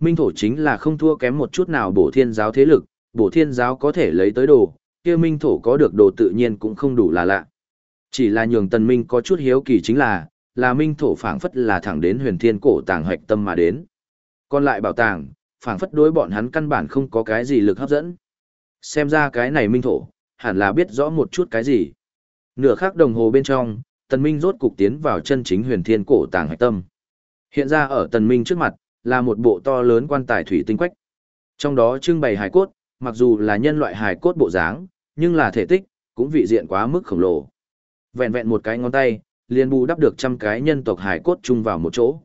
Minh thổ chính là không thua kém một chút nào bổ thiên giáo thế lực, bổ thiên giáo có thể lấy tới đồ, kia minh thổ có được đồ tự nhiên cũng không đủ là lạ. Chỉ là nhường tần minh có chút hiếu kỳ chính là, là minh thổ phảng phất là thẳng đến huyền thiên cổ tàng hoạch tâm mà đến. Còn lại bảo tàng, phảng phất đối bọn hắn căn bản không có cái gì lực hấp dẫn. Xem ra cái này minh thổ, hẳn là biết rõ một chút cái gì. Nửa khắc đồng hồ bên trong, tần minh rốt cục tiến vào chân chính huyền thiên cổ tàng hạch tâm. Hiện ra ở tần minh trước mặt, là một bộ to lớn quan tài thủy tinh quách. Trong đó trưng bày hài cốt, mặc dù là nhân loại hài cốt bộ dáng, nhưng là thể tích, cũng vị diện quá mức khổng lồ. Vẹn vẹn một cái ngón tay, liền bù đắp được trăm cái nhân tộc hài cốt chung vào một chỗ.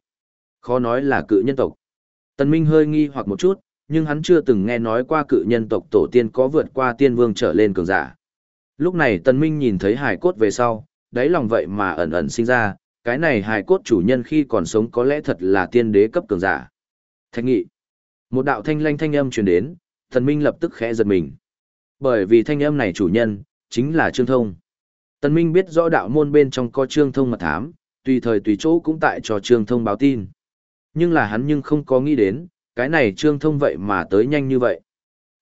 Khó nói là cự nhân tộc. Tần Minh hơi nghi hoặc một chút, nhưng hắn chưa từng nghe nói qua cự nhân tộc tổ tiên có vượt qua tiên vương trở lên cường giả. Lúc này Tần Minh nhìn thấy hài cốt về sau, đáy lòng vậy mà ẩn ẩn sinh ra, cái này hài cốt chủ nhân khi còn sống có lẽ thật là tiên đế cấp cường giả. Thạch nghị. Một đạo thanh lanh thanh âm truyền đến, thần Minh lập tức khẽ giật mình. Bởi vì thanh âm này chủ nhân, chính là Trương Thông. Tần Minh biết rõ đạo môn bên trong có Trương Thông mật thám, tùy thời tùy chỗ cũng tại cho Trương Thông báo tin. Nhưng là hắn nhưng không có nghĩ đến, cái này Trương Thông vậy mà tới nhanh như vậy.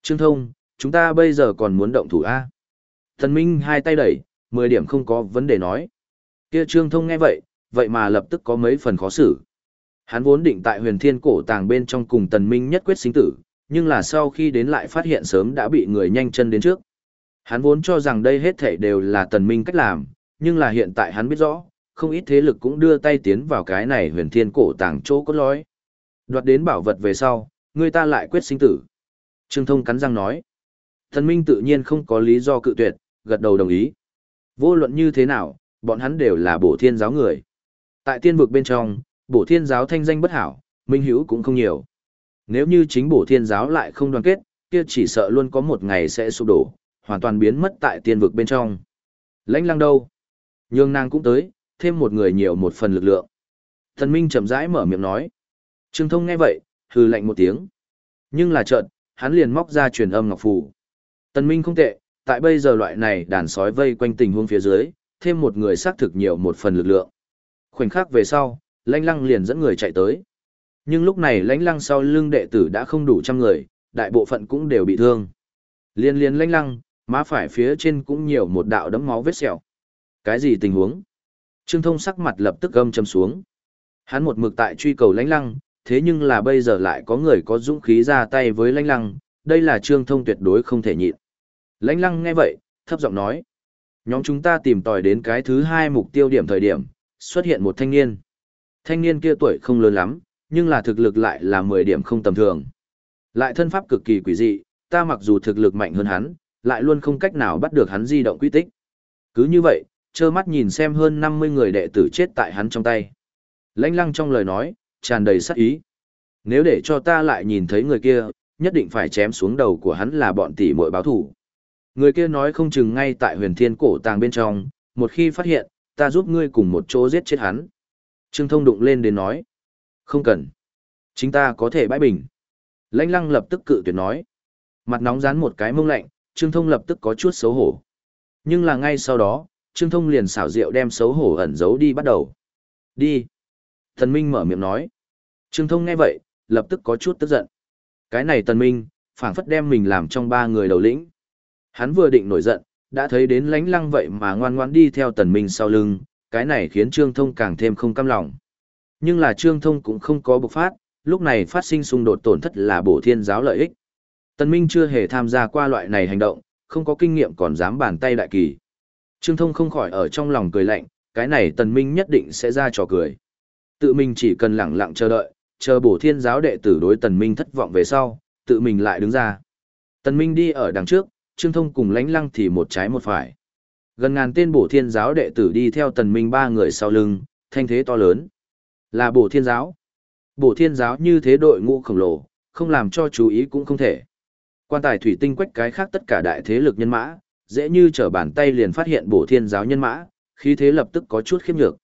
Trương Thông, chúng ta bây giờ còn muốn động thủ A. Tần Minh hai tay đẩy, mười điểm không có vấn đề nói. Kia Trương Thông nghe vậy, vậy mà lập tức có mấy phần khó xử. Hắn vốn định tại huyền thiên cổ tàng bên trong cùng Tần Minh nhất quyết sinh tử, nhưng là sau khi đến lại phát hiện sớm đã bị người nhanh chân đến trước. Hắn vốn cho rằng đây hết thảy đều là tần minh cách làm, nhưng là hiện tại hắn biết rõ, không ít thế lực cũng đưa tay tiến vào cái này huyền thiên cổ tàng chỗ cốt lõi. Đoạt đến bảo vật về sau, người ta lại quyết sinh tử. Trương Thông cắn răng nói. Tần minh tự nhiên không có lý do cự tuyệt, gật đầu đồng ý. Vô luận như thế nào, bọn hắn đều là bổ thiên giáo người. Tại tiên vực bên trong, bổ thiên giáo thanh danh bất hảo, minh hữu cũng không nhiều. Nếu như chính bổ thiên giáo lại không đoàn kết, kia chỉ sợ luôn có một ngày sẽ sụp đổ, hoàn toàn biến mất tại tiên vực bên trong. Lãnh lăng đâu? Nhương nàng cũng tới, thêm một người nhiều một phần lực lượng. Thần Minh chậm rãi mở miệng nói. Trương Thông nghe vậy, hừ lạnh một tiếng. Nhưng là chợt, hắn liền móc ra truyền âm ngọc phù. Tần Minh không tệ, tại bây giờ loại này đàn sói vây quanh tình huống phía dưới, thêm một người xác thực nhiều một phần lực lượng. Khoảnh khắc về sau, lãnh lăng liền dẫn người chạy tới. Nhưng lúc này lãnh lăng sau lưng đệ tử đã không đủ trăm người, đại bộ phận cũng đều bị thương. Liên liên lãnh lăng, má phải phía trên cũng nhiều một đạo đấm máu vết sẹo. Cái gì tình huống? Trương Thông sắc mặt lập tức gâm châm xuống. Hắn một mực tại truy cầu lãnh lăng, thế nhưng là bây giờ lại có người có dũng khí ra tay với lãnh lăng, đây là Trương Thông tuyệt đối không thể nhịn. Lãnh lăng nghe vậy, thấp giọng nói. Nhóm chúng ta tìm tòi đến cái thứ hai mục tiêu điểm thời điểm, xuất hiện một thanh niên. Thanh niên kia tuổi không lớn lắm, nhưng là thực lực lại là 10 điểm không tầm thường. Lại thân pháp cực kỳ quỷ dị, ta mặc dù thực lực mạnh hơn hắn, lại luôn không cách nào bắt được hắn di động quy tích. Cứ như vậy, trơ mắt nhìn xem hơn 50 người đệ tử chết tại hắn trong tay. Lãnh lăng trong lời nói, tràn đầy sát ý. Nếu để cho ta lại nhìn thấy người kia, nhất định phải chém xuống đầu của hắn là bọn tỷ muội báo thủ. Người kia nói không chừng ngay tại huyền thiên cổ tàng bên trong, một khi phát hiện, ta giúp ngươi cùng một chỗ giết chết hắn. Trương Thông đụng lên đến nói. Không cần. Chính ta có thể bãi bình. Lãnh lăng lập tức cự tuyệt nói. Mặt nóng dán một cái mông lạnh, Trương Thông lập tức có chút xấu hổ. Nhưng là ngay sau đó, Trương Thông liền xảo diệu đem xấu hổ ẩn giấu đi bắt đầu. Đi. Thần Minh mở miệng nói. Trương Thông nghe vậy, lập tức có chút tức giận. Cái này Tần Minh, phảng phất đem mình làm trong ba người đầu lĩnh. Hắn vừa định nổi giận, đã thấy đến lánh lăng vậy mà ngoan ngoãn đi theo Tần Minh sau lưng, cái này khiến Trương Thông càng thêm không cam lòng. Nhưng là Trương Thông cũng không có bộc phát, lúc này phát sinh xung đột tổn thất là bổ thiên giáo lợi ích. Tần Minh chưa hề tham gia qua loại này hành động, không có kinh nghiệm còn dám bàn tay đại kỳ. Trương Thông không khỏi ở trong lòng cười lạnh, cái này Tần Minh nhất định sẽ ra trò cười. Tự mình chỉ cần lặng lặng chờ đợi, chờ bổ thiên giáo đệ tử đối Tần Minh thất vọng về sau, tự mình lại đứng ra. Tần Minh đi ở đằng trước, Trương Thông cùng lánh lăng thì một trái một phải. Gần ngàn tên bổ thiên giáo đệ tử đi theo Tần Minh ba người sau lưng, thanh thế to lớn. Là bổ thiên giáo. Bổ thiên giáo như thế đội ngũ khổng lồ, không làm cho chú ý cũng không thể. Quan tài thủy tinh quách cái khác tất cả đại thế lực nhân mã, dễ như trở bàn tay liền phát hiện bổ thiên giáo nhân mã, khí thế lập tức có chút khiếp nhược.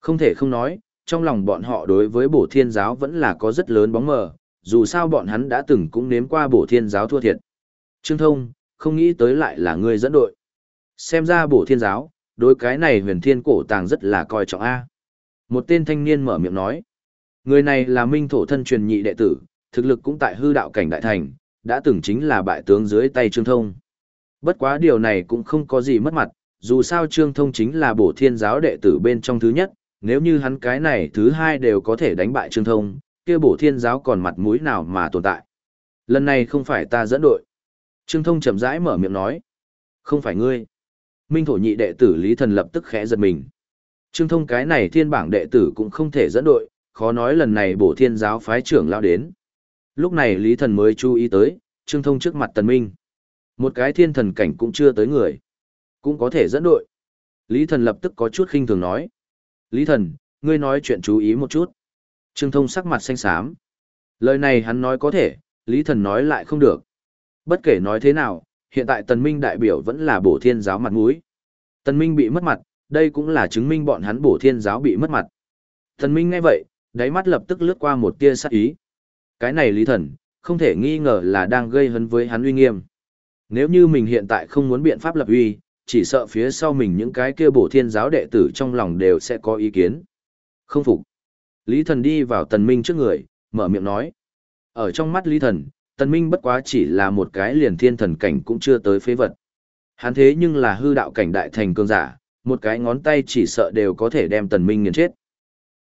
Không thể không nói, trong lòng bọn họ đối với bổ thiên giáo vẫn là có rất lớn bóng mờ, dù sao bọn hắn đã từng cũng nếm qua bổ thiên giáo thua thiệt. Trương Thông, không nghĩ tới lại là ngươi dẫn đội. Xem ra bổ thiên giáo, đối cái này huyền thiên cổ tàng rất là coi trọng A. Một tên thanh niên mở miệng nói. Người này là minh thổ thân truyền nhị đệ tử, thực lực cũng tại hư đạo cảnh đại thành, đã từng chính là bại tướng dưới tay Trương Thông. Bất quá điều này cũng không có gì mất mặt, dù sao Trương Thông chính là bổ thiên giáo đệ tử bên trong thứ nhất, nếu như hắn cái này thứ hai đều có thể đánh bại Trương Thông, kia bổ thiên giáo còn mặt mũi nào mà tồn tại. Lần này không phải ta dẫn đội. Trương Thông chậm rãi mở miệng nói. Không phải ngươi. Minh thổ nhị đệ tử Lý Thần lập tức khẽ giật mình. Trương Thông cái này thiên bảng đệ tử cũng không thể dẫn đội, khó nói lần này bổ thiên giáo phái trưởng lao đến. Lúc này Lý Thần mới chú ý tới, Trương Thông trước mặt Tần Minh. Một cái thiên thần cảnh cũng chưa tới người. Cũng có thể dẫn đội. Lý Thần lập tức có chút khinh thường nói. Lý Thần, ngươi nói chuyện chú ý một chút. Trương Thông sắc mặt xanh xám. Lời này hắn nói có thể, Lý Thần nói lại không được. Bất kể nói thế nào, hiện tại Tần Minh đại biểu vẫn là bổ thiên giáo mặt mũi. Tần Minh bị mất mặt, đây cũng là chứng minh bọn hắn bổ thiên giáo bị mất mặt. Tần Minh nghe vậy, đáy mắt lập tức lướt qua một tia sát ý. Cái này Lý Thần, không thể nghi ngờ là đang gây hấn với hắn uy nghiêm. Nếu như mình hiện tại không muốn biện pháp lập uy, chỉ sợ phía sau mình những cái kia bổ thiên giáo đệ tử trong lòng đều sẽ có ý kiến. Không phục. Lý Thần đi vào Tần Minh trước người, mở miệng nói. Ở trong mắt Lý Thần, Tần Minh bất quá chỉ là một cái liền thiên thần cảnh cũng chưa tới phế vật. Hắn thế nhưng là hư đạo cảnh đại thành cường giả, một cái ngón tay chỉ sợ đều có thể đem Tần Minh nghiền chết.